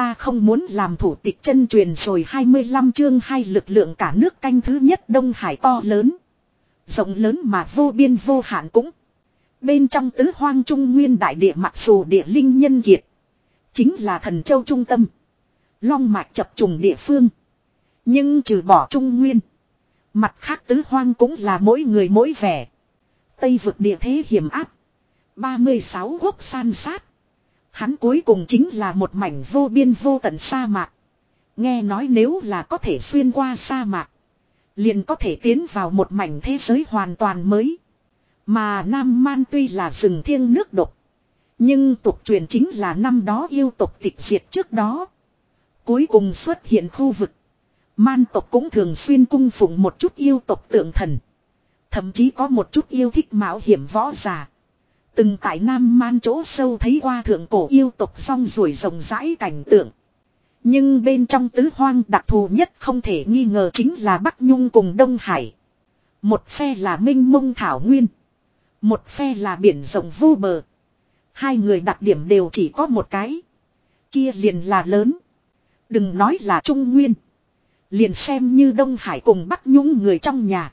Ta không muốn làm thủ tịch chân truyền rồi 25 chương hai lực lượng cả nước canh thứ nhất Đông Hải to lớn. Rộng lớn mà vô biên vô hạn cũng. Bên trong tứ hoang trung nguyên đại địa mặc dù địa linh nhân kiệt. Chính là thần châu trung tâm. Long mạch chập trùng địa phương. Nhưng trừ bỏ trung nguyên. Mặt khác tứ hoang cũng là mỗi người mỗi vẻ. Tây vực địa thế hiểm áp. 36 quốc san sát. Hắn cuối cùng chính là một mảnh vô biên vô tận sa mạc. Nghe nói nếu là có thể xuyên qua sa mạc. Liền có thể tiến vào một mảnh thế giới hoàn toàn mới. Mà Nam Man tuy là rừng thiêng nước độc. Nhưng tục truyền chính là năm đó yêu tục tịch diệt trước đó. Cuối cùng xuất hiện khu vực. Man tộc cũng thường xuyên cung phụng một chút yêu tộc tượng thần. Thậm chí có một chút yêu thích mạo hiểm võ giả. Từng tại Nam Man chỗ sâu thấy qua thượng cổ yêu tục song rủi rồng rãi cảnh tượng. Nhưng bên trong tứ hoang đặc thù nhất không thể nghi ngờ chính là Bắc Nhung cùng Đông Hải. Một phe là minh mông thảo nguyên. Một phe là biển rộng vô bờ. Hai người đặc điểm đều chỉ có một cái. Kia liền là lớn. Đừng nói là Trung Nguyên. Liền xem như Đông Hải cùng Bắc Nhung người trong nhà.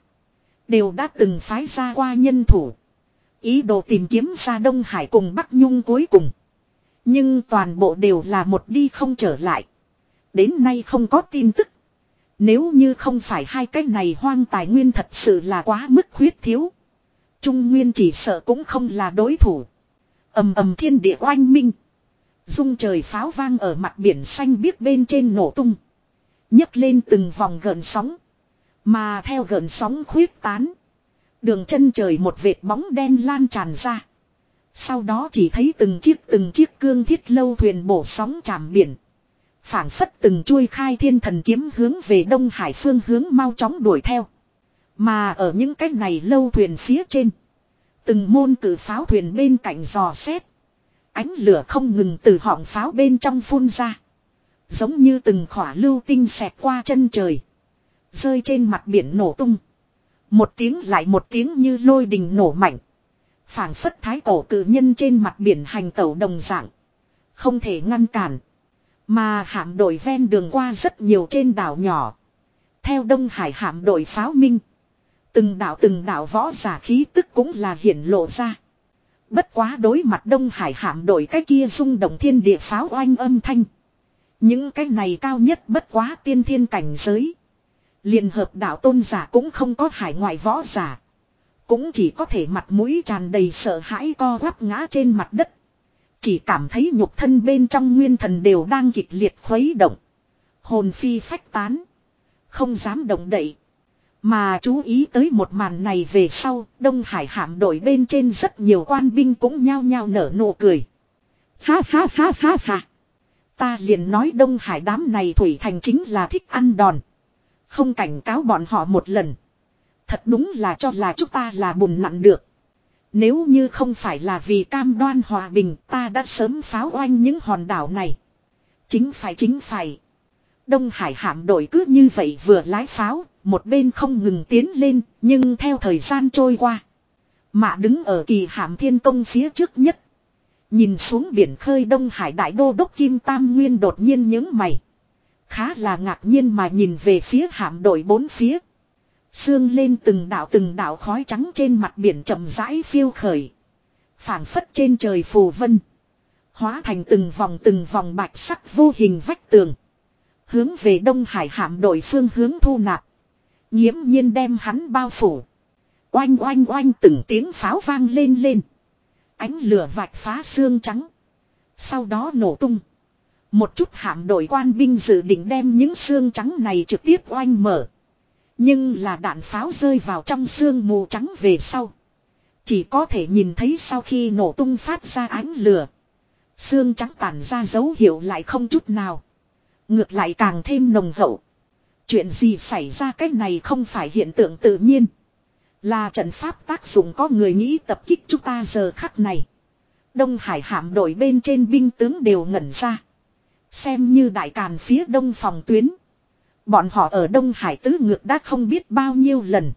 Đều đã từng phái ra qua nhân thủ. Ý đồ tìm kiếm ra Đông Hải cùng Bắc Nhung cuối cùng. Nhưng toàn bộ đều là một đi không trở lại. Đến nay không có tin tức. Nếu như không phải hai cái này hoang tài nguyên thật sự là quá mức khuyết thiếu. Trung Nguyên chỉ sợ cũng không là đối thủ. ầm ầm thiên địa oanh minh. Dung trời pháo vang ở mặt biển xanh biếc bên trên nổ tung. nhấc lên từng vòng gợn sóng. Mà theo gợn sóng khuyết tán. Đường chân trời một vệt bóng đen lan tràn ra. Sau đó chỉ thấy từng chiếc từng chiếc cương thiết lâu thuyền bổ sóng chạm biển. phảng phất từng chuôi khai thiên thần kiếm hướng về Đông Hải phương hướng mau chóng đuổi theo. Mà ở những cái này lâu thuyền phía trên. Từng môn cử pháo thuyền bên cạnh dò xét. Ánh lửa không ngừng từ họng pháo bên trong phun ra. Giống như từng khỏa lưu tinh xẹt qua chân trời. Rơi trên mặt biển nổ tung. Một tiếng lại một tiếng như lôi đình nổ mạnh. phảng phất thái cổ cử nhân trên mặt biển hành tẩu đồng dạng. Không thể ngăn cản. Mà hạm đội ven đường qua rất nhiều trên đảo nhỏ. Theo Đông Hải hạm đội pháo minh. Từng đảo từng đảo võ giả khí tức cũng là hiển lộ ra. Bất quá đối mặt Đông Hải hạm đội cái kia rung động thiên địa pháo oanh âm thanh. Những cái này cao nhất bất quá tiên thiên cảnh giới. Liên hợp đạo tôn giả cũng không có hải ngoại võ giả. Cũng chỉ có thể mặt mũi tràn đầy sợ hãi co quắp ngã trên mặt đất. Chỉ cảm thấy nhục thân bên trong nguyên thần đều đang kịch liệt khuấy động. Hồn phi phách tán. Không dám động đậy. Mà chú ý tới một màn này về sau, Đông Hải hạm đội bên trên rất nhiều quan binh cũng nhao nhao nở nụ cười. Ha ha ha ha ha. Ta liền nói Đông Hải đám này Thủy Thành chính là thích ăn đòn. Không cảnh cáo bọn họ một lần. Thật đúng là cho là chúng ta là bùn nặn được. Nếu như không phải là vì cam đoan hòa bình ta đã sớm pháo oanh những hòn đảo này. Chính phải chính phải. Đông Hải hạm đội cứ như vậy vừa lái pháo, một bên không ngừng tiến lên, nhưng theo thời gian trôi qua. Mạ đứng ở kỳ hạm thiên công phía trước nhất. Nhìn xuống biển khơi Đông Hải đại đô đốc Kim Tam Nguyên đột nhiên những mày. Khá là ngạc nhiên mà nhìn về phía hạm đội bốn phía. Sương lên từng đảo từng đảo khói trắng trên mặt biển chậm rãi phiêu khởi. phảng phất trên trời phù vân. Hóa thành từng vòng từng vòng bạch sắc vô hình vách tường. Hướng về Đông Hải hạm đội phương hướng thu nạp. Nhiễm nhiên đem hắn bao phủ. Oanh oanh oanh từng tiếng pháo vang lên lên. Ánh lửa vạch phá xương trắng. Sau đó nổ tung. Một chút hạm đội quan binh dự định đem những xương trắng này trực tiếp oanh mở. Nhưng là đạn pháo rơi vào trong xương mù trắng về sau. Chỉ có thể nhìn thấy sau khi nổ tung phát ra ánh lửa. Xương trắng tản ra dấu hiệu lại không chút nào. Ngược lại càng thêm nồng hậu. Chuyện gì xảy ra cách này không phải hiện tượng tự nhiên. Là trận pháp tác dụng có người nghĩ tập kích chúng ta giờ khắc này. Đông Hải hạm đội bên trên binh tướng đều ngẩn ra. Xem như đại càn phía đông phòng tuyến. Bọn họ ở Đông Hải tứ ngược đã không biết bao nhiêu lần.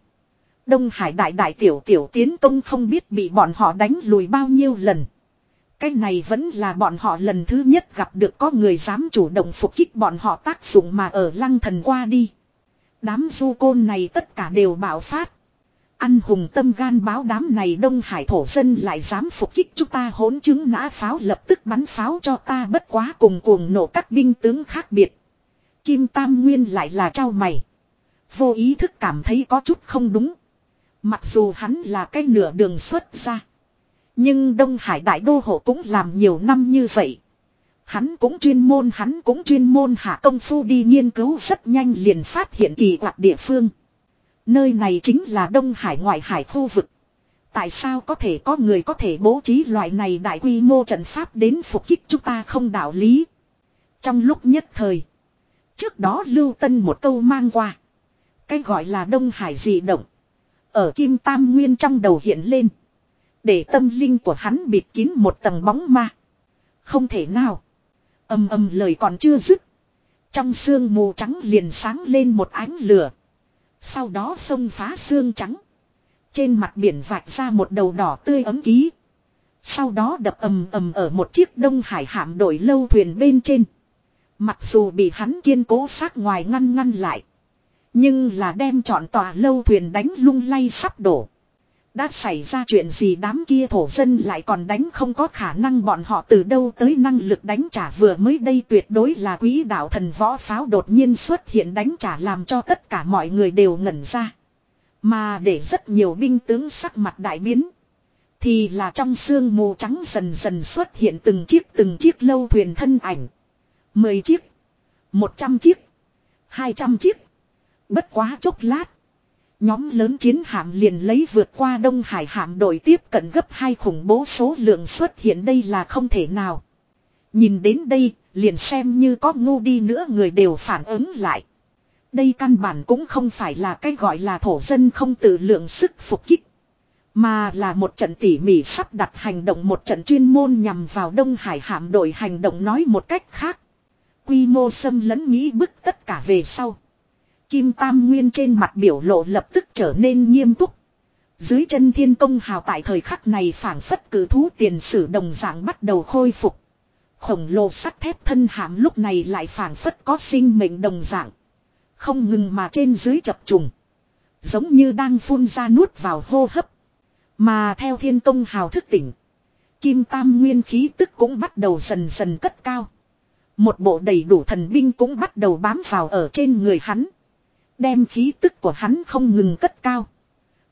Đông Hải đại đại tiểu tiểu tiến công không biết bị bọn họ đánh lùi bao nhiêu lần. Cái này vẫn là bọn họ lần thứ nhất gặp được có người dám chủ động phục kích bọn họ tác dụng mà ở lăng thần qua đi. Đám du côn này tất cả đều bạo phát. Ăn hùng tâm gan báo đám này Đông Hải thổ dân lại dám phục kích chúng ta hỗn chứng nã pháo lập tức bắn pháo cho ta bất quá cùng cuồng nổ các binh tướng khác biệt. Kim Tam Nguyên lại là trao mày. Vô ý thức cảm thấy có chút không đúng. Mặc dù hắn là cái nửa đường xuất ra. Nhưng Đông Hải Đại Đô Hộ cũng làm nhiều năm như vậy. Hắn cũng chuyên môn, hắn cũng chuyên môn hạ công phu đi nghiên cứu rất nhanh liền phát hiện kỳ quặc địa phương. Nơi này chính là Đông Hải ngoại hải khu vực. Tại sao có thể có người có thể bố trí loại này đại quy mô trận pháp đến phục kích chúng ta không đạo lý. Trong lúc nhất thời. Trước đó Lưu Tân một câu mang qua. Cái gọi là Đông Hải dị động. Ở Kim Tam Nguyên trong đầu hiện lên. Để tâm linh của hắn bịt kín một tầng bóng ma. Không thể nào. Âm âm lời còn chưa dứt. Trong sương mù trắng liền sáng lên một ánh lửa. Sau đó sông phá xương trắng. Trên mặt biển vạch ra một đầu đỏ tươi ấm ký. Sau đó đập ầm ầm ở một chiếc đông hải hạm đội lâu thuyền bên trên. Mặc dù bị hắn kiên cố sát ngoài ngăn ngăn lại. Nhưng là đem trọn tòa lâu thuyền đánh lung lay sắp đổ. Đã xảy ra chuyện gì đám kia thổ dân lại còn đánh không có khả năng bọn họ từ đâu tới năng lực đánh trả vừa mới đây tuyệt đối là quý đạo thần võ pháo đột nhiên xuất hiện đánh trả làm cho tất cả mọi người đều ngẩn ra. Mà để rất nhiều binh tướng sắc mặt đại biến. Thì là trong sương mù trắng dần dần xuất hiện từng chiếc từng chiếc lâu thuyền thân ảnh. Mười chiếc. Một trăm chiếc. Hai trăm chiếc. Bất quá chốc lát. Nhóm lớn chiến hạm liền lấy vượt qua Đông Hải hạm đội tiếp cận gấp hai khủng bố số lượng xuất hiện đây là không thể nào. Nhìn đến đây, liền xem như có ngu đi nữa người đều phản ứng lại. Đây căn bản cũng không phải là cái gọi là thổ dân không tự lượng sức phục kích. Mà là một trận tỉ mỉ sắp đặt hành động một trận chuyên môn nhằm vào Đông Hải hạm đội hành động nói một cách khác. Quy mô xâm lấn nghĩ bức tất cả về sau. Kim Tam Nguyên trên mặt biểu lộ lập tức trở nên nghiêm túc. Dưới chân thiên công hào tại thời khắc này phảng phất cử thú tiền sử đồng dạng bắt đầu khôi phục. Khổng lồ sắt thép thân hàm lúc này lại phảng phất có sinh mệnh đồng dạng. Không ngừng mà trên dưới chập trùng. Giống như đang phun ra nuốt vào hô hấp. Mà theo thiên công hào thức tỉnh. Kim Tam Nguyên khí tức cũng bắt đầu dần dần cất cao. Một bộ đầy đủ thần binh cũng bắt đầu bám vào ở trên người hắn. Đem khí tức của hắn không ngừng cất cao.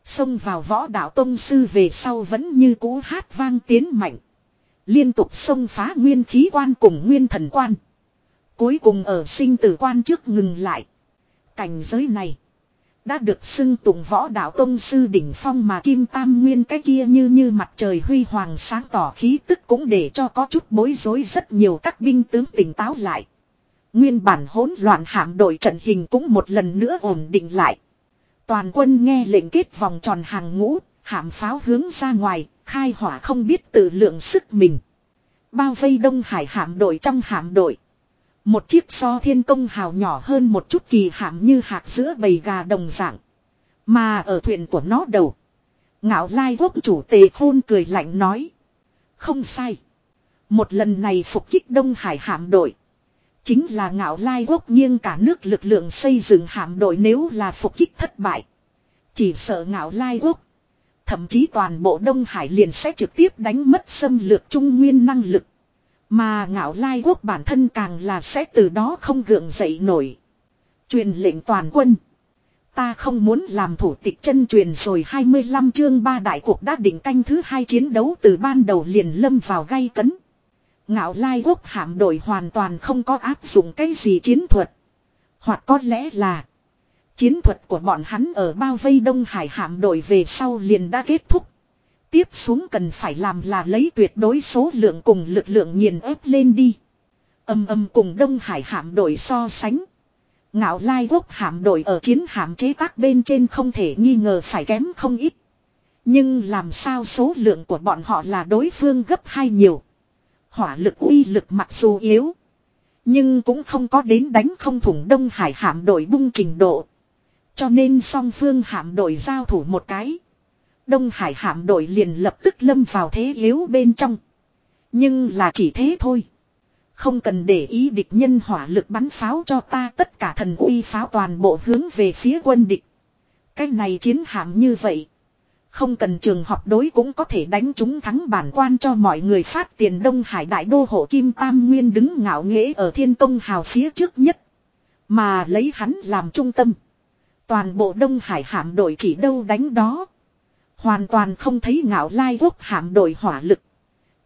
Xông vào võ đạo tông sư về sau vẫn như cũ hát vang tiến mạnh. Liên tục xông phá nguyên khí quan cùng nguyên thần quan. Cuối cùng ở sinh tử quan trước ngừng lại. Cảnh giới này. Đã được xưng tụng võ đạo tông sư đỉnh phong mà kim tam nguyên cái kia như như mặt trời huy hoàng sáng tỏ khí tức cũng để cho có chút bối rối rất nhiều các binh tướng tỉnh táo lại. Nguyên bản hỗn loạn hạm đội trận hình cũng một lần nữa ổn định lại. Toàn quân nghe lệnh kết vòng tròn hàng ngũ, hạm pháo hướng ra ngoài, khai hỏa không biết tự lượng sức mình. Bao vây Đông Hải hạm đội trong hạm đội. Một chiếc so thiên công hào nhỏ hơn một chút kỳ hạm như hạt giữa bầy gà đồng dạng. Mà ở thuyền của nó đầu. Ngạo lai quốc chủ tề khôn cười lạnh nói. Không sai. Một lần này phục kích Đông Hải hạm đội. Chính là ngạo lai quốc nghiêng cả nước lực lượng xây dựng hạm đội nếu là phục kích thất bại. Chỉ sợ ngạo lai quốc. Thậm chí toàn bộ Đông Hải liền sẽ trực tiếp đánh mất xâm lược trung nguyên năng lực. Mà ngạo lai quốc bản thân càng là sẽ từ đó không gượng dậy nổi. Truyền lệnh toàn quân. Ta không muốn làm thủ tịch chân truyền rồi 25 chương ba đại cuộc đã định canh thứ hai chiến đấu từ ban đầu liền lâm vào gay cấn. Ngạo lai quốc hạm đội hoàn toàn không có áp dụng cái gì chiến thuật. Hoặc có lẽ là, chiến thuật của bọn hắn ở bao vây Đông Hải hạm đội về sau liền đã kết thúc. Tiếp xuống cần phải làm là lấy tuyệt đối số lượng cùng lực lượng nghiền ép lên đi. Âm âm cùng Đông Hải hạm đội so sánh. Ngạo lai quốc hạm đội ở chiến hạm chế tác bên trên không thể nghi ngờ phải kém không ít. Nhưng làm sao số lượng của bọn họ là đối phương gấp hai nhiều. Hỏa lực uy lực mặc dù yếu. Nhưng cũng không có đến đánh không thủng Đông Hải hạm đội bung trình độ. Cho nên song phương hạm đội giao thủ một cái. Đông Hải hạm đội liền lập tức lâm vào thế yếu bên trong. Nhưng là chỉ thế thôi. Không cần để ý địch nhân hỏa lực bắn pháo cho ta tất cả thần uy pháo toàn bộ hướng về phía quân địch. Cái này chiến hạm như vậy. Không cần trường học đối cũng có thể đánh chúng thắng bản quan cho mọi người phát tiền Đông Hải đại đô hộ Kim Tam Nguyên đứng ngạo nghễ ở thiên công hào phía trước nhất. Mà lấy hắn làm trung tâm. Toàn bộ Đông Hải hạm đội chỉ đâu đánh đó. Hoàn toàn không thấy ngạo lai quốc hạm đội hỏa lực.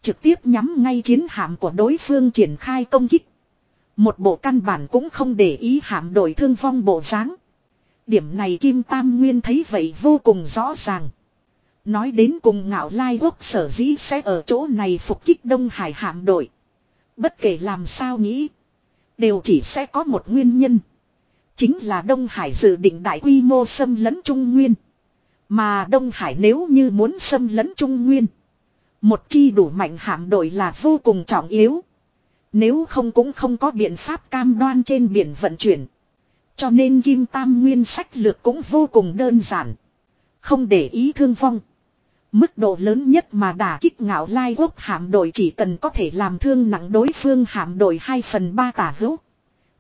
Trực tiếp nhắm ngay chiến hạm của đối phương triển khai công kích. Một bộ căn bản cũng không để ý hạm đội thương vong bộ dáng. Điểm này Kim Tam Nguyên thấy vậy vô cùng rõ ràng. Nói đến cùng ngạo lai quốc sở dĩ sẽ ở chỗ này phục kích Đông Hải hạm đội. Bất kể làm sao nghĩ. Đều chỉ sẽ có một nguyên nhân. Chính là Đông Hải dự định đại quy mô xâm lấn Trung Nguyên. Mà Đông Hải nếu như muốn xâm lấn Trung Nguyên. Một chi đủ mạnh hạm đội là vô cùng trọng yếu. Nếu không cũng không có biện pháp cam đoan trên biển vận chuyển. Cho nên Kim Tam Nguyên sách lược cũng vô cùng đơn giản. Không để ý thương vong. Mức độ lớn nhất mà đả kích ngạo lai quốc hạm đội chỉ cần có thể làm thương nặng đối phương hạm đội 2 phần 3 tả hữu.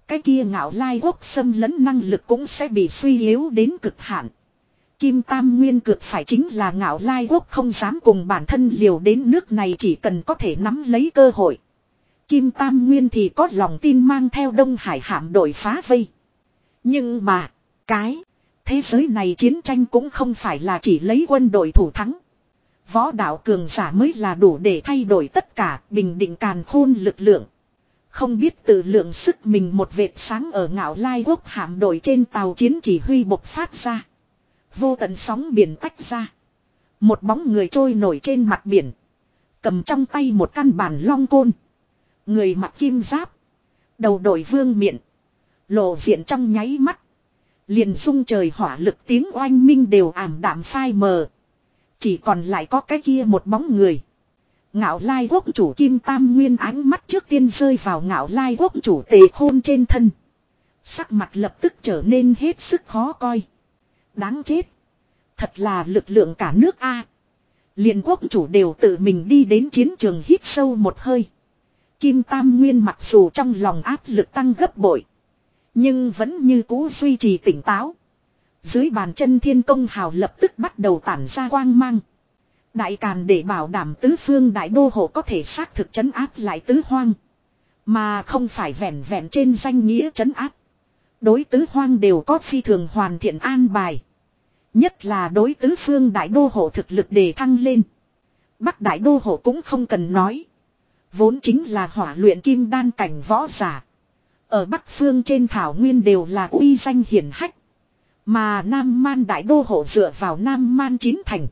Cái kia ngạo lai quốc xâm lấn năng lực cũng sẽ bị suy yếu đến cực hạn. Kim Tam Nguyên cực phải chính là ngạo lai quốc không dám cùng bản thân liều đến nước này chỉ cần có thể nắm lấy cơ hội. Kim Tam Nguyên thì có lòng tin mang theo Đông Hải hạm đội phá vây. Nhưng mà, cái, thế giới này chiến tranh cũng không phải là chỉ lấy quân đội thủ thắng. Võ đạo cường giả mới là đủ để thay đổi tất cả, bình định càn khôn lực lượng. Không biết tự lượng sức mình một vệt sáng ở ngạo lai quốc hạm đội trên tàu chiến chỉ huy bộc phát ra. Vô tận sóng biển tách ra. Một bóng người trôi nổi trên mặt biển. Cầm trong tay một căn bản long côn. Người mặc kim giáp. Đầu đội vương miệng. Lộ diện trong nháy mắt. Liền sung trời hỏa lực tiếng oanh minh đều ảm đạm phai mờ. Chỉ còn lại có cái kia một bóng người. Ngạo lai quốc chủ Kim Tam Nguyên ánh mắt trước tiên rơi vào ngạo lai quốc chủ tề khôn trên thân. Sắc mặt lập tức trở nên hết sức khó coi. Đáng chết. Thật là lực lượng cả nước A. Liên quốc chủ đều tự mình đi đến chiến trường hít sâu một hơi. Kim Tam Nguyên mặc dù trong lòng áp lực tăng gấp bội. Nhưng vẫn như cũ duy trì tỉnh táo. Dưới bàn chân thiên công hào lập tức bắt đầu tản ra quang mang. Đại Càn để bảo đảm tứ phương đại đô hộ có thể xác thực chấn áp lại tứ hoang. Mà không phải vẹn vẹn trên danh nghĩa chấn áp. Đối tứ hoang đều có phi thường hoàn thiện an bài. Nhất là đối tứ phương đại đô hộ thực lực đề thăng lên. Bắc đại đô hộ cũng không cần nói. Vốn chính là hỏa luyện kim đan cảnh võ giả. Ở Bắc phương trên thảo nguyên đều là uy danh hiển hách. Mà Nam Man đại đô hộ dựa vào Nam Man chín thành.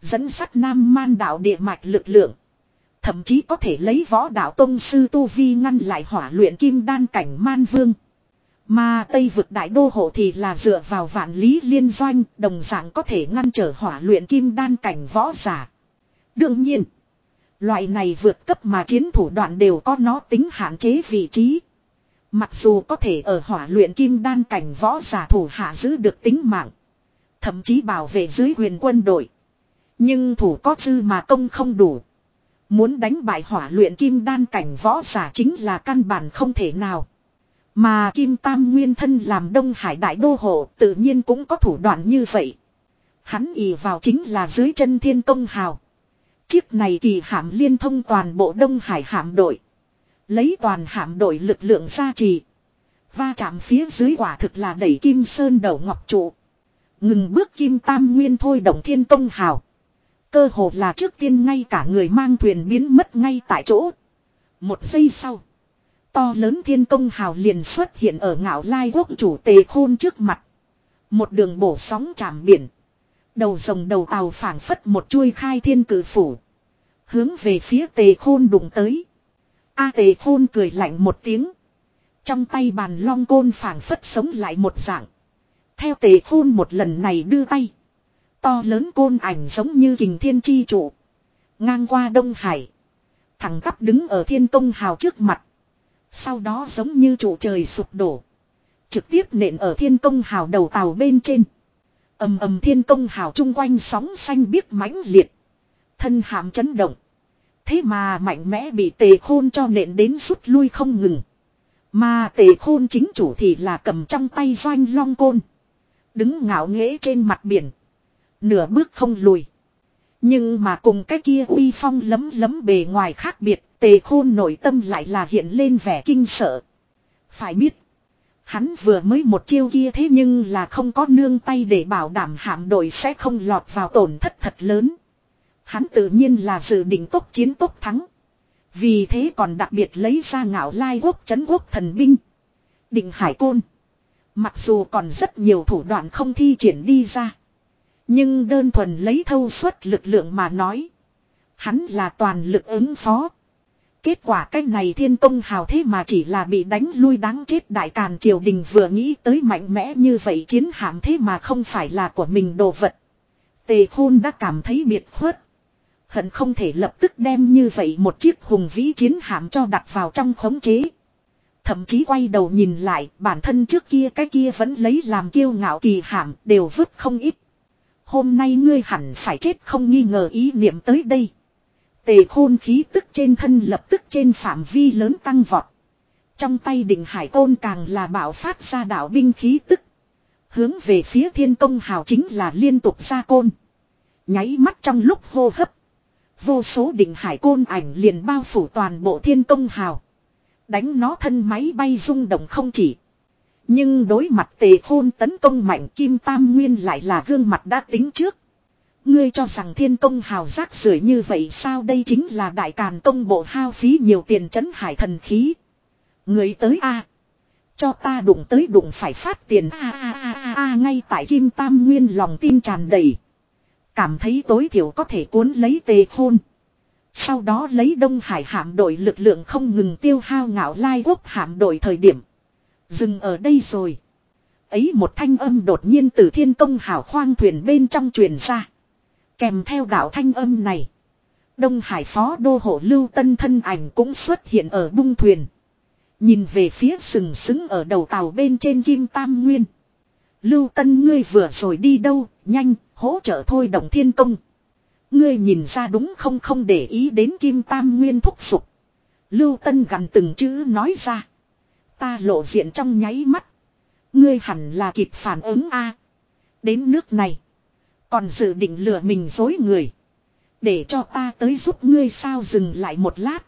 Dẫn sắt Nam Man đạo địa mạch lực lượng. Thậm chí có thể lấy võ đạo tông sư Tu Vi ngăn lại hỏa luyện kim đan cảnh Man Vương. Mà Tây vực đại đô hộ thì là dựa vào vạn lý liên doanh đồng dạng có thể ngăn trở hỏa luyện kim đan cảnh võ giả. Đương nhiên, loại này vượt cấp mà chiến thủ đoạn đều có nó tính hạn chế vị trí. Mặc dù có thể ở hỏa luyện kim đan cảnh võ giả thủ hạ giữ được tính mạng. Thậm chí bảo vệ dưới quyền quân đội. Nhưng thủ có dư mà công không đủ. Muốn đánh bại hỏa luyện kim đan cảnh võ giả chính là căn bản không thể nào. Mà Kim Tam Nguyên thân làm Đông Hải Đại Đô Hộ tự nhiên cũng có thủ đoạn như vậy. Hắn ỉ vào chính là dưới chân thiên công hào. Chiếc này kỳ hạm liên thông toàn bộ Đông Hải hạm đội. Lấy toàn hạm đội lực lượng gia trì. Va chạm phía dưới quả thực là đẩy Kim Sơn đầu ngọc trụ. Ngừng bước Kim Tam Nguyên thôi động thiên công hào. Cơ hồ là trước tiên ngay cả người mang thuyền biến mất ngay tại chỗ. Một giây sau. To lớn thiên công hào liền xuất hiện ở ngạo lai quốc chủ tề khôn trước mặt. Một đường bổ sóng chạm biển. Đầu rồng đầu tàu phảng phất một chuôi khai thiên cử phủ. Hướng về phía tề khôn đụng tới. A tề khôn cười lạnh một tiếng. Trong tay bàn long côn phảng phất sống lại một dạng. Theo tề khôn một lần này đưa tay. To lớn côn ảnh giống như kình thiên chi trụ. Ngang qua Đông Hải. Thẳng tắp đứng ở thiên công hào trước mặt. Sau đó giống như trụ trời sụp đổ. Trực tiếp nện ở thiên công hào đầu tàu bên trên. ầm ầm thiên công hào chung quanh sóng xanh biếc mãnh liệt. Thân hàm chấn động. Thế mà mạnh mẽ bị tề khôn cho nện đến rút lui không ngừng. Mà tề khôn chính chủ thì là cầm trong tay doanh long côn. Đứng ngạo nghễ trên mặt biển. Nửa bước không lùi. Nhưng mà cùng cái kia uy phong lấm lấm bề ngoài khác biệt, tề khôn nội tâm lại là hiện lên vẻ kinh sợ. Phải biết, hắn vừa mới một chiêu kia thế nhưng là không có nương tay để bảo đảm hạm đội sẽ không lọt vào tổn thất thật lớn. Hắn tự nhiên là dự định tốt chiến tốt thắng. Vì thế còn đặc biệt lấy ra ngạo lai quốc chấn quốc thần binh. Định hải côn. Mặc dù còn rất nhiều thủ đoạn không thi triển đi ra. Nhưng đơn thuần lấy thâu suất lực lượng mà nói. Hắn là toàn lực ứng phó. Kết quả cái này thiên công hào thế mà chỉ là bị đánh lui đáng chết đại càn triều đình vừa nghĩ tới mạnh mẽ như vậy chiến hạm thế mà không phải là của mình đồ vật. Tề khôn đã cảm thấy biệt khuất. Hận không thể lập tức đem như vậy một chiếc hùng vĩ chiến hạm cho đặt vào trong khống chế. Thậm chí quay đầu nhìn lại, bản thân trước kia cái kia vẫn lấy làm kiêu ngạo kỳ hạm đều vứt không ít. Hôm nay ngươi hẳn phải chết không nghi ngờ ý niệm tới đây. Tề khôn khí tức trên thân lập tức trên phạm vi lớn tăng vọt. Trong tay đỉnh hải côn càng là bạo phát ra đạo binh khí tức. Hướng về phía thiên công hào chính là liên tục ra côn. Nháy mắt trong lúc hô hấp. Vô số đỉnh hải côn ảnh liền bao phủ toàn bộ thiên công hào. Đánh nó thân máy bay rung động không chỉ. Nhưng đối mặt tề khôn tấn công mạnh kim tam nguyên lại là gương mặt đã tính trước. Ngươi cho rằng thiên công hào rác rưởi như vậy sao đây chính là đại càn công bộ hao phí nhiều tiền chấn hải thần khí. Người tới a Cho ta đụng tới đụng phải phát tiền a a a a a ngay tại kim tam nguyên lòng tin tràn đầy. Cảm thấy tối thiểu có thể cuốn lấy tề khôn. Sau đó lấy Đông Hải hạm đội lực lượng không ngừng tiêu hao ngạo lai quốc hạm đội thời điểm. Dừng ở đây rồi. Ấy một thanh âm đột nhiên từ thiên công hào khoang thuyền bên trong truyền ra. Kèm theo đạo thanh âm này. Đông Hải phó đô hộ Lưu Tân thân ảnh cũng xuất hiện ở bung thuyền. Nhìn về phía sừng sững ở đầu tàu bên trên Kim Tam Nguyên. Lưu Tân ngươi vừa rồi đi đâu, nhanh, hỗ trợ thôi động thiên công. Ngươi nhìn ra đúng không không để ý đến Kim Tam Nguyên thúc sục. Lưu Tân gần từng chữ nói ra. Ta lộ diện trong nháy mắt. Ngươi hẳn là kịp phản ứng a. Đến nước này. Còn dự định lừa mình dối người. Để cho ta tới giúp ngươi sao dừng lại một lát.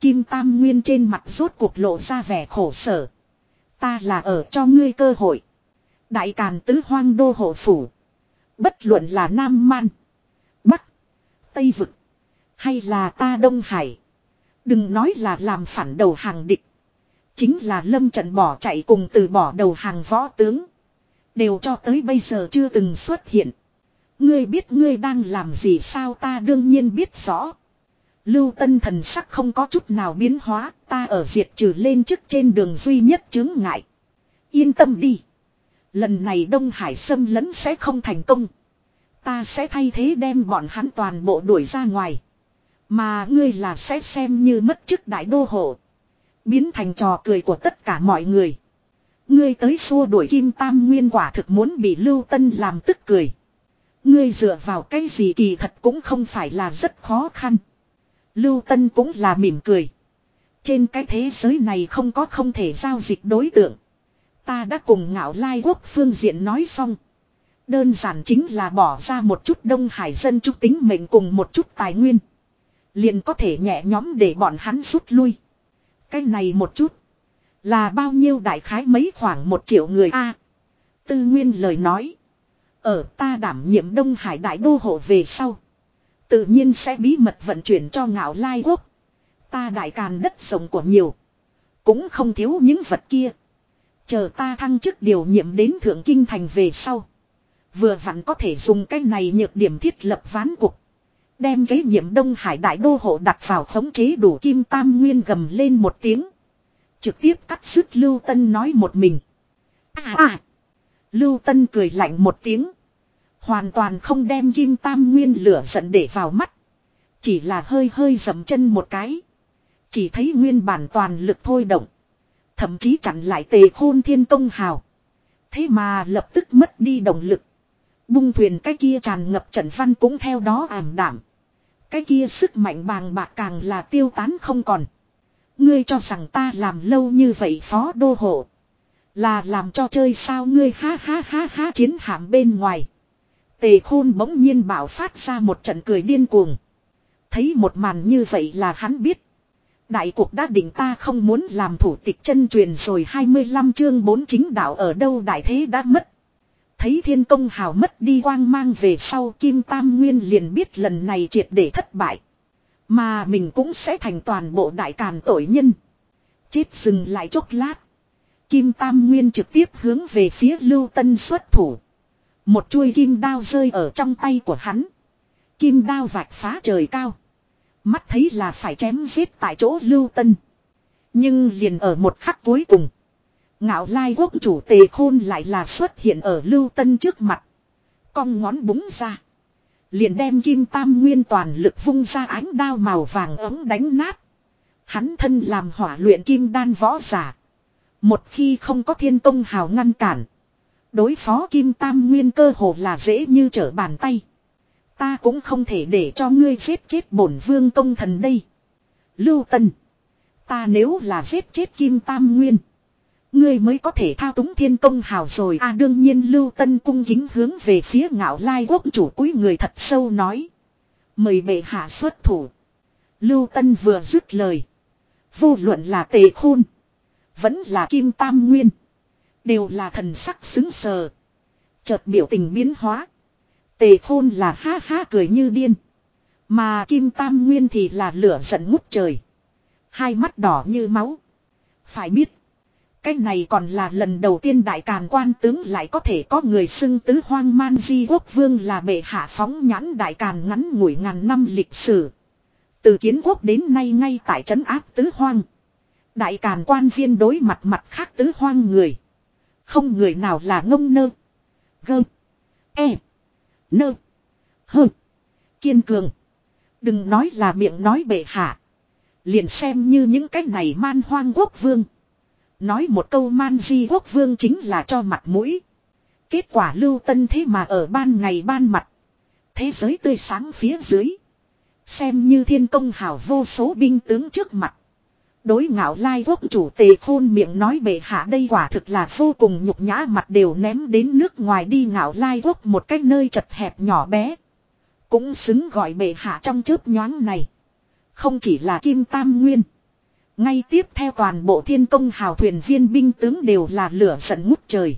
Kim Tam Nguyên trên mặt rốt cuộc lộ ra vẻ khổ sở. Ta là ở cho ngươi cơ hội. Đại Càn Tứ Hoang Đô Hộ Phủ. Bất luận là Nam Man. Bắc. Tây Vực. Hay là ta Đông Hải. Đừng nói là làm phản đầu hàng địch. Chính là lâm trận bỏ chạy cùng từ bỏ đầu hàng võ tướng. Đều cho tới bây giờ chưa từng xuất hiện. Ngươi biết ngươi đang làm gì sao ta đương nhiên biết rõ. Lưu tân thần sắc không có chút nào biến hóa, ta ở diệt trừ lên trước trên đường duy nhất chứng ngại. Yên tâm đi. Lần này Đông Hải xâm lấn sẽ không thành công. Ta sẽ thay thế đem bọn hắn toàn bộ đuổi ra ngoài. Mà ngươi là sẽ xem như mất chức đại đô hộ. Biến thành trò cười của tất cả mọi người. Ngươi tới xua đuổi kim tam nguyên quả thực muốn bị Lưu Tân làm tức cười. Ngươi dựa vào cái gì kỳ thật cũng không phải là rất khó khăn. Lưu Tân cũng là mỉm cười. Trên cái thế giới này không có không thể giao dịch đối tượng. Ta đã cùng ngạo lai quốc phương diện nói xong. Đơn giản chính là bỏ ra một chút đông hải dân chút tính mệnh cùng một chút tài nguyên. Liền có thể nhẹ nhóm để bọn hắn rút lui. Cái này một chút. Là bao nhiêu đại khái mấy khoảng một triệu người a Tư Nguyên lời nói. Ở ta đảm nhiệm Đông Hải đại đô hộ về sau. Tự nhiên sẽ bí mật vận chuyển cho ngạo lai quốc. Ta đại càn đất rộng của nhiều. Cũng không thiếu những vật kia. Chờ ta thăng chức điều nhiệm đến Thượng Kinh Thành về sau. Vừa vặn có thể dùng cái này nhược điểm thiết lập ván cục. Đem kế nhiệm Đông Hải đại đô hộ đặt vào khống chế đủ kim tam nguyên gầm lên một tiếng. Trực tiếp cắt sứt Lưu Tân nói một mình. À à. Lưu Tân cười lạnh một tiếng. Hoàn toàn không đem kim tam nguyên lửa giận để vào mắt. Chỉ là hơi hơi dầm chân một cái. Chỉ thấy nguyên bản toàn lực thôi động. Thậm chí chặn lại tề khôn thiên công hào. Thế mà lập tức mất đi động lực. Bung thuyền cái kia tràn ngập trận văn cũng theo đó ảm đảm. Cái kia sức mạnh bàng bạc càng là tiêu tán không còn. Ngươi cho rằng ta làm lâu như vậy phó đô hộ. Là làm cho chơi sao ngươi ha ha ha ha chiến hạm bên ngoài. Tề khôn bỗng nhiên bảo phát ra một trận cười điên cuồng. Thấy một màn như vậy là hắn biết. Đại cuộc đã định ta không muốn làm thủ tịch chân truyền rồi 25 chương 4 chính đạo ở đâu đại thế đã mất. Thấy thiên công hào mất đi quang mang về sau Kim Tam Nguyên liền biết lần này triệt để thất bại. Mà mình cũng sẽ thành toàn bộ đại càn tội nhân. Chết dừng lại chốc lát. Kim Tam Nguyên trực tiếp hướng về phía Lưu Tân xuất thủ. Một chuôi kim đao rơi ở trong tay của hắn. Kim đao vạch phá trời cao. Mắt thấy là phải chém giết tại chỗ Lưu Tân. Nhưng liền ở một khắc cuối cùng. Ngạo lai quốc chủ tề khôn lại là xuất hiện ở Lưu Tân trước mặt. Cong ngón búng ra. Liền đem kim tam nguyên toàn lực vung ra ánh đao màu vàng ấm đánh nát. Hắn thân làm hỏa luyện kim đan võ giả. Một khi không có thiên công hào ngăn cản. Đối phó kim tam nguyên cơ hồ là dễ như trở bàn tay. Ta cũng không thể để cho ngươi giết chết bổn vương công thần đây. Lưu Tân. Ta nếu là giết chết kim tam nguyên. Ngươi mới có thể thao túng thiên công hào rồi à đương nhiên Lưu Tân cung kính hướng về phía ngạo lai quốc chủ cúi người thật sâu nói. Mời bệ hạ xuất thủ. Lưu Tân vừa dứt lời. Vô luận là tề khôn. Vẫn là kim tam nguyên. Đều là thần sắc xứng sờ. Chợt biểu tình biến hóa. Tề khôn là ha ha cười như điên. Mà kim tam nguyên thì là lửa giận ngút trời. Hai mắt đỏ như máu. Phải biết. Cái này còn là lần đầu tiên đại càn quan tướng lại có thể có người xưng tứ hoang man di quốc vương là bệ hạ phóng nhãn đại càn ngắn ngủi ngàn năm lịch sử. Từ kiến quốc đến nay ngay tại trấn áp tứ hoang. Đại càn quan viên đối mặt mặt khác tứ hoang người. Không người nào là ngông nơ. Gơ. E. Nơ. Hơ. Kiên cường. Đừng nói là miệng nói bệ hạ. Liền xem như những cái này man hoang quốc vương. Nói một câu man di quốc vương chính là cho mặt mũi. Kết quả lưu tân thế mà ở ban ngày ban mặt. Thế giới tươi sáng phía dưới. Xem như thiên công hảo vô số binh tướng trước mặt. Đối ngạo lai quốc chủ tề khôn miệng nói bệ hạ đây quả thực là vô cùng nhục nhã mặt đều ném đến nước ngoài đi ngạo lai quốc một cái nơi chật hẹp nhỏ bé. Cũng xứng gọi bệ hạ trong chớp nhoáng này. Không chỉ là kim tam nguyên. Ngay tiếp theo toàn bộ thiên công hào thuyền viên binh tướng đều là lửa giận ngút trời.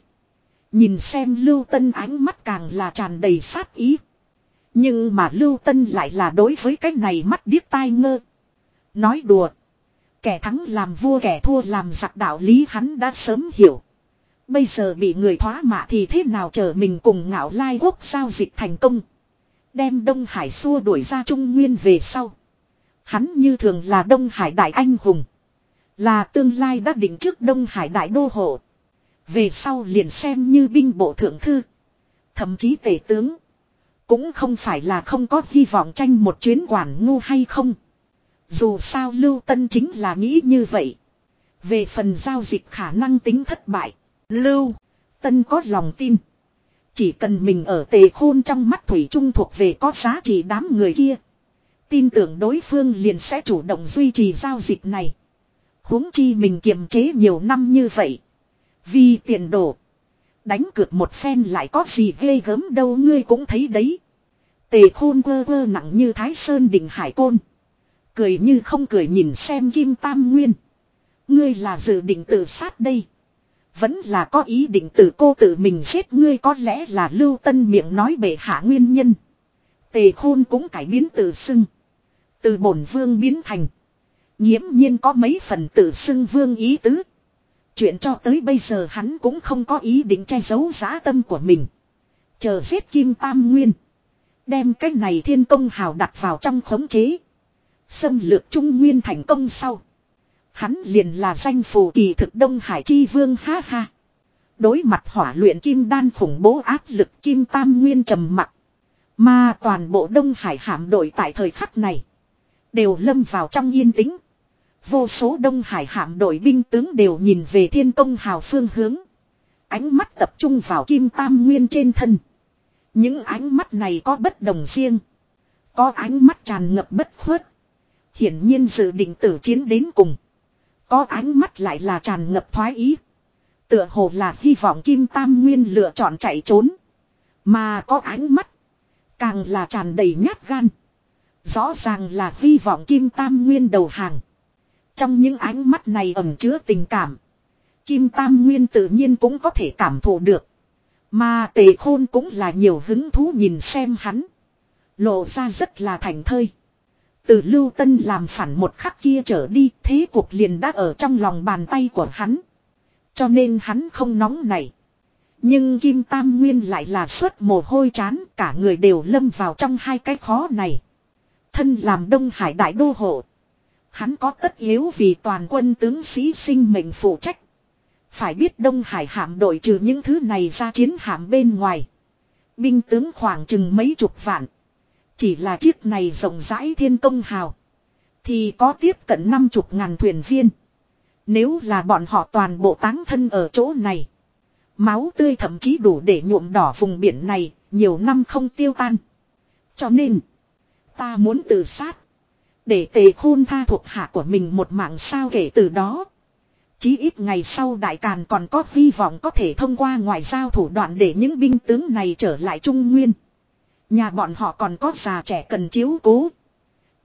Nhìn xem Lưu Tân ánh mắt càng là tràn đầy sát ý. Nhưng mà Lưu Tân lại là đối với cái này mắt điếc tai ngơ. Nói đùa. Kẻ thắng làm vua kẻ thua làm giặc đạo lý hắn đã sớm hiểu. Bây giờ bị người thoá mạ thì thế nào chờ mình cùng ngạo lai quốc giao dịch thành công. Đem Đông Hải xua đuổi ra Trung Nguyên về sau. Hắn như thường là Đông Hải đại anh hùng. Là tương lai đã định trước Đông Hải đại đô hộ. Về sau liền xem như binh bộ thượng thư. Thậm chí tể tướng. Cũng không phải là không có hy vọng tranh một chuyến quản ngu hay không. Dù sao Lưu Tân chính là nghĩ như vậy. Về phần giao dịch khả năng tính thất bại. Lưu Tân có lòng tin. Chỉ cần mình ở tề khôn trong mắt Thủy Trung thuộc về có giá trị đám người kia. Tin tưởng đối phương liền sẽ chủ động duy trì giao dịch này huống chi mình kiềm chế nhiều năm như vậy. Vì tiền đổ. Đánh cược một phen lại có gì ghê gớm đâu, ngươi cũng thấy đấy. Tề khôn quơ quơ nặng như thái sơn đỉnh hải côn. Cười như không cười nhìn xem kim tam nguyên. Ngươi là dự định tự sát đây. Vẫn là có ý định tự cô tự mình giết ngươi có lẽ là lưu tân miệng nói bệ hạ nguyên nhân. Tề khôn cũng cải biến tự xưng. Từ bổn vương biến thành. Nhiễm nhiên có mấy phần tự xưng vương ý tứ. Chuyện cho tới bây giờ hắn cũng không có ý định che giấu giá tâm của mình. Chờ giết Kim Tam Nguyên. Đem cái này thiên công hào đặt vào trong khống chế. Xâm lược Trung Nguyên thành công sau. Hắn liền là danh phù kỳ thực Đông Hải Chi Vương, ha ha. Đối mặt hỏa luyện kim đan khủng bố áp lực kim tam nguyên trầm mặc. Mà toàn bộ Đông Hải hạm đội tại thời khắc này. Đều lâm vào trong yên tĩnh. Vô số Đông Hải hạm đội binh tướng đều nhìn về thiên công hào phương hướng. Ánh mắt tập trung vào kim tam nguyên trên thân. Những ánh mắt này có bất đồng riêng. Có ánh mắt tràn ngập bất khuất. Hiển nhiên dự định tử chiến đến cùng. Có ánh mắt lại là tràn ngập thoái ý. Tựa hồ là hy vọng Kim Tam Nguyên lựa chọn chạy trốn. Mà có ánh mắt. Càng là tràn đầy nhát gan. Rõ ràng là hy vọng Kim Tam Nguyên đầu hàng. Trong những ánh mắt này ẩn chứa tình cảm. Kim Tam Nguyên tự nhiên cũng có thể cảm thụ được. Mà tề khôn cũng là nhiều hứng thú nhìn xem hắn. Lộ ra rất là thành thơi. Từ Lưu Tân làm phản một khắc kia trở đi, thế cuộc liền đã ở trong lòng bàn tay của hắn. Cho nên hắn không nóng này. Nhưng Kim Tam Nguyên lại là suốt mồ hôi chán, cả người đều lâm vào trong hai cái khó này. Thân làm Đông Hải Đại Đô Hộ. Hắn có tất yếu vì toàn quân tướng sĩ sinh mệnh phụ trách. Phải biết Đông Hải hạm đội trừ những thứ này ra chiến hạm bên ngoài. Binh tướng khoảng chừng mấy chục vạn. Chỉ là chiếc này rộng rãi thiên công hào. Thì có tiếp cận năm chục ngàn thuyền viên. Nếu là bọn họ toàn bộ táng thân ở chỗ này. Máu tươi thậm chí đủ để nhuộm đỏ vùng biển này, nhiều năm không tiêu tan. Cho nên, ta muốn tự sát. Để tề khôn tha thuộc hạ của mình một mạng sao kể từ đó. Chí ít ngày sau đại càn còn có hy vọng có thể thông qua ngoại giao thủ đoạn để những binh tướng này trở lại Trung Nguyên. Nhà bọn họ còn có già trẻ cần chiếu cố.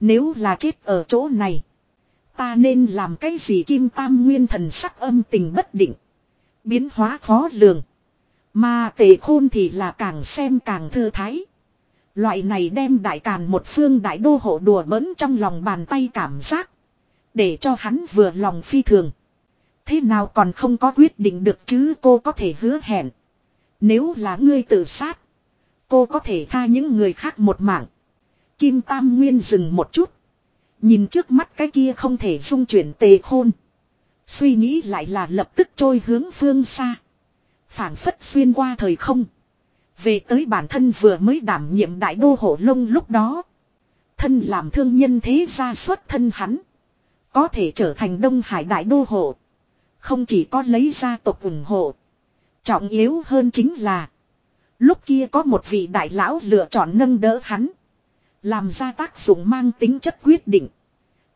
Nếu là chết ở chỗ này. Ta nên làm cái gì kim tam nguyên thần sắc âm tình bất định. Biến hóa khó lường. Mà tề khôn thì là càng xem càng thư thái. Loại này đem đại càn một phương đại đô hộ đùa bỡn trong lòng bàn tay cảm giác. Để cho hắn vừa lòng phi thường. Thế nào còn không có quyết định được chứ cô có thể hứa hẹn. Nếu là ngươi tự sát. Cô có thể tha những người khác một mạng. Kim Tam Nguyên dừng một chút. Nhìn trước mắt cái kia không thể dung chuyển tề khôn. Suy nghĩ lại là lập tức trôi hướng phương xa. phảng phất xuyên qua thời không. Về tới bản thân vừa mới đảm nhiệm đại đô hộ lông lúc đó. Thân làm thương nhân thế gia xuất thân hắn. Có thể trở thành Đông Hải đại đô hộ. Không chỉ có lấy gia tộc ủng hộ. Trọng yếu hơn chính là. Lúc kia có một vị đại lão lựa chọn nâng đỡ hắn. Làm ra tác dụng mang tính chất quyết định.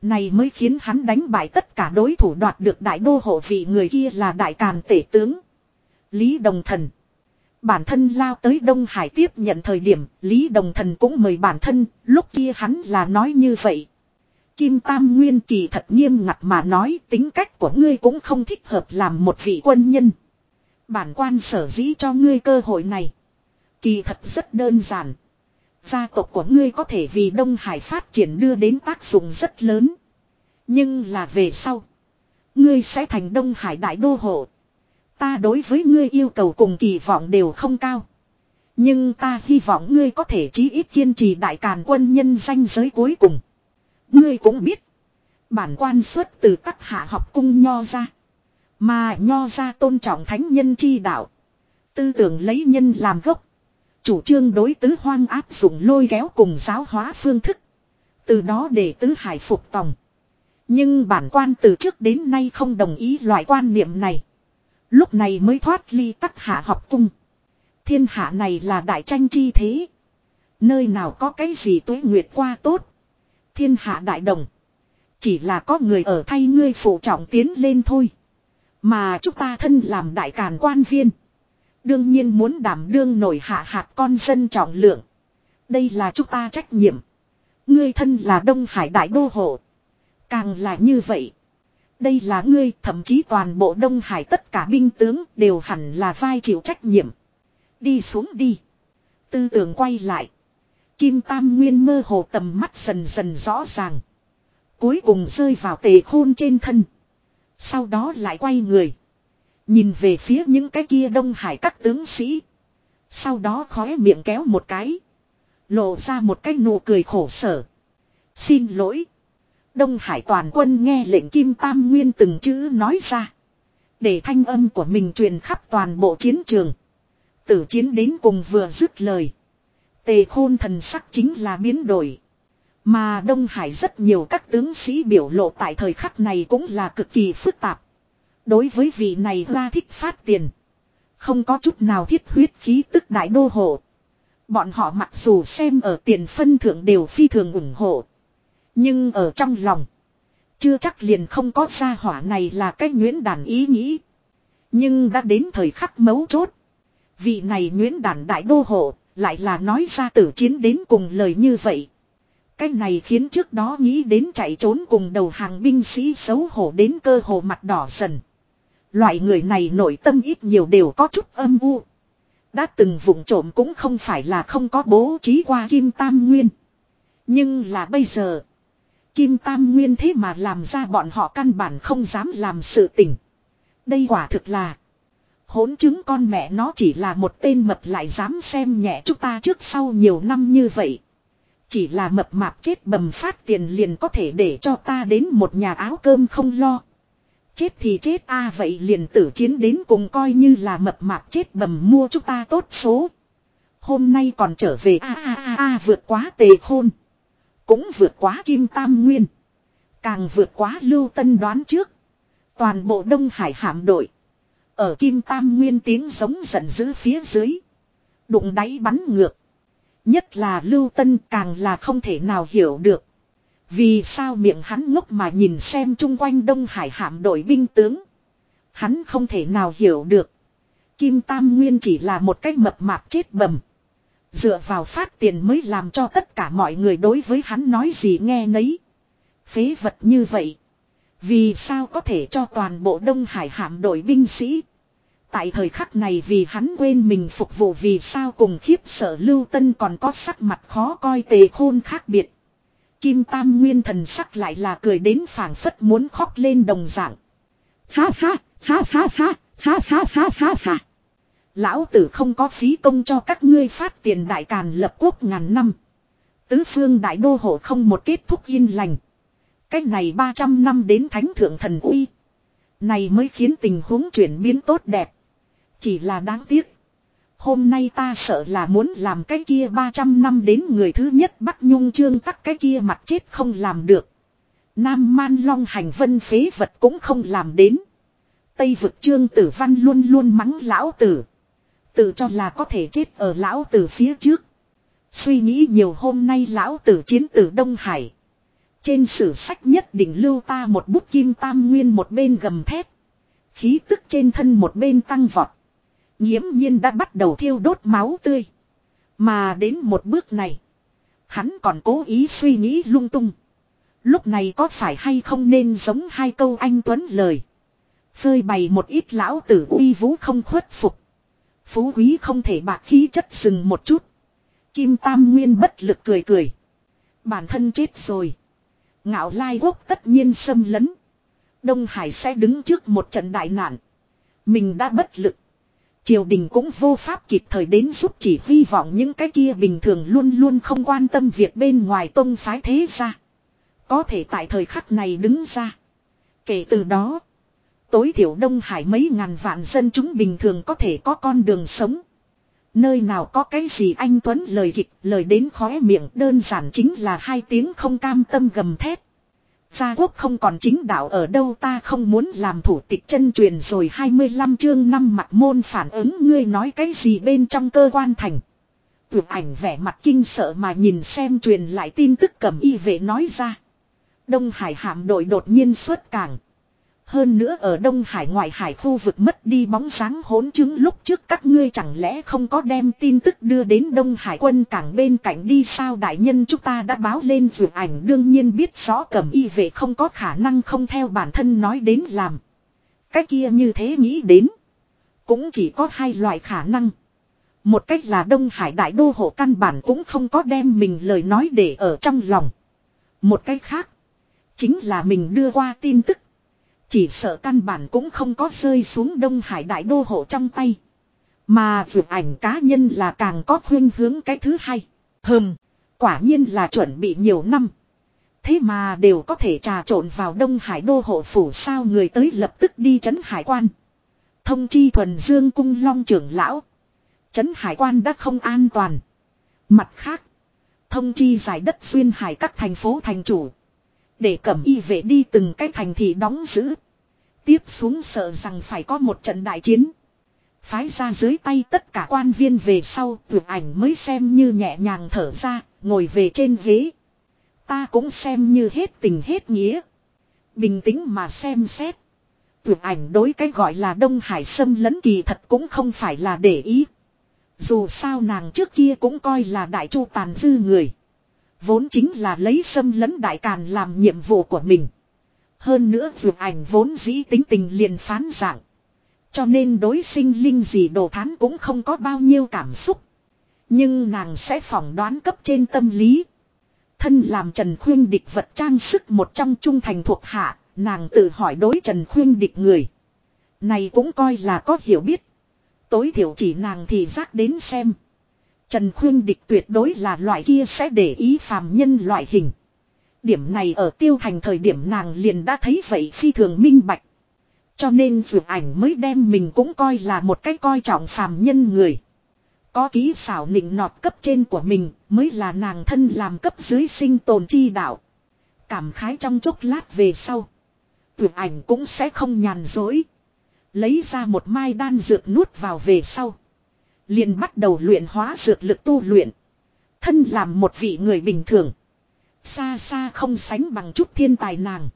Này mới khiến hắn đánh bại tất cả đối thủ đoạt được đại đô hộ vị người kia là đại càn tể tướng. Lý Đồng Thần. Bản thân lao tới Đông Hải tiếp nhận thời điểm, Lý Đồng Thần cũng mời bản thân, lúc kia hắn là nói như vậy. Kim Tam Nguyên kỳ thật nghiêm ngặt mà nói tính cách của ngươi cũng không thích hợp làm một vị quân nhân. Bản quan sở dĩ cho ngươi cơ hội này. Kỳ thật rất đơn giản. Gia tộc của ngươi có thể vì Đông Hải phát triển đưa đến tác dụng rất lớn. Nhưng là về sau. Ngươi sẽ thành Đông Hải đại đô hộ. Ta đối với ngươi yêu cầu cùng kỳ vọng đều không cao. Nhưng ta hy vọng ngươi có thể chí ít kiên trì đại càn quân nhân danh giới cuối cùng. Ngươi cũng biết. Bản quan xuất từ các hạ học cung nho ra. Mà nho ra tôn trọng thánh nhân chi đạo. Tư tưởng lấy nhân làm gốc. Chủ trương đối tứ hoang áp dụng lôi kéo cùng giáo hóa phương thức. Từ đó để tứ hải phục tòng. Nhưng bản quan từ trước đến nay không đồng ý loại quan niệm này. Lúc này mới thoát ly tắc hạ học cung. Thiên hạ này là đại tranh chi thế. Nơi nào có cái gì tuế nguyệt qua tốt. Thiên hạ đại đồng. Chỉ là có người ở thay ngươi phụ trọng tiến lên thôi. Mà chúng ta thân làm đại càn quan viên. Đương nhiên muốn đảm đương nổi hạ hạt con dân trọng lượng. Đây là chúng ta trách nhiệm. Ngươi thân là Đông Hải đại đô hộ. Càng là như vậy. Đây là ngươi, thậm chí toàn bộ Đông Hải tất cả binh tướng đều hẳn là vai chịu trách nhiệm. Đi xuống đi. Tư tưởng quay lại. Kim Tam Nguyên mơ hồ tầm mắt dần dần rõ ràng. Cuối cùng rơi vào tề khôn trên thân. Sau đó lại quay người. Nhìn về phía những cái kia Đông Hải các tướng sĩ. Sau đó khóe miệng kéo một cái. Lộ ra một cái nụ cười khổ sở. Xin lỗi. Đông Hải toàn quân nghe lệnh Kim Tam Nguyên từng chữ nói ra. Để thanh âm của mình truyền khắp toàn bộ chiến trường. Tử chiến đến cùng vừa dứt lời. Tề khôn thần sắc chính là biến đổi. Mà Đông Hải rất nhiều các tướng sĩ biểu lộ tại thời khắc này cũng là cực kỳ phức tạp. Đối với vị này ra thích phát tiền. Không có chút nào thiết huyết khí tức đại đô hộ. Bọn họ mặc dù xem ở tiền phân thượng đều phi thường ủng hộ. Nhưng ở trong lòng. Chưa chắc liền không có gia hỏa này là cái nguyễn đàn ý nghĩ. Nhưng đã đến thời khắc mấu chốt. Vị này nguyễn đàn đại đô hộ lại là nói ra tử chiến đến cùng lời như vậy. Cái này khiến trước đó nghĩ đến chạy trốn cùng đầu hàng binh sĩ xấu hổ đến cơ hồ mặt đỏ dần. Loại người này nội tâm ít nhiều đều có chút âm u. Đã từng vụng trộm cũng không phải là không có bố trí qua Kim Tam Nguyên. Nhưng là bây giờ. Kim Tam Nguyên thế mà làm ra bọn họ căn bản không dám làm sự tình. Đây quả thực là. Hỗn chứng con mẹ nó chỉ là một tên mập lại dám xem nhẹ chúng ta trước sau nhiều năm như vậy. Chỉ là mập mạp chết bầm phát tiền liền có thể để cho ta đến một nhà áo cơm không lo. Chết thì chết, a vậy liền tử chiến đến cùng coi như là mập mạp chết bầm mua chúng ta tốt số. Hôm nay còn trở về, a a a a, vượt quá tề khôn. Cũng vượt quá kim tam nguyên. Càng vượt quá lưu tân đoán trước. Toàn bộ Đông Hải hạm đội. Ở kim tam nguyên tiếng giống giận dữ phía dưới. Đụng đáy bắn ngược. Nhất là lưu tân càng là không thể nào hiểu được. Vì sao miệng hắn ngốc mà nhìn xem chung quanh Đông Hải hạm đội binh tướng. Hắn không thể nào hiểu được. Kim Tam Nguyên chỉ là một cái mập mạp chết bầm. Dựa vào phát tiền mới làm cho tất cả mọi người đối với hắn nói gì nghe nấy. Phế vật như vậy. Vì sao có thể cho toàn bộ Đông Hải hạm đội binh sĩ. Tại thời khắc này vì hắn quên mình phục vụ vì sao cùng khiếp sợ lưu tân còn có sắc mặt khó coi tề khôn khác biệt. Kim Tam Nguyên thần sắc lại là cười đến phảng phất muốn khóc lên đồng dạng. Ha ha, ha ha ha, ha ha ha ha ha. Lão tử không có phí công cho các ngươi phát tiền đại càn lập quốc ngàn năm. Tứ phương đại đô hộ không một kết thúc yên lành. Cách này 300 năm đến thánh thượng thần uy. Này mới khiến tình huống chuyển biến tốt đẹp. Chỉ là đáng tiếc. Hôm nay ta sợ là muốn làm cái kia 300 năm đến người thứ nhất Bắc Nhung Trương tắc cái kia mặt chết không làm được. Nam Man Long hành vân phế vật cũng không làm đến. Tây vực Trương Tử Văn luôn luôn mắng lão tử. Tự cho là có thể chết ở lão tử phía trước. Suy nghĩ nhiều hôm nay lão tử chiến tử Đông Hải. Trên sử sách nhất định lưu ta một bút kim tam nguyên một bên gầm thép. Khí tức trên thân một bên tăng vọt. Nhiễm nhiên đã bắt đầu thiêu đốt máu tươi. Mà đến một bước này. Hắn còn cố ý suy nghĩ lung tung. Lúc này có phải hay không nên giống hai câu anh Tuấn lời. Phơi bày một ít lão tử uy vũ không khuất phục. Phú quý không thể bạc khí chất dừng một chút. Kim Tam Nguyên bất lực cười cười. Bản thân chết rồi. Ngạo lai quốc tất nhiên xâm lấn. Đông Hải sẽ đứng trước một trận đại nạn. Mình đã bất lực. Triều đình cũng vô pháp kịp thời đến giúp chỉ hy vọng những cái kia bình thường luôn luôn không quan tâm việc bên ngoài tông phái thế ra. Có thể tại thời khắc này đứng ra. Kể từ đó, tối thiểu Đông Hải mấy ngàn vạn dân chúng bình thường có thể có con đường sống. Nơi nào có cái gì anh Tuấn lời kịch lời đến khóe miệng đơn giản chính là hai tiếng không cam tâm gầm thét. Gia quốc không còn chính đạo ở đâu, ta không muốn làm thủ tịch chân truyền rồi 25 chương năm mặt môn phản ứng, ngươi nói cái gì bên trong cơ quan thành. Tưởng ảnh vẻ mặt kinh sợ mà nhìn xem truyền lại tin tức cầm y vệ nói ra. Đông Hải hạm đội đột nhiên xuất cảng. Hơn nữa ở Đông Hải ngoại hải khu vực mất đi bóng sáng hỗn chứng lúc trước các ngươi chẳng lẽ không có đem tin tức đưa đến Đông Hải quân cảng bên cạnh đi sao đại nhân chúng ta đã báo lên dự ảnh, đương nhiên biết rõ cẩm y vệ không có khả năng không theo bản thân nói đến làm. Cái kia như thế nghĩ đến. Cũng chỉ có hai loại khả năng. Một cách là Đông Hải đại đô hộ căn bản cũng không có đem mình lời nói để ở trong lòng. Một cách khác. Chính là mình đưa qua tin tức chỉ sợ căn bản cũng không có rơi xuống Đông Hải đại đô hộ trong tay. Mà vượt ảnh cá nhân là càng có khuyên hướng cái thứ hai. Hừm, quả nhiên là chuẩn bị nhiều năm. Thế mà đều có thể trà trộn vào Đông Hải đô hộ phủ sao người tới lập tức đi chấn hải quan. Thông chi thuần dương cung long trưởng lão. Chấn hải quan đã không an toàn. Mặt khác, thông chi giải đất xuyên hải các thành phố thành chủ. Để cẩm y vệ đi từng cái thành thị đóng giữ. Tiếp xuống sợ rằng phải có một trận đại chiến. Phái ra dưới tay tất cả quan viên về sau, vượt ảnh mới xem như nhẹ nhàng thở ra, ngồi về trên ghế. Ta cũng xem như hết tình hết nghĩa. Bình tĩnh mà xem xét. Vượt ảnh đối cái gọi là Đông Hải Sâm lấn kỳ thật cũng không phải là để ý. Dù sao nàng trước kia cũng coi là đại chu tàn dư người. Vốn chính là lấy xâm lấn đại càn làm nhiệm vụ của mình. Hơn nữa dược ảnh vốn dĩ tính tình liền phán dạng. Cho nên đối sinh linh gì đồ thán cũng không có bao nhiêu cảm xúc. Nhưng nàng sẽ phỏng đoán cấp trên tâm lý. Thân làm Trần Khuyên địch vật trang sức một trong trung thành thuộc hạ, nàng tự hỏi đối Trần Khuyên địch người. Này cũng coi là có hiểu biết. Tối thiểu chỉ nàng thì giác đến xem. Trần Khuyên Địch tuyệt đối là loại kia sẽ để ý phàm nhân loại hình. Điểm này ở tiêu thành thời điểm nàng liền đã thấy vậy phi thường minh bạch. Cho nên dự ảnh mới đem mình cũng coi là một cái coi trọng phàm nhân người. Có ký xảo nịnh nọt cấp trên của mình mới là nàng thân làm cấp dưới sinh tồn chi đạo. Cảm khái trong chốc lát về sau. Dự ảnh cũng sẽ không nhàn dối. Lấy ra một mai đan dược nuốt vào về sau. Liền bắt đầu luyện hóa dược lực tu luyện. Thân làm một vị người bình thường. Xa xa không sánh bằng chút thiên tài nàng.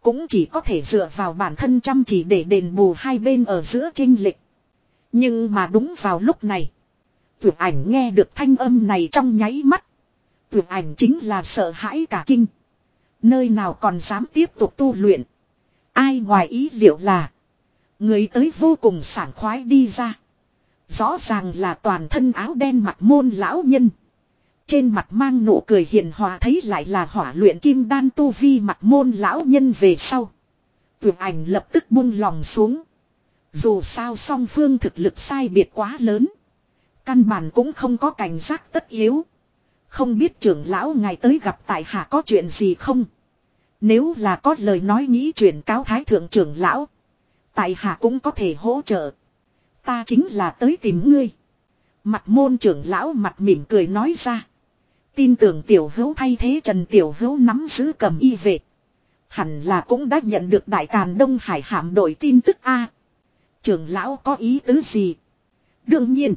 Cũng chỉ có thể dựa vào bản thân chăm chỉ để đền bù hai bên ở giữa trinh lịch. Nhưng mà đúng vào lúc này. Vượt ảnh nghe được thanh âm này trong nháy mắt. Vượt ảnh chính là sợ hãi cả kinh. Nơi nào còn dám tiếp tục tu luyện. Ai ngoài ý liệu là. Người tới vô cùng sảng khoái đi ra. Rõ ràng là toàn thân áo đen mặt môn lão nhân. Trên mặt mang nụ cười hiền hòa thấy lại là hỏa luyện kim đan tu vi mặt môn lão nhân về sau. Tuyệt ảnh lập tức buông lòng xuống. Dù sao song phương thực lực sai biệt quá lớn. Căn bản cũng không có cảnh giác tất yếu. Không biết trưởng lão ngài tới gặp tại hạ có chuyện gì không? Nếu là có lời nói nghĩ chuyện cáo thái thượng trưởng lão. Tại hạ cũng có thể hỗ trợ. Ta chính là tới tìm ngươi. Mặt môn trưởng lão mặt mỉm cười nói ra. Tin tưởng tiểu hữu thay thế Trần Tiểu hữu nắm giữ cầm y vệ. Hẳn là cũng đã nhận được đại càn Đông Hải hạm đội tin tức A. Trưởng lão có ý tứ gì? Đương nhiên.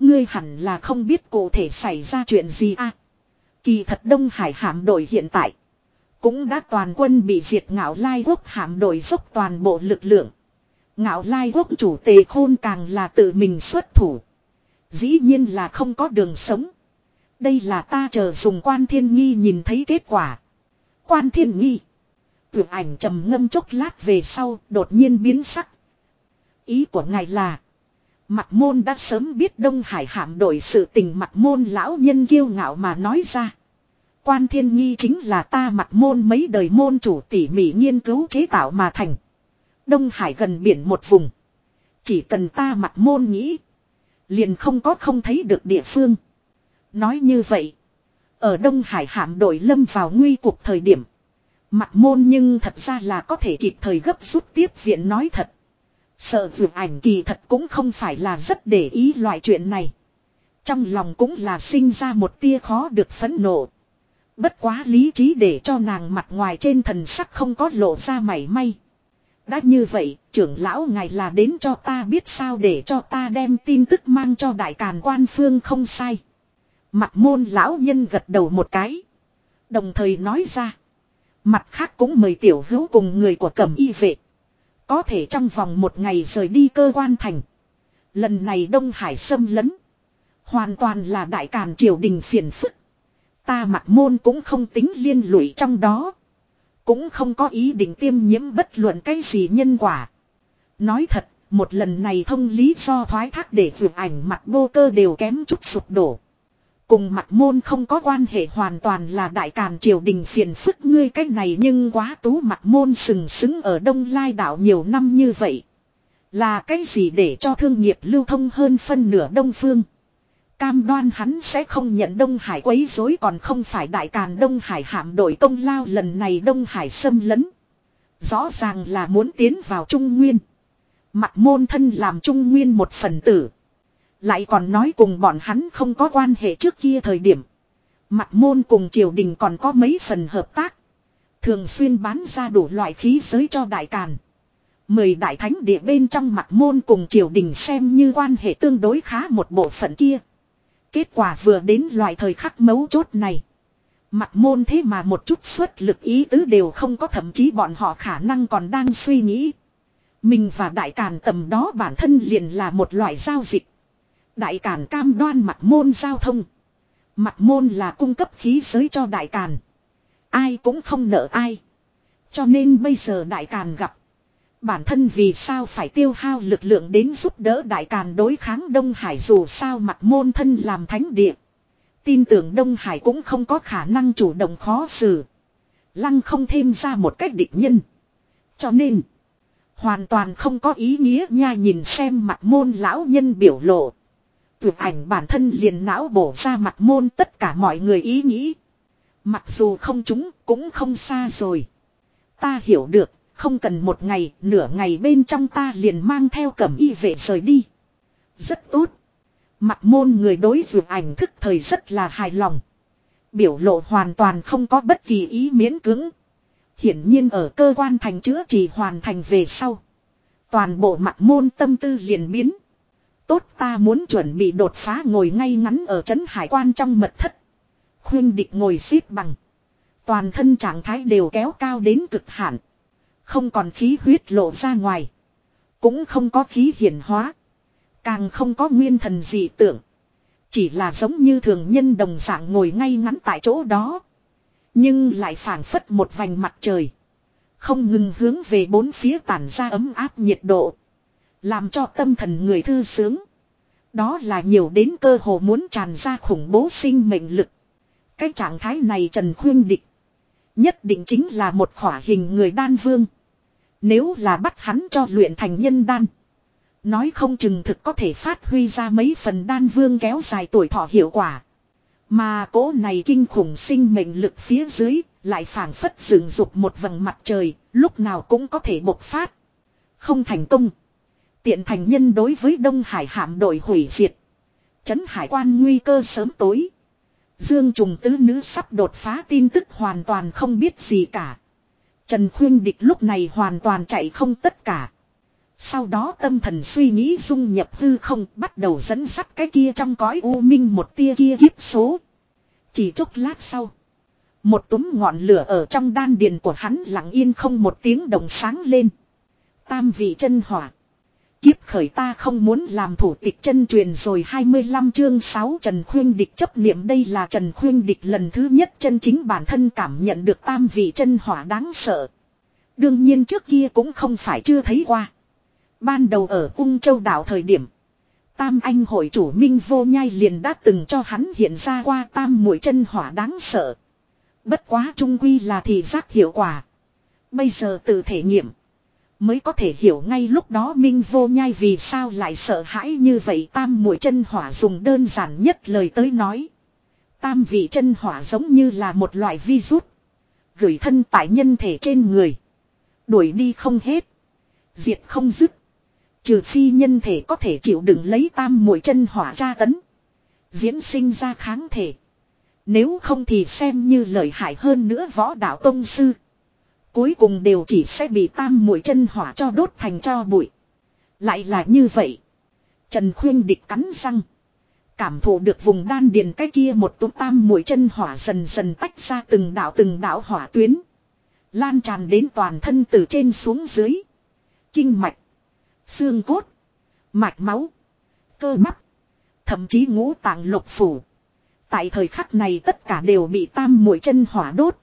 Ngươi hẳn là không biết cụ thể xảy ra chuyện gì A. Kỳ thật Đông Hải hạm đội hiện tại. Cũng đã toàn quân bị diệt ngạo lai quốc hạm đội dốc toàn bộ lực lượng. Ngạo lai quốc chủ tề khôn càng là tự mình xuất thủ. Dĩ nhiên là không có đường sống. Đây là ta chờ dùng quan thiên nghi nhìn thấy kết quả. Quan thiên nghi. Tưởng ảnh trầm ngâm chốc lát về sau, đột nhiên biến sắc. Ý của ngài là. Mặt môn đã sớm biết Đông Hải hạm đổi sự tình mặt môn lão nhân kiêu ngạo mà nói ra. Quan thiên nghi chính là ta mặt môn mấy đời môn chủ tỉ mỉ nghiên cứu chế tạo mà thành. Đông Hải gần biển một vùng. Chỉ cần ta mặt môn nghĩ. Liền không có không thấy được địa phương. Nói như vậy. Ở Đông Hải hạm đội lâm vào nguy cuộc thời điểm. Mặt môn nhưng thật ra là có thể kịp thời gấp rút tiếp viện nói thật. Sợ vượt ảnh kỳ thật cũng không phải là rất để ý loại chuyện này. Trong lòng cũng là sinh ra một tia khó được phẫn nộ. Bất quá lý trí để cho nàng mặt ngoài trên thần sắc không có lộ ra mảy may. Đã như vậy, trưởng lão ngài là đến cho ta biết sao để cho ta đem tin tức mang cho đại càn quan phương không sai. Mặt môn lão nhân gật đầu một cái. Đồng thời nói ra. Mặt khác cũng mời tiểu hữu cùng người của cẩm y vệ. Có thể trong vòng một ngày rời đi cơ quan thành. Lần này Đông Hải xâm lấn. Hoàn toàn là đại càn triều đình phiền phức. Ta mặt môn cũng không tính liên lụy trong đó. Cũng không có ý định tiêm nhiễm bất luận cái gì nhân quả. Nói thật, một lần này thông lý do thoái thác để vượt ảnh mặt vô cơ đều kém chút sụp đổ. Cùng mặt môn không có quan hệ hoàn toàn là đại càn triều đình phiền phức ngươi cách này nhưng quá tú mặt môn sừng sững ở đông lai đảo nhiều năm như vậy. Là cái gì để cho thương nghiệp lưu thông hơn phân nửa đông phương. Cam đoan hắn sẽ không nhận Đông Hải quấy rối, còn không phải đại càn Đông Hải hạm đội công lao lần này Đông Hải xâm lấn. Rõ ràng là muốn tiến vào Trung Nguyên. Mặt môn thân làm Trung Nguyên một phần tử. Lại còn nói cùng bọn hắn không có quan hệ trước kia thời điểm. Mặt môn cùng triều đình còn có mấy phần hợp tác. Thường xuyên bán ra đủ loại khí giới cho đại càn. Mười đại thánh địa bên trong mặt môn cùng triều đình xem như quan hệ tương đối khá một bộ phận kia. Kết quả vừa đến loại thời khắc mấu chốt này. Mặt môn thế mà một chút suất lực ý tứ đều không có, thậm chí bọn họ khả năng còn đang suy nghĩ. Mình và đại càn tầm đó bản thân liền là một loại giao dịch. Đại càn cam đoan mặt môn giao thông. Mặt môn là cung cấp khí giới cho đại càn. Ai cũng không nợ ai. Cho nên bây giờ đại càn gặp. Bản thân vì sao phải tiêu hao lực lượng đến giúp đỡ đại càn đối kháng Đông Hải dù sao mặt môn thân làm thánh địa. Tin tưởng Đông Hải cũng không có khả năng chủ động khó xử. Lăng không thêm ra một cách địch nhân. Cho nên. Hoàn toàn không có ý nghĩa nha nhìn xem mặt môn lão nhân biểu lộ. Tuyệt ảnh bản thân liền não bổ ra mặt môn tất cả mọi người ý nghĩ. Mặc dù không chúng cũng không xa rồi. Ta hiểu được, không cần một ngày, nửa ngày bên trong ta liền mang theo cẩm y vệ rời đi. Rất tốt. Mặt môn người đối dù ảnh thức thời rất là hài lòng. Biểu lộ hoàn toàn không có bất kỳ ý miễn cứng Hiển nhiên ở cơ quan thành chữa trị hoàn thành về sau. Toàn bộ mặt môn tâm tư liền biến. Tốt ta muốn chuẩn bị đột phá ngồi ngay ngắn ở trấn hải quan trong mật thất. Khuyên địch ngồi xếp bằng. Toàn thân trạng thái đều kéo cao đến cực hạn. Không còn khí huyết lộ ra ngoài. Cũng không có khí hiển hóa. Càng không có nguyên thần gì tưởng. Chỉ là giống như thường nhân đồng dạng ngồi ngay ngắn tại chỗ đó. Nhưng lại phảng phất một vành mặt trời. Không ngừng hướng về bốn phía tản ra ấm áp nhiệt độ. Làm cho tâm thần người thư sướng. Đó là nhiều đến cơ hồ muốn tràn ra khủng bố sinh mệnh lực. Cái trạng thái này Trần Khuyên Địch. Nhất định chính là một khỏa hình người đan vương. Nếu là bắt hắn cho luyện thành nhân đan. Nói không chừng thực có thể phát huy ra mấy phần đan vương kéo dài tuổi thọ hiệu quả. Mà cố này kinh khủng sinh mệnh lực phía dưới, lại phảng phất dựng dục một vầng mặt trời, lúc nào cũng có thể bộc phát. Không thành công. Tiện thành nhân đối với Đông Hải hạm đội hủy diệt. Trấn hải quan nguy cơ sớm tối. Dương trùng tứ nữ sắp đột phá tin tức hoàn toàn không biết gì cả. Trần Khuyên Địch lúc này hoàn toàn chạy không tất cả. Sau đó tâm thần suy nghĩ dung nhập hư không, bắt đầu dẫn sắt cái kia trong cõi u minh một tia kia kiếp số. Chỉ chốc lát sau. Một túm ngọn lửa ở trong đan điền của hắn lặng yên không một tiếng đồng sáng lên. Tam vị chân hỏa. Kiếp khởi ta không muốn làm thủ tịch chân truyền rồi 25 chương 6 Trần Khuyên Địch chấp niệm đây là Trần Khuyên Địch lần thứ nhất chân chính bản thân cảm nhận được tam vị chân hỏa đáng sợ. Đương nhiên trước kia cũng không phải chưa thấy qua. Ban đầu ở ung châu đảo thời điểm. Tam anh hội chủ Minh Vô Nhai liền đã từng cho hắn hiện ra qua tam mũi chân hỏa đáng sợ. Bất quá trung quy là thì giác hiệu quả. Bây giờ tự thể nghiệm. Mới có thể hiểu ngay lúc đó Minh Vô Nhai vì sao lại sợ hãi như vậy tam mũi chân hỏa dùng đơn giản nhất lời tới nói. Tam vị chân hỏa giống như là một loại virus. Gửi thân tại nhân thể trên người. Đuổi đi không hết. Diệt không dứt. Trừ phi nhân thể có thể chịu đựng lấy tam mũi chân hỏa tra tấn. Diễn sinh ra kháng thể. Nếu không thì xem như lợi hại hơn nữa võ đạo tông sư. Cuối cùng đều chỉ sẽ bị tam mũi chân hỏa cho đốt thành cho bụi. Lại là như vậy. Trần Khuyên địch cắn răng. Cảm thụ được vùng đan điền cái kia một tụm tam mũi chân hỏa dần dần tách ra từng đạo từng đạo hỏa tuyến. Lan tràn đến toàn thân từ trên xuống dưới. Kinh mạch. Xương cốt. Mạch máu. Cơ bắp. Thậm chí ngũ tạng lục phủ. Tại thời khắc này tất cả đều bị tam mũi chân hỏa đốt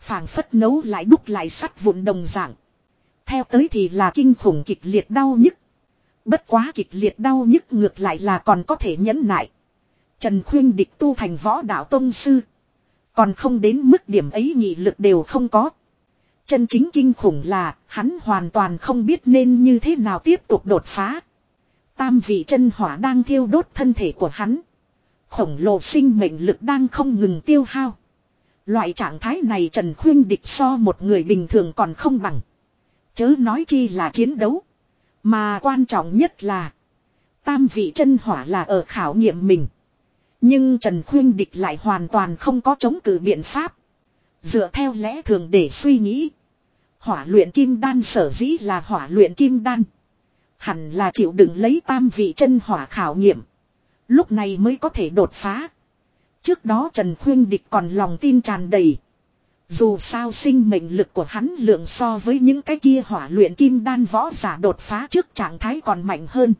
phảng phất nấu lại đúc lại sắt vụn đồng dạng. Theo tới thì là kinh khủng kịch liệt đau nhức. Bất quá kịch liệt đau nhức ngược lại là còn có thể nhẫn nại. Trần Khuyên địch tu thành võ đạo tông sư. Còn không đến mức điểm ấy nghị lực đều không có. Chân chính kinh khủng là hắn hoàn toàn không biết nên như thế nào tiếp tục đột phá. Tam vị chân hỏa đang thiêu đốt thân thể của hắn. Khổng lồ sinh mệnh lực đang không ngừng tiêu hao. Loại trạng thái này Trần Khuyên địch so một người bình thường còn không bằng. Chớ nói chi là chiến đấu. Mà quan trọng nhất là. Tam vị chân hỏa là ở khảo nghiệm mình. Nhưng Trần Khuyên địch lại hoàn toàn không có chống cự biện pháp. Dựa theo lẽ thường để suy nghĩ. Hỏa luyện kim đan sở dĩ là hỏa luyện kim đan. Hẳn là chịu đựng lấy tam vị chân hỏa khảo nghiệm. Lúc này mới có thể đột phá. Trước đó Trần Khuyên Địch còn lòng tin tràn đầy. Dù sao sinh mệnh lực của hắn lượng so với những cái kia hỏa luyện kim đan võ giả đột phá trước trạng thái còn mạnh hơn.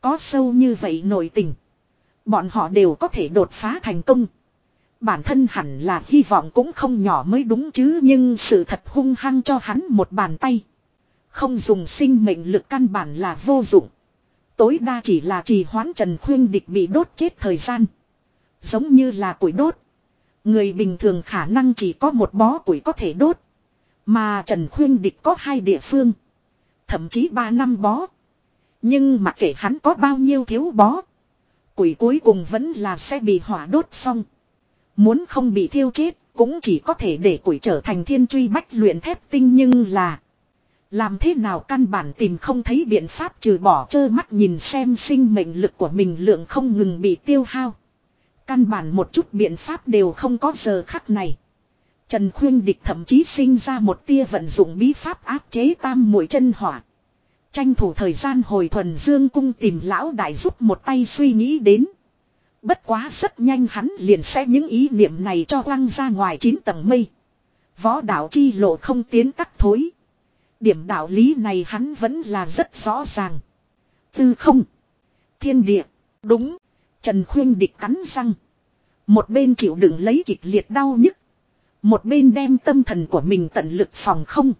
Có sâu như vậy nội tình. Bọn họ đều có thể đột phá thành công. Bản thân hẳn là hy vọng cũng không nhỏ mới đúng chứ, nhưng sự thật hung hăng cho hắn một bàn tay. Không dùng sinh mệnh lực căn bản là vô dụng. Tối đa chỉ là trì hoãn Trần Khuyên Địch bị đốt chết thời gian. Giống như là củi đốt. Người bình thường khả năng chỉ có một bó củi có thể đốt. Mà Trần Khuyên Địch có hai địa phương. Thậm chí ba năm bó. Nhưng mặc kệ hắn có bao nhiêu thiếu bó. Củi cuối cùng vẫn là sẽ bị hỏa đốt xong. Muốn không bị thiêu chết, cũng chỉ có thể để củi trở thành thiên truy bách luyện thép tinh nhưng là. Làm thế nào căn bản tìm không thấy biện pháp trừ bỏ trơ mắt nhìn xem sinh mệnh lực của mình lượng không ngừng bị tiêu hao. Căn bản một chút biện pháp đều không có giờ khắc này. Trần Khuyên Địch thậm chí sinh ra một tia vận dụng bí pháp áp chế tam mũi chân hỏa. Tranh thủ thời gian hồi thuần dương cung tìm lão đại giúp một tay suy nghĩ đến. Bất quá rất nhanh hắn liền sẽ những ý niệm này cho quăng ra ngoài chín tầng mây. Võ đạo chi lộ không tiến tắc thối. Điểm đạo lý này hắn vẫn là rất rõ ràng. Tư không. Thiên địa. Đúng. Trần Khuyên địch cắn răng. Một bên chịu đựng lấy kịch liệt đau nhức. Một bên đem tâm thần của mình tận lực phòng không.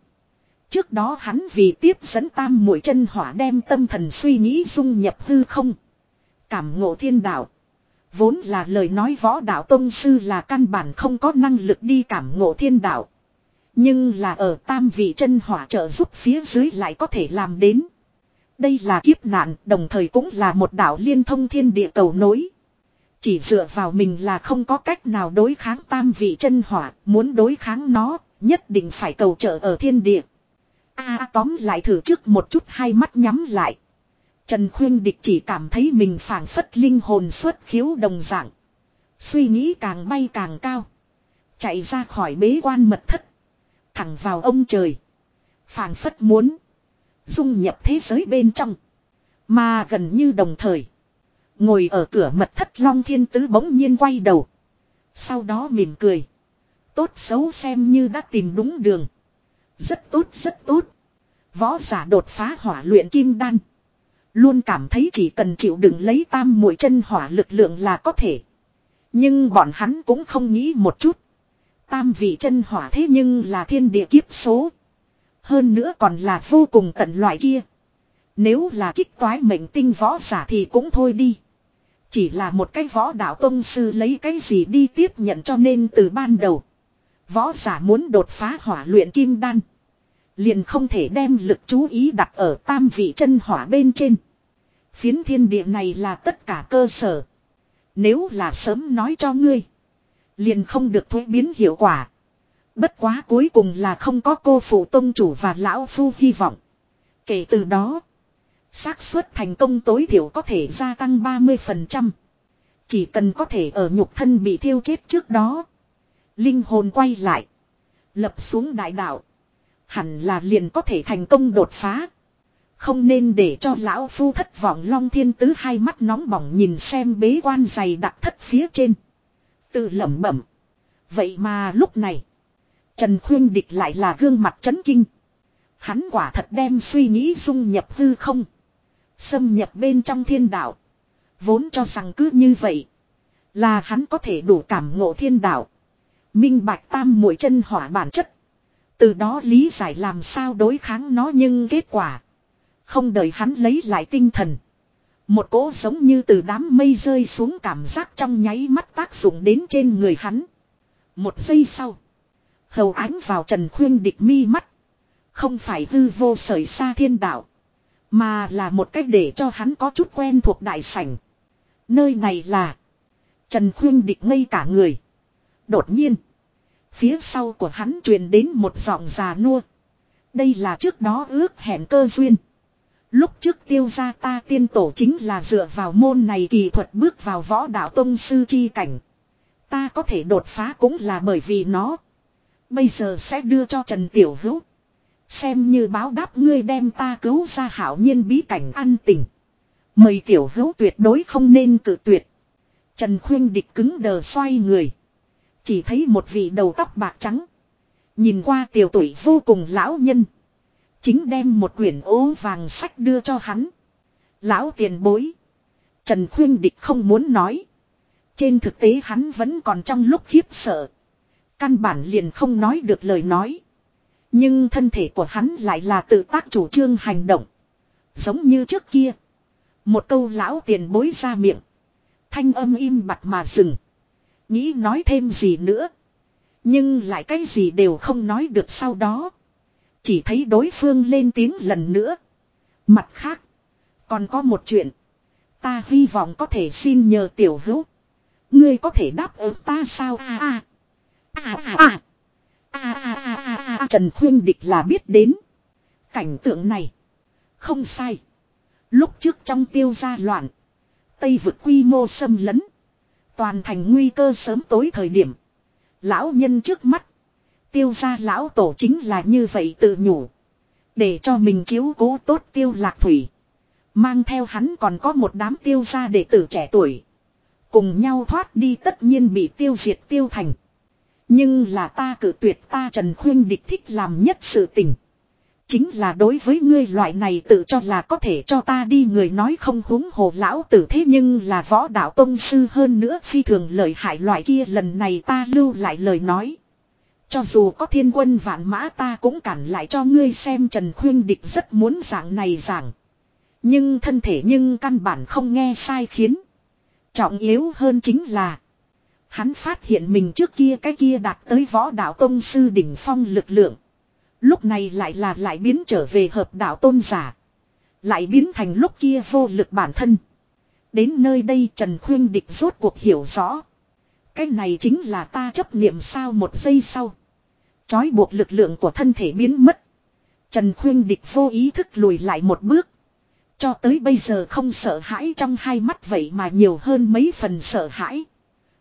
Trước đó hắn vì tiếp dẫn tam mũi chân hỏa đem tâm thần suy nghĩ dung nhập hư không. Cảm ngộ thiên đạo. Vốn là lời nói võ đạo tông sư là căn bản không có năng lực đi cảm ngộ thiên đạo. Nhưng là ở tam vị chân hỏa trợ giúp phía dưới lại có thể làm đến. Đây là kiếp nạn, đồng thời cũng là một đạo liên thông thiên địa cầu nối. Chỉ dựa vào mình là không có cách nào đối kháng tam vị chân hỏa, muốn đối kháng nó, nhất định phải cầu trợ ở thiên địa. A tóm lại thử trước một chút hai mắt nhắm lại. Trần Khuyên Địch chỉ cảm thấy mình phảng phất linh hồn xuất khiếu đồng dạng. Suy nghĩ càng bay càng cao. Chạy ra khỏi bế quan mật thất. Thẳng vào ông trời. phảng phất muốn. Dung nhập thế giới bên trong. Mà gần như đồng thời. Ngồi ở cửa mật thất Long Thiên Tứ bỗng nhiên quay đầu. Sau đó mỉm cười. Tốt xấu xem như đã tìm đúng đường. Rất tốt rất tốt. Võ giả đột phá hỏa luyện kim đan. Luôn cảm thấy chỉ cần chịu đựng lấy tam mũi chân hỏa lực lượng là có thể. Nhưng bọn hắn cũng không nghĩ một chút. Tam vị chân hỏa thế nhưng là thiên địa kiếp số. Hơn nữa còn là vô cùng tận loại kia. Nếu là kích toái mệnh tinh võ giả thì cũng thôi đi. Chỉ là một cái võ đạo tông sư lấy cái gì đi tiếp nhận cho nên từ ban đầu. Võ giả muốn đột phá hỏa luyện kim đan. Liền không thể đem lực chú ý đặt ở tam vị chân hỏa bên trên. Phiến thiên địa này là tất cả cơ sở. Nếu là sớm nói cho ngươi. Liền không được thuế biến hiệu quả. Bất quá cuối cùng là không có cô phụ tông chủ và lão phu hy vọng. Kể từ đó. xác suất thành công tối thiểu có thể gia tăng 30%. Chỉ cần có thể ở nhục thân bị thiêu chết trước đó. Linh hồn quay lại. Lập xuống đại đạo. Hẳn là liền có thể thành công đột phá. Không nên để cho lão phu thất vọng long thiên tứ hai mắt nóng bỏng nhìn xem bế quan dày đặc thất phía trên. Tự lẩm bẩm. Vậy mà lúc này. Trần Khuyên Địch lại là gương mặt chấn kinh. Hắn quả thật đem suy nghĩ dung nhập hư không. Xâm nhập bên trong thiên đạo. Vốn cho rằng cứ như vậy. Là hắn có thể đủ cảm ngộ thiên đạo. Minh bạch tam mũi chân hỏa bản chất. Từ đó lý giải làm sao đối kháng nó nhưng kết quả. Không đợi hắn lấy lại tinh thần. Một cỗ giống như từ đám mây rơi xuống cảm giác trong nháy mắt tác dụng đến trên người hắn. Một giây sau. Hầu ánh vào trần khuyên địch mi mắt. Không phải hư vô sởi xa thiên đạo. Mà là một cách để cho hắn có chút quen thuộc đại sảnh. Nơi này là. Trần khuyên địch ngây cả người. Đột nhiên. Phía sau của hắn truyền đến một giọng già nua. Đây là trước đó ước hẹn cơ duyên. Lúc trước tiêu gia ta tiên tổ chính là dựa vào môn này kỳ thuật bước vào võ đạo tông sư chi cảnh. Ta có thể đột phá cũng là bởi vì nó. Bây giờ sẽ đưa cho Trần Tiểu Hữu. Xem như báo đáp ngươi đem ta cứu ra hảo nhiên bí cảnh an tình. Mời tiểu hữu tuyệt đối không nên cự tuyệt. Trần Khuyên Địch cứng đờ xoay người. Chỉ thấy một vị đầu tóc bạc trắng. Nhìn qua tiểu tuổi vô cùng lão nhân. Chính đem một quyển ố vàng sách đưa cho hắn. Lão tiền bối. Trần Khuyên Địch không muốn nói. Trên thực tế hắn vẫn còn trong lúc khiếp sợ. Căn bản liền không nói được lời nói. Nhưng thân thể của hắn lại là tự tác chủ trương hành động. Giống như trước kia. Một câu lão tiền bối ra miệng. Thanh âm im bặt mà dừng. Nghĩ nói thêm gì nữa. Nhưng lại cái gì đều không nói được sau đó. Chỉ thấy đối phương lên tiếng lần nữa. Mặt khác. Còn có một chuyện. Ta hy vọng có thể xin nhờ tiểu hữu. Ngươi có thể đáp ứng ta sao a a a à, à, Trần Khuyên Địch là biết đến. Cảnh tượng này. Không sai. Lúc trước trong tiêu gia loạn. Tây vực quy mô xâm lấn. Toàn thành nguy cơ sớm tối thời điểm. Lão nhân trước mắt. Tiêu gia lão tổ chính là như vậy tự nhủ. Để cho mình chiếu cố tốt tiêu lạc thủy. Mang theo hắn còn có một đám tiêu gia đệ tử trẻ tuổi. Cùng nhau thoát đi tất nhiên bị tiêu diệt tiêu thành. Nhưng là ta cử tuyệt ta Trần Khuyên địch thích làm nhất sự tình. Chính là đối với ngươi loại này tự cho là có thể cho ta đi người nói không húng hồ lão tử thế nhưng là võ đạo tông sư hơn nữa phi thường lợi hại loại kia lần này ta lưu lại lời nói. Cho dù có thiên quân vạn mã ta cũng cản lại cho ngươi xem Trần Khuyên Địch rất muốn dạng này giảng. Nhưng thân thể nhưng căn bản không nghe sai khiến. Trọng yếu hơn chính là. Hắn phát hiện mình trước kia cái kia đạt tới võ đạo tông sư đỉnh phong lực lượng. Lúc này lại là lại biến trở về hợp đạo tôn giả. Lại biến thành lúc kia vô lực bản thân. Đến nơi đây Trần Khuyên Địch rốt cuộc hiểu rõ. Cái này chính là ta chấp niệm sao một giây sau. Chói buộc lực lượng của thân thể biến mất. Trần Khuyên Địch vô ý thức lùi lại một bước. Cho tới bây giờ không sợ hãi trong hai mắt vậy mà nhiều hơn mấy phần sợ hãi.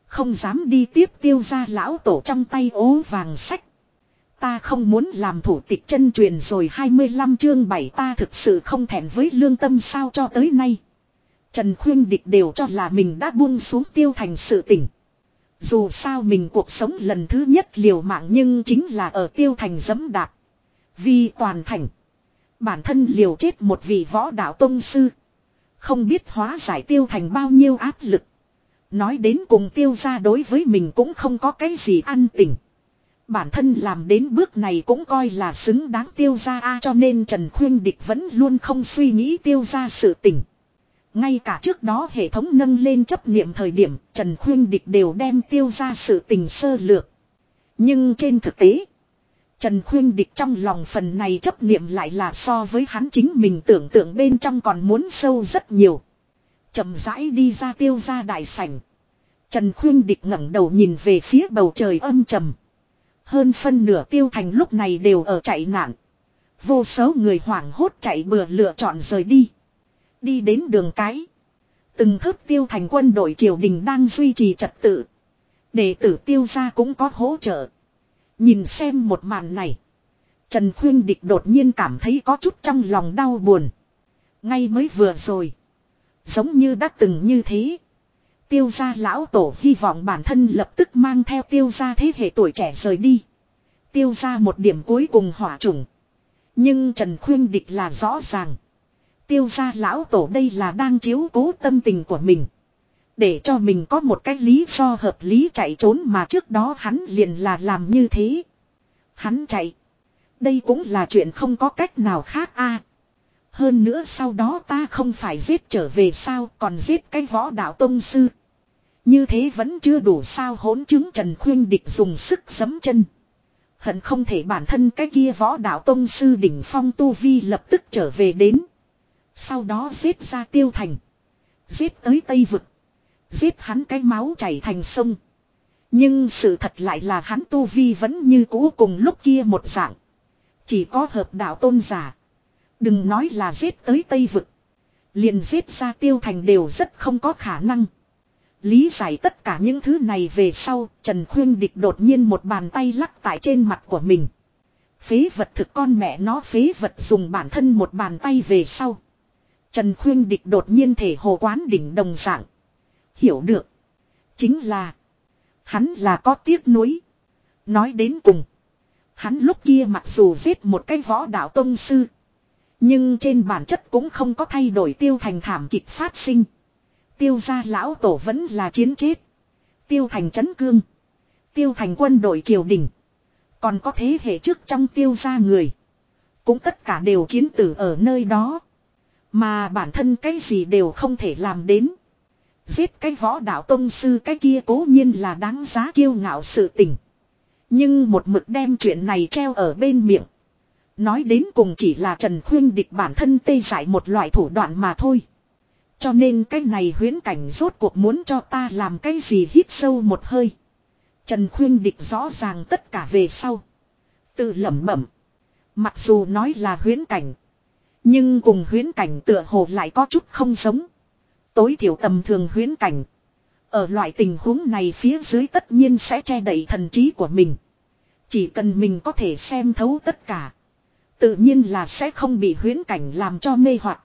Không dám đi tiếp tiêu ra lão tổ trong tay ố vàng sách. Ta không muốn làm thủ tịch chân truyền rồi 25 chương 7 ta thực sự không thèm với lương tâm sao cho tới nay. Trần Khuyên Địch đều cho là mình đã buông xuống tiêu thành sự tỉnh. Dù sao mình cuộc sống lần thứ nhất liều mạng nhưng chính là ở tiêu thành dẫm đạp. Vì toàn thành. Bản thân liều chết một vị võ đạo tông sư. Không biết hóa giải tiêu thành bao nhiêu áp lực. Nói đến cùng tiêu ra đối với mình cũng không có cái gì an tình, Bản thân làm đến bước này cũng coi là xứng đáng tiêu ra a cho nên Trần Khuyên Địch vẫn luôn không suy nghĩ tiêu ra sự tình, Ngay cả trước đó hệ thống nâng lên chấp niệm thời điểm Trần Khuyên Địch đều đem tiêu ra sự tình sơ lược. Nhưng trên thực tế, Trần Khuyên Địch trong lòng phần này chấp niệm lại là so với hắn chính mình tưởng tượng bên trong còn muốn sâu rất nhiều chậm rãi đi ra tiêu ra đại sảnh. Trần Khuyên Địch ngẩng đầu nhìn về phía bầu trời âm trầm. Hơn phân nửa tiêu thành lúc này đều ở chạy nạn. Vô số người hoảng hốt chạy bừa lựa chọn rời đi. Đi đến đường cái. Từng thớt tiêu thành quân đội triều đình đang duy trì trật tự. Đệ tử tiêu gia cũng có hỗ trợ. Nhìn xem một màn này. Trần Khuyên Địch đột nhiên cảm thấy có chút trong lòng đau buồn. Ngay mới vừa rồi. Giống như đã từng như thế. Tiêu gia lão tổ hy vọng bản thân lập tức mang theo tiêu gia thế hệ tuổi trẻ rời đi. Tiêu gia một điểm cuối cùng hỏa trùng. Nhưng Trần Khuyên Địch là rõ ràng. Tiêu gia lão tổ đây là đang chiếu cố tâm tình của mình. Để cho mình có một cái lý do hợp lý chạy trốn mà trước đó hắn liền là làm như thế. Hắn chạy. Đây cũng là chuyện không có cách nào khác a. Hơn nữa sau đó ta không phải giết trở về sao, còn giết cái võ đạo tông sư. Như thế vẫn chưa đủ sao, hỗn chứng Trần Khuyên Địch dùng sức giấm chân. Hận không thể bản thân cái kia võ đạo tông sư đỉnh phong tu vi lập tức trở về đến. Sau đó giết ra tiêu thành. Giết tới Tây Vực. Giết hắn cái máu chảy thành sông. Nhưng sự thật lại là hắn tu vi vẫn như cũ cùng lúc kia một dạng. Chỉ có hợp đạo tôn giả. Đừng nói là giết tới Tây Vực. Liền giết ra tiêu thành đều rất không có khả năng. Lý giải tất cả những thứ này về sau, Trần Khuyên Địch đột nhiên một bàn tay lắc tại trên mặt của mình. Phế vật thực con mẹ nó phế vật dùng bản thân một bàn tay về sau. Trần Khuyên Địch đột nhiên thể hồ quán đỉnh đồng dạng. Hiểu được. Chính là. Hắn là có tiếc nuối. Nói đến cùng. Hắn lúc kia mặc dù giết một cái võ đạo tông sư. Nhưng trên bản chất cũng không có thay đổi tiêu thành thảm kịch phát sinh. Tiêu gia lão tổ vẫn là chiến chết. Tiêu thành chấn cương. Tiêu thành quân đội triều đình. Còn có thế hệ trước trong tiêu gia người. Cũng tất cả đều chiến tử ở nơi đó. Mà bản thân cái gì đều không thể làm đến. Giết cái võ đạo tông sư cái kia cố nhiên là đáng giá kiêu ngạo sự tình. Nhưng một mực đem chuyện này treo ở bên miệng. Nói đến cùng chỉ là Trần Khuyên địch bản thân tê giải một loại thủ đoạn mà thôi. Cho nên cái này huyến cảnh rốt cuộc muốn cho ta làm cái gì hít sâu một hơi. Trần Khuyên địch rõ ràng tất cả về sau. Tự lẩm bẩm. Mặc dù nói là huyến cảnh. Nhưng cùng huyến cảnh tựa hồ lại có chút không giống. Tối thiểu tầm thường huyến cảnh. Ở loại tình huống này phía dưới tất nhiên sẽ che đậy thần trí của mình. Chỉ cần mình có thể xem thấu tất cả. Tự nhiên là sẽ không bị huyến cảnh làm cho mê hoặc.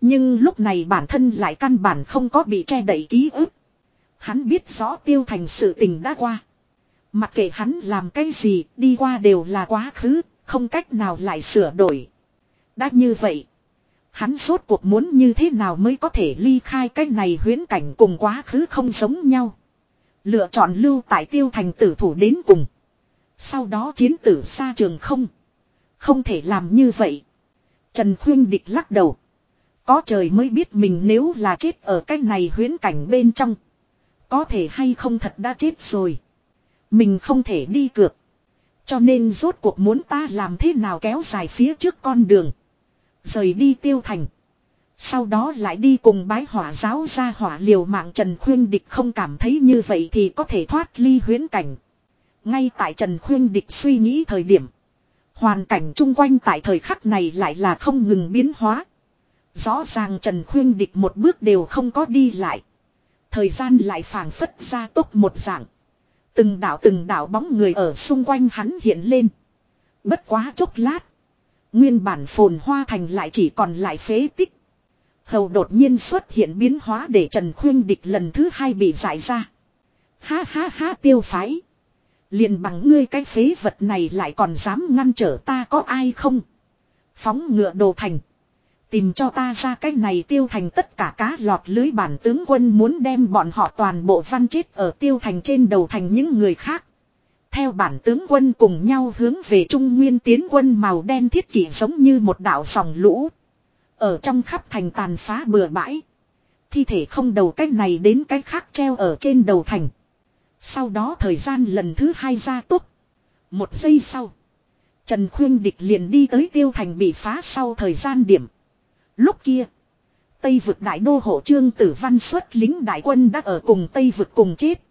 Nhưng lúc này bản thân lại căn bản không có bị che đậy ký ức. Hắn biết rõ tiêu thành sự tình đã qua. Mặc kệ hắn làm cái gì, đi qua đều là quá khứ, không cách nào lại sửa đổi. Đã như vậy, hắn rốt cuộc muốn như thế nào mới có thể ly khai cái này huyến cảnh cùng quá khứ không giống nhau. Lựa chọn lưu tại tiêu thành tử thủ đến cùng. Sau đó chiến tử xa trường không. Không thể làm như vậy. Trần Khuyên Địch lắc đầu. Có trời mới biết mình nếu là chết ở cái này huyến cảnh bên trong. Có thể hay không thật đã chết rồi. Mình không thể đi cược. Cho nên rốt cuộc muốn ta làm thế nào kéo dài phía trước con đường. Rời đi tiêu thành. Sau đó lại đi cùng bái hỏa giáo ra hỏa liều mạng Trần Khuyên Địch không cảm thấy như vậy thì có thể thoát ly huyến cảnh. Ngay tại Trần Khuyên Địch suy nghĩ thời điểm. Hoàn cảnh chung quanh tại thời khắc này lại là không ngừng biến hóa. Rõ ràng Trần Khuyên Địch một bước đều không có đi lại. Thời gian lại phảng phất ra tốc một dạng. Từng đảo từng đảo bóng người ở xung quanh hắn hiện lên. Bất quá chốc lát. Nguyên bản phồn hoa thành lại chỉ còn lại phế tích. Hầu đột nhiên xuất hiện biến hóa để Trần Khuyên Địch lần thứ hai bị giải ra. Ha ha ha, tiêu phái. Liền bằng ngươi cái phế vật này lại còn dám ngăn trở ta có ai không? Phóng ngựa đồ thành. Tìm cho ta ra cái này tiêu thành tất cả cá lọt lưới bản tướng quân muốn đem bọn họ toàn bộ văn chết ở tiêu thành trên đầu thành những người khác. Theo bản tướng quân cùng nhau hướng về trung nguyên tiến quân màu đen thiết kỷ giống như một đạo sòng lũ. Ở trong khắp thành tàn phá bừa bãi. Thi thể không đầu cách này đến cách khác treo ở trên đầu thành. Sau đó thời gian lần thứ hai ra tốc Một giây sau. Trần Khuyên Địch liền đi tới tiêu thành bị phá sau thời gian điểm. Lúc kia. Tây vực đại đô hộ trương tử văn xuất lính đại quân đã ở cùng Tây vực cùng chết.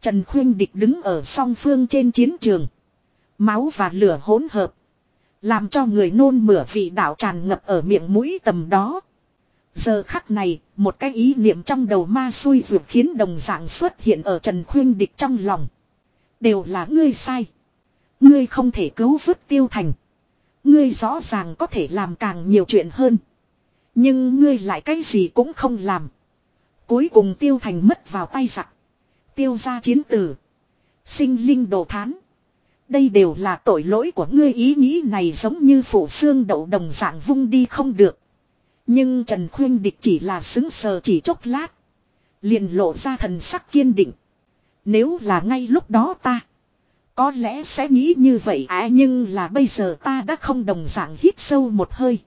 Trần Khuyên Địch đứng ở song phương trên chiến trường. Máu và lửa hỗn hợp. Làm cho người nôn mửa vị đạo tràn ngập ở miệng mũi tầm đó. Giờ khắc này, một cái ý niệm trong đầu ma xui ruột khiến đồng dạng xuất hiện ở Trần Khuyên Địch trong lòng. Đều là ngươi sai. Ngươi không thể cứu vứt tiêu thành. Ngươi rõ ràng có thể làm càng nhiều chuyện hơn. Nhưng ngươi lại cái gì cũng không làm. Cuối cùng tiêu thành mất vào tay giặc. Tiêu ra chiến tử. Sinh linh đồ thán. Đây đều là tội lỗi của ngươi ý nghĩ này giống như phủ xương đậu đồng dạng vung đi không được. Nhưng Trần Khuyên Địch chỉ là xứng sờ chỉ chốc lát. Liền lộ ra thần sắc kiên định. Nếu là ngay lúc đó ta. Có lẽ sẽ nghĩ như vậy à nhưng là bây giờ ta đã không đồng dạng hít sâu một hơi.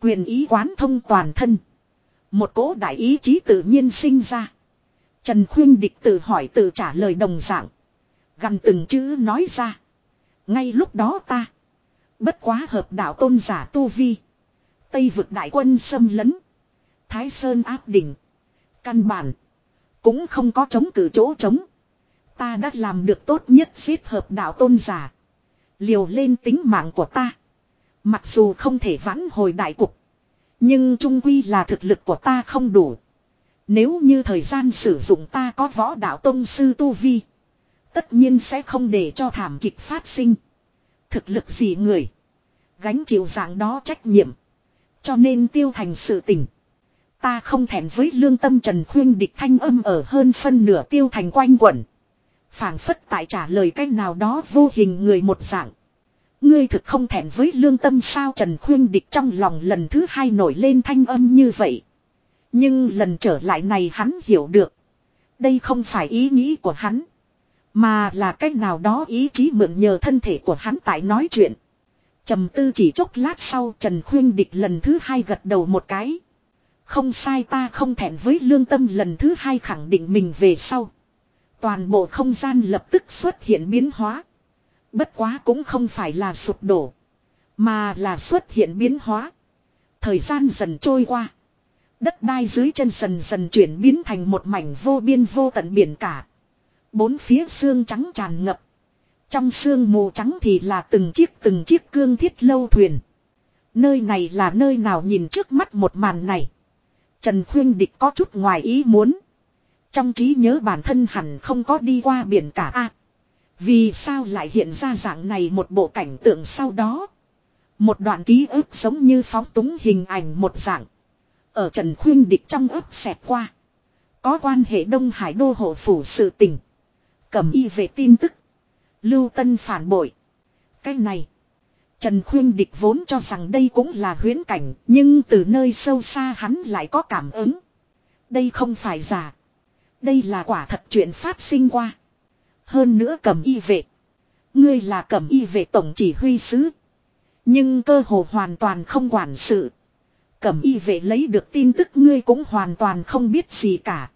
Quyền ý quán thông toàn thân. Một cố đại ý chí tự nhiên sinh ra. Trần Khuyên Địch tự hỏi tự trả lời đồng dạng. Gần từng chữ nói ra. Ngay lúc đó ta. Bất quá hợp đạo tôn giả Tu Vi. Tây vực đại quân xâm lấn. Thái Sơn áp đỉnh. Căn bản. Cũng không có chống cử chỗ chống. Ta đã làm được tốt nhất xếp hợp đạo tôn giả. Liều lên tính mạng của ta. Mặc dù không thể vãn hồi đại cục. Nhưng trung quy là thực lực của ta không đủ. Nếu như thời gian sử dụng ta có võ đạo tông sư tu vi. Tất nhiên sẽ không để cho thảm kịch phát sinh. thực lực gì người. Gánh chịu dạng đó trách nhiệm. Cho nên tiêu thành sự tình. Ta không thèm với lương tâm Trần Khuyên địch thanh âm ở hơn phân nửa tiêu thành quanh quẩn. phảng phất tại trả lời cách nào đó vô hình người một dạng. Ngươi thực không thèm với lương tâm sao Trần Khuyên địch trong lòng lần thứ hai nổi lên thanh âm như vậy. Nhưng lần trở lại này hắn hiểu được. Đây không phải ý nghĩ của hắn. Mà là cách nào đó ý chí mượn nhờ thân thể của hắn tại nói chuyện trầm tư chỉ chốc lát sau Trần Khuyên Địch lần thứ hai gật đầu một cái. Không sai ta không thẹn với lương tâm lần thứ hai khẳng định mình về sau. Toàn bộ không gian lập tức xuất hiện biến hóa. Bất quá cũng không phải là sụp đổ. Mà là xuất hiện biến hóa. Thời gian dần trôi qua. Đất đai dưới chân dần dần chuyển biến thành một mảnh vô biên vô tận biển cả. Bốn phía xương trắng tràn ngập. Trong xương mù trắng thì là từng chiếc từng chiếc cương thiết lâu thuyền. Nơi này là nơi nào nhìn trước mắt một màn này. Trần Khuyên Địch có chút ngoài ý muốn. Trong trí nhớ bản thân hẳn không có đi qua biển cả a. vì sao lại hiện ra dạng này một bộ cảnh tượng sau đó. Một đoạn ký ức giống như phóng túng hình ảnh một dạng. Ở Trần Khuyên Địch trong ức xẹt qua. Có quan hệ Đông Hải đô hộ phủ sự tình. Cầm y về tin tức. Lưu Tân phản bội. Cái này. Trần Khuyên Địch vốn cho rằng đây cũng là huyễn cảnh. Nhưng từ nơi sâu xa hắn lại có cảm ứng. Đây không phải giả. Đây là quả thật chuyện phát sinh qua. Hơn nữa cầm y vệ. Ngươi là cầm y vệ tổng chỉ huy sứ. Nhưng cơ hồ hoàn toàn không quản sự. Cẩm y vệ lấy được tin tức ngươi cũng hoàn toàn không biết gì cả.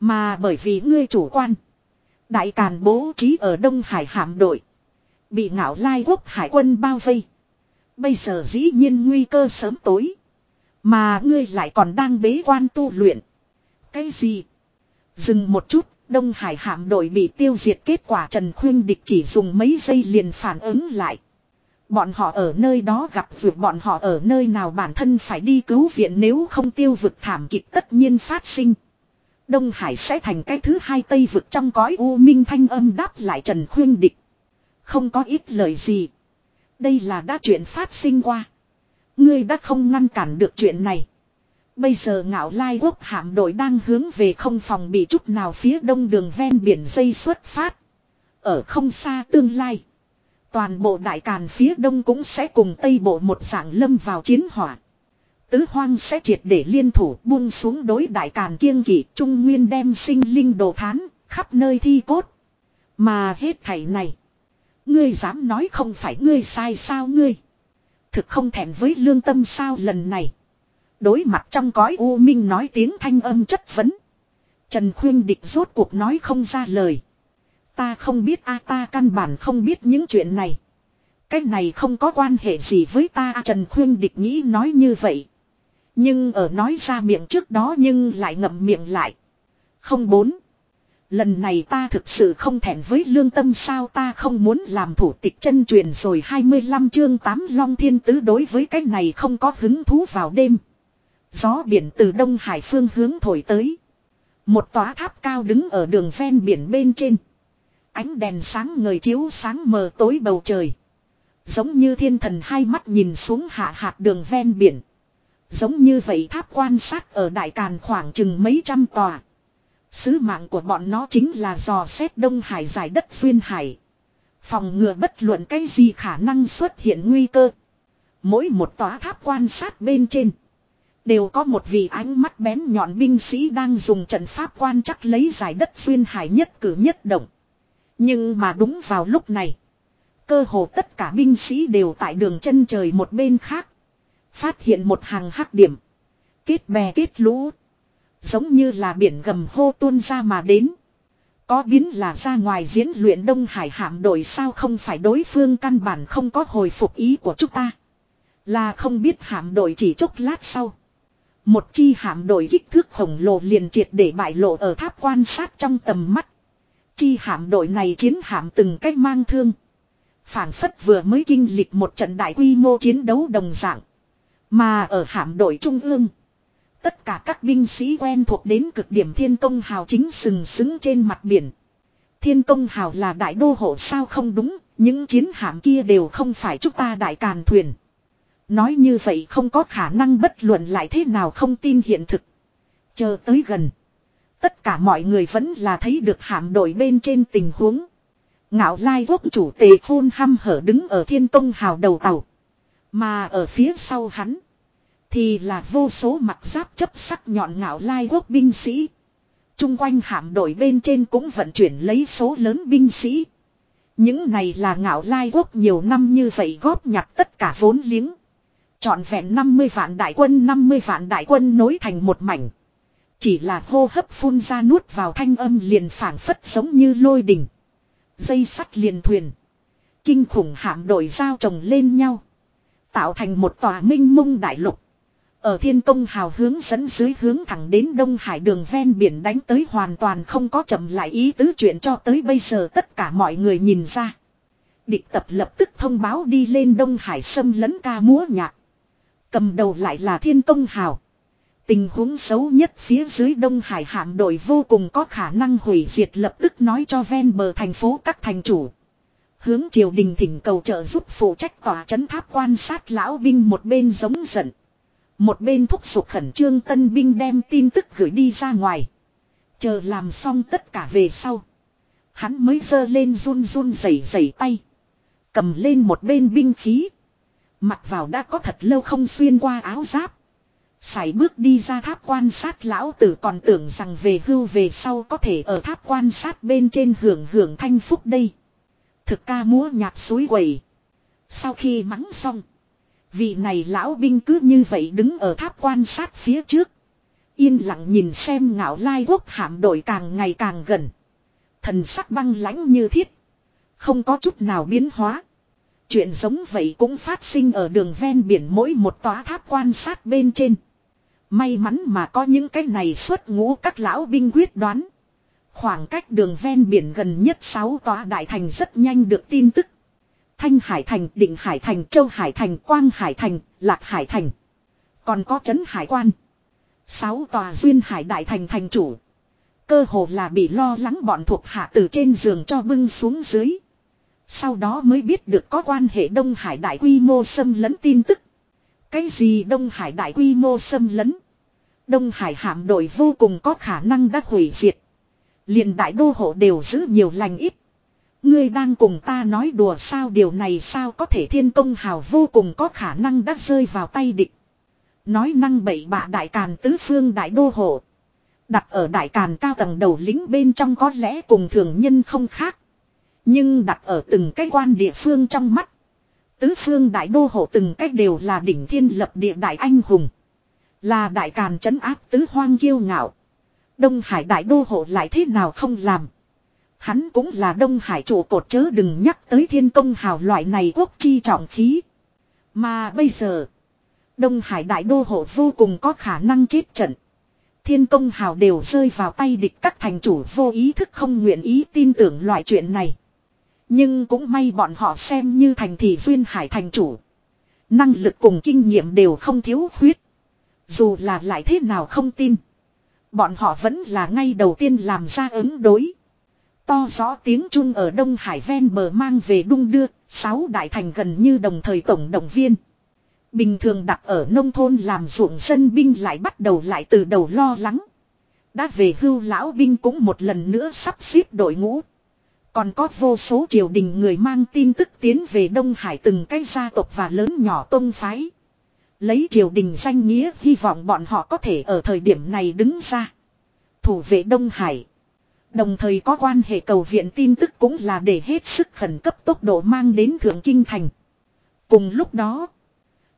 Mà bởi vì ngươi chủ quan. Đại Càn bố trí ở Đông Hải hạm đội. Bị ngạo lai quốc hải quân bao vây. Bây giờ dĩ nhiên nguy cơ sớm tối. Mà ngươi lại còn đang bế quan tu luyện. Cái gì? Dừng một chút, Đông Hải hạm đội bị tiêu diệt kết quả Trần Khuyên Địch chỉ dùng mấy giây liền phản ứng lại. Bọn họ ở nơi đó gặp vượt bọn họ ở nơi nào bản thân phải đi cứu viện nếu không tiêu vực thảm kịch tất nhiên phát sinh. Đông Hải sẽ thành cái thứ hai Tây vực trong cõi U Minh thanh âm đáp lại Trần Khuyên Địch. Không có ít lời gì. Đây là đã chuyện phát sinh qua. Ngươi đã không ngăn cản được chuyện này. Bây giờ ngạo lai quốc hạm đội đang hướng về không phòng bị chút nào phía đông đường ven biển dây xuất phát. Ở không xa tương lai. Toàn bộ đại càn phía đông cũng sẽ cùng tây bộ một dạng lâm vào chiến hỏa. Tứ hoang sẽ triệt để liên thủ buông xuống đối đại càn kiêng kỵ trung nguyên đem sinh linh đồ thán, khắp nơi thi cốt. Mà hết thảy này. Ngươi dám nói không phải ngươi sai sao ngươi. Thực không thèm với lương tâm sao lần này. Đối mặt trong cõi u minh nói tiếng thanh âm chất vấn. Trần Khuyên Địch rốt cuộc nói không ra lời. Ta không biết a ta căn bản không biết những chuyện này. Cái này không có quan hệ gì với ta Trần Khuyên Địch nghĩ nói như vậy. Nhưng ở nói ra miệng trước đó nhưng lại ngậm miệng lại. Không bốn. Lần này ta thực sự không thẹn với lương tâm sao ta không muốn làm thủ tịch chân truyền rồi 25 chương 8 Long Thiên Tứ đối với cái này không có hứng thú vào đêm. Gió biển từ Đông Hải phương hướng thổi tới. Một tòa tháp cao đứng ở đường ven biển bên trên. Ánh đèn sáng ngời chiếu sáng mờ tối bầu trời. Giống như thiên thần hai mắt nhìn xuống hạ hạt đường ven biển. Giống như vậy tháp quan sát ở Đại Càn khoảng chừng mấy trăm tòa. Sứ mạng của bọn nó chính là dò xét Đông Hải giải đất xuyên hải. Phòng ngừa bất luận cái gì khả năng xuất hiện nguy cơ. Mỗi một tòa tháp quan sát bên trên. Đều có một vị ánh mắt bén nhọn binh sĩ đang dùng trận pháp quan chắc lấy giải đất xuyên hải nhất cử nhất động. Nhưng mà đúng vào lúc này. Cơ hồ tất cả binh sĩ đều tại đường chân trời một bên khác. Phát hiện một hàng hắc điểm. Kết bè kết lũ. Giống như là biển gầm hô tuôn ra mà đến. Có biến là ra ngoài diễn luyện Đông Hải hạm đội sao không phải đối phương căn bản không có hồi phục ý của chúng ta. Là không biết hạm đội chỉ chốc lát sau. Một chi hạm đội kích thước khổng lồ liền triệt để bại lộ ở tháp quan sát trong tầm mắt. Chi hạm đội này chiến hạm từng cách mang thương. phảng phất vừa mới kinh lịch một trận đại quy mô chiến đấu đồng dạng. Mà ở hạm đội trung ương. Tất cả các binh sĩ quen thuộc đến cực điểm thiên công hào chính sừng sững trên mặt biển. Thiên công hào là đại đô hộ sao không đúng, Những chiến hạm kia đều không phải chúng ta đại càn thuyền. Nói như vậy không có khả năng bất luận lại thế nào không tin hiện thực. Chờ tới gần. Tất cả mọi người vẫn là thấy được hạm đội bên trên tình huống. Ngạo lai quốc chủ tề phun hăm hở đứng ở thiên tông hào đầu tàu. Mà ở phía sau hắn. Thì là vô số mặt giáp chấp sắc nhọn ngạo lai quốc binh sĩ. Trung quanh hạm đội bên trên cũng vận chuyển lấy số lớn binh sĩ. Những này là ngạo lai quốc nhiều năm như vậy góp nhặt tất cả vốn liếng. Chọn vẹn 50 vạn đại quân 50 vạn đại quân nối thành một mảnh. Chỉ là hô hấp phun ra nuốt vào thanh âm liền phảng phất giống như lôi đình. Dây sắt liền thuyền. Kinh khủng hạm đội giao trồng lên nhau. Tạo thành một tòa minh mông đại lục. Ở thiên công hào hướng dẫn dưới hướng thẳng đến Đông Hải đường ven biển đánh tới hoàn toàn không có chậm lại ý tứ chuyện cho tới bây giờ tất cả mọi người nhìn ra. Địch tập lập tức thông báo đi lên Đông Hải xâm lấn ca múa nhạc. Cầm đầu lại là thiên công hào. Tình huống xấu nhất phía dưới Đông Hải hạm đội vô cùng có khả năng hủy diệt lập tức nói cho ven bờ thành phố các thành chủ. Hướng triều đình thỉnh cầu trợ giúp phụ trách tòa chấn tháp quan sát lão binh một bên giống giận. Một bên thúc giục khẩn trương tân binh đem tin tức gửi đi ra ngoài. Chờ làm xong tất cả về sau. Hắn mới giơ lên run run rẩy rẩy tay. Cầm lên một bên binh khí. Mặc vào đã có thật lâu không xuyên qua áo giáp. Sải bước đi ra tháp quan sát lão tử còn tưởng rằng về hưu về sau có thể ở tháp quan sát bên trên hưởng hưởng thanh phúc đây. Thực ca múa nhạc suối quẩy. Sau khi mắng xong. Vị này lão binh cứ như vậy đứng ở tháp quan sát phía trước. Yên lặng nhìn xem ngạo lai quốc hạm đội càng ngày càng gần. Thần sắc băng lãnh như thiết. Không có chút nào biến hóa. Chuyện giống vậy cũng phát sinh ở đường ven biển mỗi một tòa tháp quan sát bên trên. May mắn mà có những cái này xuất ngũ các lão binh quyết đoán. Khoảng cách đường ven biển gần nhất 6 tòa đại thành rất nhanh được tin tức. Thanh Hải Thành, Định Hải Thành, Châu Hải Thành, Quang Hải Thành, Lạc Hải Thành. Còn có Trấn Hải Quan. Sáu tòa duyên hải đại thành thành chủ. Cơ hồ là bị lo lắng bọn thuộc hạ từ trên giường cho bưng xuống dưới. Sau đó mới biết được có quan hệ Đông Hải đại quy mô xâm lấn tin tức. Cái gì Đông Hải đại quy mô xâm lấn? Đông Hải hạm đội vô cùng có khả năng đã hủy diệt liền đại đô hộ đều giữ nhiều lành ít. Ngươi đang cùng ta nói đùa sao điều này sao có thể thiên công hào vô cùng có khả năng đã rơi vào tay địch. Nói năng bậy bạ đại càn tứ phương đại đô hộ. Đặt ở đại càn cao tầng đầu lính bên trong có lẽ cùng thường nhân không khác. Nhưng đặt ở từng cái quan địa phương trong mắt. Tứ phương đại đô hộ từng cách đều là đỉnh thiên lập địa đại anh hùng. Là đại càn trấn áp tứ hoang kiêu ngạo. Đông Hải đại đô hộ lại thế nào không làm. Hắn cũng là Đông Hải trụ cột chớ đừng nhắc tới thiên công hào loại này quốc chi trọng khí. Mà bây giờ, Đông Hải đại đô hộ vô cùng có khả năng chết trận. Thiên công hào đều rơi vào tay địch các thành chủ vô ý thức không nguyện ý tin tưởng loại chuyện này. Nhưng cũng may bọn họ xem như thành thị duyên hải thành chủ. Năng lực cùng kinh nghiệm đều không thiếu khuyết. Dù là lại thế nào không tin. Bọn họ vẫn là ngay đầu tiên làm ra ứng đối. To rõ tiếng chung ở Đông Hải ven bờ mang về đung đưa, sáu đại thành gần như đồng thời tổng động viên. Bình thường đặt ở nông thôn làm ruộng dân binh lại bắt đầu lại từ đầu lo lắng. Đã về hưu lão binh cũng một lần nữa sắp xếp đội ngũ. Còn có vô số triều đình người mang tin tức tiến về Đông Hải từng cái gia tộc và lớn nhỏ tông phái. Lấy triều đình danh nghĩa hy vọng bọn họ có thể ở thời điểm này đứng ra. Thủ vệ Đông Hải. Đồng thời có quan hệ cầu viện tin tức cũng là để hết sức khẩn cấp tốc độ mang đến Thượng Kinh Thành. Cùng lúc đó,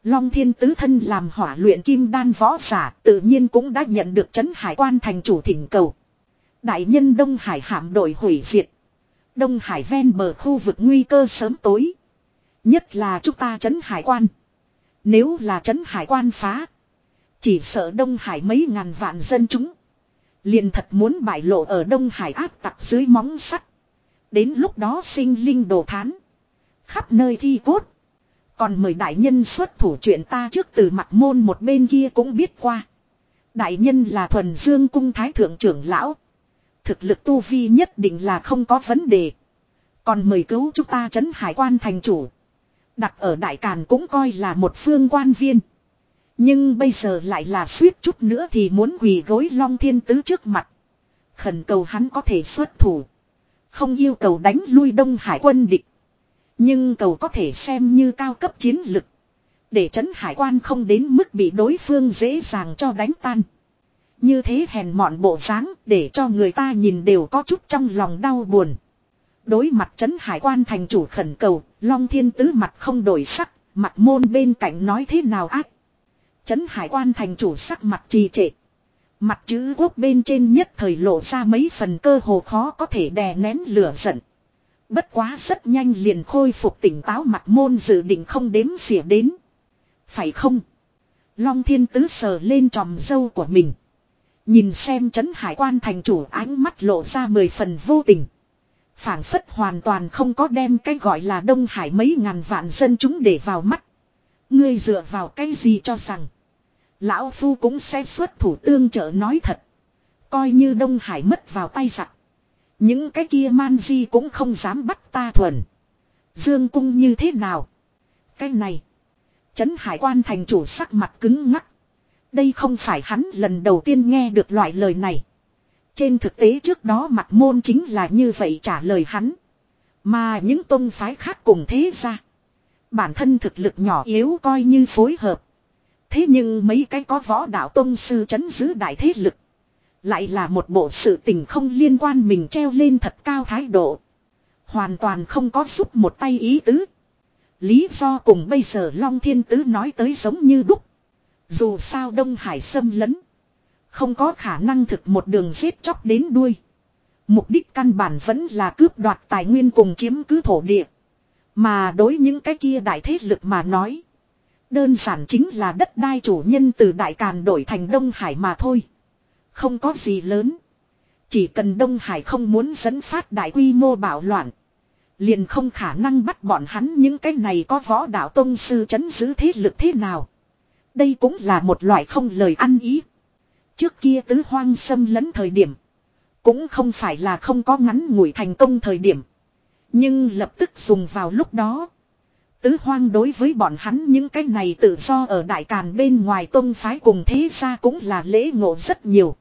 Long Thiên Tứ Thân làm hỏa luyện kim đan võ giả tự nhiên cũng đã nhận được chấn hải quan thành chủ thỉnh cầu. Đại nhân Đông Hải hạm đội hủy diệt. Đông Hải ven bờ khu vực nguy cơ sớm tối. Nhất là chúng ta chấn hải quan. Nếu là chấn hải quan phá. Chỉ sợ Đông Hải mấy ngàn vạn dân chúng. Liền thật muốn bại lộ ở Đông Hải áp tặc dưới móng sắt. Đến lúc đó sinh linh đồ thán. Khắp nơi thi cốt. Còn mời đại nhân xuất thủ chuyện ta trước từ mặt môn một bên kia cũng biết qua. Đại nhân là thuần dương cung thái thượng trưởng lão. Thực lực tu vi nhất định là không có vấn đề. Còn mời cứu chúng ta trấn hải quan thành chủ. Đặt ở Đại Càn cũng coi là một phương quan viên. Nhưng bây giờ lại là suýt chút nữa thì muốn quỳ gối Long Thiên Tứ trước mặt. Khẩn cầu hắn có thể xuất thủ. Không yêu cầu đánh lui Đông Hải quân địch. Nhưng cầu có thể xem như cao cấp chiến lực. Để trấn hải quan không đến mức bị đối phương dễ dàng cho đánh tan. Như thế hèn mọn bộ dáng để cho người ta nhìn đều có chút trong lòng đau buồn. Đối mặt trấn hải quan thành chủ khẩn cầu, Long Thiên Tứ mặt không đổi sắc, mặt môn bên cạnh nói thế nào ác. Trấn hải quan thành chủ sắc mặt trì trệ. Mặt chữ quốc bên trên nhất thời lộ ra mấy phần cơ hồ khó có thể đè nén lửa giận. Bất quá rất nhanh liền khôi phục tỉnh táo mặt môn dự định không đếm xỉa đến. Phải không? Long thiên tứ sờ lên tròm dâu của mình. Nhìn xem trấn hải quan thành chủ ánh mắt lộ ra mười phần vô tình phảng phất hoàn toàn không có đem cái gọi là Đông Hải mấy ngàn vạn dân chúng để vào mắt. Ngươi dựa vào cái gì cho rằng. Lão Phu cũng sẽ xuất thủ tương trợ nói thật. Coi như Đông Hải mất vào tay giặc. Những cái kia man di cũng không dám bắt ta thuần. Dương cung như thế nào? Cái này. Trấn hải quan thành chủ sắc mặt cứng ngắc. Đây không phải hắn lần đầu tiên nghe được loại lời này. Trên thực tế trước đó mặt môn chính là như vậy trả lời hắn. Mà những tôn phái khác cùng thế ra. Bản thân thực lực nhỏ yếu coi như phối hợp. Thế nhưng mấy cái có võ đạo tôn sư chấn giữ đại thế lực. Lại là một bộ sự tình không liên quan mình treo lên thật cao thái độ. Hoàn toàn không có giúp một tay ý tứ. Lý do cùng bây giờ Long Thiên Tứ nói tới giống như đúc. Dù sao Đông Hải xâm lấn. Không có khả năng thực một đường giết chóc đến đuôi. Mục đích căn bản vẫn là cướp đoạt tài nguyên cùng chiếm cứ thổ địa. Mà đối những cái kia đại thế lực mà nói. Đơn giản chính là đất đai chủ nhân từ Đại Càn đổi thành Đông Hải mà thôi. Không có gì lớn. Chỉ cần Đông Hải không muốn dẫn phát đại quy mô bạo loạn. Liền không khả năng bắt bọn hắn những cái này có võ đạo tông sư chấn giữ thế lực thế nào. Đây cũng là một loại không lời ăn ý. Trước kia tứ hoang xâm lấn thời điểm. Cũng không phải là không có ngắn ngủi thành công thời điểm. Nhưng lập tức dùng vào lúc đó. Tứ hoang đối với bọn hắn những cái này tự do ở đại càn bên ngoài tôn phái cùng thế ra cũng là lễ ngộ rất nhiều.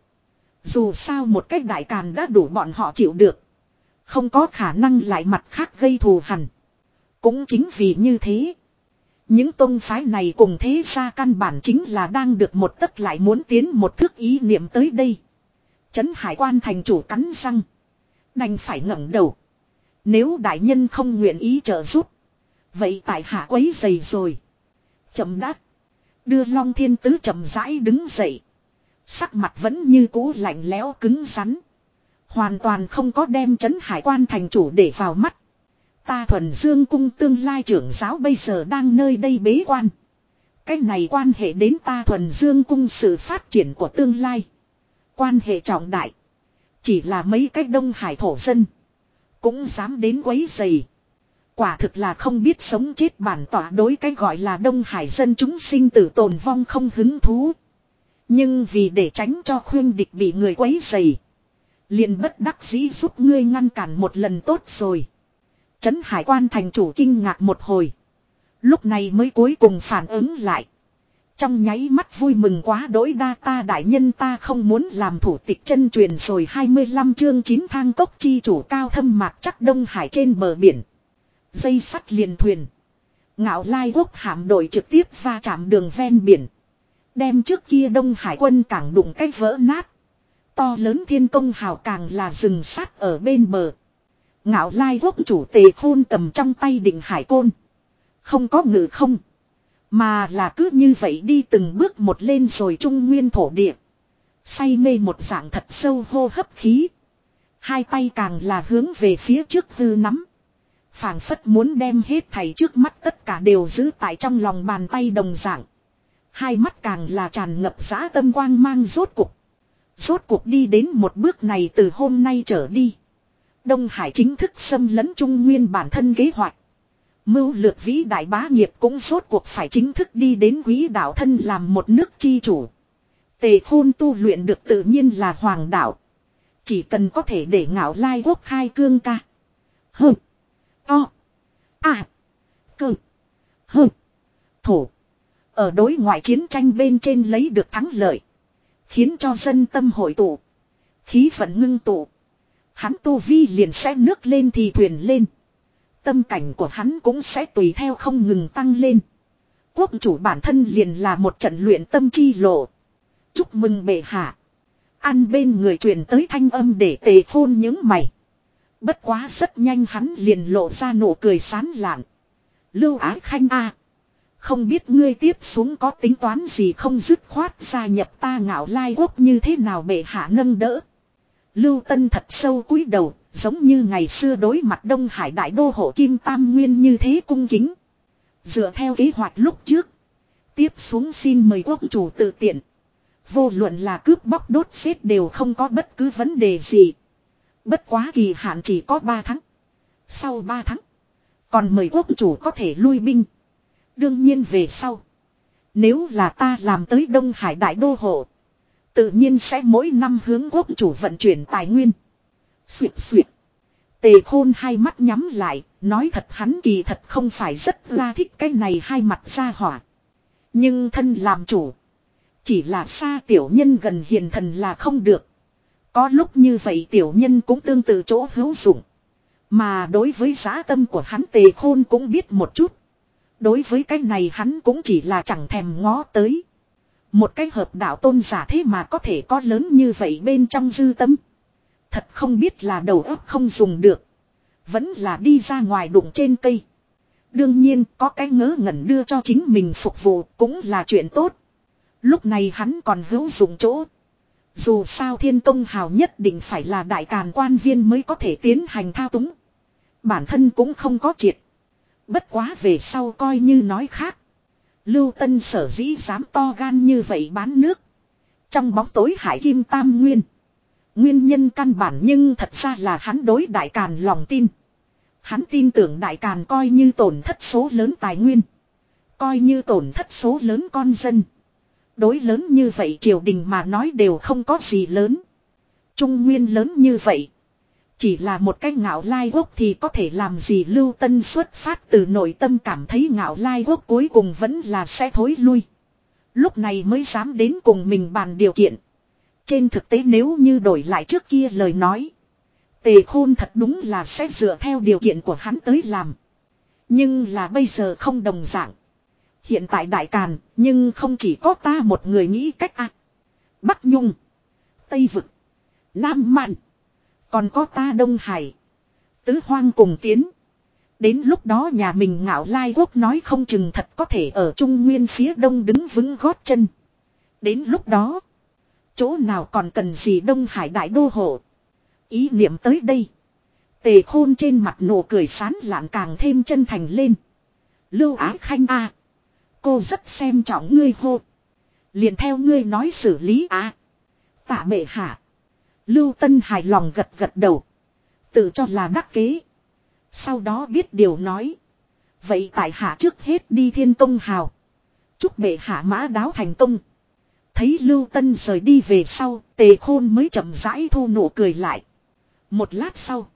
Dù sao một cách đại càn đã đủ bọn họ chịu được. Không có khả năng lại mặt khác gây thù hằn. Cũng chính vì như thế. Những tôn phái này cùng thế ra căn bản chính là đang được một tất lại muốn tiến một thước ý niệm tới đây. Trấn hải quan thành chủ cắn răng. Đành phải ngẩng đầu. Nếu đại nhân không nguyện ý trợ giúp. Vậy tại hạ quấy dày rồi. Chậm đắt. Đưa Long Thiên Tứ chậm rãi đứng dậy. Sắc mặt vẫn như cũ lạnh lẽo cứng rắn. Hoàn toàn không có đem chấn hải quan thành chủ để vào mắt. Ta thuần dương cung tương lai trưởng giáo bây giờ đang nơi đây bế quan. Cái này quan hệ đến ta thuần dương cung sự phát triển của tương lai. Quan hệ trọng đại. Chỉ là mấy cách đông hải thổ dân. Cũng dám đến quấy dày. Quả thực là không biết sống chết bản tỏa đối cái gọi là đông hải dân chúng sinh tử tồn vong không hứng thú. Nhưng vì để tránh cho khuyên địch bị người quấy dày. liền bất đắc dĩ giúp ngươi ngăn cản một lần tốt rồi. Trấn hải quan thành chủ kinh ngạc một hồi. Lúc này mới cuối cùng phản ứng lại. Trong nháy mắt vui mừng quá đỗi đa ta đại nhân ta không muốn làm thủ tịch chân truyền rồi 25 chương 9 thang cốc chi chủ cao thâm mạc chắc đông hải trên bờ biển. Dây sắt liền thuyền. Ngạo lai quốc hạm đội trực tiếp va chạm đường ven biển. Đem trước kia Đông Hải quân cảng đụng cách vỡ nát. To lớn thiên công hào càng là rừng sắt ở bên bờ. Ngạo lai quốc chủ tề khôn cầm trong tay định hải côn. Không có ngự không. Mà là cứ như vậy đi từng bước một lên rồi trung nguyên thổ địa. Say mê một dạng thật sâu hô hấp khí. Hai tay càng là hướng về phía trước hư nắm phảng phất muốn đem hết thầy trước mắt tất cả đều giữ tại trong lòng bàn tay đồng dạng. Hai mắt càng là tràn ngập giã tâm quang mang rốt cục. Rốt cuộc đi đến một bước này từ hôm nay trở đi. Đông Hải chính thức xâm lấn Trung Nguyên bản thân kế hoạch. Mưu lược vĩ đại bá nghiệp cũng rốt cuộc phải chính thức đi đến quý đạo thân làm một nước chi chủ. Tề khôn tu luyện được tự nhiên là hoàng đạo. Chỉ cần có thể để ngạo lai quốc khai cương ca. Hừ. To. À. Cơ. Hừ. Thổ. Ở đối ngoại chiến tranh bên trên lấy được thắng lợi. Khiến cho dân tâm hội tụ. Khí phận ngưng tụ. Hắn tu vi liền sẽ nước lên thì thuyền lên. Tâm cảnh của hắn cũng sẽ tùy theo không ngừng tăng lên. Quốc chủ bản thân liền là một trận luyện tâm chi lộ. Chúc mừng bệ hạ. Ăn bên người truyền tới thanh âm để tề phôn những mày. Bất quá rất nhanh hắn liền lộ ra nụ cười sán lạn. Lưu Ái Khanh A. Không biết ngươi tiếp xuống có tính toán gì không dứt khoát gia nhập ta ngạo lai quốc như thế nào bệ hạ nâng đỡ. Lưu Tân thật sâu cúi đầu, giống như ngày xưa đối mặt Đông Hải đại đô hộ Kim Tam Nguyên như thế cung kính. Dựa theo kế hoạch lúc trước. Tiếp xuống xin mời quốc chủ tự tiện. Vô luận là cướp bóc đốt xếp đều không có bất cứ vấn đề gì. Bất quá kỳ hạn chỉ có 3 tháng. Sau 3 tháng. Còn mời quốc chủ có thể lui binh. Đương nhiên về sau. Nếu là ta làm tới Đông Hải Đại Đô Hộ. Tự nhiên sẽ mỗi năm hướng quốc chủ vận chuyển tài nguyên. Xuyệt xuyệt. Tề khôn hai mắt nhắm lại. Nói thật hắn kỳ thật không phải rất ra thích cái này hai mặt ra hỏa. Nhưng thân làm chủ. Chỉ là xa tiểu nhân gần hiền thần là không được. Có lúc như vậy tiểu nhân cũng tương tự chỗ hữu dụng. Mà đối với giá tâm của hắn tề khôn cũng biết một chút. Đối với cái này hắn cũng chỉ là chẳng thèm ngó tới. Một cái hợp đạo tôn giả thế mà có thể có lớn như vậy bên trong dư tâm. Thật không biết là đầu óc không dùng được. Vẫn là đi ra ngoài đụng trên cây. Đương nhiên, có cái ngớ ngẩn đưa cho chính mình phục vụ cũng là chuyện tốt. Lúc này hắn còn hữu dụng chỗ. Dù sao thiên công hào nhất định phải là đại càn quan viên mới có thể tiến hành thao túng. Bản thân cũng không có triệt. Bất quá về sau coi như nói khác. Lưu Tân sở dĩ dám to gan như vậy bán nước. Trong bóng tối hải kim tam nguyên. Nguyên nhân căn bản nhưng thật ra là hắn đối đại càn lòng tin. Hắn tin tưởng đại càn coi như tổn thất số lớn tài nguyên. Coi như tổn thất số lớn con dân. Đối lớn như vậy triều đình mà nói đều không có gì lớn. Trung nguyên lớn như vậy. Chỉ là một cái ngạo lai quốc thì có thể làm gì lưu tân xuất phát từ nội tâm cảm thấy ngạo lai quốc cuối cùng vẫn là sẽ thối lui. Lúc này mới dám đến cùng mình bàn điều kiện. Trên thực tế nếu như đổi lại trước kia lời nói. Tề khôn thật đúng là sẽ dựa theo điều kiện của hắn tới làm. Nhưng là bây giờ không đồng dạng. Hiện tại đại càn, nhưng không chỉ có ta một người nghĩ cách ạ. Bắc Nhung, Tây Vực, Nam Mạn, còn có ta Đông Hải, Tứ Hoang cùng tiến. Đến lúc đó nhà mình ngạo lai quốc nói không chừng thật có thể ở Trung Nguyên phía đông đứng vững gót chân. Đến lúc đó, chỗ nào còn cần gì Đông Hải đại đô hộ. Ý niệm tới đây. Tề khôn trên mặt nụ cười sán lạn càng thêm chân thành lên. Lưu Ái Khanh A. Cô rất xem trọng ngươi hô. Liền theo ngươi nói xử lý à. Tạ bệ hạ. Lưu Tân hài lòng gật gật đầu. Tự cho là đắc kế. Sau đó biết điều nói. Vậy tại hạ trước hết đi thiên công hào. Chúc bệ hạ mã đáo thành công. Thấy Lưu Tân rời đi về sau, tề khôn mới chậm rãi thu nụ cười lại. Một lát sau,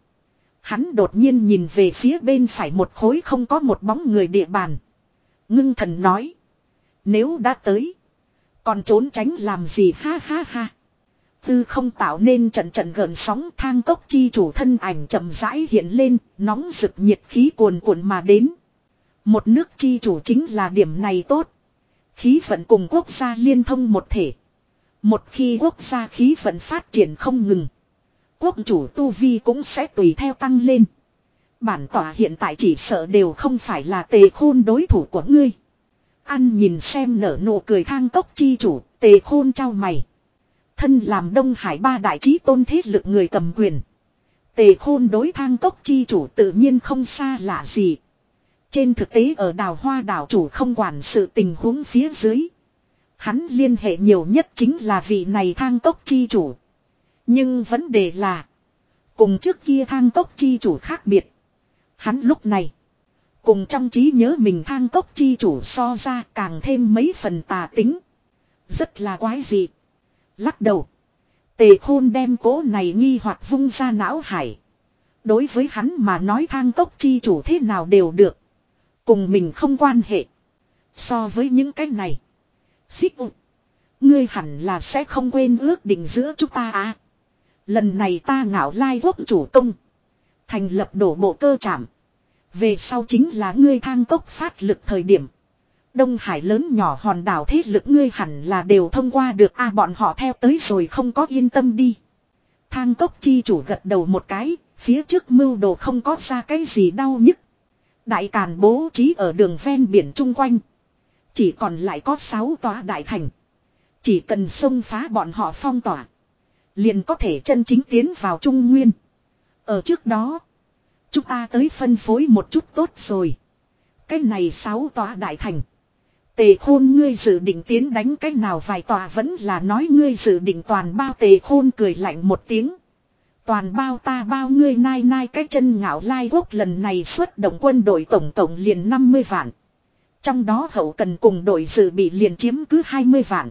hắn đột nhiên nhìn về phía bên phải một khối không có một bóng người địa bàn. Ngưng thần nói. Nếu đã tới. Còn trốn tránh làm gì ha ha ha. Tư không tạo nên trận trận gợn sóng thang cốc chi chủ thân ảnh chậm rãi hiện lên, nóng rực nhiệt khí cuồn cuộn mà đến. Một nước chi chủ chính là điểm này tốt. Khí vận cùng quốc gia liên thông một thể. Một khi quốc gia khí vận phát triển không ngừng. Quốc chủ tu vi cũng sẽ tùy theo tăng lên. Bản tỏa hiện tại chỉ sợ đều không phải là tề khôn đối thủ của ngươi. Ăn nhìn xem nở nụ cười thang cốc chi chủ, tề khôn trao mày. Thân làm Đông Hải ba đại trí tôn thế lực người cầm quyền. Tề khôn đối thang cốc chi chủ tự nhiên không xa lạ gì. Trên thực tế ở đào hoa đảo chủ không quản sự tình huống phía dưới. Hắn liên hệ nhiều nhất chính là vị này thang cốc chi chủ. Nhưng vấn đề là. Cùng trước kia thang cốc chi chủ khác biệt. Hắn lúc này. Cùng trong trí nhớ mình thang cốc chi chủ so ra càng thêm mấy phần tà tính. Rất là quái dị. Lắc đầu. Tề khôn đem cố này nghi hoặc vung ra não hải. Đối với hắn mà nói thang tốc chi chủ thế nào đều được. Cùng mình không quan hệ. So với những cái này. Xích ụt. Ngươi hẳn là sẽ không quên ước định giữa chúng ta à. Lần này ta ngạo lai quốc chủ công. Thành lập đổ bộ cơ trạm. Về sau chính là ngươi thang cốc phát lực thời điểm. Đông Hải lớn nhỏ hòn đảo thế lực ngươi hẳn là đều thông qua được a bọn họ theo tới rồi không có yên tâm đi. Thang cốc chi chủ gật đầu một cái, phía trước mưu đồ không có ra cái gì đau nhức. Đại càn bố trí ở đường ven biển chung quanh. Chỉ còn lại có 6 tòa đại thành. Chỉ cần xông phá bọn họ phong tỏa. Liền có thể chân chính tiến vào Trung Nguyên. Ở trước đó. Chúng ta tới phân phối một chút tốt rồi. Cái này 6 tòa đại thành. Tề khôn ngươi dự định tiến đánh cách nào vài tòa vẫn là nói ngươi dự định toàn bao tề khôn cười lạnh một tiếng. Toàn bao ta bao ngươi nai nai cái chân ngạo lai quốc lần này xuất động quân đội tổng tổng liền 50 vạn. Trong đó hậu cần cùng đội dự bị liền chiếm cứ 20 vạn.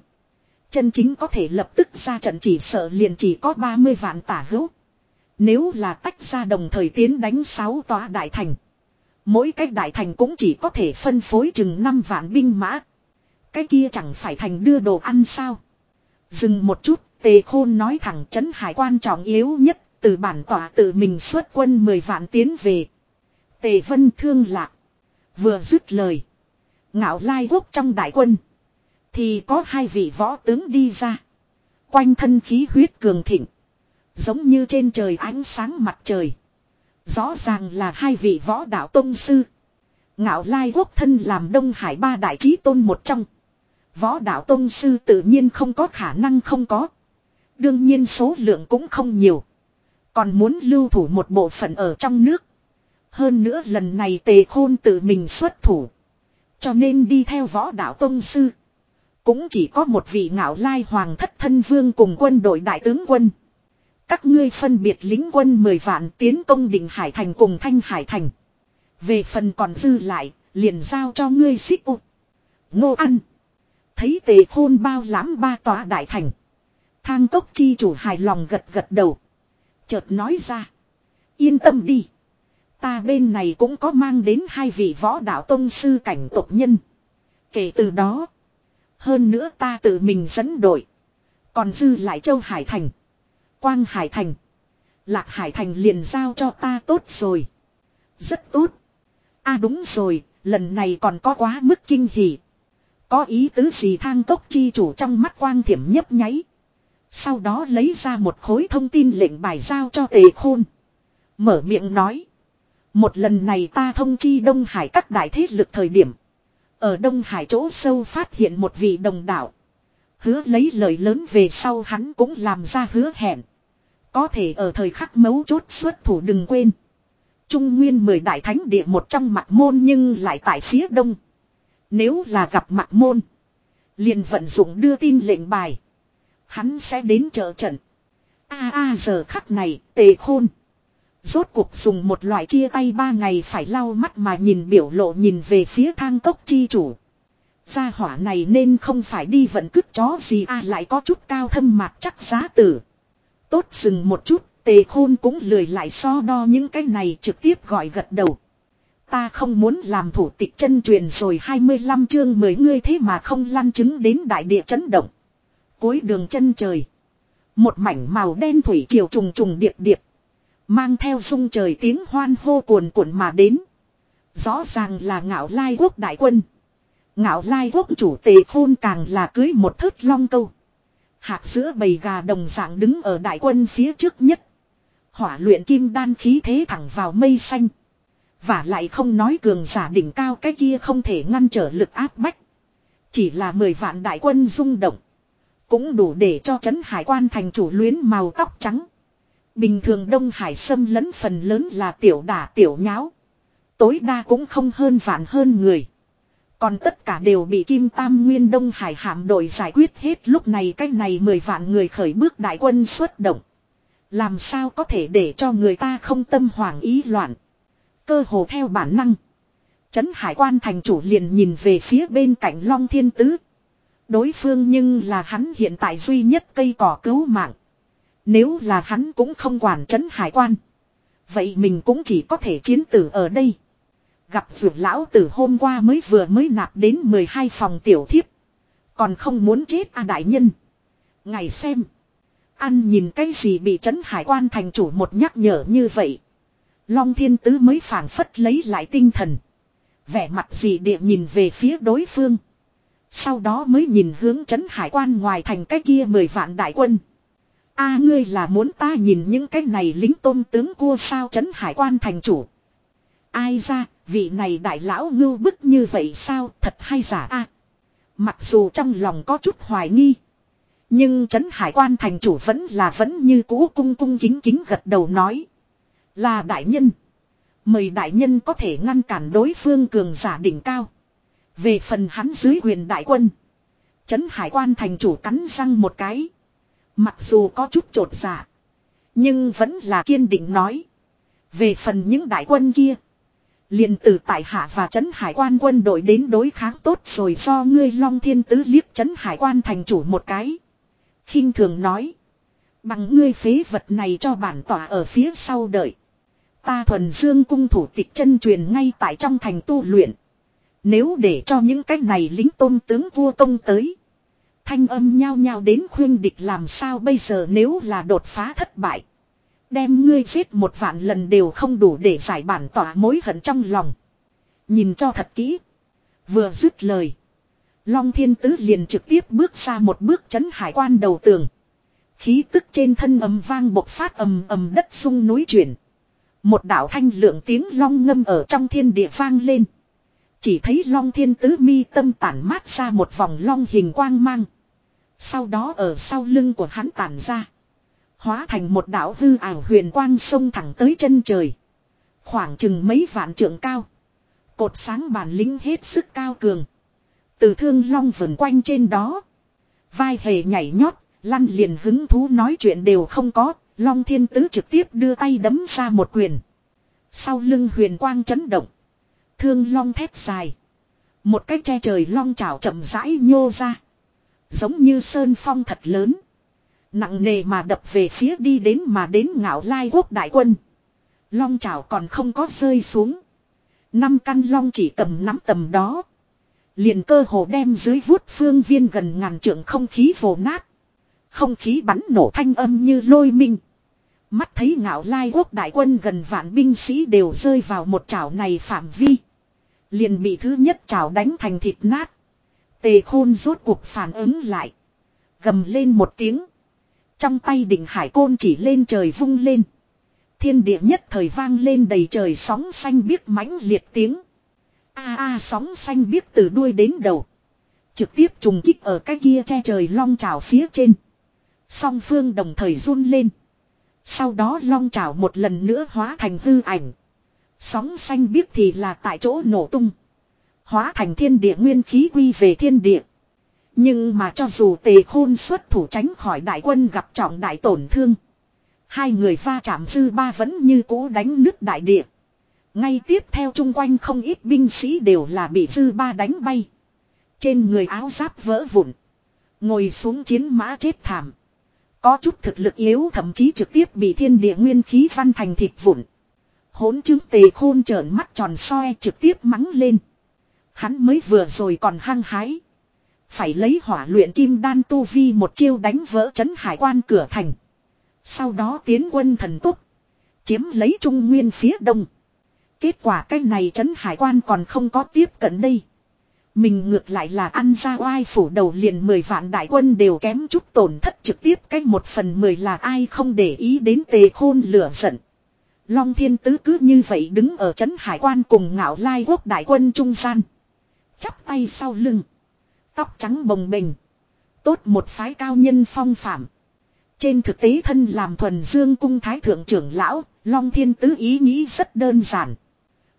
Chân chính có thể lập tức ra trận chỉ sợ liền chỉ có 30 vạn tả hữu. Nếu là tách ra đồng thời tiến đánh 6 tòa đại thành. Mỗi cách đại thành cũng chỉ có thể phân phối chừng 5 vạn binh mã. Cái kia chẳng phải thành đưa đồ ăn sao. Dừng một chút, tề khôn nói thẳng chấn hải quan trọng yếu nhất, từ bản tỏa tự mình xuất quân 10 vạn tiến về. Tề vân thương lạc. Vừa dứt lời. Ngạo lai quốc trong đại quân. Thì có hai vị võ tướng đi ra. Quanh thân khí huyết cường thịnh. Giống như trên trời ánh sáng mặt trời. Rõ ràng là hai vị võ đạo tông sư. Ngạo lai quốc thân làm Đông Hải ba đại trí tôn một trong. Võ đạo tông sư tự nhiên không có khả năng không có. Đương nhiên số lượng cũng không nhiều. Còn muốn lưu thủ một bộ phận ở trong nước. Hơn nữa lần này tề khôn tự mình xuất thủ. Cho nên đi theo võ đạo tông sư. Cũng chỉ có một vị ngạo lai hoàng thất thân vương cùng quân đội đại tướng quân. Các ngươi phân biệt lính quân 10 vạn tiến công đỉnh Hải Thành cùng Thanh Hải Thành. Về phần còn dư lại, liền giao cho ngươi xích u. Ngô ăn. Thấy tề khôn bao lãm ba tòa đại thành. Thang cốc chi chủ hài lòng gật gật đầu. Chợt nói ra. Yên tâm đi. Ta bên này cũng có mang đến hai vị võ đạo tông sư cảnh tộc nhân. Kể từ đó. Hơn nữa ta tự mình dẫn đội. Còn dư lại châu Hải Thành. Quang Hải Thành. Lạc Hải Thành liền giao cho ta tốt rồi. Rất tốt. a à đúng rồi, lần này còn có quá mức kinh hỉ. Có ý tứ gì thang cốc chi chủ trong mắt quang thiểm nhấp nháy. Sau đó lấy ra một khối thông tin lệnh bài giao cho tề khôn. Mở miệng nói. Một lần này ta thông chi Đông Hải các đại thế lực thời điểm. Ở Đông Hải chỗ sâu phát hiện một vị đồng đạo. Hứa lấy lời lớn về sau hắn cũng làm ra hứa hẹn. Có thể ở thời khắc mấu chốt xuất thủ đừng quên. Trung Nguyên mười đại thánh địa một trong mặt môn nhưng lại tại phía đông. Nếu là gặp mặt môn. liền vận dụng đưa tin lệnh bài. Hắn sẽ đến trợ trận. A a giờ khắc này, tề khôn. Rốt cuộc dùng một loại chia tay ba ngày phải lau mắt mà nhìn biểu lộ nhìn về phía thang cốc chi chủ. Gia hỏa này nên không phải đi vận cứt chó gì a lại có chút cao thâm mạc chắc giá tử. Tốt dừng một chút, tề khôn cũng lười lại so đo những cái này trực tiếp gọi gật đầu. Ta không muốn làm thủ tịch chân truyền rồi 25 chương mới ngươi thế mà không lăn chứng đến đại địa chấn động. Cuối đường chân trời. Một mảnh màu đen thủy triều trùng trùng điệp điệp. Mang theo dung trời tiếng hoan hô cuồn cuộn mà đến. Rõ ràng là ngạo lai quốc đại quân. Ngạo lai quốc chủ tề khôn càng là cưới một thớt long câu. Hạc giữa bầy gà đồng dạng đứng ở đại quân phía trước nhất. Hỏa luyện kim đan khí thế thẳng vào mây xanh. Và lại không nói cường giả đỉnh cao cái kia không thể ngăn trở lực áp bách. Chỉ là mười vạn đại quân rung động. Cũng đủ để cho chấn hải quan thành chủ luyến màu tóc trắng. Bình thường Đông Hải xâm lấn phần lớn là tiểu đả tiểu nháo. Tối đa cũng không hơn vạn hơn người. Còn tất cả đều bị Kim Tam Nguyên Đông Hải hạm đội giải quyết hết lúc này cách này mười vạn người khởi bước đại quân xuất động. Làm sao có thể để cho người ta không tâm hoảng ý loạn. Cơ hồ theo bản năng. Trấn hải quan thành chủ liền nhìn về phía bên cạnh Long Thiên Tứ. Đối phương nhưng là hắn hiện tại duy nhất cây cỏ cứu mạng. Nếu là hắn cũng không quản trấn hải quan. Vậy mình cũng chỉ có thể chiến tử ở đây. Gặp vượt lão tử hôm qua mới vừa mới nạp đến 12 phòng tiểu thiếp. Còn không muốn chết à đại nhân. Ngày xem. Ăn nhìn cái gì bị trấn hải quan thành chủ một nhắc nhở như vậy. Long thiên tứ mới phản phất lấy lại tinh thần. Vẻ mặt gì địa nhìn về phía đối phương. Sau đó mới nhìn hướng trấn hải quan ngoài thành cái kia mười vạn đại quân. a ngươi là muốn ta nhìn những cái này lính tôm tướng cua sao trấn hải quan thành chủ. Ai ra, vị này đại lão ngưu bức như vậy sao, thật hay giả a Mặc dù trong lòng có chút hoài nghi. Nhưng trấn hải quan thành chủ vẫn là vẫn như cũ cung cung kính kính gật đầu nói. Là đại nhân. Mời đại nhân có thể ngăn cản đối phương cường giả đỉnh cao. Về phần hắn dưới quyền đại quân. Trấn hải quan thành chủ cắn răng một cái. Mặc dù có chút trột dạ. Nhưng vẫn là kiên định nói. Về phần những đại quân kia liền từ tại hạ và trấn hải quan quân đội đến đối kháng tốt rồi do ngươi long thiên tứ liếc trấn hải quan thành chủ một cái khinh thường nói. Bằng ngươi phế vật này cho bản tỏa ở phía sau đợi. Ta thuần dương cung thủ tịch chân truyền ngay tại trong thành tu luyện. Nếu để cho những cái này lính tôn tướng vua công tới. Thanh âm nhao nhao đến khuyên địch làm sao bây giờ nếu là đột phá thất bại. Đem ngươi giết một vạn lần đều không đủ để giải bản tỏa mối hận trong lòng. Nhìn cho thật kỹ. Vừa dứt lời. Long thiên tứ liền trực tiếp bước ra một bước chấn hải quan đầu tường. Khí tức trên thân ầm vang bộc phát ầm ầm đất sung núi chuyển. Một đạo thanh lượng tiếng long ngâm ở trong thiên địa vang lên. Chỉ thấy long thiên tứ mi tâm tản mát ra một vòng long hình quang mang. Sau đó ở sau lưng của hắn tản ra. Hóa thành một đảo hư ảo huyền quang sông thẳng tới chân trời. Khoảng chừng mấy vạn trượng cao. Cột sáng bản lĩnh hết sức cao cường. Từ thương long vần quanh trên đó. Vai hề nhảy nhót, lăn liền hứng thú nói chuyện đều không có. Long thiên tứ trực tiếp đưa tay đấm ra một quyền. Sau lưng huyền quang chấn động. Thương long thép dài. Một cái che trời long chảo chậm rãi nhô ra. Giống như sơn phong thật lớn. Nặng nề mà đập về phía đi đến mà đến ngạo lai quốc đại quân. Long chảo còn không có rơi xuống. Năm căn long chỉ cầm nắm tầm đó. Liền cơ hồ đem dưới vuốt phương viên gần ngàn trượng không khí vồ nát. Không khí bắn nổ thanh âm như lôi minh. Mắt thấy ngạo lai quốc đại quân gần vạn binh sĩ đều rơi vào một chảo này phạm vi. Liền bị thứ nhất chảo đánh thành thịt nát. Tề khôn rốt cuộc phản ứng lại. Gầm lên một tiếng. Trong tay đỉnh hải côn chỉ lên trời vung lên. Thiên địa nhất thời vang lên đầy trời sóng xanh biếc mãnh liệt tiếng a à, a à, sóng xanh biếc từ đuôi đến đầu. Trực tiếp trùng kích ở cái kia che trời long trào phía trên. Song phương đồng thời run lên. Sau đó long trào một lần nữa hóa thành hư ảnh. Sóng xanh biếc thì là tại chỗ nổ tung. Hóa thành thiên địa nguyên khí quy về thiên địa. Nhưng mà cho dù tề khôn xuất thủ tránh khỏi đại quân gặp trọng đại tổn thương. Hai người va chạm dư ba vẫn như cũ đánh nước đại địa. Ngay tiếp theo chung quanh không ít binh sĩ đều là bị dư ba đánh bay. Trên người áo giáp vỡ vụn. Ngồi xuống chiến mã chết thảm. Có chút thực lực yếu thậm chí trực tiếp bị thiên địa nguyên khí văn thành thịt vụn. Hốn chứng tề khôn trợn mắt tròn soi trực tiếp mắng lên. Hắn mới vừa rồi còn hăng hái. Phải lấy hỏa luyện kim đan tu vi một chiêu đánh vỡ chấn hải quan cửa thành. Sau đó tiến quân thần túc. Chiếm lấy trung nguyên phía đông. Kết quả cái này trấn hải quan còn không có tiếp cận đây. Mình ngược lại là ăn ra oai phủ đầu liền 10 vạn đại quân đều kém chút tổn thất trực tiếp cách một phần 10 là ai không để ý đến tề khôn lửa giận. Long thiên tứ cứ như vậy đứng ở trấn hải quan cùng ngạo lai quốc đại quân trung gian. Chắp tay sau lưng. Tóc trắng bồng bềnh. Tốt một phái cao nhân phong phạm. Trên thực tế thân làm thuần dương cung thái thượng trưởng lão, Long thiên tứ ý nghĩ rất đơn giản.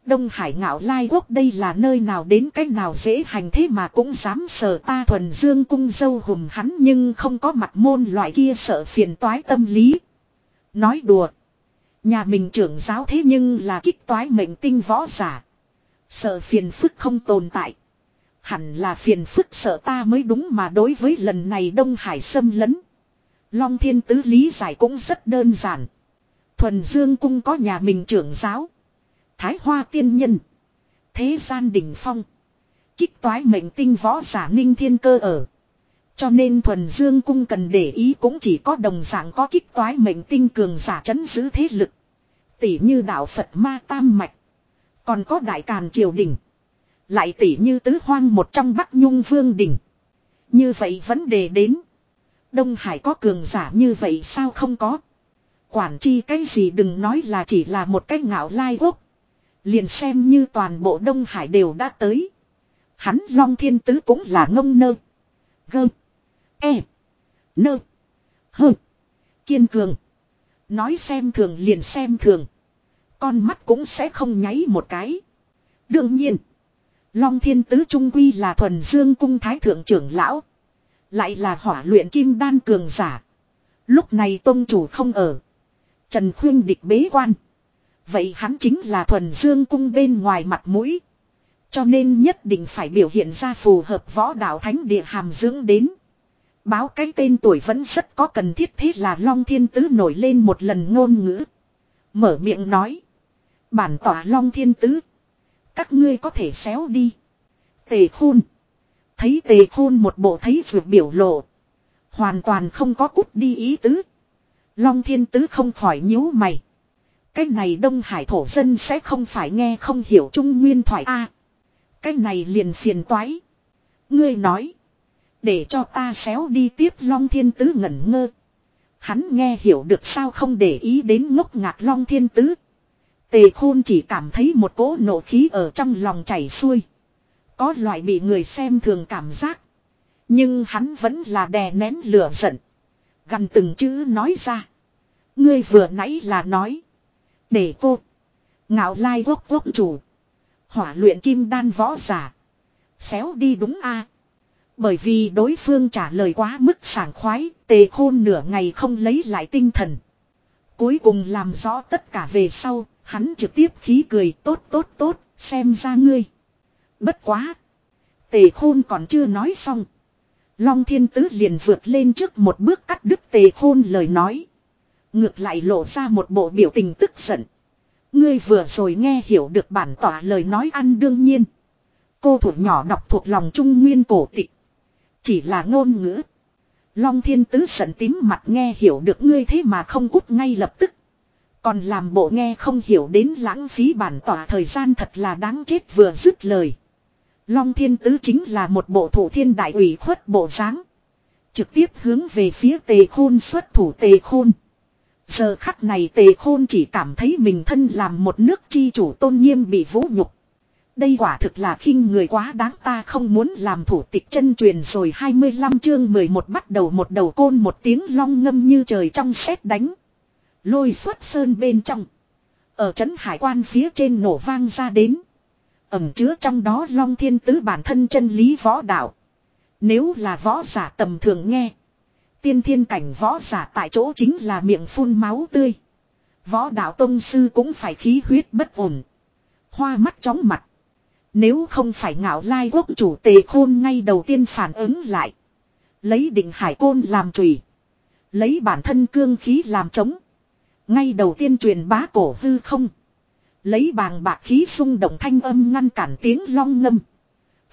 Đông Hải ngạo lai quốc đây là nơi nào đến cách nào dễ hành thế mà cũng dám sợ ta thuần dương cung dâu hùm hắn nhưng không có mặt môn loại kia sợ phiền toái tâm lý. Nói đùa. Nhà mình trưởng giáo thế nhưng là kích toái mệnh tinh võ giả. Sợ phiền phức không tồn tại. Hẳn là phiền phức sợ ta mới đúng mà đối với lần này Đông Hải xâm lấn. Long thiên tứ lý giải cũng rất đơn giản. Thuần Dương Cung có nhà mình trưởng giáo. Thái Hoa Tiên Nhân. Thế gian đỉnh phong. Kích toái mệnh tinh võ giả ninh thiên cơ ở. Cho nên thuần dương cung cần để ý cũng chỉ có đồng dạng có kích toái mệnh tinh cường giả chấn giữ thế lực. Tỷ như đạo Phật ma tam mạch. Còn có đại càn triều đình. Lại tỷ như tứ hoang một trong bắc nhung vương đỉnh. Như vậy vấn đề đến. Đông Hải có cường giả như vậy sao không có. Quản chi cái gì đừng nói là chỉ là một cái ngạo lai quốc. Liền xem như toàn bộ Đông Hải đều đã tới. Hắn Long Thiên Tứ cũng là ngông nơ. Gơ. E. Nơ. Hơ. Kiên cường. Nói xem thường liền xem thường. Con mắt cũng sẽ không nháy một cái. Đương nhiên. Long Thiên Tứ Trung Quy là thuần dương cung thái thượng trưởng lão. Lại là hỏa luyện kim đan cường giả. Lúc này tôn chủ không ở. Trần Khuyên địch bế quan. Vậy hắn chính là thuần dương cung bên ngoài mặt mũi. Cho nên nhất định phải biểu hiện ra phù hợp võ đạo thánh địa hàm dưỡng đến. Báo cái tên tuổi vẫn rất có cần thiết thế là Long Thiên Tứ nổi lên một lần ngôn ngữ. Mở miệng nói. Bản tỏa Long Thiên Tứ. Các ngươi có thể xéo đi. Tề khôn. Thấy tề khôn một bộ thấy vượt biểu lộ. Hoàn toàn không có cút đi ý tứ. Long Thiên Tứ không khỏi nhíu mày. Cái này Đông Hải thổ dân sẽ không phải nghe không hiểu Trung Nguyên thoại A. cái này liền phiền toái. Ngươi nói. Để cho ta xéo đi tiếp Long Thiên Tứ ngẩn ngơ. Hắn nghe hiểu được sao không để ý đến ngốc ngạc Long Thiên Tứ. Tề khôn chỉ cảm thấy một cỗ nộ khí ở trong lòng chảy xuôi. Có loại bị người xem thường cảm giác. Nhưng hắn vẫn là đè nén lửa giận. Gần từng chữ nói ra. Ngươi vừa nãy là nói. Để cô. Ngạo lai quốc quốc chủ. Hỏa luyện kim đan võ giả. Xéo đi đúng a Bởi vì đối phương trả lời quá mức sảng khoái. Tề khôn nửa ngày không lấy lại tinh thần. Cuối cùng làm rõ tất cả về sau. Hắn trực tiếp khí cười, tốt tốt tốt. Xem ra ngươi. Bất quá. Tề khôn còn chưa nói xong. Long thiên tứ liền vượt lên trước một bước cắt đứt tề khôn lời nói. Ngược lại lộ ra một bộ biểu tình tức giận. Ngươi vừa rồi nghe hiểu được bản tỏa lời nói ăn đương nhiên. Cô thủ nhỏ đọc thuộc lòng trung nguyên cổ tịch. Chỉ là ngôn ngữ. Long thiên tứ giận tím mặt nghe hiểu được ngươi thế mà không cút ngay lập tức. Còn làm bộ nghe không hiểu đến lãng phí bản tỏa thời gian thật là đáng chết vừa dứt lời. Long thiên tứ chính là một bộ thủ thiên đại ủy khuất bộ dáng Trực tiếp hướng về phía tề khôn xuất thủ tề khôn. Giờ khắc này tề khôn chỉ cảm thấy mình thân làm một nước chi chủ tôn nghiêm bị vũ nhục. Đây quả thực là khinh người quá đáng ta không muốn làm thủ tịch chân truyền rồi 25 chương 11 bắt đầu một đầu côn một tiếng long ngâm như trời trong sét đánh. Lôi xuất sơn bên trong. Ở trấn hải quan phía trên nổ vang ra đến. Ẩm chứa trong đó long thiên tứ bản thân chân lý võ đạo. Nếu là võ giả tầm thường nghe. Tiên thiên cảnh võ giả tại chỗ chính là miệng phun máu tươi. Võ đạo tông sư cũng phải khí huyết bất ổn. Hoa mắt chóng mặt. Nếu không phải ngạo lai quốc chủ tề khôn ngay đầu tiên phản ứng lại. Lấy định hải côn làm trùy. Lấy bản thân cương khí làm trống. Ngay đầu tiên truyền bá cổ hư không. Lấy bàng bạc khí xung động thanh âm ngăn cản tiếng long ngâm.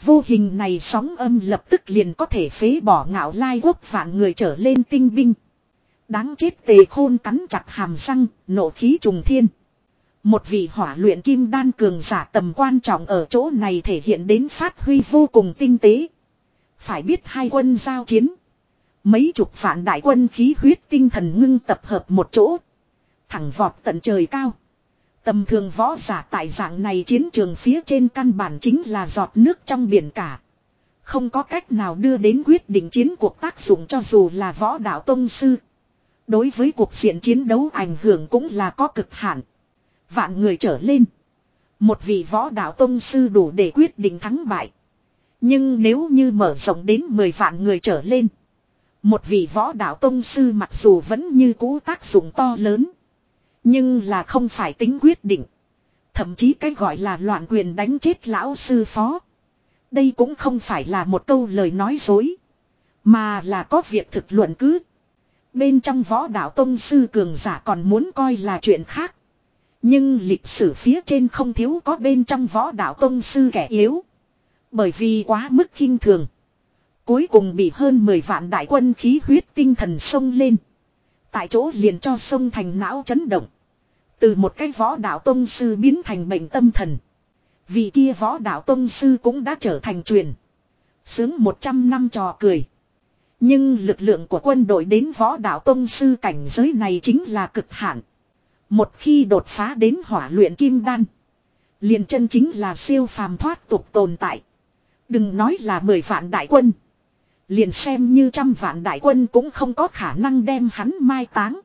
Vô hình này sóng âm lập tức liền có thể phế bỏ ngạo lai quốc vạn người trở lên tinh binh. Đáng chết tề khôn cắn chặt hàm răng, nộ khí trùng thiên. Một vị hỏa luyện kim đan cường giả tầm quan trọng ở chỗ này thể hiện đến phát huy vô cùng tinh tế. Phải biết hai quân giao chiến. Mấy chục phản đại quân khí huyết tinh thần ngưng tập hợp một chỗ. Thẳng vọt tận trời cao. Tầm thường võ giả tại dạng này chiến trường phía trên căn bản chính là giọt nước trong biển cả. Không có cách nào đưa đến quyết định chiến cuộc tác dụng cho dù là võ đạo tông sư. Đối với cuộc diện chiến đấu ảnh hưởng cũng là có cực hạn. Vạn người trở lên. Một vị võ đạo tông sư đủ để quyết định thắng bại. Nhưng nếu như mở rộng đến 10 vạn người trở lên. Một vị võ đạo tông sư mặc dù vẫn như cũ tác dụng to lớn. Nhưng là không phải tính quyết định. Thậm chí cái gọi là loạn quyền đánh chết lão sư phó. Đây cũng không phải là một câu lời nói dối. Mà là có việc thực luận cứ. Bên trong võ đạo tông sư cường giả còn muốn coi là chuyện khác. Nhưng lịch sử phía trên không thiếu có bên trong võ đạo tông sư kẻ yếu. Bởi vì quá mức khinh thường. Cuối cùng bị hơn 10 vạn đại quân khí huyết tinh thần sông lên. Tại chỗ liền cho sông thành não chấn động. Từ một cái võ đạo tông sư biến thành bệnh tâm thần. Vì kia võ đạo tông sư cũng đã trở thành truyền. Sướng 100 năm trò cười. Nhưng lực lượng của quân đội đến võ đạo tông sư cảnh giới này chính là cực hạn. Một khi đột phá đến hỏa luyện kim đan. Liền chân chính là siêu phàm thoát tục tồn tại. Đừng nói là mười vạn đại quân. Liền xem như trăm vạn đại quân cũng không có khả năng đem hắn mai táng.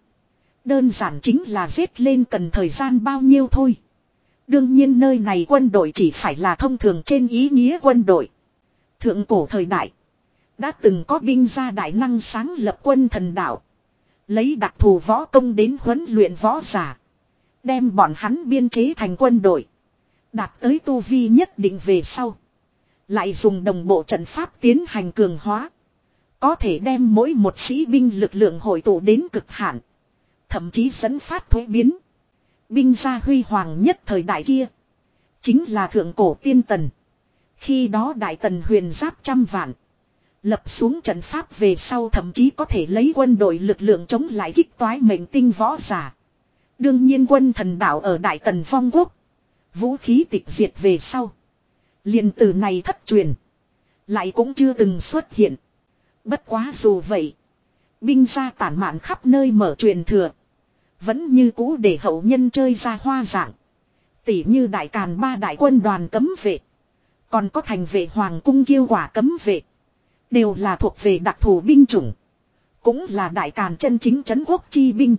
Đơn giản chính là giết lên cần thời gian bao nhiêu thôi. Đương nhiên nơi này quân đội chỉ phải là thông thường trên ý nghĩa quân đội. Thượng cổ thời đại. Đã từng có binh gia đại năng sáng lập quân thần đạo. Lấy đặc thù võ công đến huấn luyện võ giả. Đem bọn hắn biên chế thành quân đội. Đạt tới tu vi nhất định về sau. Lại dùng đồng bộ trận pháp tiến hành cường hóa. Có thể đem mỗi một sĩ binh lực lượng hội tụ đến cực hạn. Thậm chí dẫn phát thuế biến. Binh gia huy hoàng nhất thời đại kia. Chính là thượng cổ tiên tần. Khi đó đại tần huyền giáp trăm vạn. Lập xuống trận pháp về sau thậm chí có thể lấy quân đội lực lượng chống lại kích toái mệnh tinh võ giả. Đương nhiên quân thần đạo ở Đại Tần Phong Quốc. Vũ khí tịch diệt về sau. liền từ này thất truyền. Lại cũng chưa từng xuất hiện. Bất quá dù vậy. Binh gia tản mạn khắp nơi mở truyền thừa. Vẫn như cũ để hậu nhân chơi ra hoa dạng. Tỉ như đại càn ba đại quân đoàn cấm vệ. Còn có thành vệ hoàng cung kiêu quả cấm vệ. Đều là thuộc về đặc thù binh chủng. Cũng là đại càn chân chính chấn quốc chi binh.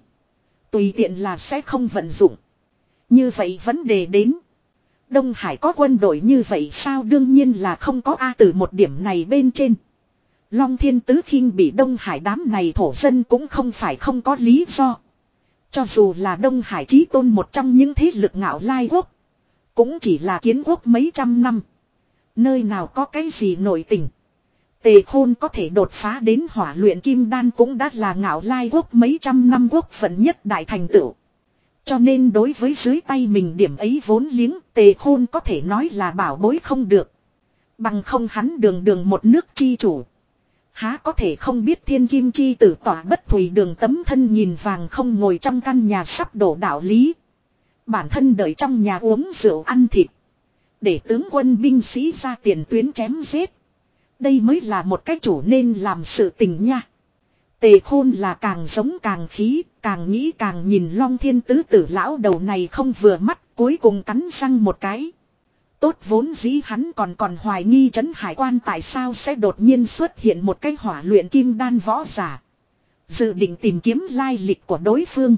Tùy tiện là sẽ không vận dụng. Như vậy vấn đề đến. Đông Hải có quân đội như vậy sao đương nhiên là không có A từ một điểm này bên trên. Long thiên tứ khinh bị Đông Hải đám này thổ dân cũng không phải không có lý do. Cho dù là Đông Hải chí tôn một trong những thế lực ngạo lai quốc. Cũng chỉ là kiến quốc mấy trăm năm. Nơi nào có cái gì nổi tình. Tề khôn có thể đột phá đến hỏa luyện kim đan cũng đã là ngạo lai quốc mấy trăm năm quốc phận nhất đại thành tựu. Cho nên đối với dưới tay mình điểm ấy vốn liếng, tề khôn có thể nói là bảo bối không được. Bằng không hắn đường đường một nước chi chủ. Há có thể không biết thiên kim chi tử tỏa bất thùy đường tấm thân nhìn vàng không ngồi trong căn nhà sắp đổ đạo lý. Bản thân đợi trong nhà uống rượu ăn thịt. Để tướng quân binh sĩ ra tiền tuyến chém giết. Đây mới là một cách chủ nên làm sự tình nha. Tề khôn là càng giống càng khí, càng nghĩ càng nhìn long thiên tứ tử lão đầu này không vừa mắt, cuối cùng cắn răng một cái. Tốt vốn dĩ hắn còn còn hoài nghi chấn hải quan tại sao sẽ đột nhiên xuất hiện một cái hỏa luyện kim đan võ giả. Dự định tìm kiếm lai lịch của đối phương.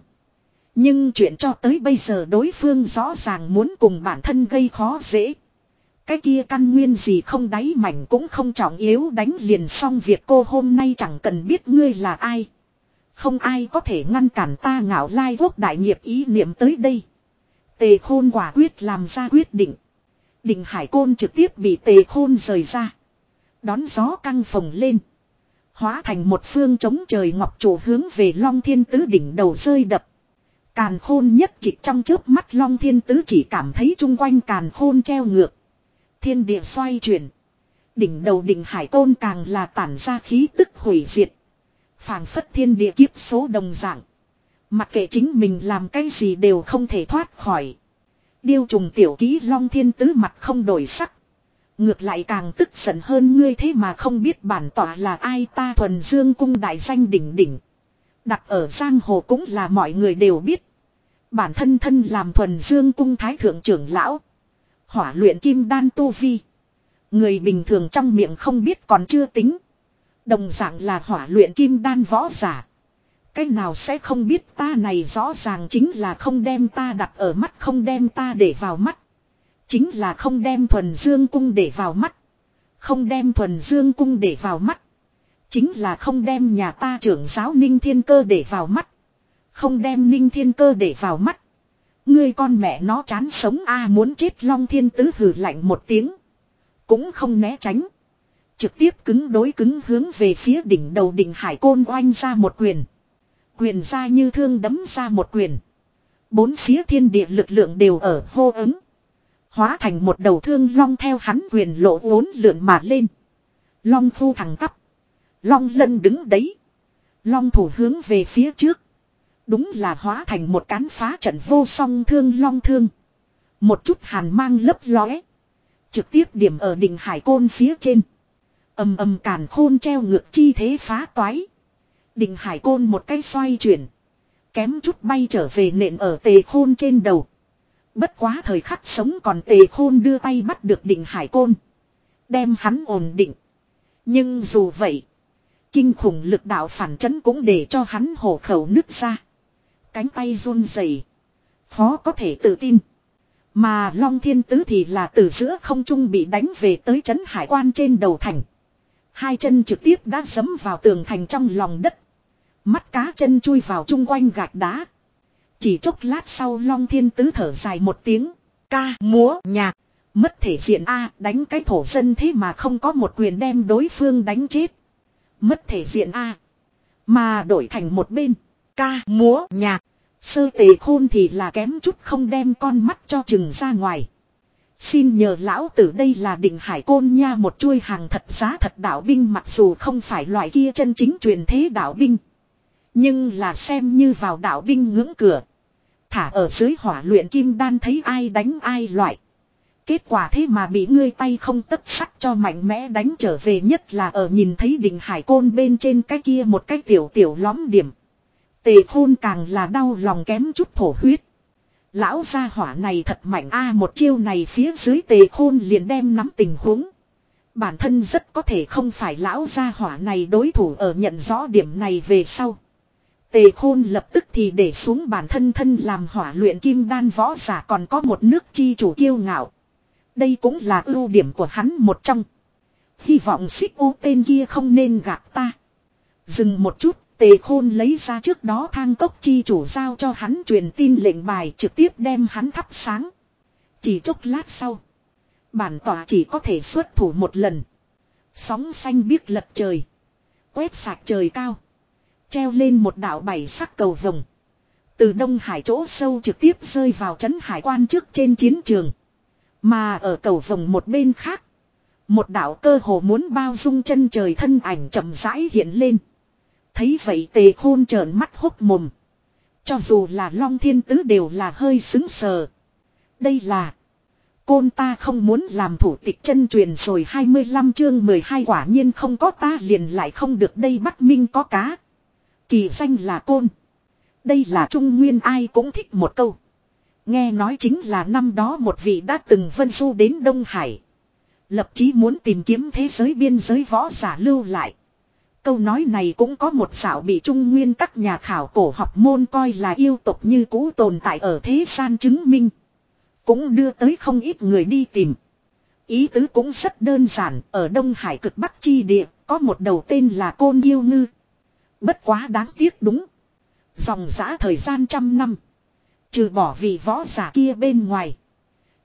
Nhưng chuyện cho tới bây giờ đối phương rõ ràng muốn cùng bản thân gây khó dễ. Cái kia căn nguyên gì không đáy mảnh cũng không trọng yếu đánh liền xong việc cô hôm nay chẳng cần biết ngươi là ai. Không ai có thể ngăn cản ta ngạo lai quốc đại nghiệp ý niệm tới đây. Tề khôn quả quyết làm ra quyết định. Đình hải côn trực tiếp bị tề khôn rời ra. Đón gió căng phồng lên. Hóa thành một phương chống trời ngọc chủ hướng về long thiên tứ đỉnh đầu rơi đập. Càn khôn nhất trịch trong chớp mắt long thiên tứ chỉ cảm thấy chung quanh càn khôn treo ngược. Thiên địa xoay chuyển. Đỉnh đầu đỉnh hải côn càng là tản ra khí tức hủy diệt. phảng phất thiên địa kiếp số đồng dạng. Mặc kệ chính mình làm cái gì đều không thể thoát khỏi. Điêu trùng tiểu ký long thiên tứ mặt không đổi sắc. Ngược lại càng tức giận hơn ngươi thế mà không biết bản tỏa là ai ta thuần dương cung đại danh đỉnh đỉnh. Đặt ở giang hồ cũng là mọi người đều biết. Bản thân thân làm thuần dương cung thái thượng trưởng lão. Hỏa luyện kim đan tu vi. Người bình thường trong miệng không biết còn chưa tính. Đồng dạng là hỏa luyện kim đan võ giả. Cái nào sẽ không biết ta này rõ ràng chính là không đem ta đặt ở mắt, không đem ta để vào mắt. Chính là không đem thuần dương cung để vào mắt. Không đem thuần dương cung để vào mắt. Chính là không đem nhà ta trưởng giáo ninh thiên cơ để vào mắt. Không đem ninh thiên cơ để vào mắt. Ngươi con mẹ nó chán sống a, muốn chết long thiên tứ hừ lạnh một tiếng. Cũng không né tránh. Trực tiếp cứng đối cứng hướng về phía đỉnh đầu đỉnh hải côn oanh ra một quyền. Quyền ra như thương đấm ra một quyền. Bốn phía thiên địa lực lượng đều ở hô ứng. Hóa thành một đầu thương long theo hắn quyền lộ vốn lượn mà lên. Long thu thẳng tắp. Long lân đứng đấy. Long thủ hướng về phía trước. Đúng là hóa thành một cán phá trận vô song thương long thương. Một chút hàn mang lấp lóe. Trực tiếp điểm ở đỉnh hải côn phía trên. âm âm càn khôn treo ngược chi thế phá toái đình hải côn một cái xoay chuyển. Kém chút bay trở về nện ở tề khôn trên đầu. Bất quá thời khắc sống còn tề khôn đưa tay bắt được đỉnh hải côn. Đem hắn ổn định. Nhưng dù vậy. Kinh khủng lực đạo phản chấn cũng để cho hắn hổ khẩu nứt ra. Cánh tay run rẩy, Khó có thể tự tin. Mà Long Thiên Tứ thì là từ giữa không trung bị đánh về tới trấn hải quan trên đầu thành. Hai chân trực tiếp đã dấm vào tường thành trong lòng đất. Mắt cá chân chui vào chung quanh gạch đá. Chỉ chốc lát sau Long Thiên Tứ thở dài một tiếng. Ca, múa, nhạc. Mất thể diện A đánh cái thổ dân thế mà không có một quyền đem đối phương đánh chết. Mất thể diện A. Mà đổi thành một bên. Ca, múa, nhạc. Sơ tề khôn thì là kém chút không đem con mắt cho chừng ra ngoài. Xin nhờ lão tử đây là định hải côn nha một chuôi hàng thật giá thật đạo binh mặc dù không phải loại kia chân chính truyền thế đạo binh. Nhưng là xem như vào đạo binh ngưỡng cửa. Thả ở dưới hỏa luyện kim đan thấy ai đánh ai loại. Kết quả thế mà bị ngươi tay không tất sắc cho mạnh mẽ đánh trở về nhất là ở nhìn thấy đỉnh hải côn bên trên cái kia một cái tiểu tiểu lõm điểm. Tề khôn càng là đau lòng kém chút thổ huyết. Lão gia hỏa này thật mạnh a, một chiêu này phía dưới tề khôn liền đem nắm tình huống. Bản thân rất có thể không phải lão gia hỏa này đối thủ ở nhận rõ điểm này về sau. Tề khôn lập tức thì để xuống bản thân thân làm hỏa luyện kim đan võ giả còn có một nước chi chủ kiêu ngạo. Đây cũng là ưu điểm của hắn một trong. Hy vọng xích ô tên kia không nên gạt ta. Dừng một chút, tề khôn lấy ra trước đó thang cốc chi chủ giao cho hắn truyền tin lệnh bài trực tiếp đem hắn thắp sáng. Chỉ chốc lát sau. Bản tỏa chỉ có thể xuất thủ một lần. Sóng xanh biếc lật trời. Quét sạc trời cao. Treo lên một đạo bảy sắc cầu vồng. Từ Đông Hải chỗ sâu trực tiếp rơi vào trấn hải quan trước trên chiến trường. Mà ở cầu vồng một bên khác. Một đạo cơ hồ muốn bao dung chân trời thân ảnh chậm rãi hiện lên. Thấy vậy tề khôn trợn mắt hốc mồm. Cho dù là long thiên tứ đều là hơi xứng sờ. Đây là. Côn ta không muốn làm thủ tịch chân truyền rồi 25 chương 12 quả nhiên không có ta liền lại không được đây bắt minh có cá. Kỳ danh là côn. Đây là trung nguyên ai cũng thích một câu. Nghe nói chính là năm đó một vị đã từng vân du đến Đông Hải. Lập chí muốn tìm kiếm thế giới biên giới võ giả lưu lại. Câu nói này cũng có một xảo bị trung nguyên các nhà khảo cổ học môn coi là yêu tục như cũ tồn tại ở thế gian chứng minh. Cũng đưa tới không ít người đi tìm. Ý tứ cũng rất đơn giản, ở Đông Hải cực Bắc chi địa, có một đầu tên là Côn Yêu Ngư. Bất quá đáng tiếc đúng. Dòng giã thời gian trăm năm. Trừ bỏ vì võ giả kia bên ngoài.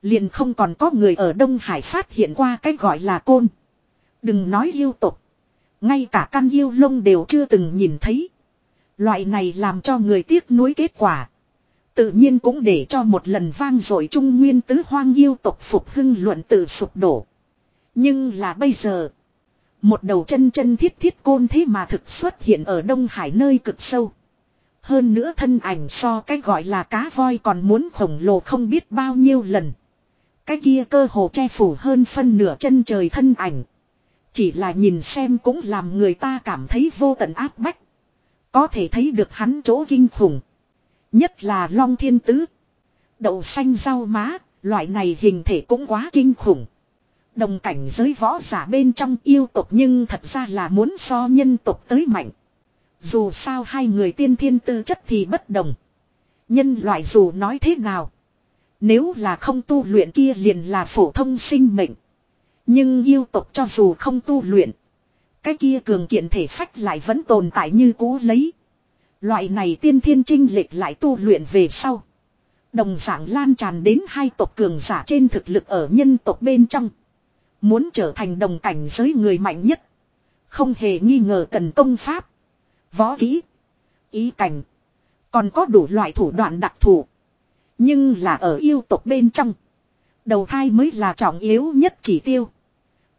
Liền không còn có người ở Đông Hải phát hiện qua cái gọi là côn. Đừng nói yêu tục. Ngay cả căn yêu lông đều chưa từng nhìn thấy. Loại này làm cho người tiếc nuối kết quả. Tự nhiên cũng để cho một lần vang dội trung nguyên tứ hoang yêu tộc phục hưng luận tự sụp đổ. Nhưng là bây giờ. Một đầu chân chân thiết thiết côn thế mà thực xuất hiện ở Đông Hải nơi cực sâu. Hơn nữa thân ảnh so cái gọi là cá voi còn muốn khổng lồ không biết bao nhiêu lần. Cái kia cơ hồ che phủ hơn phân nửa chân trời thân ảnh. Chỉ là nhìn xem cũng làm người ta cảm thấy vô tận áp bách. Có thể thấy được hắn chỗ kinh khủng. Nhất là Long Thiên Tứ. Đậu xanh rau má, loại này hình thể cũng quá kinh khủng. Đồng cảnh giới võ giả bên trong yêu tộc nhưng thật ra là muốn so nhân tộc tới mạnh. Dù sao hai người tiên thiên tư chất thì bất đồng. Nhân loại dù nói thế nào. Nếu là không tu luyện kia liền là phổ thông sinh mệnh. Nhưng yêu tộc cho dù không tu luyện. Cái kia cường kiện thể phách lại vẫn tồn tại như cũ lấy. Loại này tiên thiên trinh lệch lại tu luyện về sau. Đồng dạng lan tràn đến hai tộc cường giả trên thực lực ở nhân tộc bên trong. Muốn trở thành đồng cảnh giới người mạnh nhất. Không hề nghi ngờ cần công pháp. Võ kỹ. Ý cảnh. Còn có đủ loại thủ đoạn đặc thù. Nhưng là ở yêu tộc bên trong. Đầu thai mới là trọng yếu nhất chỉ tiêu.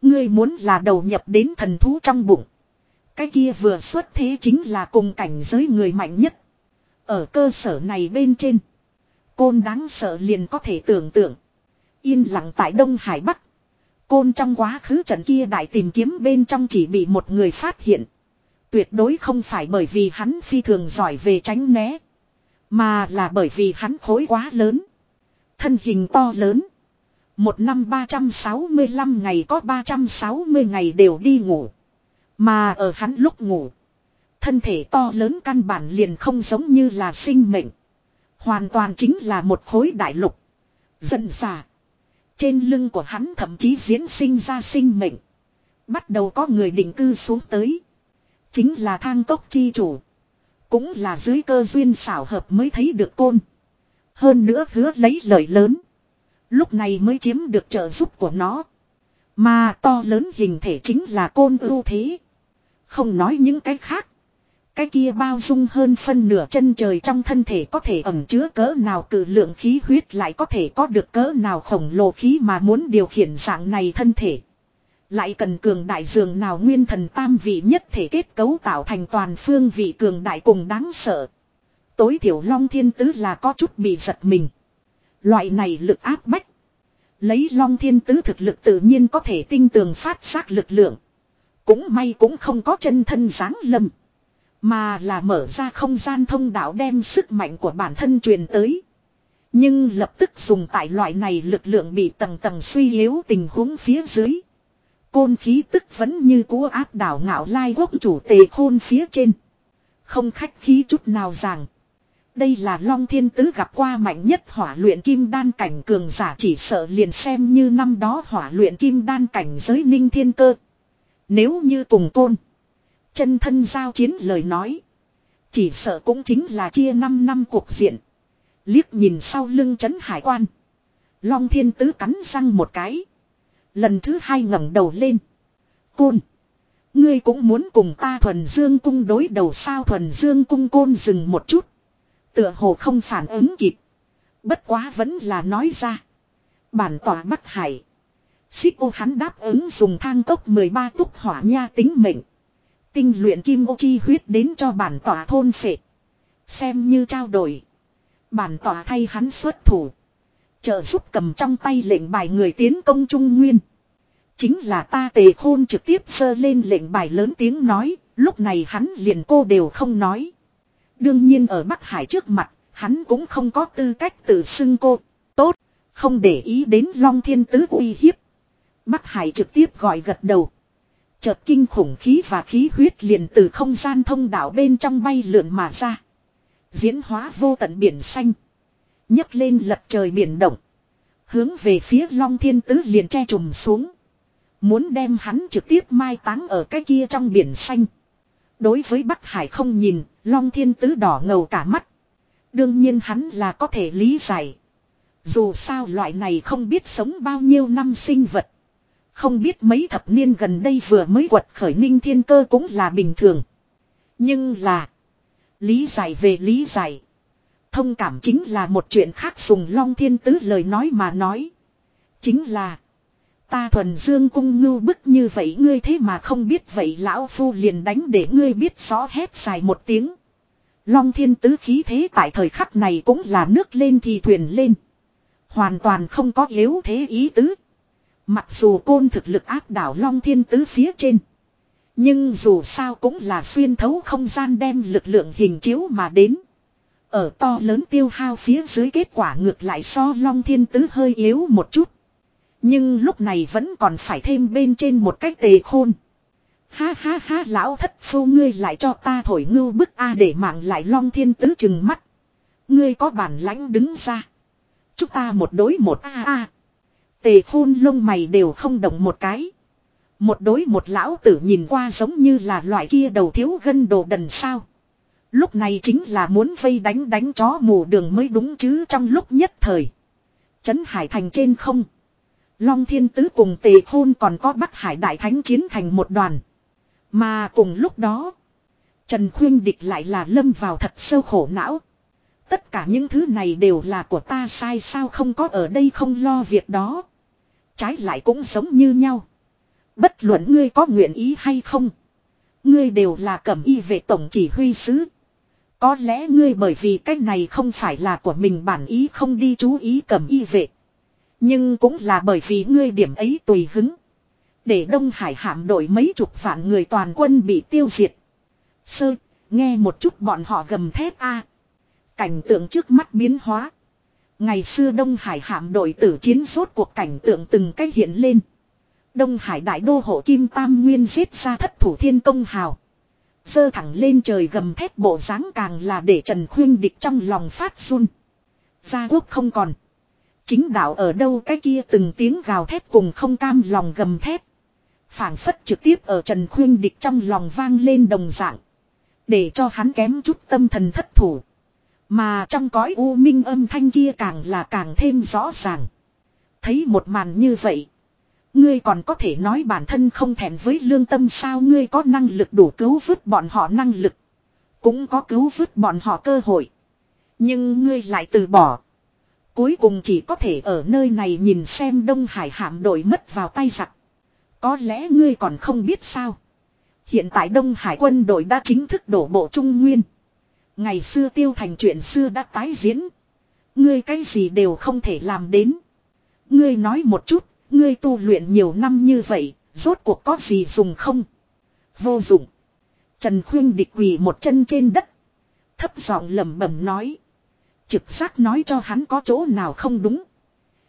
Ngươi muốn là đầu nhập đến thần thú trong bụng. Cái kia vừa xuất thế chính là cùng cảnh giới người mạnh nhất. Ở cơ sở này bên trên. Côn đáng sợ liền có thể tưởng tượng. Yên lặng tại Đông Hải Bắc. Côn trong quá khứ trận kia đại tìm kiếm bên trong chỉ bị một người phát hiện. Tuyệt đối không phải bởi vì hắn phi thường giỏi về tránh né. Mà là bởi vì hắn khối quá lớn. Thân hình to lớn. Một năm 365 ngày có 360 ngày đều đi ngủ. Mà ở hắn lúc ngủ. Thân thể to lớn căn bản liền không giống như là sinh mệnh. Hoàn toàn chính là một khối đại lục. Dần xà. Trên lưng của hắn thậm chí diễn sinh ra sinh mệnh. Bắt đầu có người định cư xuống tới. Chính là thang cốc chi chủ. Cũng là dưới cơ duyên xảo hợp mới thấy được côn. Hơn nữa hứa lấy lời lớn. Lúc này mới chiếm được trợ giúp của nó. Mà to lớn hình thể chính là côn ưu thế. Không nói những cái khác. Cái kia bao dung hơn phân nửa chân trời trong thân thể có thể ẩm chứa cỡ nào cử lượng khí huyết lại có thể có được cỡ nào khổng lồ khí mà muốn điều khiển dạng này thân thể. Lại cần cường đại dường nào nguyên thần tam vị nhất thể kết cấu tạo thành toàn phương vị cường đại cùng đáng sợ. Tối thiểu Long Thiên Tứ là có chút bị giật mình. Loại này lực áp bách. Lấy Long Thiên Tứ thực lực tự nhiên có thể tinh tường phát giác lực lượng. Cũng may cũng không có chân thân dáng lâm. Mà là mở ra không gian thông đạo đem sức mạnh của bản thân truyền tới. Nhưng lập tức dùng tại loại này lực lượng bị tầng tầng suy yếu tình huống phía dưới. Côn khí tức vẫn như cú áp đảo ngạo lai quốc chủ tề khôn phía trên. Không khách khí chút nào rằng. Đây là Long Thiên Tứ gặp qua mạnh nhất hỏa luyện kim đan cảnh cường giả chỉ sợ liền xem như năm đó hỏa luyện kim đan cảnh giới ninh thiên cơ. Nếu như cùng côn. Chân thân giao chiến lời nói. Chỉ sợ cũng chính là chia 5 năm cuộc diện. Liếc nhìn sau lưng trấn hải quan. Long thiên tứ cắn răng một cái. Lần thứ hai ngẩng đầu lên. Côn. Ngươi cũng muốn cùng ta thuần dương cung đối đầu sao thuần dương cung côn dừng một chút. Tựa hồ không phản ứng kịp. Bất quá vẫn là nói ra. Bản tỏa Bắc Hải. Xích ô hắn đáp ứng dùng thang cốc 13 túc hỏa nha tính mệnh. Tinh luyện kim ô chi huyết đến cho bản tỏa thôn phệ. Xem như trao đổi. Bản tỏa thay hắn xuất thủ. Trợ giúp cầm trong tay lệnh bài người tiến công Trung Nguyên. Chính là ta tề khôn trực tiếp sơ lên lệnh bài lớn tiếng nói, lúc này hắn liền cô đều không nói. Đương nhiên ở Bắc Hải trước mặt, hắn cũng không có tư cách tự xưng cô. Tốt, không để ý đến Long Thiên Tứ uy hiếp. Bắc Hải trực tiếp gọi gật đầu. Chợt kinh khủng khí và khí huyết liền từ không gian thông đạo bên trong bay lượn mà ra. Diễn hóa vô tận biển xanh. nhấc lên lật trời biển động. Hướng về phía Long Thiên Tứ liền che trùm xuống. Muốn đem hắn trực tiếp mai táng ở cái kia trong biển xanh. Đối với Bắc Hải không nhìn, Long Thiên Tứ đỏ ngầu cả mắt. Đương nhiên hắn là có thể lý giải. Dù sao loại này không biết sống bao nhiêu năm sinh vật. Không biết mấy thập niên gần đây vừa mới quật khởi ninh thiên cơ cũng là bình thường. Nhưng là. Lý giải về lý giải. Thông cảm chính là một chuyện khác dùng long thiên tứ lời nói mà nói. Chính là. Ta thuần dương cung ngưu bức như vậy ngươi thế mà không biết vậy lão phu liền đánh để ngươi biết rõ hét dài một tiếng. Long thiên tứ khí thế tại thời khắc này cũng là nước lên thì thuyền lên. Hoàn toàn không có yếu thế ý tứ. Mặc dù côn thực lực áp đảo Long Thiên Tứ phía trên. Nhưng dù sao cũng là xuyên thấu không gian đem lực lượng hình chiếu mà đến. Ở to lớn tiêu hao phía dưới kết quả ngược lại so Long Thiên Tứ hơi yếu một chút. Nhưng lúc này vẫn còn phải thêm bên trên một cách tề khôn. Ha ha ha, lão thất phu ngươi lại cho ta thổi ngưu bức a để mạng lại Long Thiên Tứ chừng mắt. Ngươi có bản lãnh đứng ra. Chúng ta một đối một a a. Tề khôn lông mày đều không động một cái. Một đối một lão tử nhìn qua giống như là loại kia đầu thiếu gân đồ đần sao. Lúc này chính là muốn vây đánh đánh chó mù đường mới đúng chứ trong lúc nhất thời. Trấn Hải Thành trên không. Long Thiên Tứ cùng Tề Khôn còn có Bắc Hải Đại Thánh chiến thành một đoàn. Mà cùng lúc đó. Trần Khuyên Địch lại là lâm vào thật sâu khổ não. Tất cả những thứ này đều là của ta sai sao không có ở đây không lo việc đó. Trái lại cũng giống như nhau. Bất luận ngươi có nguyện ý hay không. Ngươi đều là cẩm y vệ tổng chỉ huy sứ. Có lẽ ngươi bởi vì cái này không phải là của mình bản ý không đi chú ý cẩm y vệ. Nhưng cũng là bởi vì ngươi điểm ấy tùy hứng. Để Đông Hải hạm đội mấy chục vạn người toàn quân bị tiêu diệt. Sơ, nghe một chút bọn họ gầm thét a Cảnh tượng trước mắt biến hóa. Ngày xưa Đông Hải hạm đội tử chiến suốt cuộc cảnh tượng từng cách hiện lên. Đông Hải đại đô hộ Kim Tam Nguyên giết ra thất thủ thiên công hào. Dơ thẳng lên trời gầm thép bộ dáng càng là để Trần Khuyên địch trong lòng phát run. Gia quốc không còn. Chính đạo ở đâu cái kia từng tiếng gào thét cùng không cam lòng gầm thét. phảng phất trực tiếp ở Trần Khuyên địch trong lòng vang lên đồng dạng. Để cho hắn kém chút tâm thần thất thủ. Mà trong cõi u minh âm thanh kia càng là càng thêm rõ ràng. Thấy một màn như vậy. Ngươi còn có thể nói bản thân không thèm với lương tâm sao ngươi có năng lực đủ cứu vứt bọn họ năng lực. Cũng có cứu vứt bọn họ cơ hội. Nhưng ngươi lại từ bỏ. Cuối cùng chỉ có thể ở nơi này nhìn xem Đông Hải hạm đội mất vào tay giặc. Có lẽ ngươi còn không biết sao. Hiện tại Đông Hải quân đội đã chính thức đổ bộ Trung Nguyên. Ngày xưa tiêu thành chuyện xưa đã tái diễn. Ngươi cái gì đều không thể làm đến. Ngươi nói một chút, ngươi tu luyện nhiều năm như vậy, rốt cuộc có gì dùng không? Vô dụng. Trần Khuyên địch quỳ một chân trên đất. Thấp giọng lẩm bẩm nói. Trực giác nói cho hắn có chỗ nào không đúng.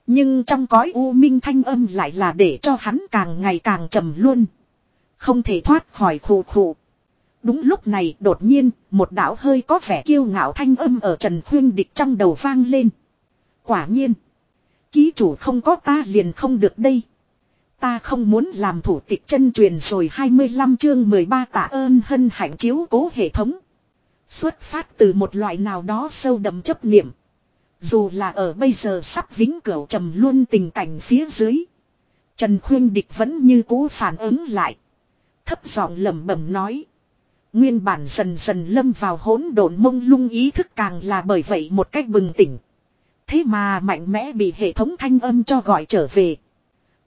Nhưng trong cõi u minh thanh âm lại là để cho hắn càng ngày càng trầm luôn. Không thể thoát khỏi khổ khổ. Đúng lúc này, đột nhiên, một đạo hơi có vẻ kiêu ngạo thanh âm ở Trần Khuyên Địch trong đầu vang lên. Quả nhiên. Ký chủ không có ta liền không được đây. Ta không muốn làm thủ tịch chân truyền rồi 25 chương 13 tạ ơn hân hạnh chiếu cố hệ thống. Xuất phát từ một loại nào đó sâu đậm chấp niệm. Dù là ở bây giờ sắp vĩnh cửu trầm luôn tình cảnh phía dưới. Trần Khuyên Địch vẫn như cũ phản ứng lại. Thấp giọng lẩm bẩm nói. Nguyên bản dần dần lâm vào hỗn độn mông lung ý thức càng là bởi vậy một cách bừng tỉnh. Thế mà mạnh mẽ bị hệ thống thanh âm cho gọi trở về.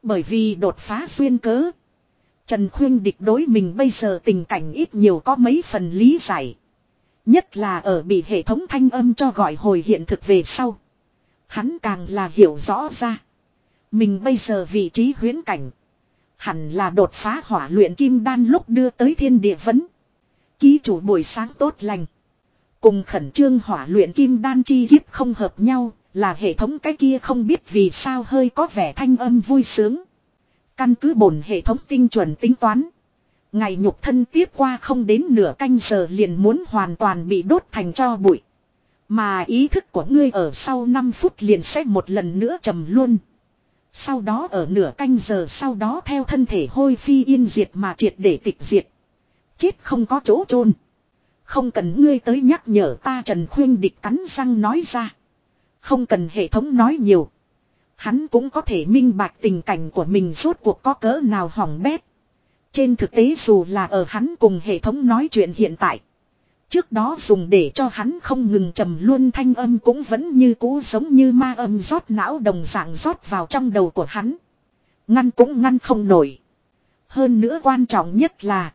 Bởi vì đột phá xuyên cớ. Trần Khuyên địch đối mình bây giờ tình cảnh ít nhiều có mấy phần lý giải. Nhất là ở bị hệ thống thanh âm cho gọi hồi hiện thực về sau. Hắn càng là hiểu rõ ra. Mình bây giờ vị trí huyến cảnh. Hẳn là đột phá hỏa luyện kim đan lúc đưa tới thiên địa vấn. Ký chủ buổi sáng tốt lành. Cùng khẩn trương hỏa luyện kim đan chi hiếp không hợp nhau, là hệ thống cái kia không biết vì sao hơi có vẻ thanh âm vui sướng. Căn cứ bổn hệ thống tinh chuẩn tính toán. Ngày nhục thân tiếp qua không đến nửa canh giờ liền muốn hoàn toàn bị đốt thành cho bụi. Mà ý thức của ngươi ở sau 5 phút liền sẽ một lần nữa trầm luôn. Sau đó ở nửa canh giờ sau đó theo thân thể hôi phi yên diệt mà triệt để tịch diệt. Chết không có chỗ chôn Không cần ngươi tới nhắc nhở ta Trần Khuyên địch cắn răng nói ra. Không cần hệ thống nói nhiều. Hắn cũng có thể minh bạch tình cảnh của mình rốt cuộc có cỡ nào hỏng bét. Trên thực tế dù là ở hắn cùng hệ thống nói chuyện hiện tại. Trước đó dùng để cho hắn không ngừng trầm luôn thanh âm cũng vẫn như cũ giống như ma âm rót não đồng dạng rót vào trong đầu của hắn. Ngăn cũng ngăn không nổi. Hơn nữa quan trọng nhất là.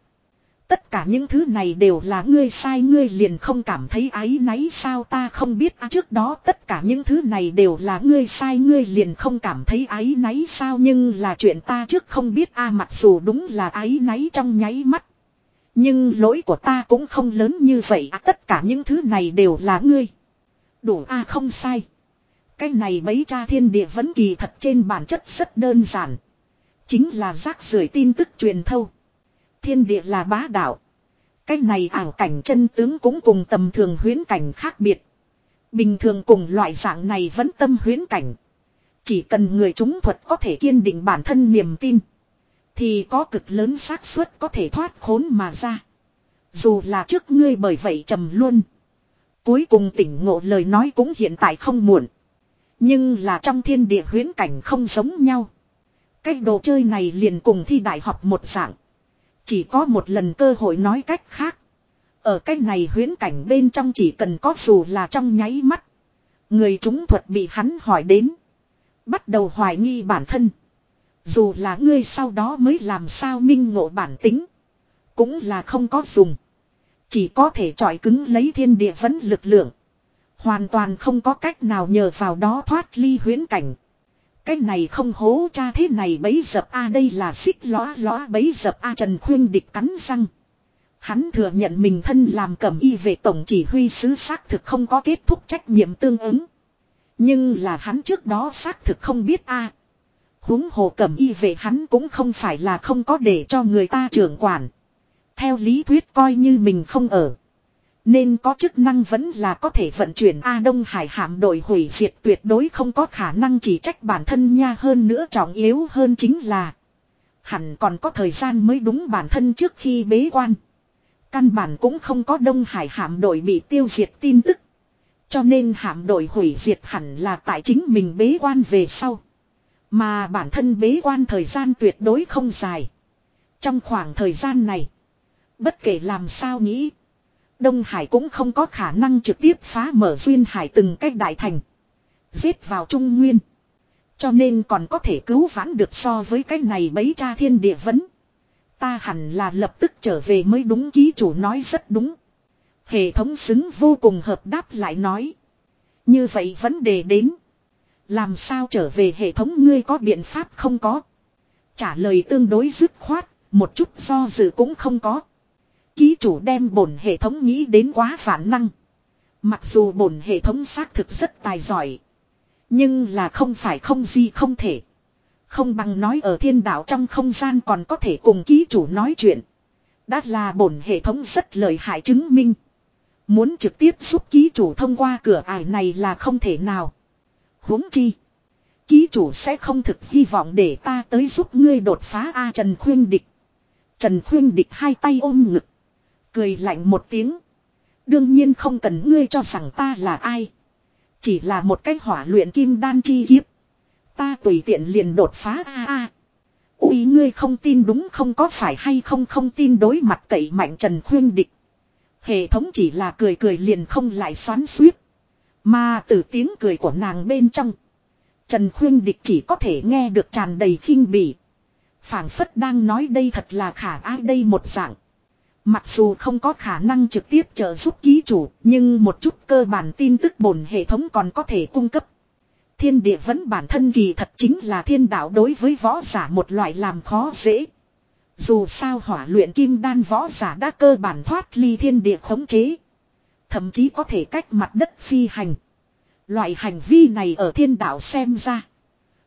Tất cả những thứ này đều là ngươi sai ngươi liền không cảm thấy áy náy sao ta không biết à, trước đó tất cả những thứ này đều là ngươi sai ngươi liền không cảm thấy áy náy sao nhưng là chuyện ta trước không biết a à, mặc dù đúng là áy náy trong nháy mắt. Nhưng lỗi của ta cũng không lớn như vậy à, tất cả những thứ này đều là ngươi. Đủ a à, không sai. Cái này mấy cha thiên địa vẫn kỳ thật trên bản chất rất đơn giản. Chính là rác rưởi tin tức truyền thâu thiên địa là bá đạo. Cái này ảo cảnh chân tướng cũng cùng tầm thường huyến cảnh khác biệt. Bình thường cùng loại dạng này vẫn tâm huyến cảnh. Chỉ cần người chúng thuật có thể kiên định bản thân niềm tin. Thì có cực lớn xác suất có thể thoát khốn mà ra. Dù là trước ngươi bởi vậy trầm luôn. Cuối cùng tỉnh ngộ lời nói cũng hiện tại không muộn. Nhưng là trong thiên địa huyến cảnh không giống nhau. Cái đồ chơi này liền cùng thi đại học một dạng. Chỉ có một lần cơ hội nói cách khác. Ở cái này huyến cảnh bên trong chỉ cần có dù là trong nháy mắt. Người chúng thuật bị hắn hỏi đến. Bắt đầu hoài nghi bản thân. Dù là ngươi sau đó mới làm sao minh ngộ bản tính. Cũng là không có dùng. Chỉ có thể trọi cứng lấy thiên địa vấn lực lượng. Hoàn toàn không có cách nào nhờ vào đó thoát ly huyến cảnh. Cái này không hố cha thế này bấy dập a, đây là xích lõa lõa bấy dập a Trần Khuyên địch cắn răng. Hắn thừa nhận mình thân làm cẩm y về tổng chỉ huy sứ xác thực không có kết thúc trách nhiệm tương ứng. Nhưng là hắn trước đó xác thực không biết a huống hồ cẩm y về hắn cũng không phải là không có để cho người ta trưởng quản. Theo lý thuyết coi như mình không ở. Nên có chức năng vẫn là có thể vận chuyển A Đông Hải hạm đội hủy diệt tuyệt đối không có khả năng chỉ trách bản thân nha. Hơn nữa trọng yếu hơn chính là, Hẳn còn có thời gian mới đúng bản thân trước khi bế quan. Căn bản cũng không có Đông Hải hạm đội bị tiêu diệt tin tức. Cho nên hạm đội hủy diệt hẳn là tại chính mình bế quan về sau. Mà bản thân bế quan thời gian tuyệt đối không dài. Trong khoảng thời gian này, Bất kể làm sao nghĩ Đông Hải cũng không có khả năng trực tiếp phá mở duyên hải từng cách đại thành. Giết vào Trung Nguyên. Cho nên còn có thể cứu vãn được so với cái này bấy cha thiên địa vấn. Ta hẳn là lập tức trở về mới đúng ký chủ nói rất đúng. Hệ thống xứng vô cùng hợp đáp lại nói. Như vậy vấn đề đến. Làm sao trở về hệ thống ngươi có biện pháp không có. Trả lời tương đối dứt khoát, một chút do dự cũng không có. Ký chủ đem bổn hệ thống nghĩ đến quá phản năng. Mặc dù bổn hệ thống xác thực rất tài giỏi. Nhưng là không phải không gì không thể. Không bằng nói ở thiên đạo trong không gian còn có thể cùng ký chủ nói chuyện. Đã là bổn hệ thống rất lợi hại chứng minh. Muốn trực tiếp giúp ký chủ thông qua cửa ải này là không thể nào. huống chi. Ký chủ sẽ không thực hy vọng để ta tới giúp ngươi đột phá A Trần Khuyên Địch. Trần Khuyên Địch hai tay ôm ngực. Cười lạnh một tiếng. Đương nhiên không cần ngươi cho rằng ta là ai. Chỉ là một cái hỏa luyện kim đan chi kiếp. Ta tùy tiện liền đột phá a a. Úi ngươi không tin đúng không có phải hay không không tin đối mặt cậy mạnh Trần Khuyên Địch. Hệ thống chỉ là cười cười liền không lại xoắn suýt. Mà từ tiếng cười của nàng bên trong. Trần Khuyên Địch chỉ có thể nghe được tràn đầy khinh bỉ. phảng phất đang nói đây thật là khả ai đây một dạng. Mặc dù không có khả năng trực tiếp trợ giúp ký chủ, nhưng một chút cơ bản tin tức bổn hệ thống còn có thể cung cấp. Thiên địa vẫn bản thân kỳ thật chính là thiên đạo đối với võ giả một loại làm khó dễ. Dù sao hỏa luyện kim đan võ giả đã cơ bản thoát ly thiên địa khống chế. Thậm chí có thể cách mặt đất phi hành. Loại hành vi này ở thiên đạo xem ra.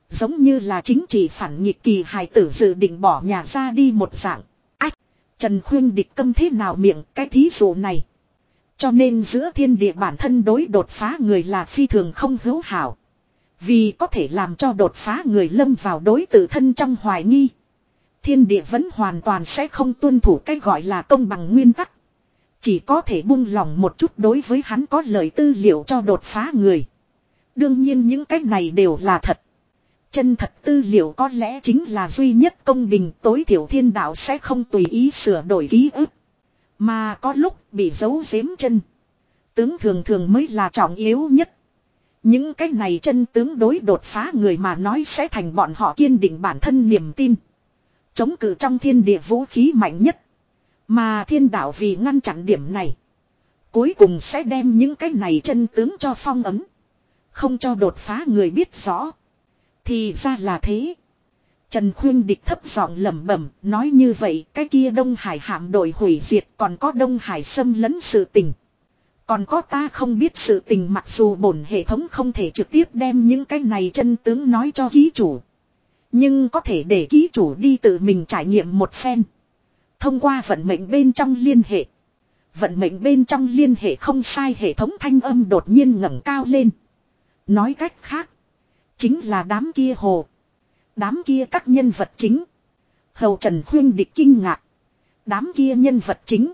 Giống như là chính trị phản nghịch kỳ hài tử dự định bỏ nhà ra đi một dạng. Trần Khuyên địch câm thế nào miệng cái thí dụ này. Cho nên giữa thiên địa bản thân đối đột phá người là phi thường không hữu hảo. Vì có thể làm cho đột phá người lâm vào đối tự thân trong hoài nghi. Thiên địa vẫn hoàn toàn sẽ không tuân thủ cái gọi là công bằng nguyên tắc. Chỉ có thể buông lòng một chút đối với hắn có lời tư liệu cho đột phá người. Đương nhiên những cái này đều là thật. Chân thật tư liệu có lẽ chính là duy nhất công bình tối thiểu thiên đạo sẽ không tùy ý sửa đổi ký ức. Mà có lúc bị giấu giếm chân. Tướng thường thường mới là trọng yếu nhất. Những cái này chân tướng đối đột phá người mà nói sẽ thành bọn họ kiên định bản thân niềm tin. Chống cự trong thiên địa vũ khí mạnh nhất. Mà thiên đạo vì ngăn chặn điểm này. Cuối cùng sẽ đem những cái này chân tướng cho phong ấm. Không cho đột phá người biết rõ. Thì ra là thế. Trần Khuyên Địch thấp giọng lẩm bẩm, nói như vậy, cái kia Đông Hải hạm đội hủy diệt, còn có Đông Hải xâm lấn sự tình. Còn có ta không biết sự tình mặc dù bổn hệ thống không thể trực tiếp đem những cái này chân tướng nói cho ký chủ. Nhưng có thể để ký chủ đi tự mình trải nghiệm một phen. Thông qua vận mệnh bên trong liên hệ. Vận mệnh bên trong liên hệ không sai hệ thống thanh âm đột nhiên ngẩng cao lên. Nói cách khác. Chính là đám kia hồ. Đám kia các nhân vật chính. Hầu Trần Khuyên địch kinh ngạc. Đám kia nhân vật chính.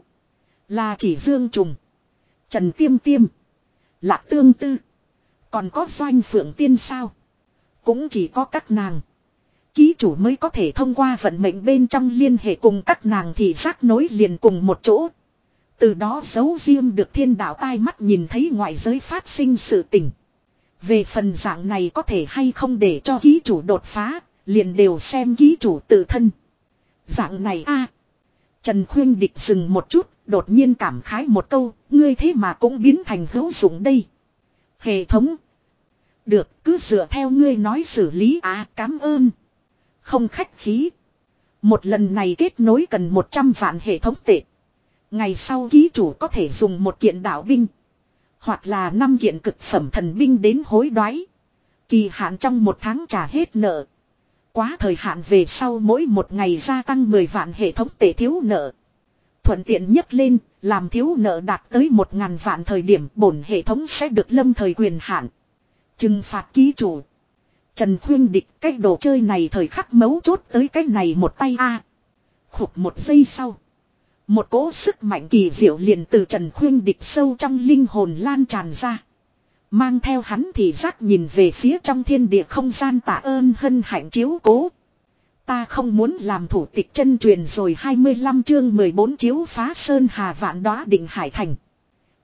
Là chỉ Dương Trùng. Trần Tiêm Tiêm. Lạc Tương Tư. Còn có doanh phượng tiên sao. Cũng chỉ có các nàng. Ký chủ mới có thể thông qua vận mệnh bên trong liên hệ cùng các nàng thì giác nối liền cùng một chỗ. Từ đó giấu riêng được thiên đạo tai mắt nhìn thấy ngoại giới phát sinh sự tình. Về phần dạng này có thể hay không để cho ký chủ đột phá, liền đều xem ký chủ tự thân. Dạng này a Trần Khuyên Địch dừng một chút, đột nhiên cảm khái một câu, ngươi thế mà cũng biến thành hữu dụng đây. Hệ thống. Được, cứ dựa theo ngươi nói xử lý à, cảm ơn. Không khách khí. Một lần này kết nối cần 100 vạn hệ thống tệ. Ngày sau ký chủ có thể dùng một kiện đạo binh. Hoặc là năm kiện cực phẩm thần binh đến hối đoái. Kỳ hạn trong một tháng trả hết nợ. Quá thời hạn về sau mỗi một ngày gia tăng 10 vạn hệ thống tệ thiếu nợ. Thuận tiện nhất lên, làm thiếu nợ đạt tới 1.000 vạn thời điểm bổn hệ thống sẽ được lâm thời quyền hạn. Trừng phạt ký chủ. Trần Khuyên địch cái đồ chơi này thời khắc mấu chốt tới cái này một tay a Khục một giây sau. Một cỗ sức mạnh kỳ diệu liền từ Trần Khuyên địch sâu trong linh hồn lan tràn ra. Mang theo hắn thì giác nhìn về phía trong thiên địa không gian tạ ơn hân hạnh chiếu cố. Ta không muốn làm thủ tịch chân truyền rồi 25 chương 14 chiếu phá sơn hà vạn đóa định hải thành.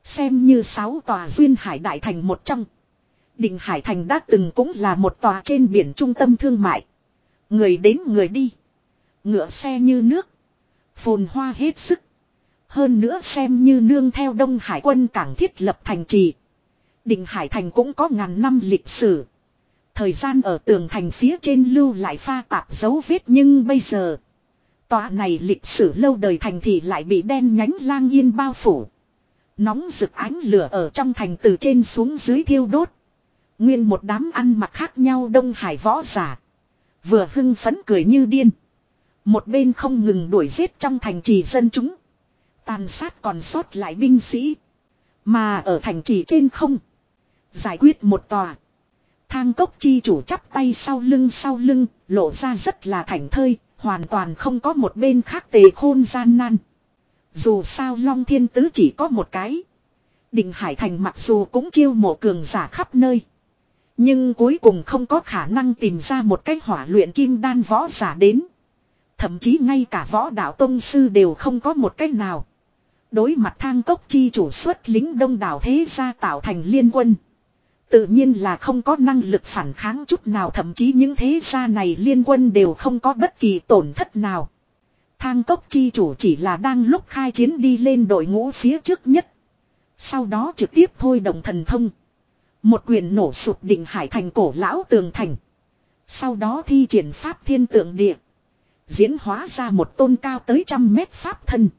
Xem như sáu tòa duyên hải đại thành một trong. Định hải thành đã từng cũng là một tòa trên biển trung tâm thương mại. Người đến người đi. Ngựa xe như nước. Phồn hoa hết sức. Hơn nữa xem như nương theo Đông Hải quân cảng thiết lập thành trì. Định Hải Thành cũng có ngàn năm lịch sử. Thời gian ở tường thành phía trên lưu lại pha tạp dấu vết nhưng bây giờ. Tòa này lịch sử lâu đời thành thì lại bị đen nhánh lang yên bao phủ. Nóng rực ánh lửa ở trong thành từ trên xuống dưới thiêu đốt. Nguyên một đám ăn mặc khác nhau Đông Hải võ giả. Vừa hưng phấn cười như điên. Một bên không ngừng đuổi giết trong thành trì dân chúng. Tàn sát còn sót lại binh sĩ. Mà ở thành trì trên không. Giải quyết một tòa. Thang cốc chi chủ chắp tay sau lưng sau lưng, lộ ra rất là thành thơi, hoàn toàn không có một bên khác tề khôn gian nan. Dù sao Long Thiên Tứ chỉ có một cái. Định Hải Thành mặc dù cũng chiêu mộ cường giả khắp nơi. Nhưng cuối cùng không có khả năng tìm ra một cái hỏa luyện kim đan võ giả đến. Thậm chí ngay cả võ đạo tông sư đều không có một cách nào. Đối mặt thang cốc chi chủ xuất lính đông đảo thế gia tạo thành liên quân. Tự nhiên là không có năng lực phản kháng chút nào, thậm chí những thế gia này liên quân đều không có bất kỳ tổn thất nào. Thang cốc chi chủ chỉ là đang lúc khai chiến đi lên đội ngũ phía trước nhất. Sau đó trực tiếp thôi động thần thông. Một quyền nổ sụp định hải thành cổ lão tường thành. Sau đó thi triển pháp thiên tượng địa. Diễn hóa ra một tôn cao tới trăm mét pháp thân.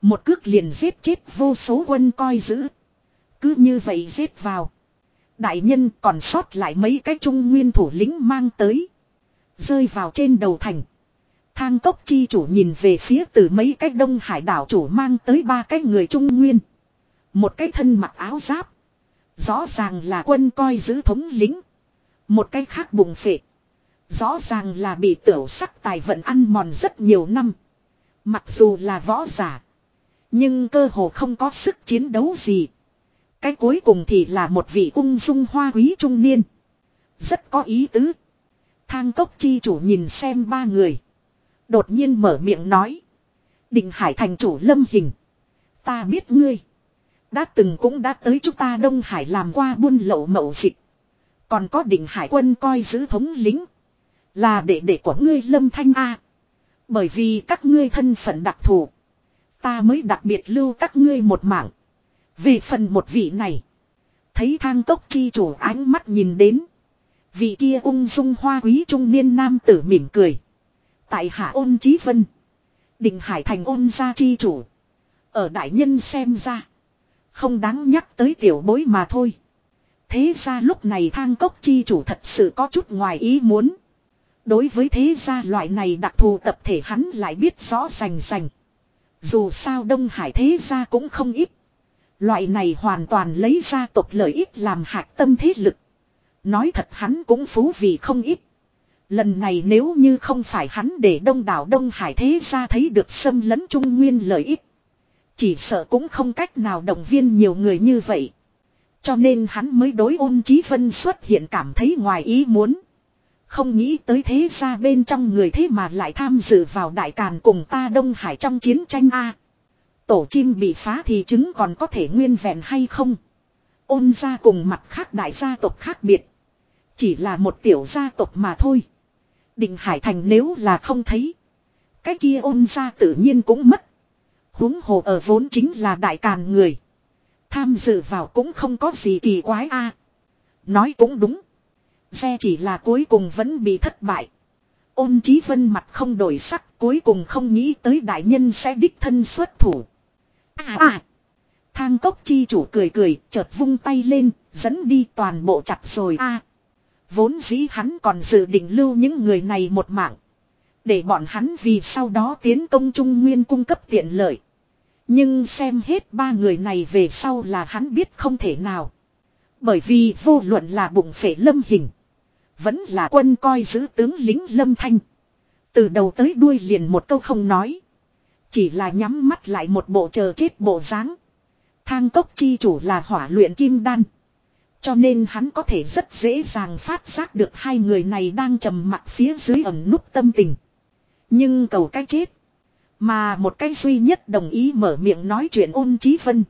Một cước liền giết chết vô số quân coi giữ. Cứ như vậy giết vào. Đại nhân còn sót lại mấy cái trung nguyên thủ lĩnh mang tới. Rơi vào trên đầu thành. Thang cốc chi chủ nhìn về phía từ mấy cái đông hải đảo chủ mang tới ba cái người trung nguyên. Một cái thân mặc áo giáp. Rõ ràng là quân coi giữ thống lính. Một cái khác bùng phệ. Rõ ràng là bị tiểu sắc tài vận ăn mòn rất nhiều năm. Mặc dù là võ giả. Nhưng cơ hồ không có sức chiến đấu gì. Cái cuối cùng thì là một vị ung dung hoa quý trung niên. Rất có ý tứ. Thang cốc chi chủ nhìn xem ba người. Đột nhiên mở miệng nói. Định hải thành chủ lâm hình. Ta biết ngươi. Đã từng cũng đã tới chúng ta Đông Hải làm qua buôn lậu mậu dịch. Còn có định hải quân coi giữ thống lính. Là đệ đệ của ngươi lâm thanh A. Bởi vì các ngươi thân phận đặc thù. Ta mới đặc biệt lưu các ngươi một mạng. Về phần một vị này. Thấy thang cốc chi chủ ánh mắt nhìn đến. Vị kia ung dung hoa quý trung niên nam tử mỉm cười. Tại hạ ôn chí vân. Định hải thành ôn gia chi chủ. Ở đại nhân xem ra. Không đáng nhắc tới tiểu bối mà thôi. Thế ra lúc này thang cốc chi chủ thật sự có chút ngoài ý muốn. Đối với thế gia loại này đặc thù tập thể hắn lại biết rõ rành rành. Dù sao Đông Hải thế gia cũng không ít. Loại này hoàn toàn lấy gia tộc lợi ích làm hạt tâm thế lực. Nói thật hắn cũng phú vì không ít. Lần này nếu như không phải hắn để đông đảo Đông Hải thế gia thấy được xâm lấn trung nguyên lợi ích. Chỉ sợ cũng không cách nào động viên nhiều người như vậy. Cho nên hắn mới đối ôn chí vân xuất hiện cảm thấy ngoài ý muốn. Không nghĩ tới thế ra bên trong người thế mà lại tham dự vào đại càn cùng ta Đông Hải trong chiến tranh A. Tổ chim bị phá thì trứng còn có thể nguyên vẹn hay không? Ôn gia cùng mặt khác đại gia tộc khác biệt. Chỉ là một tiểu gia tộc mà thôi. Định Hải Thành nếu là không thấy. Cái kia ôn gia tự nhiên cũng mất. huống hồ ở vốn chính là đại càn người. Tham dự vào cũng không có gì kỳ quái a. Nói cũng đúng. Xe chỉ là cuối cùng vẫn bị thất bại. Ôn chí vân mặt không đổi sắc, cuối cùng không nghĩ tới đại nhân sẽ đích thân xuất thủ. À à. Thang cốc chi chủ cười cười, chợt vung tay lên, dẫn đi toàn bộ chặt rồi a. vốn dĩ hắn còn dự định lưu những người này một mạng. Để bọn hắn vì sau đó tiến công trung nguyên cung cấp tiện lợi. Nhưng xem hết ba người này về sau là hắn biết không thể nào. Bởi vì vô luận là bụng phể lâm hình. Vẫn là quân coi giữ tướng lính lâm thanh. Từ đầu tới đuôi liền một câu không nói. Chỉ là nhắm mắt lại một bộ chờ chết bộ dáng. Thang cốc chi chủ là hỏa luyện kim đan. Cho nên hắn có thể rất dễ dàng phát giác được hai người này đang trầm mặt phía dưới ẩn nút tâm tình. Nhưng cầu cái chết. Mà một cái duy nhất đồng ý mở miệng nói chuyện ôn chí vân.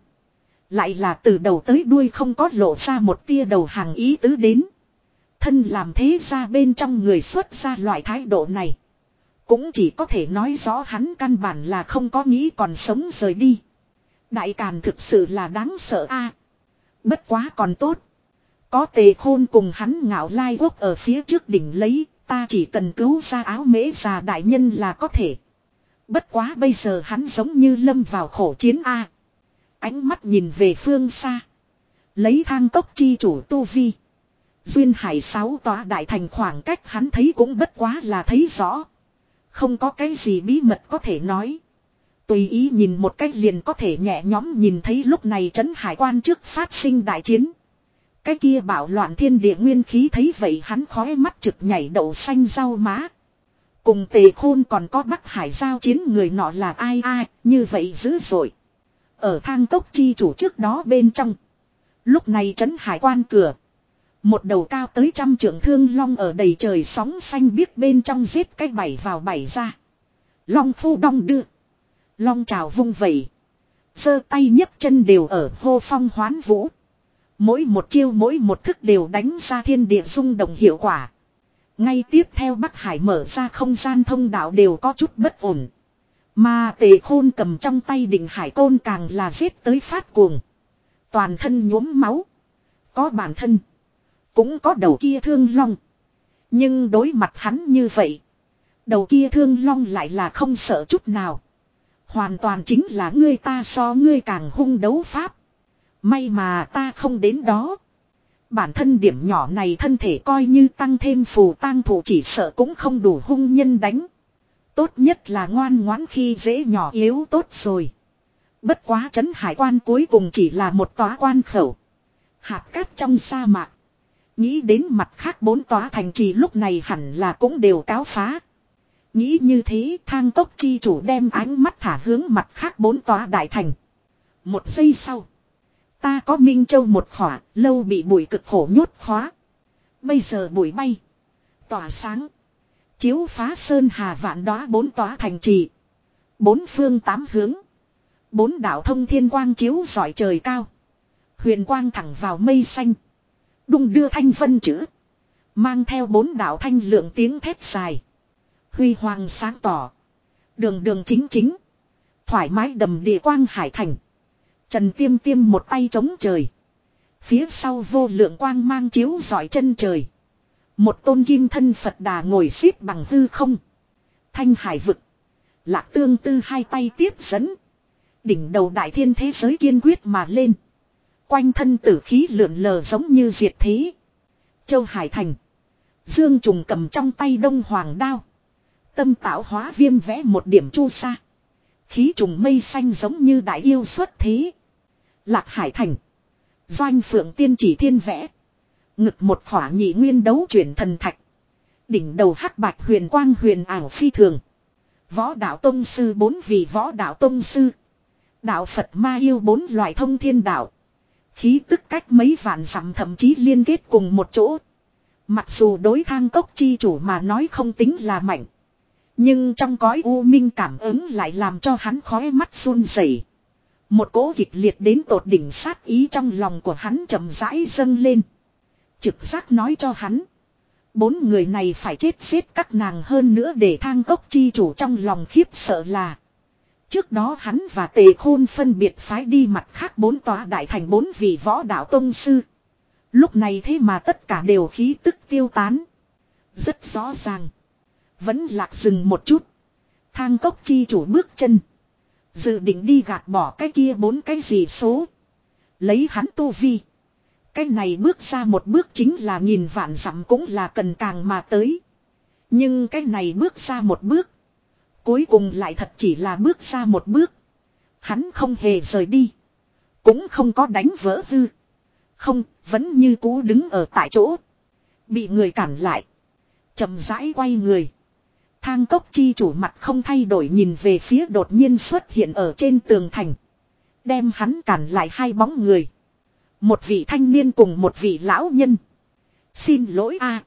Lại là từ đầu tới đuôi không có lộ ra một tia đầu hàng ý tứ đến. Thân làm thế ra bên trong người xuất ra loại thái độ này. Cũng chỉ có thể nói rõ hắn căn bản là không có nghĩ còn sống rời đi. Đại Càn thực sự là đáng sợ a. À, bất quá còn tốt. Có tề khôn cùng hắn ngạo lai quốc ở phía trước đỉnh lấy, ta chỉ cần cứu ra áo mễ già đại nhân là có thể. Bất quá bây giờ hắn giống như lâm vào khổ chiến a. Ánh mắt nhìn về phương xa. Lấy thang cốc chi chủ tu vi. Duyên hải sáu tòa đại thành khoảng cách hắn thấy cũng bất quá là thấy rõ. Không có cái gì bí mật có thể nói. Tùy ý nhìn một cách liền có thể nhẹ nhõm nhìn thấy lúc này trấn hải quan trước phát sinh đại chiến. Cái kia bảo loạn thiên địa nguyên khí thấy vậy hắn khói mắt trực nhảy đậu xanh rau má. Cùng tề khôn còn có bắc hải giao chiến người nọ là ai ai, như vậy dữ dội. Ở thang cốc chi chủ trước đó bên trong. Lúc này trấn hải quan cửa. Một đầu cao tới trăm trưởng thương long ở đầy trời sóng xanh biếc bên trong giết cái bảy vào bảy ra. Long phu đong đưa. Long trào vung vẩy. giơ tay nhấc chân đều ở hô phong hoán vũ. Mỗi một chiêu mỗi một thức đều đánh ra thiên địa rung động hiệu quả. Ngay tiếp theo Bắc Hải mở ra không gian thông đạo đều có chút bất ổn. Mà tề khôn cầm trong tay đỉnh hải côn càng là giết tới phát cuồng. Toàn thân nhuốm máu. Có bản thân. Cũng có đầu kia thương long. Nhưng đối mặt hắn như vậy. Đầu kia thương long lại là không sợ chút nào. Hoàn toàn chính là ngươi ta so ngươi càng hung đấu pháp. May mà ta không đến đó. Bản thân điểm nhỏ này thân thể coi như tăng thêm phù tang thủ chỉ sợ cũng không đủ hung nhân đánh. Tốt nhất là ngoan ngoãn khi dễ nhỏ yếu tốt rồi. Bất quá trấn hải quan cuối cùng chỉ là một tòa quan khẩu. Hạt cát trong sa mạc. Nghĩ đến mặt khác bốn tòa thành trì lúc này hẳn là cũng đều cáo phá. Nghĩ như thế thang tốc chi chủ đem ánh mắt thả hướng mặt khác bốn tòa đại thành. Một giây sau. Ta có Minh Châu một khỏa, lâu bị bụi cực khổ nhốt khóa. Bây giờ bụi bay. Tỏa sáng. Chiếu phá sơn hà vạn đóa bốn tòa thành trì. Bốn phương tám hướng. Bốn đạo thông thiên quang chiếu giỏi trời cao. Huyền quang thẳng vào mây xanh. Đung đưa thanh vân chữ. Mang theo bốn đạo thanh lượng tiếng thét dài. Huy hoàng sáng tỏ. Đường đường chính chính. Thoải mái đầm địa quang hải thành. Trần tiêm tiêm một tay chống trời. Phía sau vô lượng quang mang chiếu giỏi chân trời. Một tôn kim thân Phật đà ngồi xếp bằng hư không. Thanh hải vực. Lạc tương tư hai tay tiếp dẫn. Đỉnh đầu đại thiên thế giới kiên quyết mà lên. Quanh thân tử khí lượn lờ giống như diệt thế. Châu Hải Thành. Dương Trùng cầm trong tay đông hoàng đao. Tâm tạo hóa viêm vẽ một điểm chu sa. Khí trùng mây xanh giống như đại yêu xuất thế. Lạc Hải Thành. Doanh phượng tiên chỉ thiên vẽ. Ngực một khỏa nhị nguyên đấu chuyển thần thạch. Đỉnh đầu hắc bạch huyền quang huyền ảo phi thường. Võ đạo tông sư bốn vị võ đạo tông sư. Đạo Phật ma yêu bốn loại thông thiên đạo. Khí tức cách mấy vạn dặm thậm chí liên kết cùng một chỗ. Mặc dù đối thang cốc chi chủ mà nói không tính là mạnh. Nhưng trong cõi u minh cảm ứng lại làm cho hắn khói mắt run rẩy. Một cỗ kịch liệt đến tột đỉnh sát ý trong lòng của hắn chậm rãi dâng lên. Trực giác nói cho hắn. Bốn người này phải chết xếp các nàng hơn nữa để thang cốc chi chủ trong lòng khiếp sợ là. Trước đó hắn và tề khôn phân biệt phái đi mặt khác bốn tòa đại thành bốn vị võ đạo tông sư. Lúc này thế mà tất cả đều khí tức tiêu tán. Rất rõ ràng. Vẫn lạc dừng một chút. Thang cốc chi chủ bước chân. Dự định đi gạt bỏ cái kia bốn cái gì số. Lấy hắn tu vi. Cái này bước ra một bước chính là nhìn vạn dặm cũng là cần càng mà tới. Nhưng cái này bước ra một bước. Cuối cùng lại thật chỉ là bước ra một bước. Hắn không hề rời đi. Cũng không có đánh vỡ hư. Không, vẫn như cũ đứng ở tại chỗ. Bị người cản lại. chậm rãi quay người. Thang cốc chi chủ mặt không thay đổi nhìn về phía đột nhiên xuất hiện ở trên tường thành. Đem hắn cản lại hai bóng người. Một vị thanh niên cùng một vị lão nhân. Xin lỗi a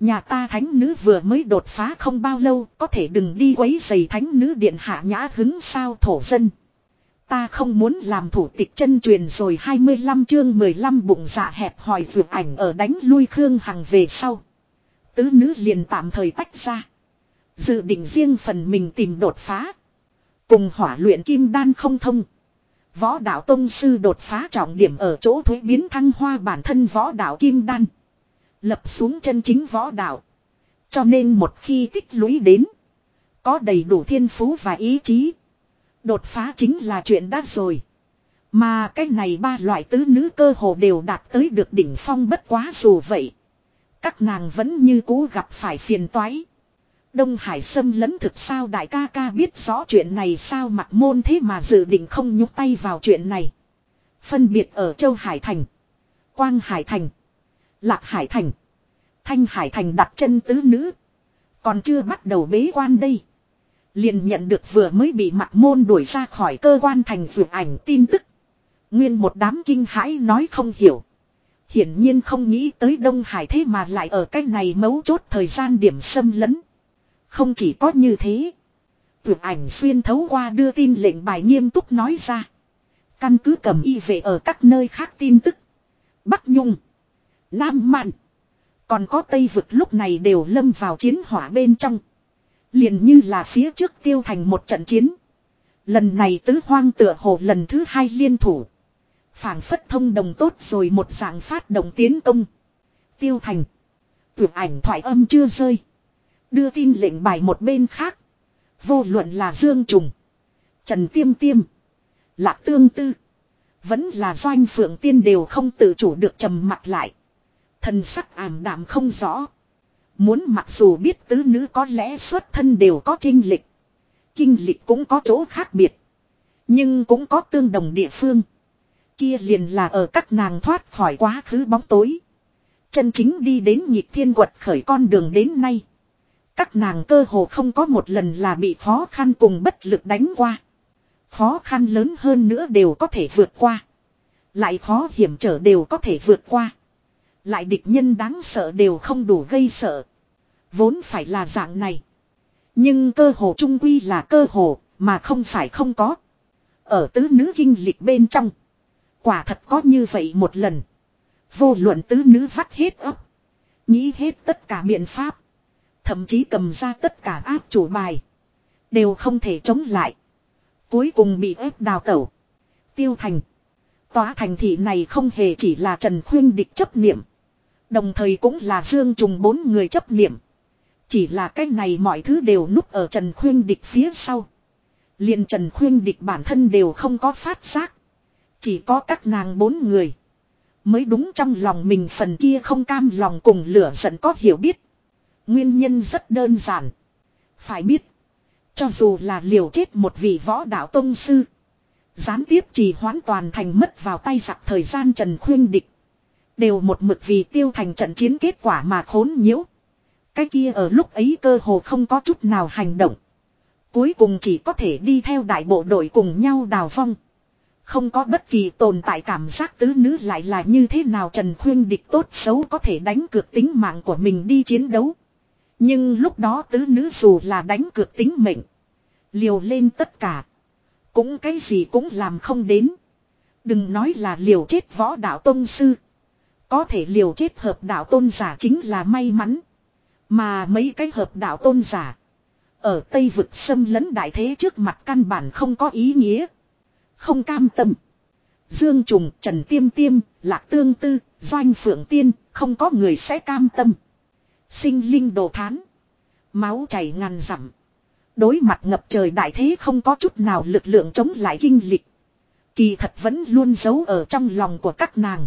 Nhà ta thánh nữ vừa mới đột phá không bao lâu, có thể đừng đi quấy giày thánh nữ điện hạ nhã hứng sao thổ dân. Ta không muốn làm thủ tịch chân truyền rồi 25 chương 15 bụng dạ hẹp hỏi vượt ảnh ở đánh lui Khương Hằng về sau. Tứ nữ liền tạm thời tách ra. Dự định riêng phần mình tìm đột phá. Cùng hỏa luyện kim đan không thông. Võ đạo tông sư đột phá trọng điểm ở chỗ thuế biến thăng hoa bản thân võ đạo kim đan. Lập xuống chân chính võ đạo. Cho nên một khi tích lũy đến. Có đầy đủ thiên phú và ý chí. Đột phá chính là chuyện đã rồi. Mà cái này ba loại tứ nữ cơ hồ đều đạt tới được đỉnh phong bất quá dù vậy. Các nàng vẫn như cũ gặp phải phiền toái. Đông Hải xâm lấn thực sao đại ca ca biết rõ chuyện này sao mặt môn thế mà dự định không nhúc tay vào chuyện này. Phân biệt ở Châu Hải Thành, Quang Hải Thành, Lạc Hải Thành, Thanh Hải Thành đặt chân tứ nữ. Còn chưa bắt đầu bế quan đây. Liền nhận được vừa mới bị mặt môn đuổi ra khỏi cơ quan thành vượt ảnh tin tức. Nguyên một đám kinh hãi nói không hiểu. Hiển nhiên không nghĩ tới Đông Hải thế mà lại ở cái này mấu chốt thời gian điểm xâm lấn. Không chỉ có như thế. Vượt ảnh xuyên thấu qua đưa tin lệnh bài nghiêm túc nói ra. Căn cứ cầm y về ở các nơi khác tin tức. Bắc Nhung. Nam Mạn. Còn có Tây vực lúc này đều lâm vào chiến hỏa bên trong. Liền như là phía trước tiêu thành một trận chiến. Lần này tứ hoang tựa hồ lần thứ hai liên thủ. phảng phất thông đồng tốt rồi một dạng phát động tiến công. Tiêu thành. Tuyệt ảnh thoại âm chưa rơi. Đưa tin lệnh bài một bên khác. Vô luận là Dương Trùng. Trần Tiêm Tiêm. Lạc Tương Tư. Vẫn là doanh phượng tiên đều không tự chủ được trầm mặt lại. Thần sắc ảm đạm không rõ. Muốn mặc dù biết tứ nữ có lẽ xuất thân đều có trinh lịch. Kinh lịch cũng có chỗ khác biệt. Nhưng cũng có tương đồng địa phương. Kia liền là ở các nàng thoát khỏi quá khứ bóng tối. Chân chính đi đến nhịp thiên quật khởi con đường đến nay. Các nàng cơ hồ không có một lần là bị khó khăn cùng bất lực đánh qua. Khó khăn lớn hơn nữa đều có thể vượt qua. Lại khó hiểm trở đều có thể vượt qua. Lại địch nhân đáng sợ đều không đủ gây sợ. Vốn phải là dạng này. Nhưng cơ hồ trung quy là cơ hồ, mà không phải không có. Ở tứ nữ kinh lịch bên trong. Quả thật có như vậy một lần. Vô luận tứ nữ vắt hết ấp. Nghĩ hết tất cả biện pháp. Thậm chí cầm ra tất cả áp chủ bài. Đều không thể chống lại. Cuối cùng bị ép đào tẩu. Tiêu thành. Tòa thành thị này không hề chỉ là Trần Khuyên địch chấp niệm. Đồng thời cũng là Dương Trùng bốn người chấp niệm. Chỉ là cái này mọi thứ đều núp ở Trần Khuyên địch phía sau. liền Trần Khuyên địch bản thân đều không có phát giác. Chỉ có các nàng bốn người. Mới đúng trong lòng mình phần kia không cam lòng cùng lửa giận có hiểu biết. Nguyên nhân rất đơn giản. Phải biết. Cho dù là liều chết một vị võ đạo tông sư. Gián tiếp trì hoãn toàn thành mất vào tay giặc thời gian Trần Khuyên địch. Đều một mực vì tiêu thành trận chiến kết quả mà khốn nhiễu. Cái kia ở lúc ấy cơ hồ không có chút nào hành động. Cuối cùng chỉ có thể đi theo đại bộ đội cùng nhau đào phong. Không có bất kỳ tồn tại cảm giác tứ nữ lại là như thế nào Trần Khuyên địch tốt xấu có thể đánh cược tính mạng của mình đi chiến đấu. Nhưng lúc đó tứ nữ dù là đánh cược tính mệnh. Liều lên tất cả. Cũng cái gì cũng làm không đến. Đừng nói là liều chết võ đạo tôn sư. Có thể liều chết hợp đạo tôn giả chính là may mắn. Mà mấy cái hợp đạo tôn giả. Ở Tây vực xâm lấn đại thế trước mặt căn bản không có ý nghĩa. Không cam tâm. Dương Trùng, Trần Tiêm Tiêm, Lạc Tương Tư, Doanh Phượng Tiên, không có người sẽ cam tâm. Sinh linh đồ thán. Máu chảy ngàn dặm. Đối mặt ngập trời đại thế không có chút nào lực lượng chống lại kinh lịch. Kỳ thật vẫn luôn giấu ở trong lòng của các nàng.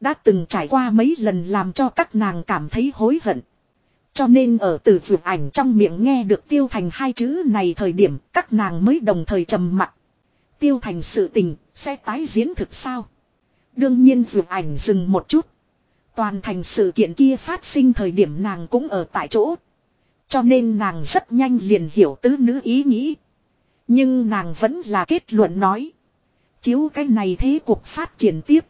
Đã từng trải qua mấy lần làm cho các nàng cảm thấy hối hận. Cho nên ở từ vượt ảnh trong miệng nghe được tiêu thành hai chữ này thời điểm, các nàng mới đồng thời trầm mặc. Tiêu thành sự tình, sẽ tái diễn thực sao? Đương nhiên vượt ảnh dừng một chút. Toàn thành sự kiện kia phát sinh thời điểm nàng cũng ở tại chỗ. Cho nên nàng rất nhanh liền hiểu tứ nữ ý nghĩ. Nhưng nàng vẫn là kết luận nói. Chiếu cái này thế cuộc phát triển tiếp.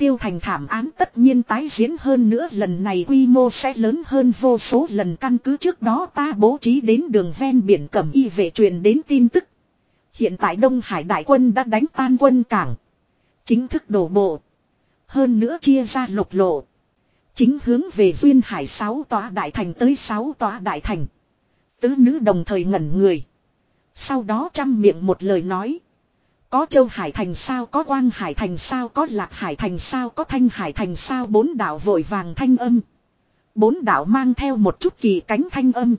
Tiêu thành thảm án tất nhiên tái diễn hơn nữa, lần này quy mô sẽ lớn hơn vô số lần căn cứ trước đó ta bố trí đến đường ven biển cẩm y vệ truyền đến tin tức. Hiện tại Đông Hải đại quân đã đánh tan quân cảng. Chính thức đổ bộ. Hơn nữa chia ra lục lộ. Chính hướng về duyên hải sáu tòa đại thành tới sáu tòa đại thành. Tứ nữ đồng thời ngẩn người. Sau đó trăm miệng một lời nói. Có châu hải thành sao, có quang hải thành sao, có lạc hải thành sao, có thanh hải thành sao, bốn đảo vội vàng thanh âm. Bốn đảo mang theo một chút kỳ cánh thanh âm.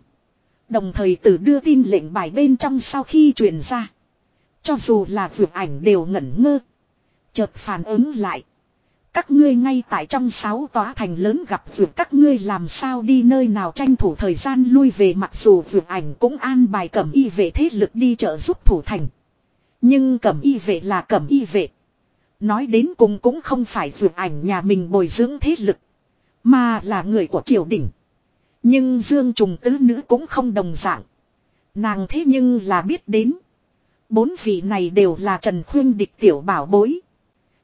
Đồng thời từ đưa tin lệnh bài bên trong sau khi truyền ra. Cho dù là vượt ảnh đều ngẩn ngơ. Chợt phản ứng lại. Các ngươi ngay tại trong sáu tòa thành lớn gặp vượt các ngươi làm sao đi nơi nào tranh thủ thời gian lui về mặc dù vượt ảnh cũng an bài cẩm y về thế lực đi trợ giúp thủ thành. Nhưng cẩm y vệ là cẩm y vệ. Nói đến cùng cũng không phải vượt ảnh nhà mình bồi dưỡng thế lực. Mà là người của triều đình. Nhưng Dương Trùng tứ nữ cũng không đồng dạng. Nàng thế nhưng là biết đến. Bốn vị này đều là Trần Khuyên địch tiểu bảo bối.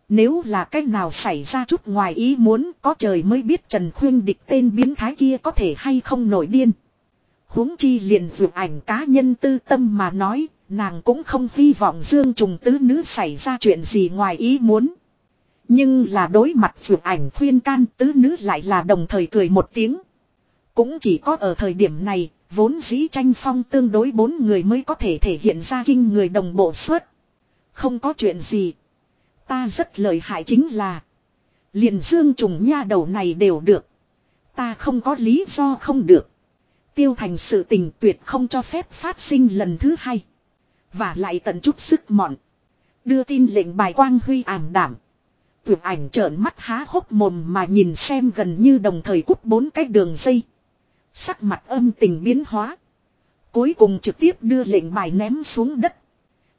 Nếu là cách nào xảy ra chút ngoài ý muốn có trời mới biết Trần Khuyên địch tên biến thái kia có thể hay không nổi điên. huống chi liền dược ảnh cá nhân tư tâm mà nói, nàng cũng không hy vọng Dương Trùng tứ nữ xảy ra chuyện gì ngoài ý muốn. Nhưng là đối mặt phượng ảnh khuyên can tứ nữ lại là đồng thời cười một tiếng. Cũng chỉ có ở thời điểm này, vốn dĩ tranh phong tương đối bốn người mới có thể thể hiện ra kinh người đồng bộ suất. Không có chuyện gì. Ta rất lợi hại chính là. Liền dương trùng nha đầu này đều được. Ta không có lý do không được. Tiêu thành sự tình tuyệt không cho phép phát sinh lần thứ hai. Và lại tận chút sức mọn. Đưa tin lệnh bài quang huy ảm đảm. Tưởng ảnh trợn mắt há hốc mồm mà nhìn xem gần như đồng thời cút bốn cái đường dây. Sắc mặt âm tình biến hóa. Cuối cùng trực tiếp đưa lệnh bài ném xuống đất.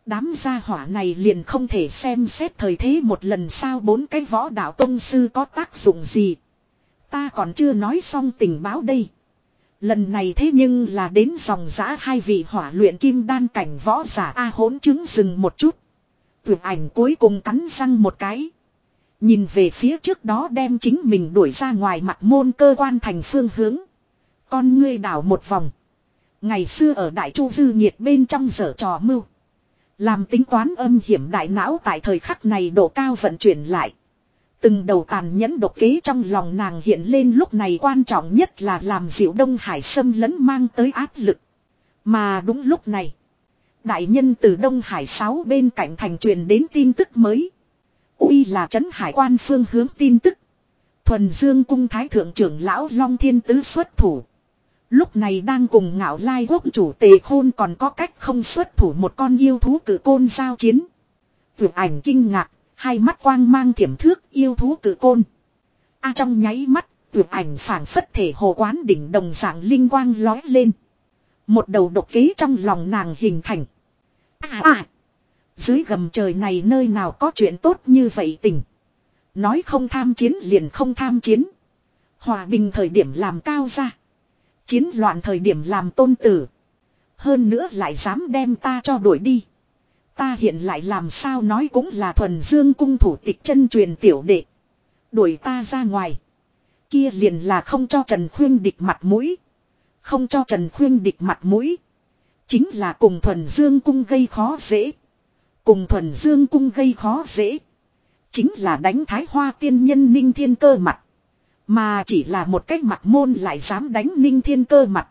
Đám gia hỏa này liền không thể xem xét thời thế một lần sao bốn cái võ đạo tông sư có tác dụng gì. Ta còn chưa nói xong tình báo đây. Lần này thế nhưng là đến dòng giã hai vị hỏa luyện kim đan cảnh võ giả A hỗn chứng dừng một chút. Tuyệt ảnh cuối cùng cắn răng một cái. Nhìn về phía trước đó đem chính mình đuổi ra ngoài mặt môn cơ quan thành phương hướng. Con ngươi đảo một vòng. Ngày xưa ở Đại Chu Dư nhiệt bên trong sở trò mưu. Làm tính toán âm hiểm đại não tại thời khắc này độ cao vận chuyển lại. Từng đầu tàn nhẫn độc kế trong lòng nàng hiện lên lúc này quan trọng nhất là làm dịu Đông Hải xâm lấn mang tới áp lực. Mà đúng lúc này. Đại nhân từ Đông Hải sáu bên cạnh thành truyền đến tin tức mới. Uy là trấn hải quan phương hướng tin tức. Thuần Dương cung thái thượng trưởng lão Long Thiên Tứ xuất thủ. Lúc này đang cùng ngạo lai quốc chủ tề khôn còn có cách không xuất thủ một con yêu thú cử côn giao chiến. Vượt ảnh kinh ngạc, hai mắt quang mang thiểm thước yêu thú cử côn. A trong nháy mắt, vượt ảnh phản phất thể hồ quán đỉnh đồng dạng linh quang lói lên. Một đầu độc kế trong lòng nàng hình thành. À à! Dưới gầm trời này nơi nào có chuyện tốt như vậy tình. Nói không tham chiến liền không tham chiến. Hòa bình thời điểm làm cao ra. Chiến loạn thời điểm làm tôn tử. Hơn nữa lại dám đem ta cho đuổi đi. Ta hiện lại làm sao nói cũng là thuần dương cung thủ tịch chân truyền tiểu đệ. Đuổi ta ra ngoài. Kia liền là không cho Trần Khuyên địch mặt mũi. Không cho Trần Khuyên địch mặt mũi. Chính là cùng thuần dương cung gây khó dễ. Cùng thuần dương cung gây khó dễ. Chính là đánh thái hoa tiên nhân ninh thiên cơ mặt. Mà chỉ là một cách mặt môn lại dám đánh ninh thiên cơ mặt.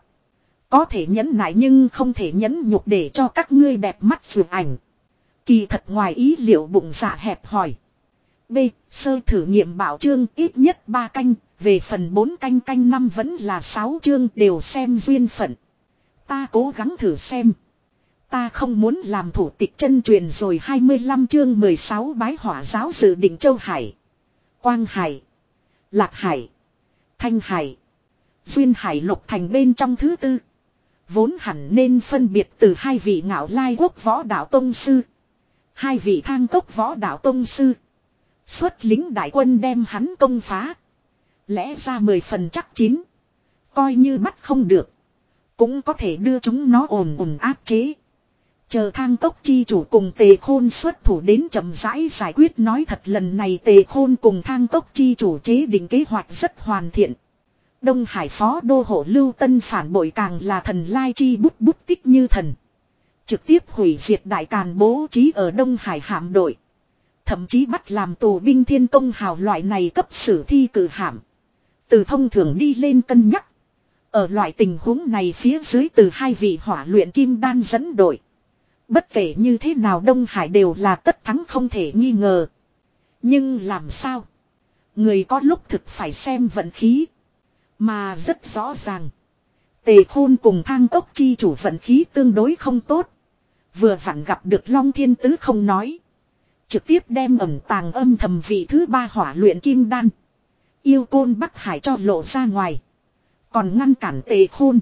Có thể nhẫn nại nhưng không thể nhẫn nhục để cho các ngươi đẹp mắt phường ảnh. Kỳ thật ngoài ý liệu bụng dạ hẹp hỏi. B. Sơ thử nghiệm bảo chương ít nhất 3 canh, về phần 4 canh canh năm vẫn là 6 chương đều xem duyên phận. Ta cố gắng thử xem. Ta không muốn làm thủ tịch chân truyền rồi 25 chương 16 bái hỏa giáo dự định Châu Hải. Quang Hải. Lạc Hải. Thanh Hải. Duyên Hải lục thành bên trong thứ tư. Vốn hẳn nên phân biệt từ hai vị ngạo lai quốc võ đạo tông sư. Hai vị thang cốc võ đạo tông sư. Xuất lính đại quân đem hắn công phá. Lẽ ra mười phần chắc chín. Coi như bắt không được. Cũng có thể đưa chúng nó ổn ổn áp chế. Chờ thang cốc chi chủ cùng tề khôn xuất thủ đến chậm rãi giải quyết nói thật lần này tề khôn cùng thang cốc chi chủ chế định kế hoạch rất hoàn thiện. Đông Hải phó đô hộ lưu tân phản bội càng là thần lai chi bút bút tích như thần. Trực tiếp hủy diệt đại càn bố trí ở Đông Hải hạm đội. Thậm chí bắt làm tù binh thiên công hào loại này cấp sử thi cử hạm. Từ thông thường đi lên cân nhắc. Ở loại tình huống này phía dưới từ hai vị hỏa luyện kim đan dẫn đội. Bất kể như thế nào Đông Hải đều là tất thắng không thể nghi ngờ. Nhưng làm sao? Người có lúc thực phải xem vận khí. Mà rất rõ ràng. Tề khôn cùng thang cốc chi chủ vận khí tương đối không tốt. Vừa vặn gặp được Long Thiên Tứ không nói. Trực tiếp đem ẩm tàng âm thầm vị thứ ba hỏa luyện kim đan. Yêu côn Bắc Hải cho lộ ra ngoài. Còn ngăn cản tề khôn.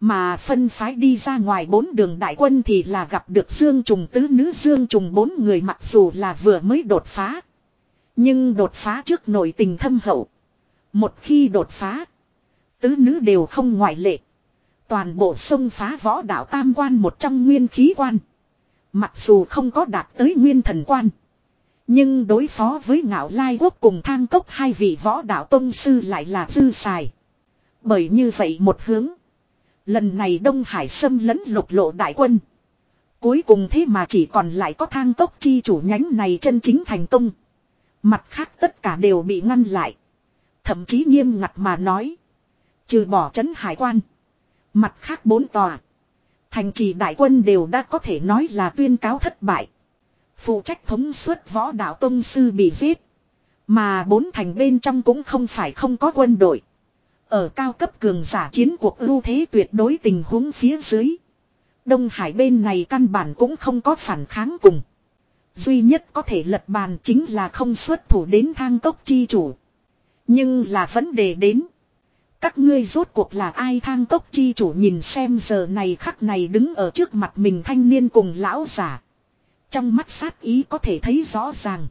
Mà phân phái đi ra ngoài bốn đường đại quân thì là gặp được Dương Trùng tứ nữ Dương Trùng bốn người mặc dù là vừa mới đột phá. Nhưng đột phá trước nội tình thâm hậu. Một khi đột phá. Tứ nữ đều không ngoại lệ. Toàn bộ sông phá võ đạo tam quan một trong nguyên khí quan. Mặc dù không có đạt tới nguyên thần quan. Nhưng đối phó với ngạo lai quốc cùng thang cốc hai vị võ đạo tông sư lại là dư xài. Bởi như vậy một hướng. Lần này Đông Hải xâm lấn lục lộ đại quân. Cuối cùng thế mà chỉ còn lại có thang cốc chi chủ nhánh này chân chính thành công. Mặt khác tất cả đều bị ngăn lại. Thậm chí nghiêm ngặt mà nói. Trừ bỏ trấn hải quan. Mặt khác bốn tòa. Thành trì đại quân đều đã có thể nói là tuyên cáo thất bại. Phụ trách thống suất võ đạo tông sư bị giết. Mà bốn thành bên trong cũng không phải không có quân đội. Ở cao cấp cường giả chiến cuộc ưu thế tuyệt đối tình huống phía dưới. Đông Hải bên này căn bản cũng không có phản kháng cùng. Duy nhất có thể lật bàn chính là không xuất thủ đến thang cốc chi chủ. Nhưng là vấn đề đến. Các ngươi rốt cuộc là ai thang cốc chi chủ nhìn xem giờ này khắc này đứng ở trước mặt mình thanh niên cùng lão giả. Trong mắt sát ý có thể thấy rõ ràng.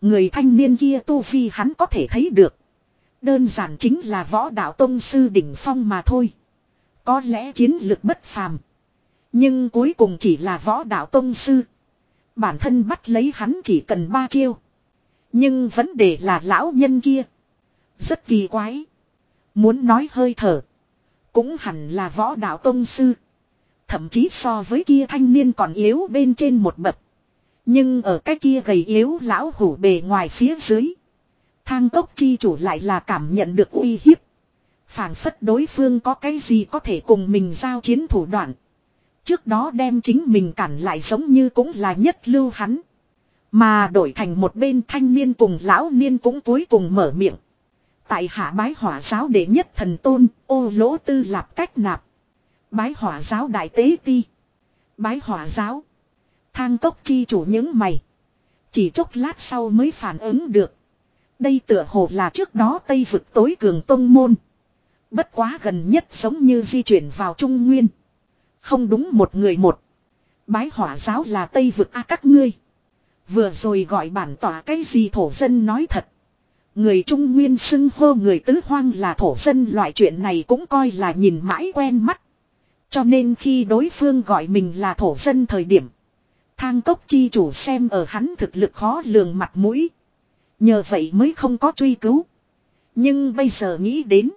Người thanh niên kia tu vi hắn có thể thấy được. Đơn giản chính là võ đạo tông sư đỉnh phong mà thôi. Có lẽ chiến lược bất phàm. Nhưng cuối cùng chỉ là võ đạo tông sư. Bản thân bắt lấy hắn chỉ cần ba chiêu. Nhưng vấn đề là lão nhân kia. Rất kỳ quái. Muốn nói hơi thở. Cũng hẳn là võ đạo tông sư. Thậm chí so với kia thanh niên còn yếu bên trên một bậc. Nhưng ở cái kia gầy yếu lão hủ bề ngoài phía dưới. Thang cốc chi chủ lại là cảm nhận được uy hiếp. phảng phất đối phương có cái gì có thể cùng mình giao chiến thủ đoạn. Trước đó đem chính mình cản lại giống như cũng là nhất lưu hắn. Mà đổi thành một bên thanh niên cùng lão niên cũng cuối cùng mở miệng. Tại hạ bái hỏa giáo đệ nhất thần tôn, ô lỗ tư lạp cách nạp. Bái hỏa giáo đại tế ti. Bái hỏa giáo. Thang cốc chi chủ những mày. Chỉ chốc lát sau mới phản ứng được. Đây tựa hồ là trước đó Tây vực tối cường tông môn. Bất quá gần nhất giống như di chuyển vào Trung Nguyên. Không đúng một người một. Bái hỏa giáo là Tây vực a các ngươi. Vừa rồi gọi bản tỏa cái gì thổ dân nói thật. Người Trung Nguyên xưng hô người tứ hoang là thổ dân, loại chuyện này cũng coi là nhìn mãi quen mắt. Cho nên khi đối phương gọi mình là thổ dân thời điểm. Thang cốc chi chủ xem ở hắn thực lực khó lường mặt mũi. Nhờ vậy mới không có truy cứu. Nhưng bây giờ nghĩ đến.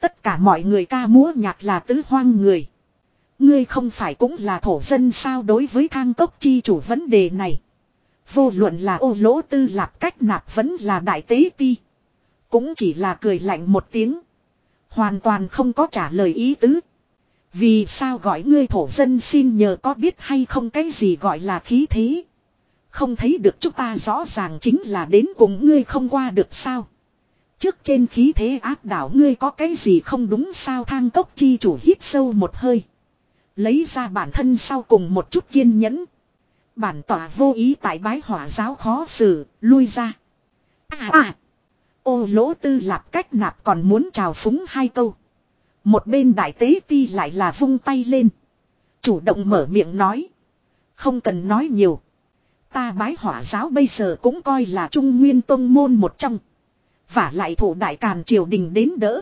Tất cả mọi người ca múa nhạc là tứ hoang người. Ngươi không phải cũng là thổ dân sao đối với thang cốc chi chủ vấn đề này. Vô luận là ô lỗ tư lạp cách nạp vẫn là đại tế ti. Cũng chỉ là cười lạnh một tiếng. Hoàn toàn không có trả lời ý tứ. Vì sao gọi ngươi thổ dân xin nhờ có biết hay không cái gì gọi là khí thế. Không thấy được chúng ta rõ ràng chính là đến cùng ngươi không qua được sao. Trước trên khí thế áp đảo ngươi có cái gì không đúng sao thang cốc chi chủ hít sâu một hơi. Lấy ra bản thân sau cùng một chút kiên nhẫn. Bản tỏa vô ý tại bái hỏa giáo khó xử, lui ra. À à! Ô lỗ tư lạp cách nạp còn muốn chào phúng hai câu. Một bên đại tế ti lại là vung tay lên. Chủ động mở miệng nói. Không cần nói nhiều. Ta bái hỏa giáo bây giờ cũng coi là trung nguyên tông môn một trong. Và lại thủ đại càn triều đình đến đỡ.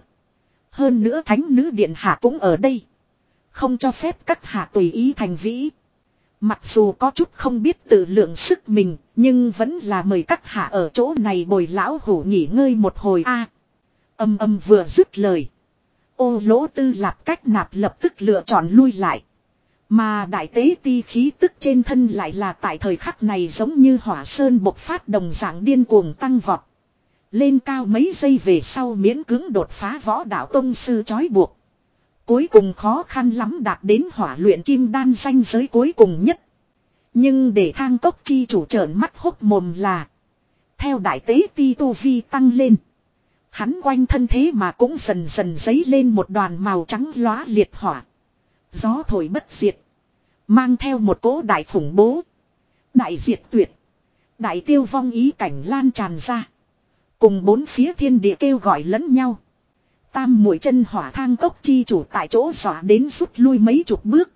Hơn nữa thánh nữ điện hạ cũng ở đây. Không cho phép các hạ tùy ý thành vĩ. Mặc dù có chút không biết tự lượng sức mình, nhưng vẫn là mời các hạ ở chỗ này bồi lão hủ nghỉ ngơi một hồi a. âm âm vừa dứt lời. Ô lỗ tư lạp cách nạp lập tức lựa chọn lui lại. Mà đại tế ti khí tức trên thân lại là tại thời khắc này giống như hỏa sơn bộc phát đồng dạng điên cuồng tăng vọt. Lên cao mấy giây về sau miễn cưỡng đột phá võ đạo tông sư chói buộc. Cuối cùng khó khăn lắm đạt đến hỏa luyện kim đan danh giới cuối cùng nhất. Nhưng để thang cốc chi chủ trợn mắt hốc mồm là. Theo đại tế ti tu vi tăng lên. Hắn quanh thân thế mà cũng dần dần dấy lên một đoàn màu trắng lóa liệt hỏa. Gió thổi bất diệt. Mang theo một cỗ đại khủng bố. Đại diệt tuyệt. Đại tiêu vong ý cảnh lan tràn ra. Cùng bốn phía thiên địa kêu gọi lẫn nhau. Tam mũi chân hỏa thang cốc chi chủ tại chỗ dọa đến rút lui mấy chục bước.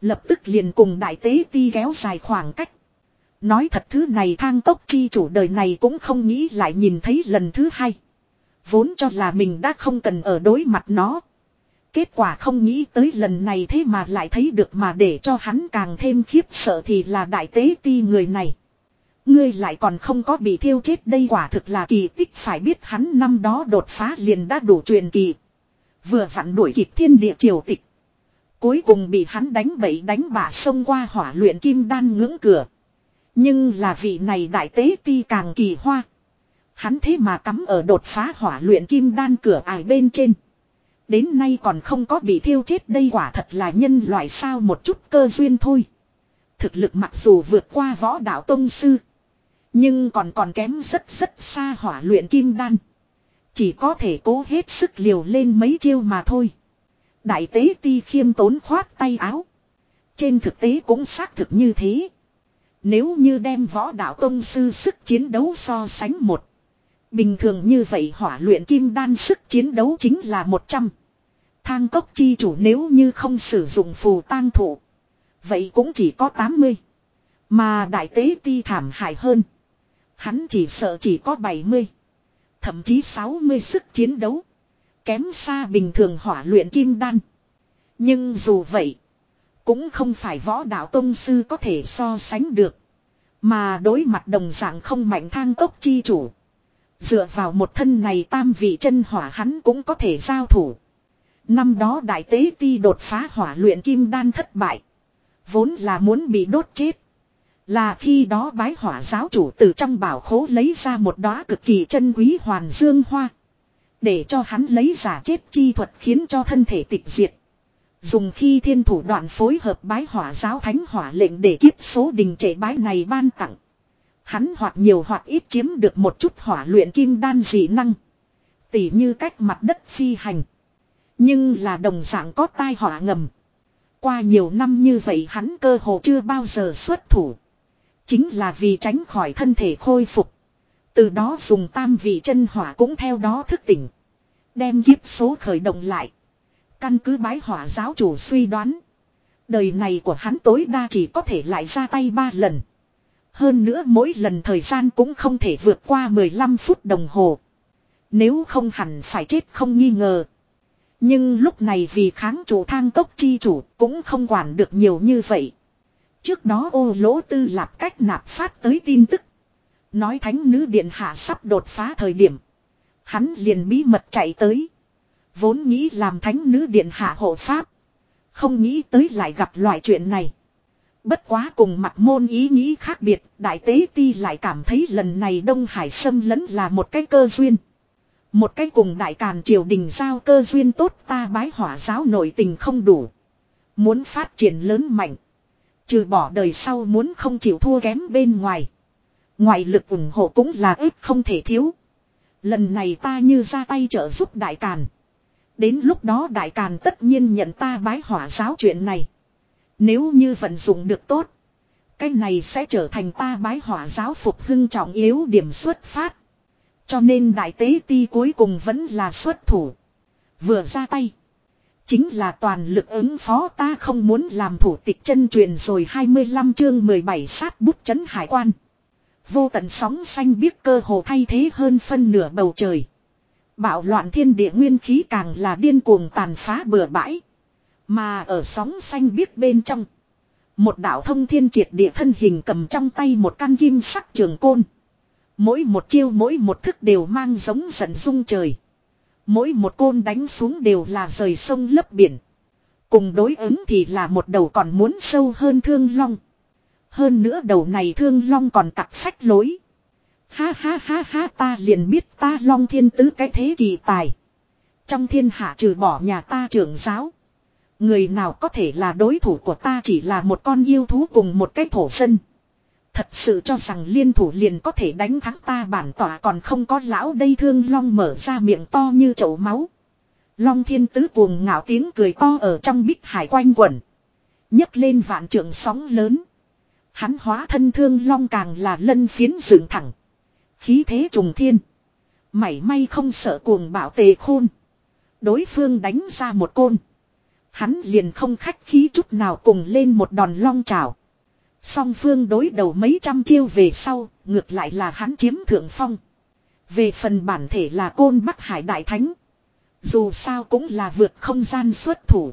Lập tức liền cùng đại tế ti kéo dài khoảng cách. Nói thật thứ này thang cốc chi chủ đời này cũng không nghĩ lại nhìn thấy lần thứ hai. Vốn cho là mình đã không cần ở đối mặt nó. Kết quả không nghĩ tới lần này thế mà lại thấy được mà để cho hắn càng thêm khiếp sợ thì là đại tế ti người này. Ngươi lại còn không có bị thiêu chết đây quả thực là kỳ tích, phải biết hắn năm đó đột phá liền đã đủ truyền kỳ. Vừa vặn đuổi kịp thiên địa triều tịch. Cuối cùng bị hắn đánh bậy đánh bả xông qua hỏa luyện kim đan ngưỡng cửa. Nhưng là vị này đại tế ti càng kỳ hoa. Hắn thế mà cắm ở đột phá hỏa luyện kim đan cửa ải bên trên. Đến nay còn không có bị thiêu chết đây quả thật là nhân loại sao một chút cơ duyên thôi. Thực lực mặc dù vượt qua võ đạo tông sư. Nhưng còn còn kém rất rất xa hỏa luyện kim đan. Chỉ có thể cố hết sức liều lên mấy chiêu mà thôi. Đại tế ti khiêm tốn khoát tay áo. Trên thực tế cũng xác thực như thế. Nếu như đem võ đạo tông sư sức chiến đấu so sánh một. Bình thường như vậy hỏa luyện kim đan sức chiến đấu chính là 100. Thang cốc chi chủ nếu như không sử dụng phù tang thủ. Vậy cũng chỉ có 80. Mà đại tế ti thảm hại hơn. Hắn chỉ sợ chỉ có 70. Thậm chí 60 sức chiến đấu. Kém xa bình thường hỏa luyện kim đan. Nhưng dù vậy. Cũng không phải võ đạo tông sư có thể so sánh được. Mà đối mặt đồng dạng không mạnh thang tốc chi chủ. Dựa vào một thân này tam vị chân hỏa hắn cũng có thể giao thủ. Năm đó đại tế ti đột phá hỏa luyện kim đan thất bại. Vốn là muốn bị đốt chết. Là khi đó bái hỏa giáo chủ từ trong bảo khố lấy ra một đóa cực kỳ chân quý hoàn dương hoa. Để cho hắn lấy giả chết chi thuật khiến cho thân thể tịch diệt. Dùng khi thiên thủ đoạn phối hợp bái hỏa giáo thánh hỏa lệnh để kiếp số đình trệ bái này ban tặng. Hắn hoặc nhiều hoặc ít chiếm được một chút hỏa luyện kim đan dị năng. Tỉ như cách mặt đất phi hành. Nhưng là đồng dạng có tai họa ngầm. Qua nhiều năm như vậy hắn cơ hồ chưa bao giờ xuất thủ. Chính là vì tránh khỏi thân thể khôi phục. Từ đó dùng tam vị chân hỏa cũng theo đó thức tỉnh. Đem kiếp số khởi động lại. Căn cứ bái hỏa giáo chủ suy đoán. Đời này của hắn tối đa chỉ có thể lại ra tay ba lần. Hơn nữa mỗi lần thời gian cũng không thể vượt qua 15 phút đồng hồ. Nếu không hẳn phải chết không nghi ngờ. Nhưng lúc này vì kháng chủ thang cốc chi chủ cũng không quản được nhiều như vậy. Trước đó ô lỗ tư lạp cách nạp phát tới tin tức. Nói thánh nữ điện hạ sắp đột phá thời điểm. Hắn liền bí mật chạy tới. Vốn nghĩ làm thánh nữ điện hạ hộ pháp. Không nghĩ tới lại gặp loại chuyện này. Bất quá cùng mặt môn ý nghĩ khác biệt, đại tế ti lại cảm thấy lần này Đông Hải xâm lấn là một cái cơ duyên. Một cái cùng đại càn triều đình giao cơ duyên tốt ta bái hỏa giáo nội tình không đủ. Muốn phát triển lớn mạnh. Trừ bỏ đời sau muốn không chịu thua kém bên ngoài. ngoại lực ủng hộ cũng là ít không thể thiếu. Lần này ta như ra tay trợ giúp đại càn. Đến lúc đó đại càn tất nhiên nhận ta bái hỏa giáo chuyện này. Nếu như vận dụng được tốt. Cái này sẽ trở thành ta bái hỏa giáo phục hưng trọng yếu điểm xuất phát. Cho nên đại tế ti cuối cùng vẫn là xuất thủ. Vừa ra tay. Chính là toàn lực ứng phó ta không muốn làm thủ tịch chân truyền rồi 25 chương 17 sát bút chấn hải quan. Vô tận sóng xanh biết cơ hồ thay thế hơn phân nửa bầu trời. Bạo loạn thiên địa nguyên khí càng là điên cuồng tàn phá bừa bãi. Mà ở sóng xanh biết bên trong. Một đạo thông thiên triệt địa thân hình cầm trong tay một căn kim sắc trường côn. Mỗi một chiêu mỗi một thức đều mang giống giận dung trời. Mỗi một côn đánh xuống đều là rời sông lấp biển. Cùng đối ứng thì là một đầu còn muốn sâu hơn thương long. Hơn nữa đầu này thương long còn cặp phách lối. Ha ha ha ha, ta liền biết ta long thiên tứ cái thế kỳ tài. Trong thiên hạ trừ bỏ nhà ta trưởng giáo. Người nào có thể là đối thủ của ta chỉ là một con yêu thú cùng một cái thổ sân. Thật sự cho rằng liên thủ liền có thể đánh thắng ta bản tỏa còn không có lão đây thương long mở ra miệng to như chậu máu. Long thiên tứ cuồng ngạo tiếng cười to ở trong bích hải quanh quẩn. nhấc lên vạn trượng sóng lớn. Hắn hóa thân thương long càng là lân phiến dựng thẳng. Khí thế trùng thiên. Mảy may không sợ cuồng bảo tề khôn. Đối phương đánh ra một côn. Hắn liền không khách khí chút nào cùng lên một đòn long trào. Song phương đối đầu mấy trăm chiêu về sau, ngược lại là hắn chiếm thượng phong. Về phần bản thể là côn Bắc Hải Đại Thánh. Dù sao cũng là vượt không gian xuất thủ.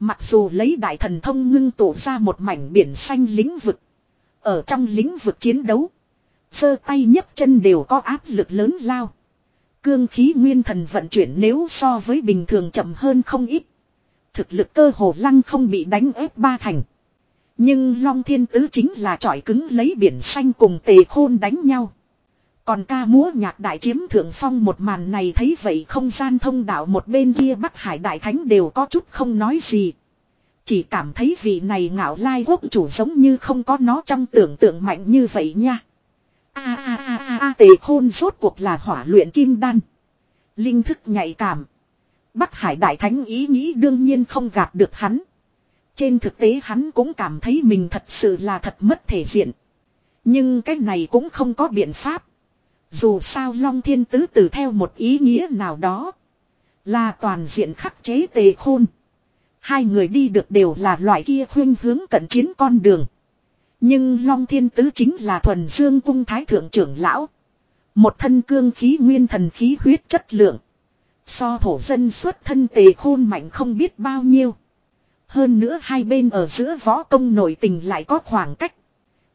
Mặc dù lấy đại thần thông ngưng tụ ra một mảnh biển xanh lĩnh vực. Ở trong lĩnh vực chiến đấu. Sơ tay nhấc chân đều có áp lực lớn lao. Cương khí nguyên thần vận chuyển nếu so với bình thường chậm hơn không ít. Thực lực cơ hồ lăng không bị đánh ép ba thành. Nhưng Long Thiên Tứ chính là trọi cứng lấy biển xanh cùng tề khôn đánh nhau. Còn ca múa nhạc đại chiếm thượng phong một màn này thấy vậy không gian thông đạo một bên kia Bắc Hải Đại Thánh đều có chút không nói gì. Chỉ cảm thấy vị này ngạo lai quốc chủ giống như không có nó trong tưởng tượng mạnh như vậy nha. A a a a a, tề khôn rốt cuộc là hỏa luyện kim đan. Linh thức nhạy cảm. Bắc Hải Đại Thánh ý nghĩ đương nhiên không gạt được hắn. Trên thực tế hắn cũng cảm thấy mình thật sự là thật mất thể diện. Nhưng cái này cũng không có biện pháp. Dù sao Long Thiên Tứ từ theo một ý nghĩa nào đó. Là toàn diện khắc chế tề khôn. Hai người đi được đều là loại kia khuyên hướng cận chiến con đường. Nhưng Long Thiên Tứ chính là thuần dương cung thái thượng trưởng lão. Một thân cương khí nguyên thần khí huyết chất lượng. So thổ dân xuất thân tề khôn mạnh không biết bao nhiêu. Hơn nữa hai bên ở giữa võ công nổi tình lại có khoảng cách.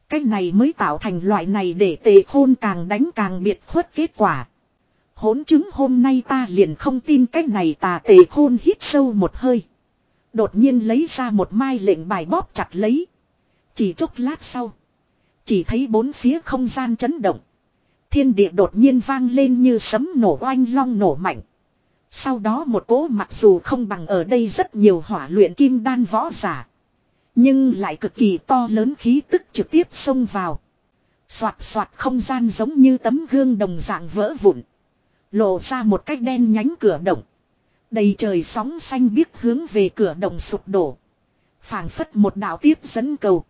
Cái này mới tạo thành loại này để tề khôn càng đánh càng biệt khuất kết quả. Hỗn chứng hôm nay ta liền không tin cái này tà tề khôn hít sâu một hơi. Đột nhiên lấy ra một mai lệnh bài bóp chặt lấy. Chỉ chốc lát sau. Chỉ thấy bốn phía không gian chấn động. Thiên địa đột nhiên vang lên như sấm nổ oanh long nổ mạnh. Sau đó một cỗ mặc dù không bằng ở đây rất nhiều hỏa luyện kim đan võ giả. Nhưng lại cực kỳ to lớn khí tức trực tiếp xông vào. Xoạt xoạt không gian giống như tấm gương đồng dạng vỡ vụn. Lộ ra một cách đen nhánh cửa động. Đầy trời sóng xanh biếc hướng về cửa động sụp đổ. phảng phất một đạo tiếp dẫn cầu.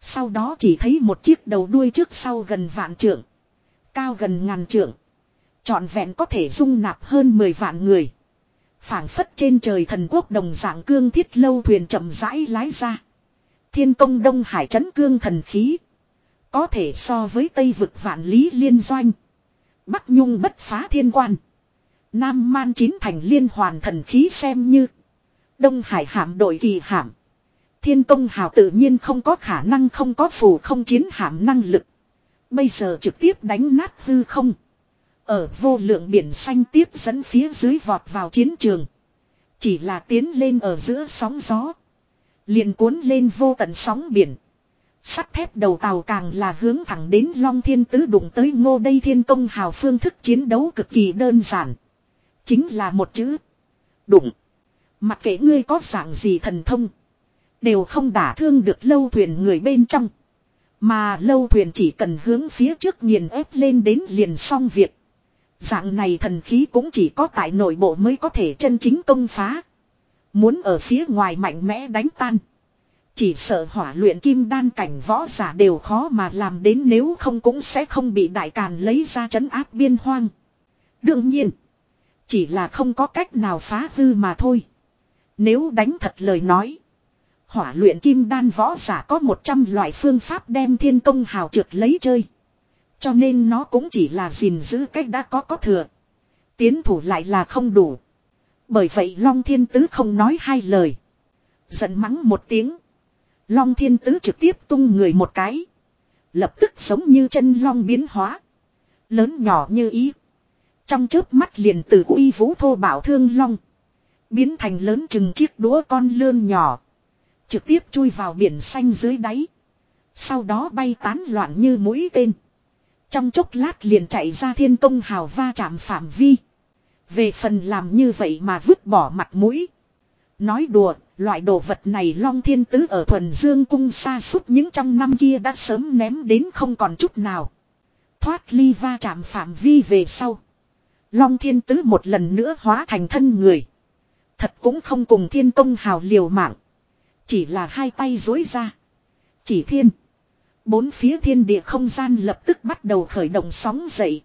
Sau đó chỉ thấy một chiếc đầu đuôi trước sau gần vạn trượng. Cao gần ngàn trượng. Trọn vẹn có thể dung nạp hơn 10 vạn người. phảng phất trên trời thần quốc đồng dạng cương thiết lâu thuyền chậm rãi lái ra. Thiên công Đông Hải chấn cương thần khí. Có thể so với Tây vực vạn lý liên doanh. Bắc Nhung bất phá thiên quan. Nam man chín thành liên hoàn thần khí xem như. Đông Hải hạm đội kỳ hạm. Thiên công hào tự nhiên không có khả năng không có phù không chiến hạm năng lực. Bây giờ trực tiếp đánh nát hư không. Ở vô lượng biển xanh tiếp dẫn phía dưới vọt vào chiến trường. Chỉ là tiến lên ở giữa sóng gió. liền cuốn lên vô tận sóng biển. Sắt thép đầu tàu càng là hướng thẳng đến Long Thiên Tứ đụng tới ngô đây thiên công hào phương thức chiến đấu cực kỳ đơn giản. Chính là một chữ. Đụng. Mặc kệ ngươi có dạng gì thần thông. Đều không đả thương được lâu thuyền người bên trong. Mà lâu thuyền chỉ cần hướng phía trước nghiền ép lên đến liền xong việc. Dạng này thần khí cũng chỉ có tại nội bộ mới có thể chân chính công phá. Muốn ở phía ngoài mạnh mẽ đánh tan. Chỉ sợ hỏa luyện kim đan cảnh võ giả đều khó mà làm đến nếu không cũng sẽ không bị đại càn lấy ra chấn áp biên hoang. Đương nhiên. Chỉ là không có cách nào phá hư mà thôi. Nếu đánh thật lời nói. Hỏa luyện kim đan võ giả có 100 loại phương pháp đem thiên công hào trượt lấy chơi. Cho nên nó cũng chỉ là gìn giữ cách đã có có thừa. Tiến thủ lại là không đủ. Bởi vậy Long Thiên Tứ không nói hai lời. Giận mắng một tiếng. Long Thiên Tứ trực tiếp tung người một cái. Lập tức giống như chân long biến hóa. Lớn nhỏ như ý. Trong chớp mắt liền từ uy vũ thô bảo thương long. Biến thành lớn chừng chiếc đũa con lươn nhỏ. Trực tiếp chui vào biển xanh dưới đáy. Sau đó bay tán loạn như mũi tên. Trong chốc lát liền chạy ra thiên công hào va chạm phạm vi. Về phần làm như vậy mà vứt bỏ mặt mũi. Nói đùa, loại đồ vật này Long Thiên Tứ ở thuần dương cung xa suốt những trong năm kia đã sớm ném đến không còn chút nào. Thoát ly va chạm phạm vi về sau. Long Thiên Tứ một lần nữa hóa thành thân người. Thật cũng không cùng thiên công hào liều mạng. Chỉ là hai tay dối ra. Chỉ thiên. Bốn phía thiên địa không gian lập tức bắt đầu khởi động sóng dậy.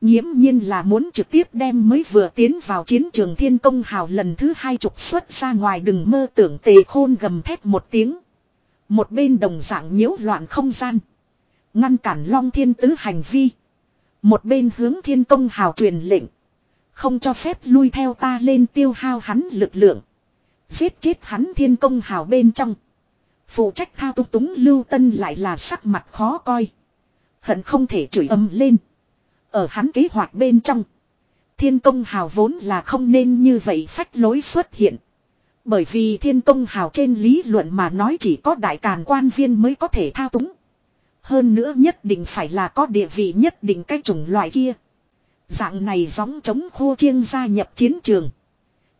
Nhiễm nhiên là muốn trực tiếp đem mới vừa tiến vào chiến trường thiên công hào lần thứ hai trục xuất ra ngoài đừng mơ tưởng tề khôn gầm thét một tiếng. Một bên đồng dạng nhiễu loạn không gian. Ngăn cản long thiên tứ hành vi. Một bên hướng thiên công hào truyền lệnh. Không cho phép lui theo ta lên tiêu hao hắn lực lượng. Giết chết hắn thiên công hào bên trong. Phụ trách thao túng túng lưu tân lại là sắc mặt khó coi. Hận không thể chửi âm lên. Ở hắn kế hoạch bên trong. Thiên công hào vốn là không nên như vậy phách lối xuất hiện. Bởi vì thiên công hào trên lý luận mà nói chỉ có đại càn quan viên mới có thể thao túng. Hơn nữa nhất định phải là có địa vị nhất định cái chủng loại kia. Dạng này giống chống khô chiêng gia nhập chiến trường.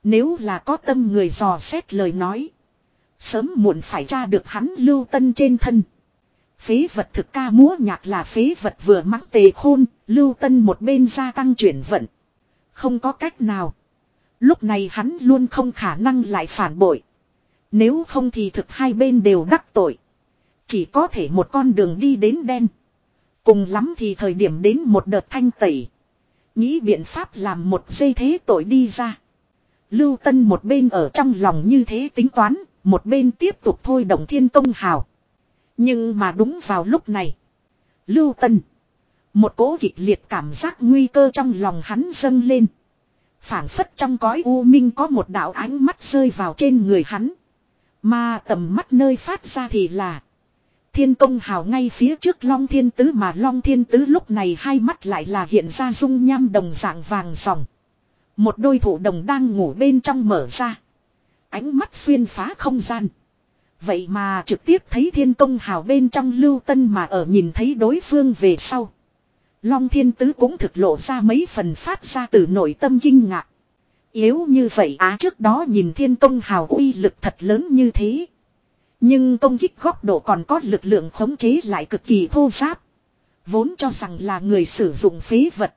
Nếu là có tâm người dò xét lời nói. Sớm muộn phải tra được hắn lưu tân trên thân. Phế vật thực ca múa nhạc là phế vật vừa mắc tề khôn, lưu tân một bên gia tăng chuyển vận. Không có cách nào. Lúc này hắn luôn không khả năng lại phản bội. Nếu không thì thực hai bên đều đắc tội. Chỉ có thể một con đường đi đến đen. Cùng lắm thì thời điểm đến một đợt thanh tẩy. Nghĩ biện pháp làm một dây thế tội đi ra. Lưu Tân một bên ở trong lòng như thế tính toán, một bên tiếp tục thôi động thiên công hào. Nhưng mà đúng vào lúc này. Lưu Tân. Một cỗ kịch liệt cảm giác nguy cơ trong lòng hắn dâng lên. phảng phất trong cõi u minh có một đạo ánh mắt rơi vào trên người hắn. Mà tầm mắt nơi phát ra thì là. Thiên công hào ngay phía trước Long Thiên Tứ mà Long Thiên Tứ lúc này hai mắt lại là hiện ra dung nham đồng dạng vàng sòng. Một đôi thủ đồng đang ngủ bên trong mở ra. Ánh mắt xuyên phá không gian. Vậy mà trực tiếp thấy thiên công hào bên trong lưu tân mà ở nhìn thấy đối phương về sau. Long thiên tứ cũng thực lộ ra mấy phần phát ra từ nội tâm kinh ngạc. Yếu như vậy á, trước đó nhìn thiên công hào uy lực thật lớn như thế. Nhưng công kích góc độ còn có lực lượng khống chế lại cực kỳ thô giáp. Vốn cho rằng là người sử dụng phế vật.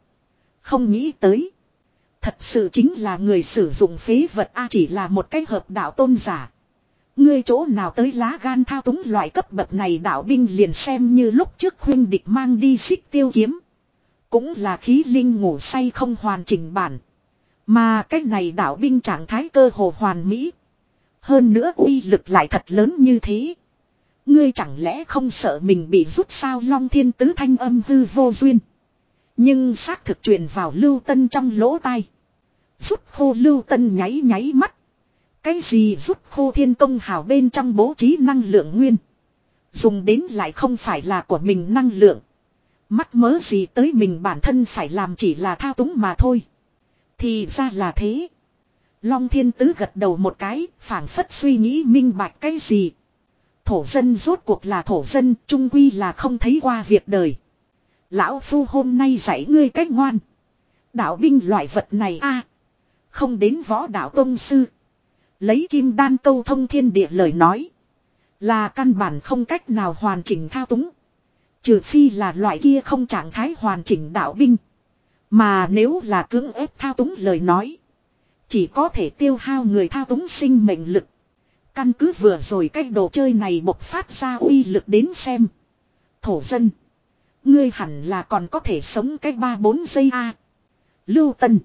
Không nghĩ tới. Thật sự chính là người sử dụng phế vật A chỉ là một cái hợp đạo tôn giả. Ngươi chỗ nào tới lá gan thao túng loại cấp bậc này đạo binh liền xem như lúc trước huyên địch mang đi xích tiêu kiếm. Cũng là khí linh ngủ say không hoàn chỉnh bản. Mà cái này đạo binh trạng thái cơ hồ hoàn mỹ. Hơn nữa uy lực lại thật lớn như thế. Ngươi chẳng lẽ không sợ mình bị rút sao long thiên tứ thanh âm hư vô duyên. Nhưng xác thực truyền vào lưu tân trong lỗ tai. Rút khô lưu tân nháy nháy mắt. Cái gì rút khô thiên công hào bên trong bố trí năng lượng nguyên. Dùng đến lại không phải là của mình năng lượng. Mắc mớ gì tới mình bản thân phải làm chỉ là thao túng mà thôi. Thì ra là thế. Long thiên tứ gật đầu một cái, phảng phất suy nghĩ minh bạch cái gì. Thổ dân rốt cuộc là thổ dân, trung quy là không thấy qua việc đời. Lão Phu hôm nay dạy ngươi cách ngoan. Đạo binh loại vật này a Không đến võ đạo tông sư. Lấy kim đan câu thông thiên địa lời nói. Là căn bản không cách nào hoàn chỉnh thao túng. Trừ phi là loại kia không trạng thái hoàn chỉnh đạo binh. Mà nếu là cưỡng ép thao túng lời nói. Chỉ có thể tiêu hao người thao túng sinh mệnh lực. Căn cứ vừa rồi cái đồ chơi này bộc phát ra uy lực đến xem. Thổ dân. Ngươi hẳn là còn có thể sống cái ba bốn giây a. Lưu Tân.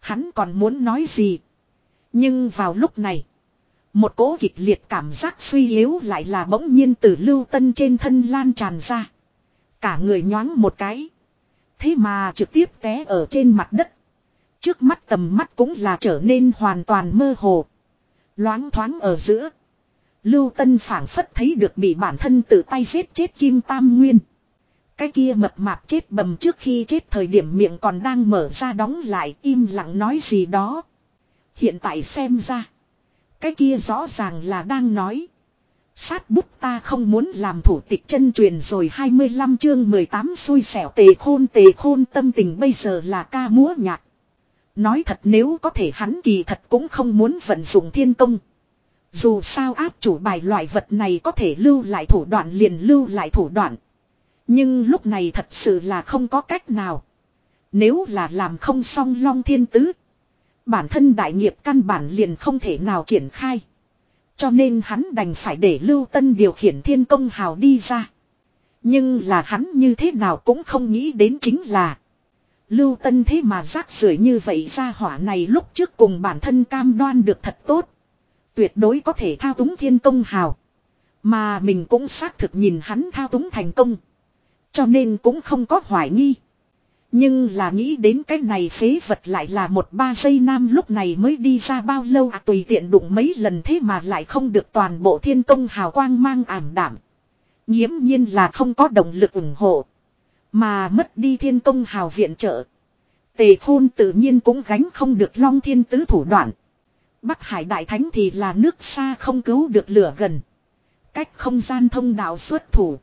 Hắn còn muốn nói gì. Nhưng vào lúc này. Một cỗ kịch liệt cảm giác suy yếu lại là bỗng nhiên từ Lưu Tân trên thân lan tràn ra. Cả người nhoáng một cái. Thế mà trực tiếp té ở trên mặt đất. Trước mắt tầm mắt cũng là trở nên hoàn toàn mơ hồ. Loáng thoáng ở giữa. Lưu Tân phảng phất thấy được bị bản thân tự tay giết chết Kim Tam Nguyên. Cái kia mập mạp chết bầm trước khi chết thời điểm miệng còn đang mở ra đóng lại im lặng nói gì đó. Hiện tại xem ra. Cái kia rõ ràng là đang nói. Sát bút ta không muốn làm thủ tịch chân truyền rồi 25 chương 18 xui xẻo tề khôn tề khôn tâm tình bây giờ là ca múa nhạc. Nói thật nếu có thể hắn kỳ thật cũng không muốn vận dụng thiên công. Dù sao áp chủ bài loại vật này có thể lưu lại thủ đoạn liền lưu lại thủ đoạn. Nhưng lúc này thật sự là không có cách nào. Nếu là làm không xong long thiên tứ. Bản thân đại nghiệp căn bản liền không thể nào triển khai. Cho nên hắn đành phải để Lưu Tân điều khiển thiên công hào đi ra. Nhưng là hắn như thế nào cũng không nghĩ đến chính là. Lưu Tân thế mà rác rưởi như vậy ra hỏa này lúc trước cùng bản thân cam đoan được thật tốt. Tuyệt đối có thể thao túng thiên công hào. Mà mình cũng xác thực nhìn hắn thao túng thành công. Cho nên cũng không có hoài nghi. Nhưng là nghĩ đến cái này phế vật lại là một ba giây nam lúc này mới đi ra bao lâu à tùy tiện đụng mấy lần thế mà lại không được toàn bộ thiên công hào quang mang ảm đảm. Nhiễm nhiên là không có động lực ủng hộ. Mà mất đi thiên công hào viện trợ. Tề khôn tự nhiên cũng gánh không được long thiên tứ thủ đoạn. Bắc Hải Đại Thánh thì là nước xa không cứu được lửa gần. Cách không gian thông đạo xuất thủ.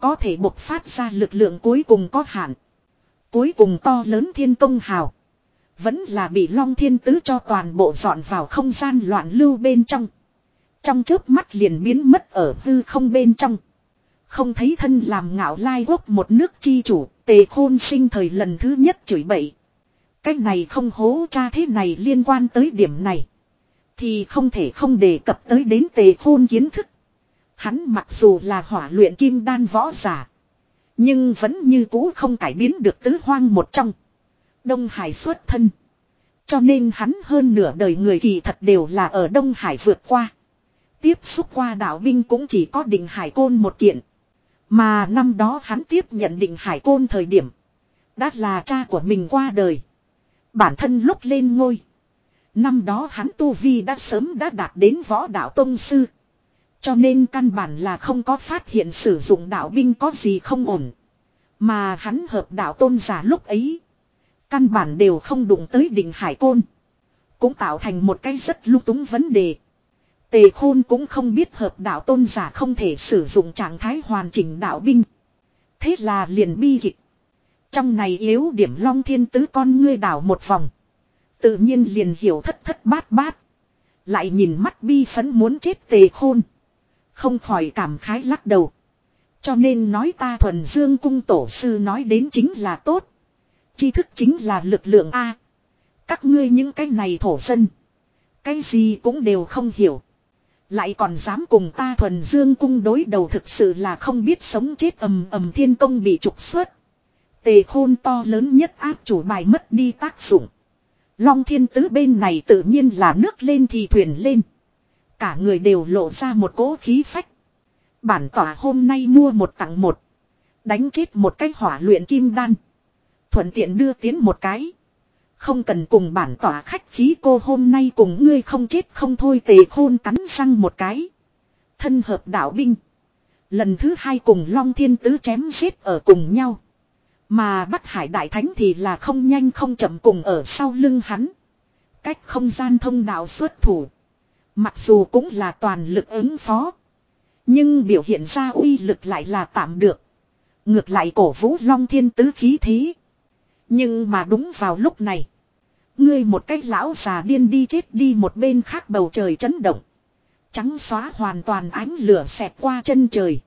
Có thể bộc phát ra lực lượng cuối cùng có hạn. Cuối cùng to lớn thiên công hào. Vẫn là bị long thiên tứ cho toàn bộ dọn vào không gian loạn lưu bên trong. Trong chớp mắt liền biến mất ở hư không bên trong. Không thấy thân làm ngạo lai quốc một nước chi chủ, tề khôn sinh thời lần thứ nhất chửi bậy. Cái này không hố cha thế này liên quan tới điểm này. Thì không thể không đề cập tới đến tề khôn kiến thức. Hắn mặc dù là hỏa luyện kim đan võ giả. Nhưng vẫn như cũ không cải biến được tứ hoang một trong. Đông Hải xuất thân. Cho nên hắn hơn nửa đời người kỳ thật đều là ở Đông Hải vượt qua. Tiếp xúc qua đạo binh cũng chỉ có định hải côn một kiện. Mà năm đó hắn tiếp nhận định hải côn thời điểm. Đã là cha của mình qua đời. Bản thân lúc lên ngôi. Năm đó hắn Tu Vi đã sớm đã đạt đến võ đạo tông sư. Cho nên căn bản là không có phát hiện sử dụng đạo binh có gì không ổn. Mà hắn hợp đạo tôn giả lúc ấy. Căn bản đều không đụng tới đỉnh hải côn. Cũng tạo thành một cái rất lung túng vấn đề. Tề khôn cũng không biết hợp đạo tôn giả không thể sử dụng trạng thái hoàn chỉnh đạo binh. Thế là liền bi kịch. Trong này yếu điểm long thiên tứ con ngươi đảo một vòng. Tự nhiên liền hiểu thất thất bát bát. Lại nhìn mắt bi phấn muốn chết tề khôn. Không khỏi cảm khái lắc đầu. Cho nên nói ta thuần dương cung tổ sư nói đến chính là tốt. Tri thức chính là lực lượng A. Các ngươi những cái này thổ dân. Cái gì cũng đều không hiểu. Lại còn dám cùng ta thuần dương cung đối đầu thực sự là không biết sống chết ầm ầm thiên công bị trục xuất. Tề khôn to lớn nhất áp chủ bài mất đi tác dụng. Long thiên tứ bên này tự nhiên là nước lên thì thuyền lên. Cả người đều lộ ra một cỗ khí phách. Bản tỏa hôm nay mua một tặng một. Đánh chết một cái hỏa luyện kim đan. Thuận tiện đưa tiến một cái. Không cần cùng bản tỏa khách khí cô hôm nay cùng ngươi không chết không thôi tề khôn cắn răng một cái. Thân hợp đạo binh. Lần thứ hai cùng Long Thiên Tứ chém giết ở cùng nhau. Mà Bắc Hải Đại Thánh thì là không nhanh không chậm cùng ở sau lưng hắn. Cách không gian thông đạo xuất thủ. Mặc dù cũng là toàn lực ứng phó. Nhưng biểu hiện ra uy lực lại là tạm được. Ngược lại cổ vũ long thiên tứ khí thế. Nhưng mà đúng vào lúc này. Ngươi một cách lão già điên đi chết đi một bên khác bầu trời chấn động. Trắng xóa hoàn toàn ánh lửa xẹt qua chân trời.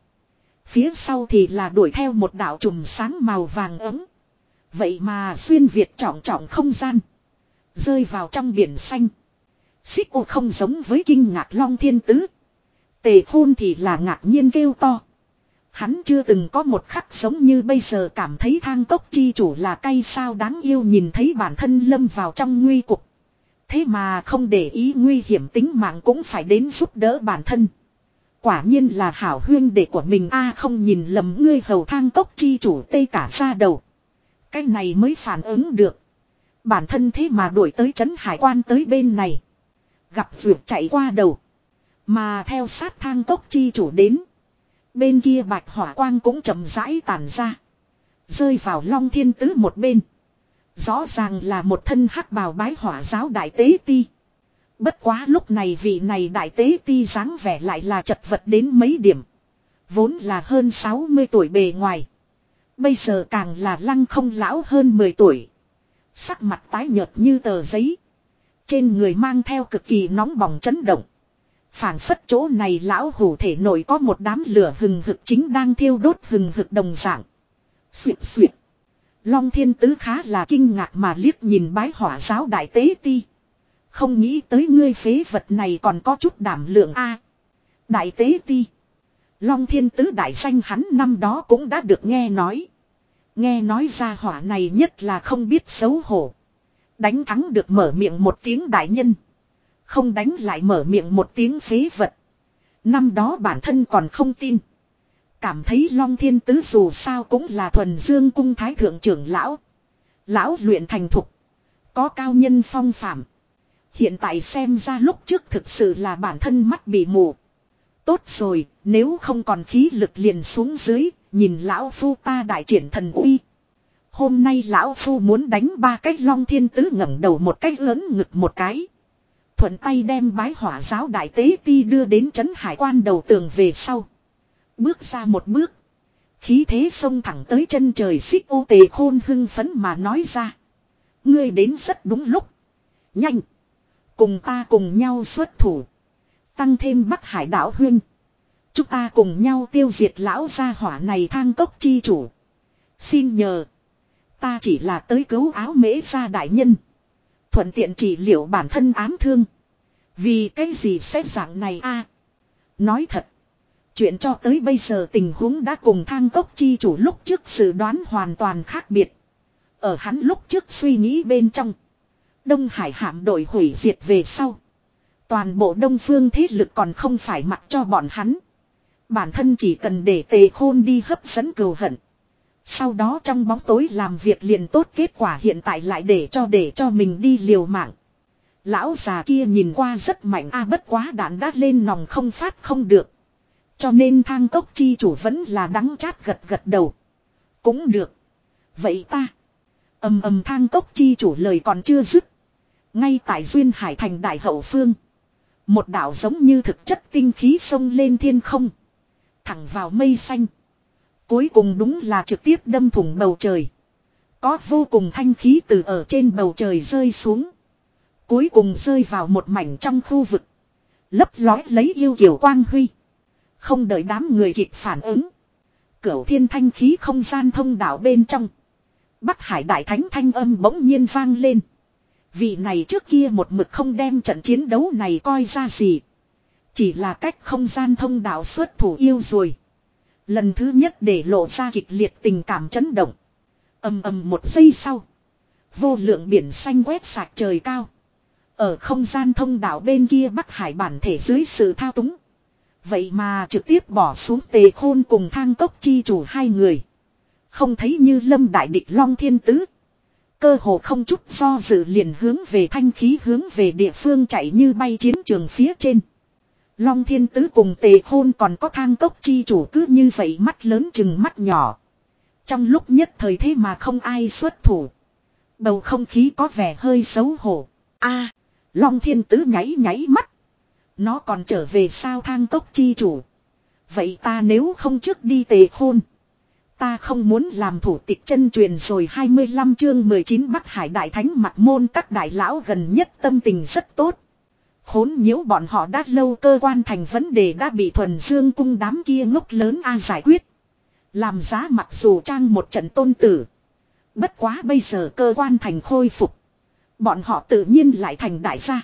Phía sau thì là đuổi theo một đạo trùm sáng màu vàng ấm. Vậy mà xuyên Việt trọng trọng không gian. Rơi vào trong biển xanh. Xích ô không giống với kinh ngạc long thiên tứ. Tề khôn thì là ngạc nhiên kêu to. Hắn chưa từng có một khắc giống như bây giờ cảm thấy thang cốc chi chủ là cay sao đáng yêu nhìn thấy bản thân lâm vào trong nguy cục. Thế mà không để ý nguy hiểm tính mạng cũng phải đến giúp đỡ bản thân. Quả nhiên là hảo huyên đệ của mình a à không nhìn lầm ngươi hầu thang cốc chi chủ tây cả ra đầu. Cái này mới phản ứng được. Bản thân thế mà đuổi tới trấn hải quan tới bên này. Gặp vượt chạy qua đầu. Mà theo sát thang cốc chi chủ đến. Bên kia bạch hỏa quang cũng chậm rãi tàn ra. Rơi vào long thiên tứ một bên. Rõ ràng là một thân hắc bào bái hỏa giáo đại tế ti. Bất quá lúc này vị này đại tế ti dáng vẻ lại là chật vật đến mấy điểm. Vốn là hơn 60 tuổi bề ngoài. Bây giờ càng là lăng không lão hơn 10 tuổi. Sắc mặt tái nhợt như tờ giấy. Trên người mang theo cực kỳ nóng bỏng chấn động phảng phất chỗ này lão hủ thể nổi có một đám lửa hừng hực chính đang thiêu đốt hừng hực đồng dạng. Xuyệt xuyệt. Long thiên tứ khá là kinh ngạc mà liếc nhìn bái hỏa giáo đại tế ti. Không nghĩ tới ngươi phế vật này còn có chút đảm lượng a Đại tế ti. Long thiên tứ đại danh hắn năm đó cũng đã được nghe nói. Nghe nói ra hỏa này nhất là không biết xấu hổ. Đánh thắng được mở miệng một tiếng đại nhân. Không đánh lại mở miệng một tiếng phế vật. Năm đó bản thân còn không tin. Cảm thấy Long Thiên Tứ dù sao cũng là thuần dương cung thái thượng trưởng lão. Lão luyện thành thục. Có cao nhân phong phạm. Hiện tại xem ra lúc trước thực sự là bản thân mắt bị mù. Tốt rồi, nếu không còn khí lực liền xuống dưới, nhìn lão phu ta đại triển thần uy. Hôm nay lão phu muốn đánh ba cái long thiên tứ ngẩng đầu một cái lớn ngực một cái thuận tay đem bái hỏa giáo đại tế ti đưa đến trấn hải quan đầu tường về sau. Bước ra một bước. Khí thế xông thẳng tới chân trời xích ô tề khôn hưng phấn mà nói ra. Ngươi đến rất đúng lúc. Nhanh. Cùng ta cùng nhau xuất thủ. Tăng thêm bắc hải đảo huyên. Chúng ta cùng nhau tiêu diệt lão gia hỏa này thang cốc chi chủ. Xin nhờ. Ta chỉ là tới cứu áo mễ ra đại nhân. Thuận tiện chỉ liệu bản thân ám thương. Vì cái gì xét dạng này a Nói thật. Chuyện cho tới bây giờ tình huống đã cùng thang cốc chi chủ lúc trước dự đoán hoàn toàn khác biệt. Ở hắn lúc trước suy nghĩ bên trong. Đông Hải hạm đội hủy diệt về sau. Toàn bộ đông phương thế lực còn không phải mặc cho bọn hắn. Bản thân chỉ cần để tề khôn đi hấp dẫn cừu hận. Sau đó trong bóng tối làm việc liền tốt kết quả hiện tại lại để cho để cho mình đi liều mạng. Lão già kia nhìn qua rất mạnh, a bất quá đạn đã lên nòng không phát không được. Cho nên thang cốc chi chủ vẫn là đắng chát gật gật đầu. Cũng được. Vậy ta. ầm ầm thang cốc chi chủ lời còn chưa dứt. Ngay tại duyên hải thành đại hậu phương. Một đảo giống như thực chất tinh khí sông lên thiên không. Thẳng vào mây xanh. Cuối cùng đúng là trực tiếp đâm thủng bầu trời. Có vô cùng thanh khí từ ở trên bầu trời rơi xuống. Cuối cùng rơi vào một mảnh trong khu vực. Lấp lói lấy yêu kiều quang huy. Không đợi đám người kịp phản ứng. Cửu thiên thanh khí không gian thông đạo bên trong. Bắc Hải Đại Thánh thanh âm bỗng nhiên vang lên. Vị này trước kia một mực không đem trận chiến đấu này coi ra gì. Chỉ là cách không gian thông đạo xuất thủ yêu rồi. Lần thứ nhất để lộ ra kịch liệt tình cảm chấn động. ầm ầm một giây sau. Vô lượng biển xanh quét sạch trời cao. Ở không gian thông đạo bên kia Bắc Hải bản thể dưới sự thao túng. Vậy mà trực tiếp bỏ xuống tề khôn cùng thang cốc chi chủ hai người. Không thấy như lâm đại địch long thiên tứ. Cơ hồ không chút do dự liền hướng về thanh khí hướng về địa phương chạy như bay chiến trường phía trên. Long thiên tứ cùng tề khôn còn có thang cốc chi chủ cứ như vậy mắt lớn chừng mắt nhỏ. Trong lúc nhất thời thế mà không ai xuất thủ. Bầu không khí có vẻ hơi xấu hổ. a à, Long thiên tứ nháy nháy mắt. Nó còn trở về sao thang cốc chi chủ. Vậy ta nếu không trước đi tề khôn. Ta không muốn làm thủ tịch chân truyền rồi 25 chương 19 Bắc Hải Đại Thánh mặt môn các đại lão gần nhất tâm tình rất tốt. Khốn nhiễu bọn họ đã lâu, cơ quan thành vấn đề đã bị thuần dương cung đám kia ngốc lớn A giải quyết. Làm giá mặc dù trang một trận tôn tử. Bất quá bây giờ cơ quan thành khôi phục. Bọn họ tự nhiên lại thành đại gia.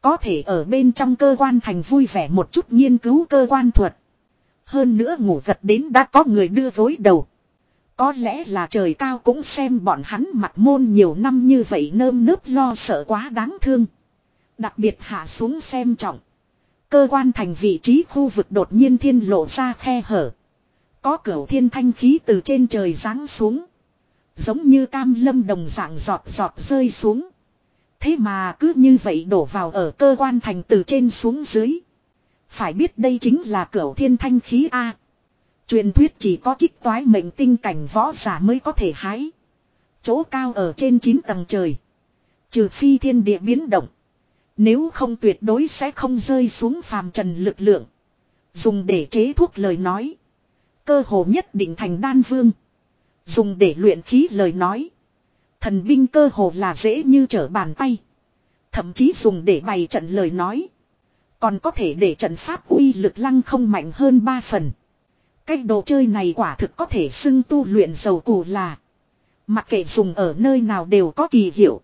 Có thể ở bên trong cơ quan thành vui vẻ một chút nghiên cứu cơ quan thuật. Hơn nữa ngủ gật đến đã có người đưa gối đầu. Có lẽ là trời cao cũng xem bọn hắn mặt môn nhiều năm như vậy nơm nớp lo sợ quá đáng thương. Đặc biệt hạ xuống xem trọng. Cơ quan thành vị trí khu vực đột nhiên thiên lộ ra khe hở. Có cửu thiên thanh khí từ trên trời giáng xuống. Giống như cam lâm đồng dạng giọt giọt rơi xuống. Thế mà cứ như vậy đổ vào ở cơ quan thành từ trên xuống dưới. Phải biết đây chính là cửu thiên thanh khí A. Truyền thuyết chỉ có kích toái mệnh tinh cảnh võ giả mới có thể hái. Chỗ cao ở trên 9 tầng trời. Trừ phi thiên địa biến động. Nếu không tuyệt đối sẽ không rơi xuống phàm trần lực lượng. Dùng để chế thuốc lời nói. Cơ hồ nhất định thành đan vương. Dùng để luyện khí lời nói. Thần binh cơ hồ là dễ như trở bàn tay. Thậm chí dùng để bày trận lời nói. Còn có thể để trận pháp uy lực lăng không mạnh hơn ba phần. Cái đồ chơi này quả thực có thể xưng tu luyện dầu củ là. Mặc kệ dùng ở nơi nào đều có kỳ hiệu.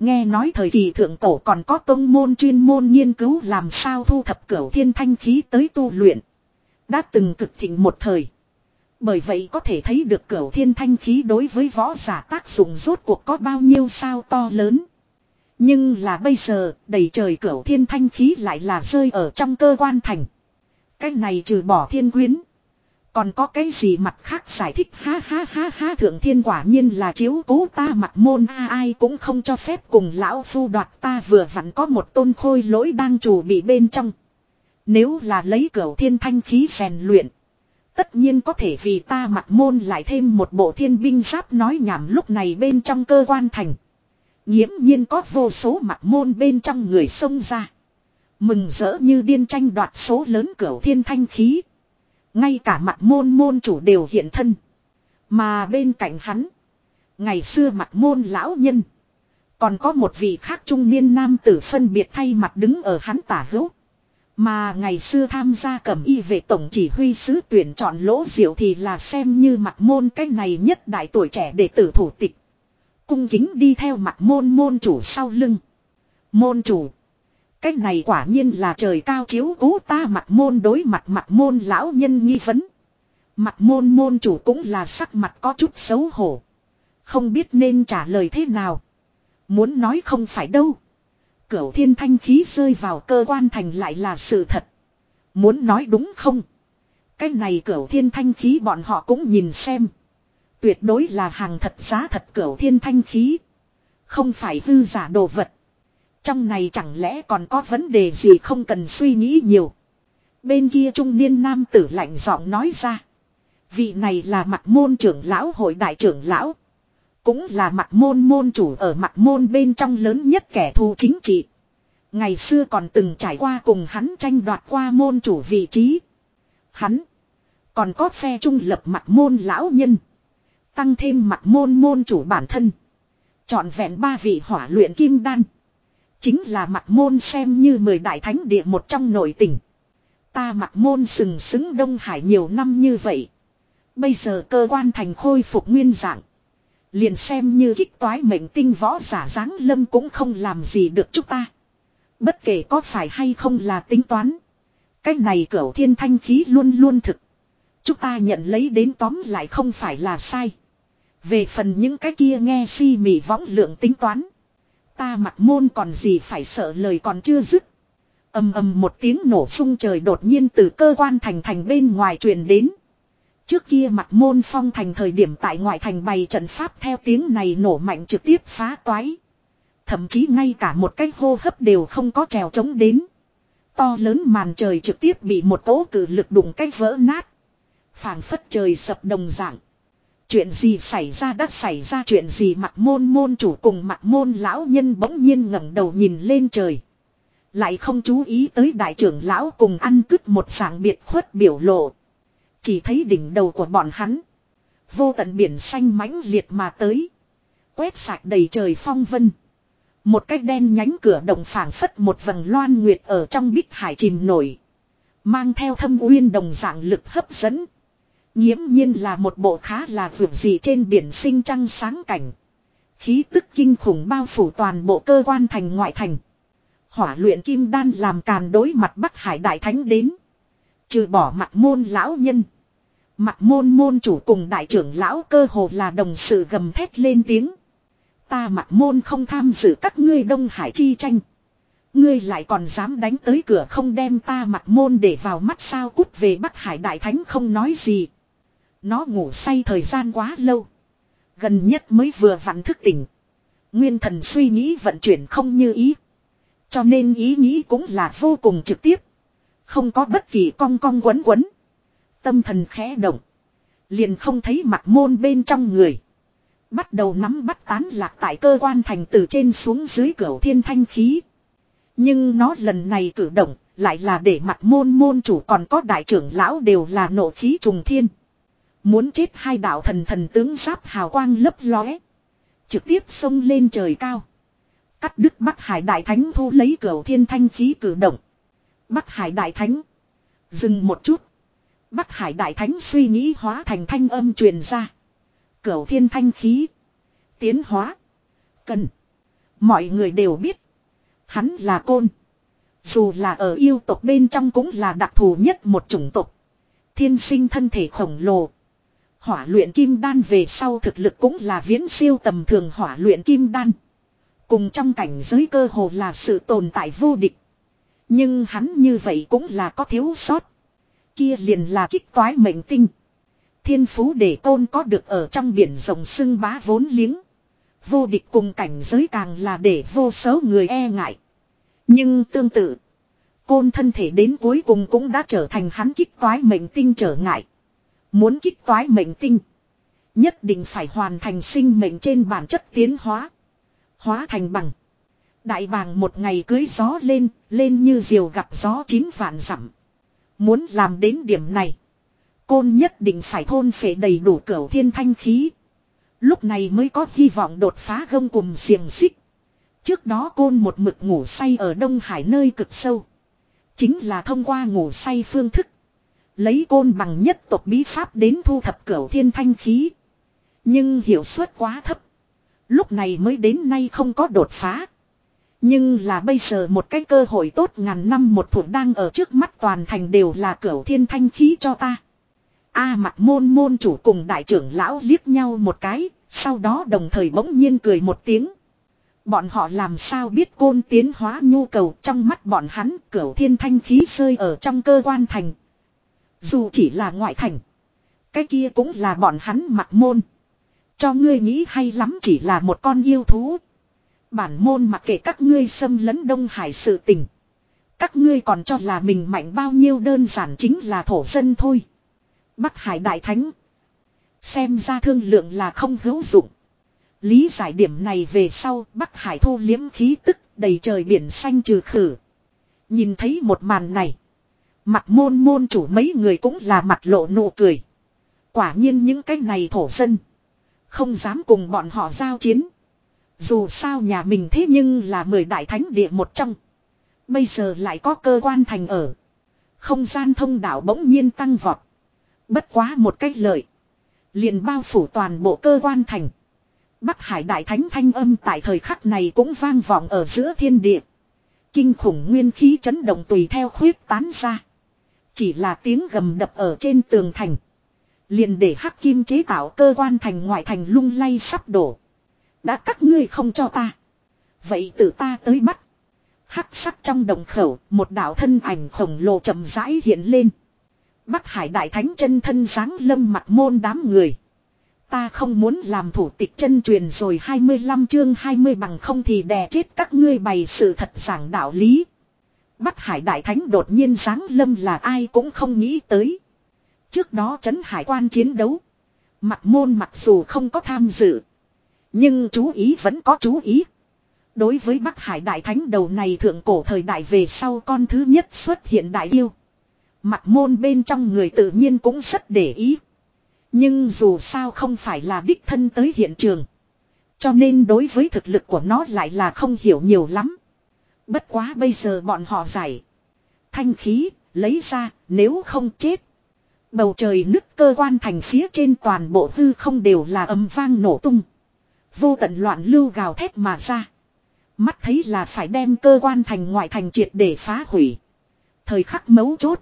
Nghe nói thời kỳ thượng cổ còn có tông môn chuyên môn nghiên cứu làm sao thu thập cửu thiên thanh khí tới tu luyện. Đã từng cực thịnh một thời. Bởi vậy có thể thấy được cửu thiên thanh khí đối với võ giả tác dụng rốt cuộc có bao nhiêu sao to lớn. Nhưng là bây giờ, đầy trời cửu thiên thanh khí lại là rơi ở trong cơ quan thành. cách này trừ bỏ thiên quyến. Còn có cái gì mặt khác giải thích ha ha ha ha, thượng thiên quả nhiên là chiếu cố ta mặt môn a, ai cũng không cho phép cùng lão phu đoạt ta vừa vặn có một tôn khôi lỗi đang chủ bị bên trong. Nếu là lấy cửa thiên thanh khí rèn luyện. Tất nhiên có thể vì ta mặt môn lại thêm một bộ thiên binh giáp nói nhảm lúc này bên trong cơ quan thành. Nhiễm nhiên có vô số mặt môn bên trong người xông ra. Mừng rỡ như điên tranh đoạt số lớn cửa thiên thanh khí. Ngay cả mặt môn môn chủ đều hiện thân. Mà bên cạnh hắn. Ngày xưa mặt môn lão nhân. Còn có một vị khác trung niên nam tử phân biệt thay mặt đứng ở hắn tả hữu. Mà ngày xưa tham gia cẩm y về tổng chỉ huy sứ tuyển chọn lỗ diệu thì là xem như mặt môn cái này nhất đại tuổi trẻ để tử thủ tịch. Cung kính đi theo mặt môn môn chủ sau lưng. Môn chủ. Cái này quả nhiên là trời cao chiếu cố ta mặt môn đối mặt mặt môn lão nhân nghi vấn. Mặt môn môn chủ cũng là sắc mặt có chút xấu hổ. Không biết nên trả lời thế nào. Muốn nói không phải đâu. Cửu thiên thanh khí rơi vào cơ quan thành lại là sự thật. Muốn nói đúng không? Cái này cửu thiên thanh khí bọn họ cũng nhìn xem. Tuyệt đối là hàng thật giá thật cửu thiên thanh khí. Không phải hư giả đồ vật. Trong này chẳng lẽ còn có vấn đề gì không cần suy nghĩ nhiều. Bên kia trung niên nam tử lạnh giọng nói ra. Vị này là mặt môn trưởng lão hội đại trưởng lão. Cũng là mặt môn môn chủ ở mặt môn bên trong lớn nhất kẻ thù chính trị. Ngày xưa còn từng trải qua cùng hắn tranh đoạt qua môn chủ vị trí. Hắn. Còn có phe trung lập mặt môn lão nhân. Tăng thêm mặt môn môn chủ bản thân. Chọn vẹn ba vị hỏa luyện kim đan. Chính là mặt môn xem như mười đại thánh địa một trong nội tỉnh. Ta mặt môn sừng sững Đông Hải nhiều năm như vậy. Bây giờ cơ quan thành khôi phục nguyên dạng. Liền xem như kích toái mệnh tinh võ giả dáng lâm cũng không làm gì được chúng ta. Bất kể có phải hay không là tính toán. Cái này cửu thiên thanh khí luôn luôn thực. Chúng ta nhận lấy đến tóm lại không phải là sai. Về phần những cái kia nghe si mị võng lượng tính toán. Ta mặt môn còn gì phải sợ lời còn chưa dứt. ầm ầm một tiếng nổ sung trời đột nhiên từ cơ quan thành thành bên ngoài truyền đến. Trước kia mặt môn phong thành thời điểm tại ngoại thành bày trận pháp theo tiếng này nổ mạnh trực tiếp phá toái. Thậm chí ngay cả một cái hô hấp đều không có trèo trống đến. To lớn màn trời trực tiếp bị một tố cử lực đụng cách vỡ nát. phảng phất trời sập đồng dạng. Chuyện gì xảy ra đã xảy ra chuyện gì mặt môn môn chủ cùng mặt môn lão nhân bỗng nhiên ngẩng đầu nhìn lên trời. Lại không chú ý tới đại trưởng lão cùng ăn cứt một sảng biệt khuất biểu lộ. Chỉ thấy đỉnh đầu của bọn hắn. Vô tận biển xanh mãnh liệt mà tới. Quét sạch đầy trời phong vân. Một cái đen nhánh cửa động phảng phất một vầng loan nguyệt ở trong bích hải chìm nổi. Mang theo thâm uyên đồng dạng lực hấp dẫn. Nhiễm nhiên là một bộ khá là vượt gì trên biển sinh trăng sáng cảnh. Khí tức kinh khủng bao phủ toàn bộ cơ quan thành ngoại thành. Hỏa luyện kim đan làm càn đối mặt Bắc Hải Đại Thánh đến. Trừ bỏ mặt môn lão nhân. Mặt môn môn chủ cùng đại trưởng lão cơ hồ là đồng sự gầm thét lên tiếng. Ta mặt môn không tham dự các ngươi Đông Hải chi tranh. Ngươi lại còn dám đánh tới cửa không đem ta mặt môn để vào mắt sao cút về Bắc Hải Đại Thánh không nói gì. Nó ngủ say thời gian quá lâu. Gần nhất mới vừa vặn thức tỉnh. Nguyên thần suy nghĩ vận chuyển không như ý. Cho nên ý nghĩ cũng là vô cùng trực tiếp. Không có bất kỳ cong cong quấn quấn. Tâm thần khẽ động. Liền không thấy mặt môn bên trong người. Bắt đầu nắm bắt tán lạc tại cơ quan thành từ trên xuống dưới cửa thiên thanh khí. Nhưng nó lần này cử động lại là để mặt môn môn chủ còn có đại trưởng lão đều là nộ khí trùng thiên. Muốn chết hai đạo thần thần tướng giáp hào quang lấp lóe. Trực tiếp xông lên trời cao. Cắt đứt Bắc Hải Đại Thánh thu lấy cửa thiên thanh khí cử động. Bắc Hải Đại Thánh. Dừng một chút. Bắc Hải Đại Thánh suy nghĩ hóa thành thanh âm truyền ra. Cửu thiên thanh khí. Tiến hóa. Cần. Mọi người đều biết. Hắn là côn. Dù là ở yêu tộc bên trong cũng là đặc thù nhất một chủng tộc. Thiên sinh thân thể khổng lồ. Hỏa luyện kim đan về sau thực lực cũng là viễn siêu tầm thường hỏa luyện kim đan. Cùng trong cảnh giới cơ hồ là sự tồn tại vô địch. Nhưng hắn như vậy cũng là có thiếu sót. Kia liền là kích toái mệnh tinh. Thiên phú để tôn có được ở trong biển rồng sưng bá vốn liếng. Vô địch cùng cảnh giới càng là để vô số người e ngại. Nhưng tương tự. Côn thân thể đến cuối cùng cũng đã trở thành hắn kích toái mệnh tinh trở ngại. Muốn kích toái mệnh tinh. Nhất định phải hoàn thành sinh mệnh trên bản chất tiến hóa. Hóa thành bằng. Đại bàng một ngày cưới gió lên, lên như diều gặp gió chín vạn dặm. Muốn làm đến điểm này. Côn nhất định phải thôn phệ đầy đủ cửu thiên thanh khí. Lúc này mới có hy vọng đột phá gông cùng xiềng xích. Trước đó côn một mực ngủ say ở Đông Hải nơi cực sâu. Chính là thông qua ngủ say phương thức. Lấy côn bằng nhất tộc bí pháp đến thu thập cửu thiên thanh khí. Nhưng hiệu suất quá thấp. Lúc này mới đến nay không có đột phá. Nhưng là bây giờ một cái cơ hội tốt ngàn năm một thủ đang ở trước mắt toàn thành đều là cửu thiên thanh khí cho ta. A mặt môn môn chủ cùng đại trưởng lão liếc nhau một cái, sau đó đồng thời bỗng nhiên cười một tiếng. Bọn họ làm sao biết côn tiến hóa nhu cầu trong mắt bọn hắn cửu thiên thanh khí rơi ở trong cơ quan thành. Dù chỉ là ngoại thành. Cái kia cũng là bọn hắn mặt môn. Cho ngươi nghĩ hay lắm chỉ là một con yêu thú. Bản môn mặc kệ các ngươi xâm lấn Đông Hải sự tình. Các ngươi còn cho là mình mạnh bao nhiêu đơn giản chính là thổ dân thôi. Bắc Hải Đại Thánh. Xem ra thương lượng là không hữu dụng. Lý giải điểm này về sau, Bắc Hải thu liếm khí tức, đầy trời biển xanh trừ khử. Nhìn thấy một màn này. Mặt môn môn chủ mấy người cũng là mặt lộ nụ cười. Quả nhiên những cái này thổ dân. Không dám cùng bọn họ giao chiến. Dù sao nhà mình thế nhưng là mười đại thánh địa một trong. Bây giờ lại có cơ quan thành ở. Không gian thông đạo bỗng nhiên tăng vọt. Bất quá một cách lợi. liền bao phủ toàn bộ cơ quan thành. Bắc Hải Đại Thánh thanh âm tại thời khắc này cũng vang vọng ở giữa thiên địa. Kinh khủng nguyên khí chấn động tùy theo khuyết tán ra. Chỉ là tiếng gầm đập ở trên tường thành. Liền để hắc kim chế tạo cơ quan thành ngoại thành lung lay sắp đổ. Đã các ngươi không cho ta. Vậy tự ta tới bắt. Hắc sắc trong đồng khẩu, một đạo thân ảnh khổng lồ chậm rãi hiện lên. Bắc Hải Đại Thánh chân thân sáng lâm mặt môn đám người. Ta không muốn làm thủ tịch chân truyền rồi 25 chương 20 bằng không thì đè chết các ngươi bày sự thật giảng đạo lý. Bắc Hải Đại Thánh đột nhiên sáng lâm là ai cũng không nghĩ tới. Trước đó chấn hải quan chiến đấu. Mặt môn mặc dù không có tham dự. Nhưng chú ý vẫn có chú ý. Đối với Bắc Hải Đại Thánh đầu này thượng cổ thời đại về sau con thứ nhất xuất hiện đại yêu. Mặt môn bên trong người tự nhiên cũng rất để ý. Nhưng dù sao không phải là đích thân tới hiện trường. Cho nên đối với thực lực của nó lại là không hiểu nhiều lắm. Bất quá bây giờ bọn họ giải. Thanh khí, lấy ra, nếu không chết. Bầu trời nứt cơ quan thành phía trên toàn bộ hư không đều là âm vang nổ tung. Vô tận loạn lưu gào thét mà ra. Mắt thấy là phải đem cơ quan thành ngoại thành triệt để phá hủy. Thời khắc mấu chốt.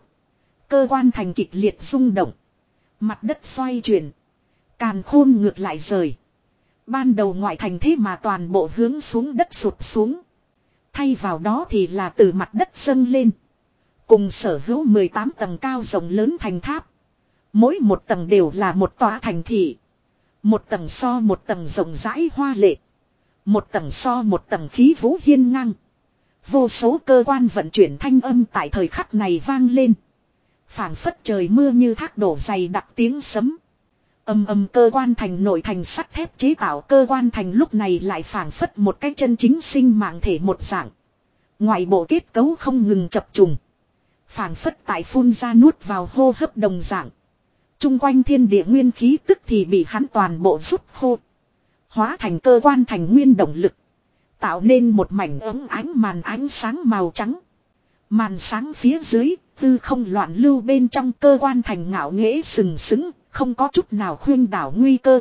Cơ quan thành kịch liệt rung động. Mặt đất xoay chuyển. Càn khôn ngược lại rời. Ban đầu ngoại thành thế mà toàn bộ hướng xuống đất sụp xuống. Thay vào đó thì là từ mặt đất dâng lên. Cùng sở hữu 18 tầng cao rộng lớn thành tháp. Mỗi một tầng đều là một tòa thành thị. Một tầng so một tầng rộng rãi hoa lệ. Một tầng so một tầng khí vũ hiên ngang. Vô số cơ quan vận chuyển thanh âm tại thời khắc này vang lên. phảng phất trời mưa như thác đổ dày đặc tiếng sấm. Âm âm cơ quan thành nội thành sắt thép chế tạo cơ quan thành lúc này lại phảng phất một cái chân chính sinh mạng thể một dạng. ngoài bộ kết cấu không ngừng chập trùng. phảng phất tại phun ra nuốt vào hô hấp đồng dạng. Trung quanh thiên địa nguyên khí tức thì bị hắn toàn bộ rút khô. Hóa thành cơ quan thành nguyên động lực. Tạo nên một mảnh ấm ánh màn ánh sáng màu trắng. Màn sáng phía dưới, tư không loạn lưu bên trong cơ quan thành ngạo nghễ sừng sững, không có chút nào khuyên đảo nguy cơ.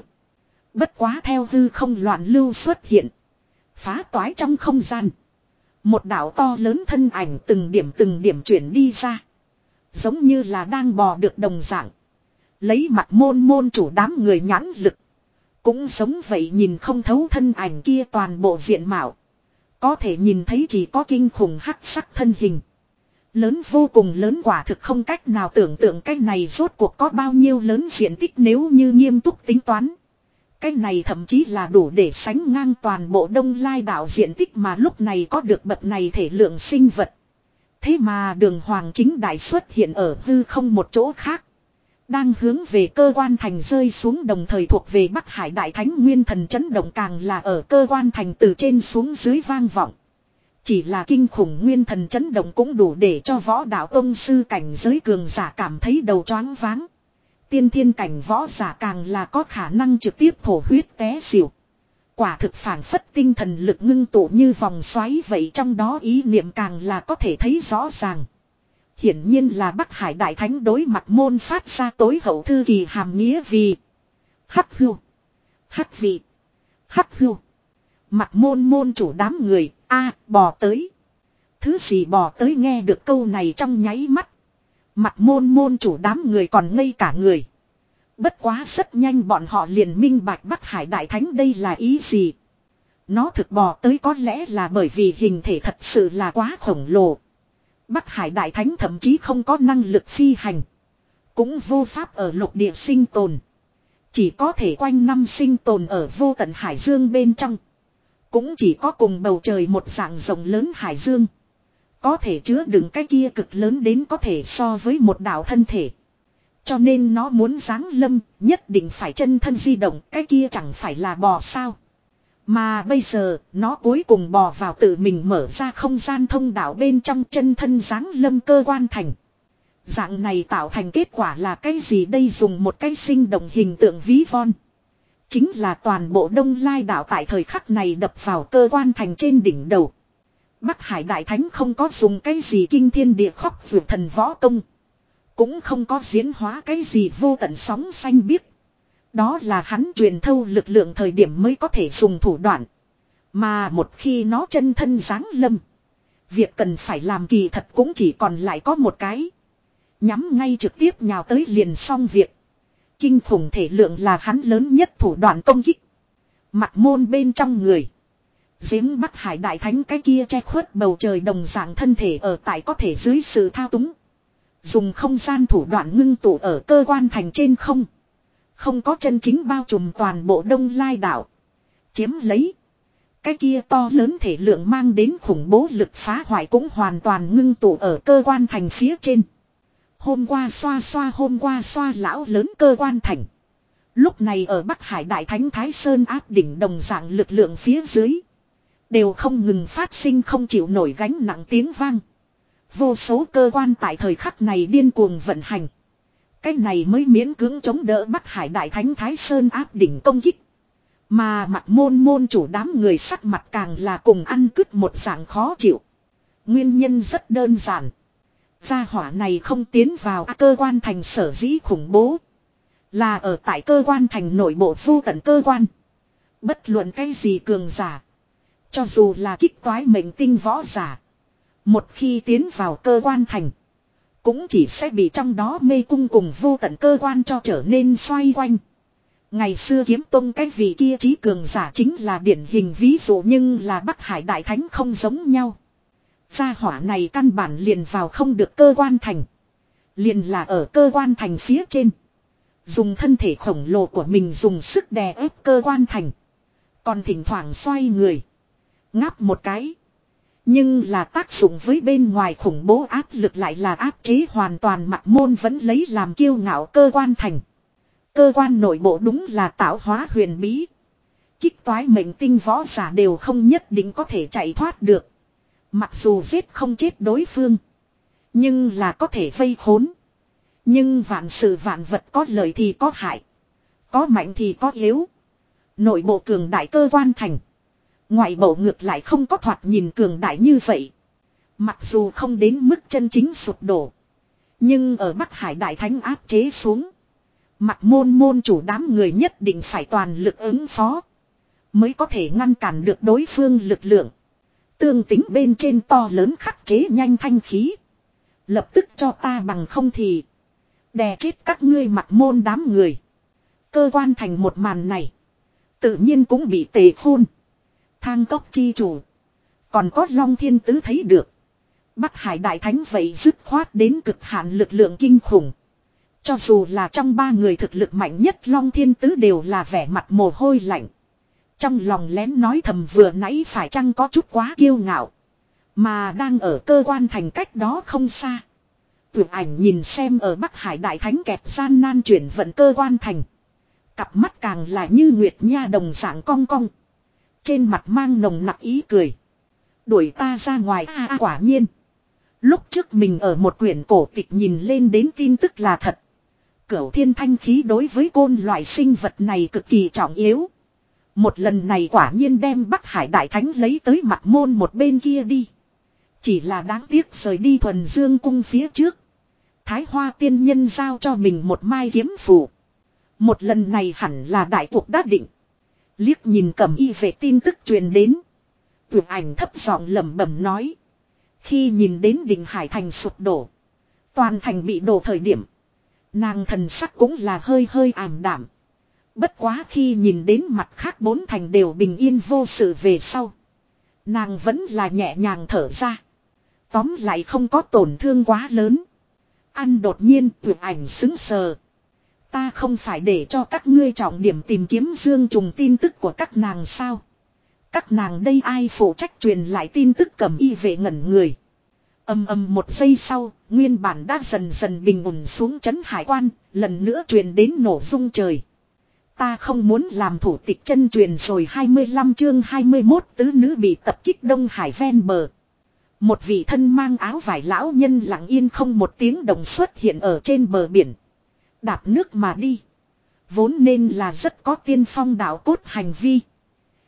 Bất quá theo hư không loạn lưu xuất hiện. Phá toái trong không gian. Một đảo to lớn thân ảnh từng điểm từng điểm chuyển đi ra. Giống như là đang bò được đồng dạng. Lấy mặt môn môn chủ đám người nhãn lực. Cũng giống vậy nhìn không thấu thân ảnh kia toàn bộ diện mạo. Có thể nhìn thấy chỉ có kinh khủng hắc sắc thân hình. Lớn vô cùng lớn quả thực không cách nào tưởng tượng cái này rốt cuộc có bao nhiêu lớn diện tích nếu như nghiêm túc tính toán. Cái này thậm chí là đủ để sánh ngang toàn bộ đông lai đảo diện tích mà lúc này có được bậc này thể lượng sinh vật. Thế mà đường hoàng chính đại xuất hiện ở hư không một chỗ khác. Đang hướng về cơ quan thành rơi xuống đồng thời thuộc về Bắc Hải Đại Thánh Nguyên Thần chấn động càng là ở cơ quan thành từ trên xuống dưới vang vọng. Chỉ là kinh khủng nguyên thần chấn động cũng đủ để cho võ đạo tông sư cảnh giới cường giả cảm thấy đầu choáng váng. Tiên thiên cảnh võ giả càng là có khả năng trực tiếp thổ huyết té xỉu. Quả thực phản phất tinh thần lực ngưng tụ như vòng xoáy vậy trong đó ý niệm càng là có thể thấy rõ ràng. Hiển nhiên là Bắc Hải Đại Thánh đối mặt môn phát ra tối hậu thư kỳ hàm nghĩa vì Hắc hưu Hắc vị Hắc hưu Mặt môn môn chủ đám người a, bò tới Thứ gì bò tới nghe được câu này trong nháy mắt Mặt môn môn chủ đám người còn ngây cả người Bất quá rất nhanh bọn họ liền minh bạch Bắc Hải Đại Thánh đây là ý gì Nó thực bò tới có lẽ là bởi vì hình thể thật sự là quá khổng lồ Bắc Hải Đại Thánh thậm chí không có năng lực phi hành. Cũng vô pháp ở lục địa sinh tồn. Chỉ có thể quanh năm sinh tồn ở vô tận hải dương bên trong. Cũng chỉ có cùng bầu trời một dạng rộng lớn hải dương. Có thể chứa đựng cái kia cực lớn đến có thể so với một đảo thân thể. Cho nên nó muốn giáng lâm, nhất định phải chân thân di động, cái kia chẳng phải là bò sao. Mà bây giờ, nó cuối cùng bò vào tự mình mở ra không gian thông đạo bên trong chân thân dáng lâm cơ quan thành. Dạng này tạo thành kết quả là cái gì đây dùng một cái sinh động hình tượng ví von. Chính là toàn bộ đông lai đảo tại thời khắc này đập vào cơ quan thành trên đỉnh đầu. Bắc Hải Đại Thánh không có dùng cái gì kinh thiên địa khóc vượt thần võ công. Cũng không có diễn hóa cái gì vô tận sóng xanh biếc. Đó là hắn truyền thâu lực lượng thời điểm mới có thể dùng thủ đoạn. Mà một khi nó chân thân giáng lâm. Việc cần phải làm kỳ thật cũng chỉ còn lại có một cái. Nhắm ngay trực tiếp nhào tới liền xong việc. Kinh khủng thể lượng là hắn lớn nhất thủ đoạn công kích. Mặt môn bên trong người. Giếng Bắc Hải Đại Thánh cái kia che khuất bầu trời đồng dạng thân thể ở tại có thể dưới sự thao túng. Dùng không gian thủ đoạn ngưng tụ ở cơ quan thành trên không. Không có chân chính bao trùm toàn bộ đông lai đảo. Chiếm lấy. Cái kia to lớn thể lượng mang đến khủng bố lực phá hoại cũng hoàn toàn ngưng tụ ở cơ quan thành phía trên. Hôm qua xoa xoa, hôm qua xoa lão lớn cơ quan thành. Lúc này ở Bắc Hải Đại Thánh Thái Sơn áp đỉnh đồng dạng lực lượng phía dưới. Đều không ngừng phát sinh không chịu nổi gánh nặng tiếng vang. Vô số cơ quan tại thời khắc này điên cuồng vận hành. Cái này mới miễn cưỡng chống đỡ Bắc Hải Đại Thánh Thái Sơn áp đỉnh công kích. Mà mặt môn môn chủ đám người sắc mặt càng là cùng ăn cứt một dạng khó chịu. Nguyên nhân rất đơn giản. Gia hỏa này không tiến vào cơ quan thành sở dĩ khủng bố. Là ở tại cơ quan thành nội bộ vô tận cơ quan. Bất luận cái gì cường giả. Cho dù là kích toái mệnh tinh võ giả. Một khi tiến vào cơ quan thành. Cũng chỉ sẽ bị trong đó mê cung cùng vô tận cơ quan cho trở nên xoay quanh. Ngày xưa kiếm tông cái vị kia trí cường giả chính là điển hình ví dụ nhưng là Bắc Hải Đại Thánh không giống nhau. Gia hỏa này căn bản liền vào không được cơ quan thành. Liền là ở cơ quan thành phía trên. Dùng thân thể khổng lồ của mình dùng sức đè ép cơ quan thành. Còn thỉnh thoảng xoay người. Ngáp một cái. Nhưng là tác dụng với bên ngoài khủng bố áp lực lại là áp chế hoàn toàn mặt môn vẫn lấy làm kiêu ngạo cơ quan thành. Cơ quan nội bộ đúng là tạo hóa huyền bí. Kích toái mệnh tinh võ giả đều không nhất định có thể chạy thoát được. Mặc dù giết không chết đối phương. Nhưng là có thể vây khốn. Nhưng vạn sự vạn vật có lợi thì có hại. Có mạnh thì có yếu. Nội bộ cường đại cơ quan thành. Ngoại bộ ngược lại không có thoạt nhìn cường đại như vậy. Mặc dù không đến mức chân chính sụp đổ. Nhưng ở Bắc Hải Đại Thánh áp chế xuống. Mặt môn môn chủ đám người nhất định phải toàn lực ứng phó. Mới có thể ngăn cản được đối phương lực lượng. Tương tính bên trên to lớn khắc chế nhanh thanh khí. Lập tức cho ta bằng không thì. Đè chết các ngươi mặt môn đám người. Cơ quan thành một màn này. Tự nhiên cũng bị tề khôn. Thang cốc chi chủ. Còn có Long Thiên Tứ thấy được. Bắc Hải Đại Thánh vậy dứt khoát đến cực hạn lực lượng kinh khủng. Cho dù là trong ba người thực lực mạnh nhất Long Thiên Tứ đều là vẻ mặt mồ hôi lạnh. Trong lòng lén nói thầm vừa nãy phải chăng có chút quá kiêu ngạo. Mà đang ở cơ quan thành cách đó không xa. Tưởng ảnh nhìn xem ở Bắc Hải Đại Thánh kẹp gian nan chuyển vận cơ quan thành. Cặp mắt càng là như nguyệt nha đồng dạng cong cong. Trên mặt mang nồng nặc ý cười. Đuổi ta ra ngoài a à, quả nhiên. Lúc trước mình ở một quyển cổ tịch nhìn lên đến tin tức là thật. Cửu thiên thanh khí đối với côn loại sinh vật này cực kỳ trọng yếu. Một lần này quả nhiên đem Bắc Hải Đại Thánh lấy tới mặt môn một bên kia đi. Chỉ là đáng tiếc rời đi thuần dương cung phía trước. Thái Hoa tiên nhân giao cho mình một mai kiếm phù. Một lần này hẳn là đại cuộc đã định. Liếc nhìn cầm y về tin tức truyền đến. Tưởng ảnh thấp giọng lẩm bẩm nói. Khi nhìn đến đỉnh hải thành sụp đổ. Toàn thành bị đổ thời điểm. Nàng thần sắc cũng là hơi hơi ảm đảm. Bất quá khi nhìn đến mặt khác bốn thành đều bình yên vô sự về sau. Nàng vẫn là nhẹ nhàng thở ra. Tóm lại không có tổn thương quá lớn. Ăn đột nhiên tuyệt ảnh xứng sờ. Ta không phải để cho các ngươi trọng điểm tìm kiếm dương trùng tin tức của các nàng sao. Các nàng đây ai phụ trách truyền lại tin tức cầm y vệ ngẩn người. Âm âm một giây sau, nguyên bản đã dần dần bình ổn xuống chấn hải quan, lần nữa truyền đến nổ rung trời. Ta không muốn làm thủ tịch chân truyền rồi 25 chương 21 tứ nữ bị tập kích Đông Hải ven bờ. Một vị thân mang áo vải lão nhân lặng yên không một tiếng đồng xuất hiện ở trên bờ biển. Đạp nước mà đi. Vốn nên là rất có tiên phong đạo cốt hành vi.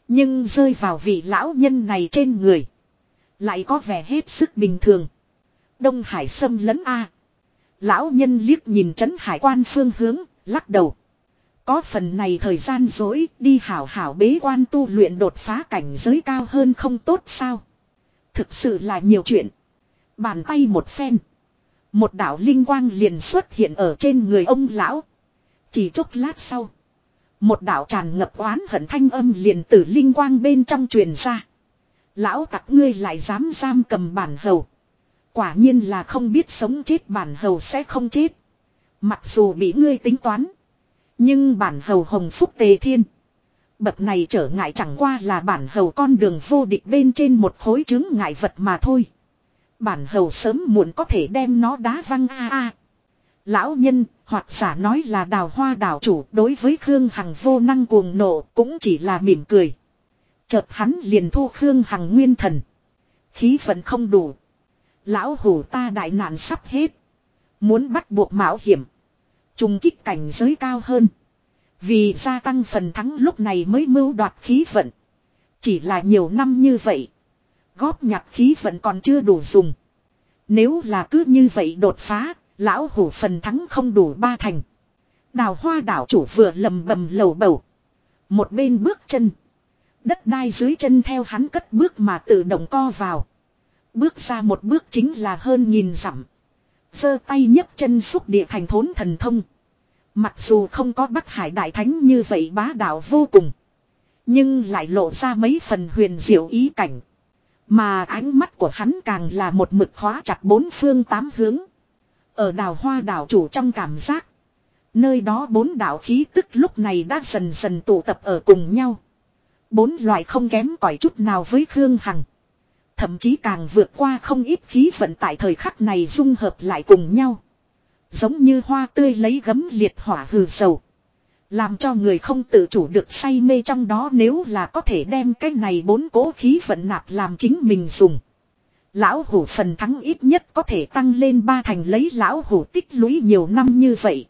Nhưng rơi vào vị lão nhân này trên người. Lại có vẻ hết sức bình thường. Đông Hải xâm lấn A. Lão nhân liếc nhìn trấn hải quan phương hướng, lắc đầu. Có phần này thời gian dối, đi hảo hảo bế quan tu luyện đột phá cảnh giới cao hơn không tốt sao. Thực sự là nhiều chuyện. Bàn tay một phen. Một đạo linh quang liền xuất hiện ở trên người ông lão. Chỉ chốc lát sau. Một đạo tràn ngập oán hận thanh âm liền từ linh quang bên trong truyền ra. Lão tặc ngươi lại dám giam cầm bản hầu. Quả nhiên là không biết sống chết bản hầu sẽ không chết. Mặc dù bị ngươi tính toán. Nhưng bản hầu hồng phúc tề thiên. Bậc này trở ngại chẳng qua là bản hầu con đường vô địch bên trên một khối chứng ngại vật mà thôi. Bản hầu sớm muộn có thể đem nó đá văng a a. Lão nhân, hoặc giả nói là đào hoa đảo chủ đối với Khương Hằng vô năng cuồng nộ cũng chỉ là mỉm cười. Chợt hắn liền thu Khương Hằng nguyên thần. Khí vẫn không đủ. Lão hủ ta đại nạn sắp hết. Muốn bắt buộc mạo hiểm. Trùng kích cảnh giới cao hơn. Vì gia tăng phần thắng lúc này mới mưu đoạt khí vận. Chỉ là nhiều năm như vậy. Góp nhặt khí vận còn chưa đủ dùng. Nếu là cứ như vậy đột phá, lão hủ phần thắng không đủ ba thành. Đào hoa đảo chủ vừa lầm bầm lầu bầu. Một bên bước chân. Đất đai dưới chân theo hắn cất bước mà tự động co vào. Bước ra một bước chính là hơn nghìn dặm giơ tay nhấc chân xúc địa thành thốn thần thông. Mặc dù không có Bắc Hải Đại Thánh như vậy bá đạo vô cùng. Nhưng lại lộ ra mấy phần huyền diệu ý cảnh. Mà ánh mắt của hắn càng là một mực khóa chặt bốn phương tám hướng. Ở đảo hoa đảo chủ trong cảm giác. Nơi đó bốn đạo khí tức lúc này đã dần dần tụ tập ở cùng nhau. Bốn loại không kém cỏi chút nào với Khương Hằng. Thậm chí càng vượt qua không ít khí vận tại thời khắc này dung hợp lại cùng nhau. Giống như hoa tươi lấy gấm liệt hỏa hừ sầu. Làm cho người không tự chủ được say mê trong đó nếu là có thể đem cái này bốn cố khí vận nạp làm chính mình dùng. Lão hủ phần thắng ít nhất có thể tăng lên ba thành lấy lão hủ tích lũy nhiều năm như vậy.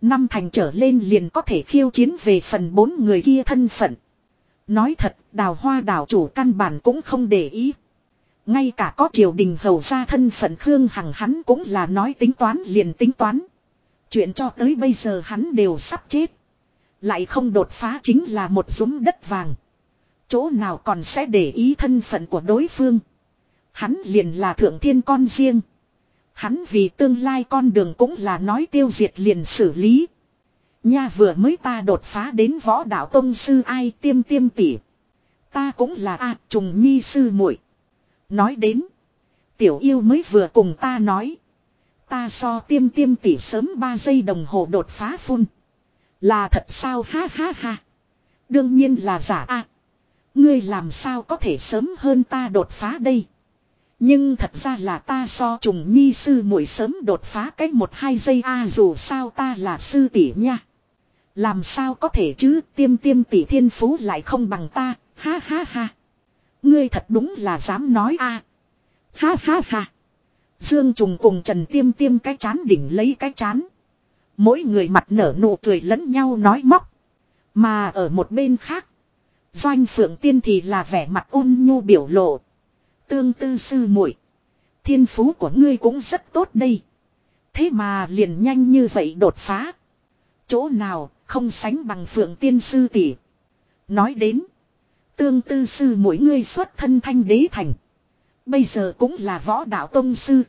Năm thành trở lên liền có thể khiêu chiến về phần bốn người kia thân phận. Nói thật, đào hoa đảo chủ căn bản cũng không để ý. Ngay cả có triều đình hầu ra thân phận Khương Hằng hắn cũng là nói tính toán liền tính toán. Chuyện cho tới bây giờ hắn đều sắp chết. Lại không đột phá chính là một dũng đất vàng. Chỗ nào còn sẽ để ý thân phận của đối phương. Hắn liền là thượng thiên con riêng. Hắn vì tương lai con đường cũng là nói tiêu diệt liền xử lý. Nha vừa mới ta đột phá đến võ đạo tông sư ai tiêm tiêm tỉ. Ta cũng là a trùng nhi sư muội Nói đến. Tiểu yêu mới vừa cùng ta nói. Ta so tiêm tiêm tỉ sớm 3 giây đồng hồ đột phá phun. Là thật sao ha ha ha. Đương nhiên là giả a. ngươi làm sao có thể sớm hơn ta đột phá đây. Nhưng thật ra là ta so trùng nhi sư muội sớm đột phá cách một hai giây a dù sao ta là sư tỷ nha. Làm sao có thể chứ tiêm tiêm tỷ thiên phú lại không bằng ta, ha ha ha. Ngươi thật đúng là dám nói a à. Ha ha ha. Dương Trùng cùng Trần Tiêm Tiêm cái chán đỉnh lấy cái chán. Mỗi người mặt nở nụ cười lẫn nhau nói móc. Mà ở một bên khác. Doanh Phượng Tiên thì là vẻ mặt ôn nhu biểu lộ. Tương tư sư muội, Thiên phú của ngươi cũng rất tốt đây. Thế mà liền nhanh như vậy đột phá. Chỗ nào không sánh bằng Phượng Tiên sư tỷ. Nói đến. Tương tư sư mỗi ngươi xuất thân thanh đế thành. Bây giờ cũng là võ đạo tông sư.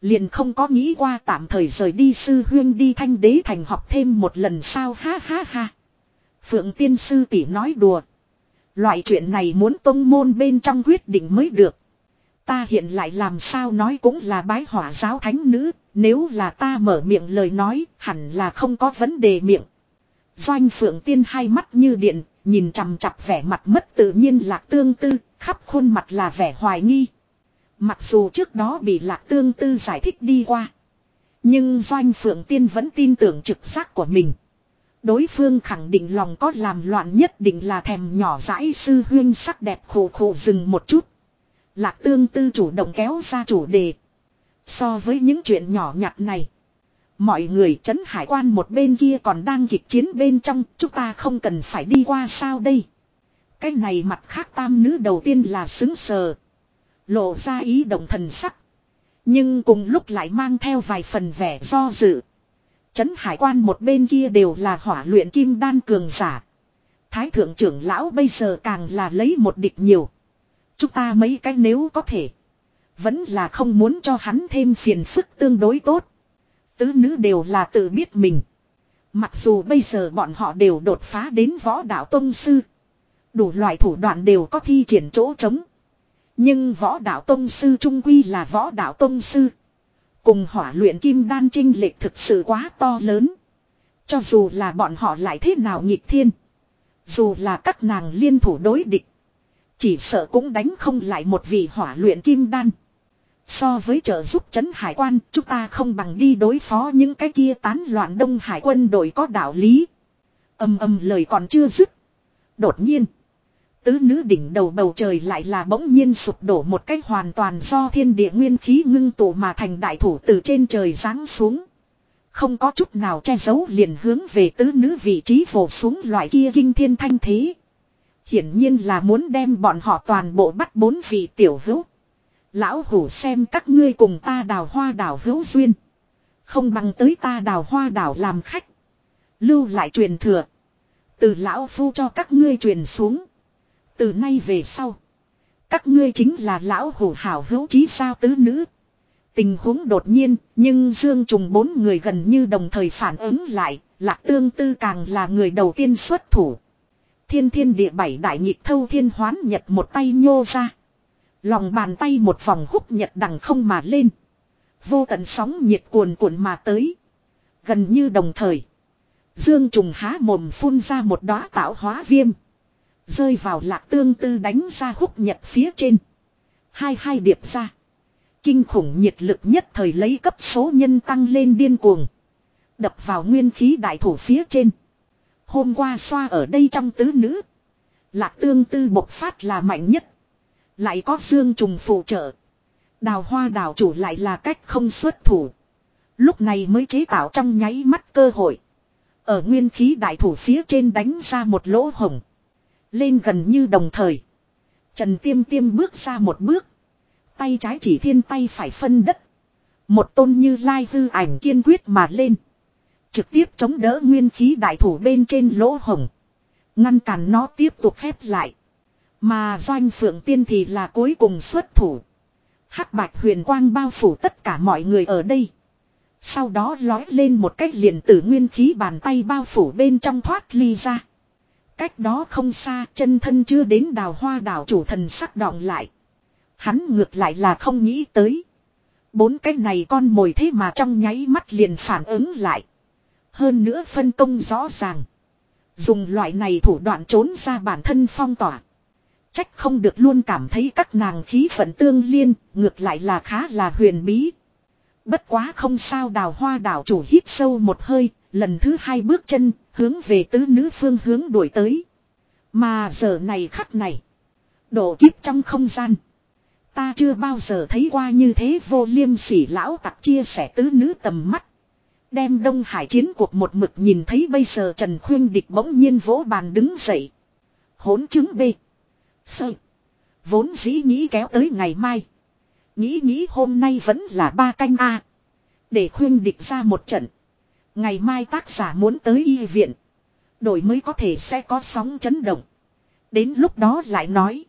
Liền không có nghĩ qua tạm thời rời đi sư huyên đi thanh đế thành học thêm một lần sao ha ha ha. Phượng tiên sư tỷ nói đùa. Loại chuyện này muốn tông môn bên trong quyết định mới được. Ta hiện lại làm sao nói cũng là bái hỏa giáo thánh nữ, nếu là ta mở miệng lời nói, hẳn là không có vấn đề miệng. Doanh phượng tiên hai mắt như điện, nhìn chằm chặp vẻ mặt mất tự nhiên lạc tương tư, khắp khuôn mặt là vẻ hoài nghi. Mặc dù trước đó bị lạc tương tư giải thích đi qua. Nhưng doanh phượng tiên vẫn tin tưởng trực giác của mình. Đối phương khẳng định lòng có làm loạn nhất định là thèm nhỏ dãi sư huyên sắc đẹp khổ khổ dừng một chút. Lạc tương tư chủ động kéo ra chủ đề. So với những chuyện nhỏ nhặt này. Mọi người trấn hải quan một bên kia còn đang kịch chiến bên trong, chúng ta không cần phải đi qua sao đây. Cái này mặt khác tam nữ đầu tiên là xứng sờ. Lộ ra ý động thần sắc. Nhưng cùng lúc lại mang theo vài phần vẻ do dự. Trấn hải quan một bên kia đều là hỏa luyện kim đan cường giả. Thái thượng trưởng lão bây giờ càng là lấy một địch nhiều. Chúng ta mấy cái nếu có thể. Vẫn là không muốn cho hắn thêm phiền phức tương đối tốt. Tứ nữ đều là tự biết mình. Mặc dù bây giờ bọn họ đều đột phá đến võ đạo tông sư. Đủ loại thủ đoạn đều có thi triển chỗ trống. Nhưng võ đạo tông sư trung quy là võ đạo tông sư. Cùng hỏa luyện kim đan trinh lệch thực sự quá to lớn. Cho dù là bọn họ lại thế nào nghịch thiên. Dù là các nàng liên thủ đối địch. Chỉ sợ cũng đánh không lại một vị hỏa luyện kim đan. So với trợ giúp chấn hải quan, chúng ta không bằng đi đối phó những cái kia tán loạn đông hải quân đội có đạo lý. Âm âm lời còn chưa dứt. Đột nhiên. Tứ nữ đỉnh đầu bầu trời lại là bỗng nhiên sụp đổ một cách hoàn toàn do thiên địa nguyên khí ngưng tụ mà thành đại thủ từ trên trời giáng xuống. Không có chút nào che giấu liền hướng về tứ nữ vị trí vồ xuống loại kia kinh thiên thanh thế. Hiển nhiên là muốn đem bọn họ toàn bộ bắt bốn vị tiểu hữu. Lão hủ xem các ngươi cùng ta đào hoa đảo hữu duyên. Không bằng tới ta đào hoa đảo làm khách. Lưu lại truyền thừa. Từ lão phu cho các ngươi truyền xuống. Từ nay về sau. Các ngươi chính là lão hủ hảo hữu chí sao tứ nữ. Tình huống đột nhiên, nhưng Dương Trùng bốn người gần như đồng thời phản ứng lại, Lạc Tương Tư càng là người đầu tiên xuất thủ. Thiên thiên địa bảy đại nhịp thâu thiên hoán nhật một tay nhô ra. Lòng bàn tay một vòng húc nhật đằng không mà lên. Vô tận sóng nhiệt cuồn cuộn mà tới. Gần như đồng thời. Dương trùng há mồm phun ra một đóa tạo hóa viêm. Rơi vào lạc tương tư đánh ra húc nhật phía trên. Hai hai điệp ra. Kinh khủng nhiệt lực nhất thời lấy cấp số nhân tăng lên điên cuồng. Đập vào nguyên khí đại thủ phía trên. Hôm qua xoa ở đây trong tứ nữ. Lạc tương tư bộc phát là mạnh nhất. Lại có dương trùng phụ trợ. Đào hoa đào chủ lại là cách không xuất thủ. Lúc này mới chế tạo trong nháy mắt cơ hội. Ở nguyên khí đại thủ phía trên đánh ra một lỗ hồng. Lên gần như đồng thời. Trần Tiêm Tiêm bước ra một bước. Tay trái chỉ thiên tay phải phân đất. Một tôn như lai hư ảnh kiên quyết mà lên. Trực tiếp chống đỡ nguyên khí đại thủ bên trên lỗ hồng. Ngăn cản nó tiếp tục khép lại. Mà doanh phượng tiên thì là cuối cùng xuất thủ. hắc bạch huyền quang bao phủ tất cả mọi người ở đây. Sau đó lói lên một cách liền tử nguyên khí bàn tay bao phủ bên trong thoát ly ra. Cách đó không xa, chân thân chưa đến đào hoa đảo chủ thần sắc đọng lại. Hắn ngược lại là không nghĩ tới. Bốn cái này con mồi thế mà trong nháy mắt liền phản ứng lại. Hơn nữa phân công rõ ràng. Dùng loại này thủ đoạn trốn ra bản thân phong tỏa. Trách không được luôn cảm thấy các nàng khí phận tương liên, ngược lại là khá là huyền bí. Bất quá không sao đào hoa đảo chủ hít sâu một hơi, lần thứ hai bước chân, hướng về tứ nữ phương hướng đuổi tới. Mà giờ này khắc này, đổ kiếp trong không gian. Ta chưa bao giờ thấy qua như thế vô liêm sỉ lão tặc chia sẻ tứ nữ tầm mắt. Đem Đông Hải chiến cuộc một mực nhìn thấy bây giờ Trần Khuyên Địch bỗng nhiên vỗ bàn đứng dậy. Hốn chứng bê. Sơ. Vốn dĩ nghĩ kéo tới ngày mai. Nghĩ nghĩ hôm nay vẫn là ba canh A. Để khuyên địch ra một trận. Ngày mai tác giả muốn tới y viện. Đổi mới có thể sẽ có sóng chấn động. Đến lúc đó lại nói.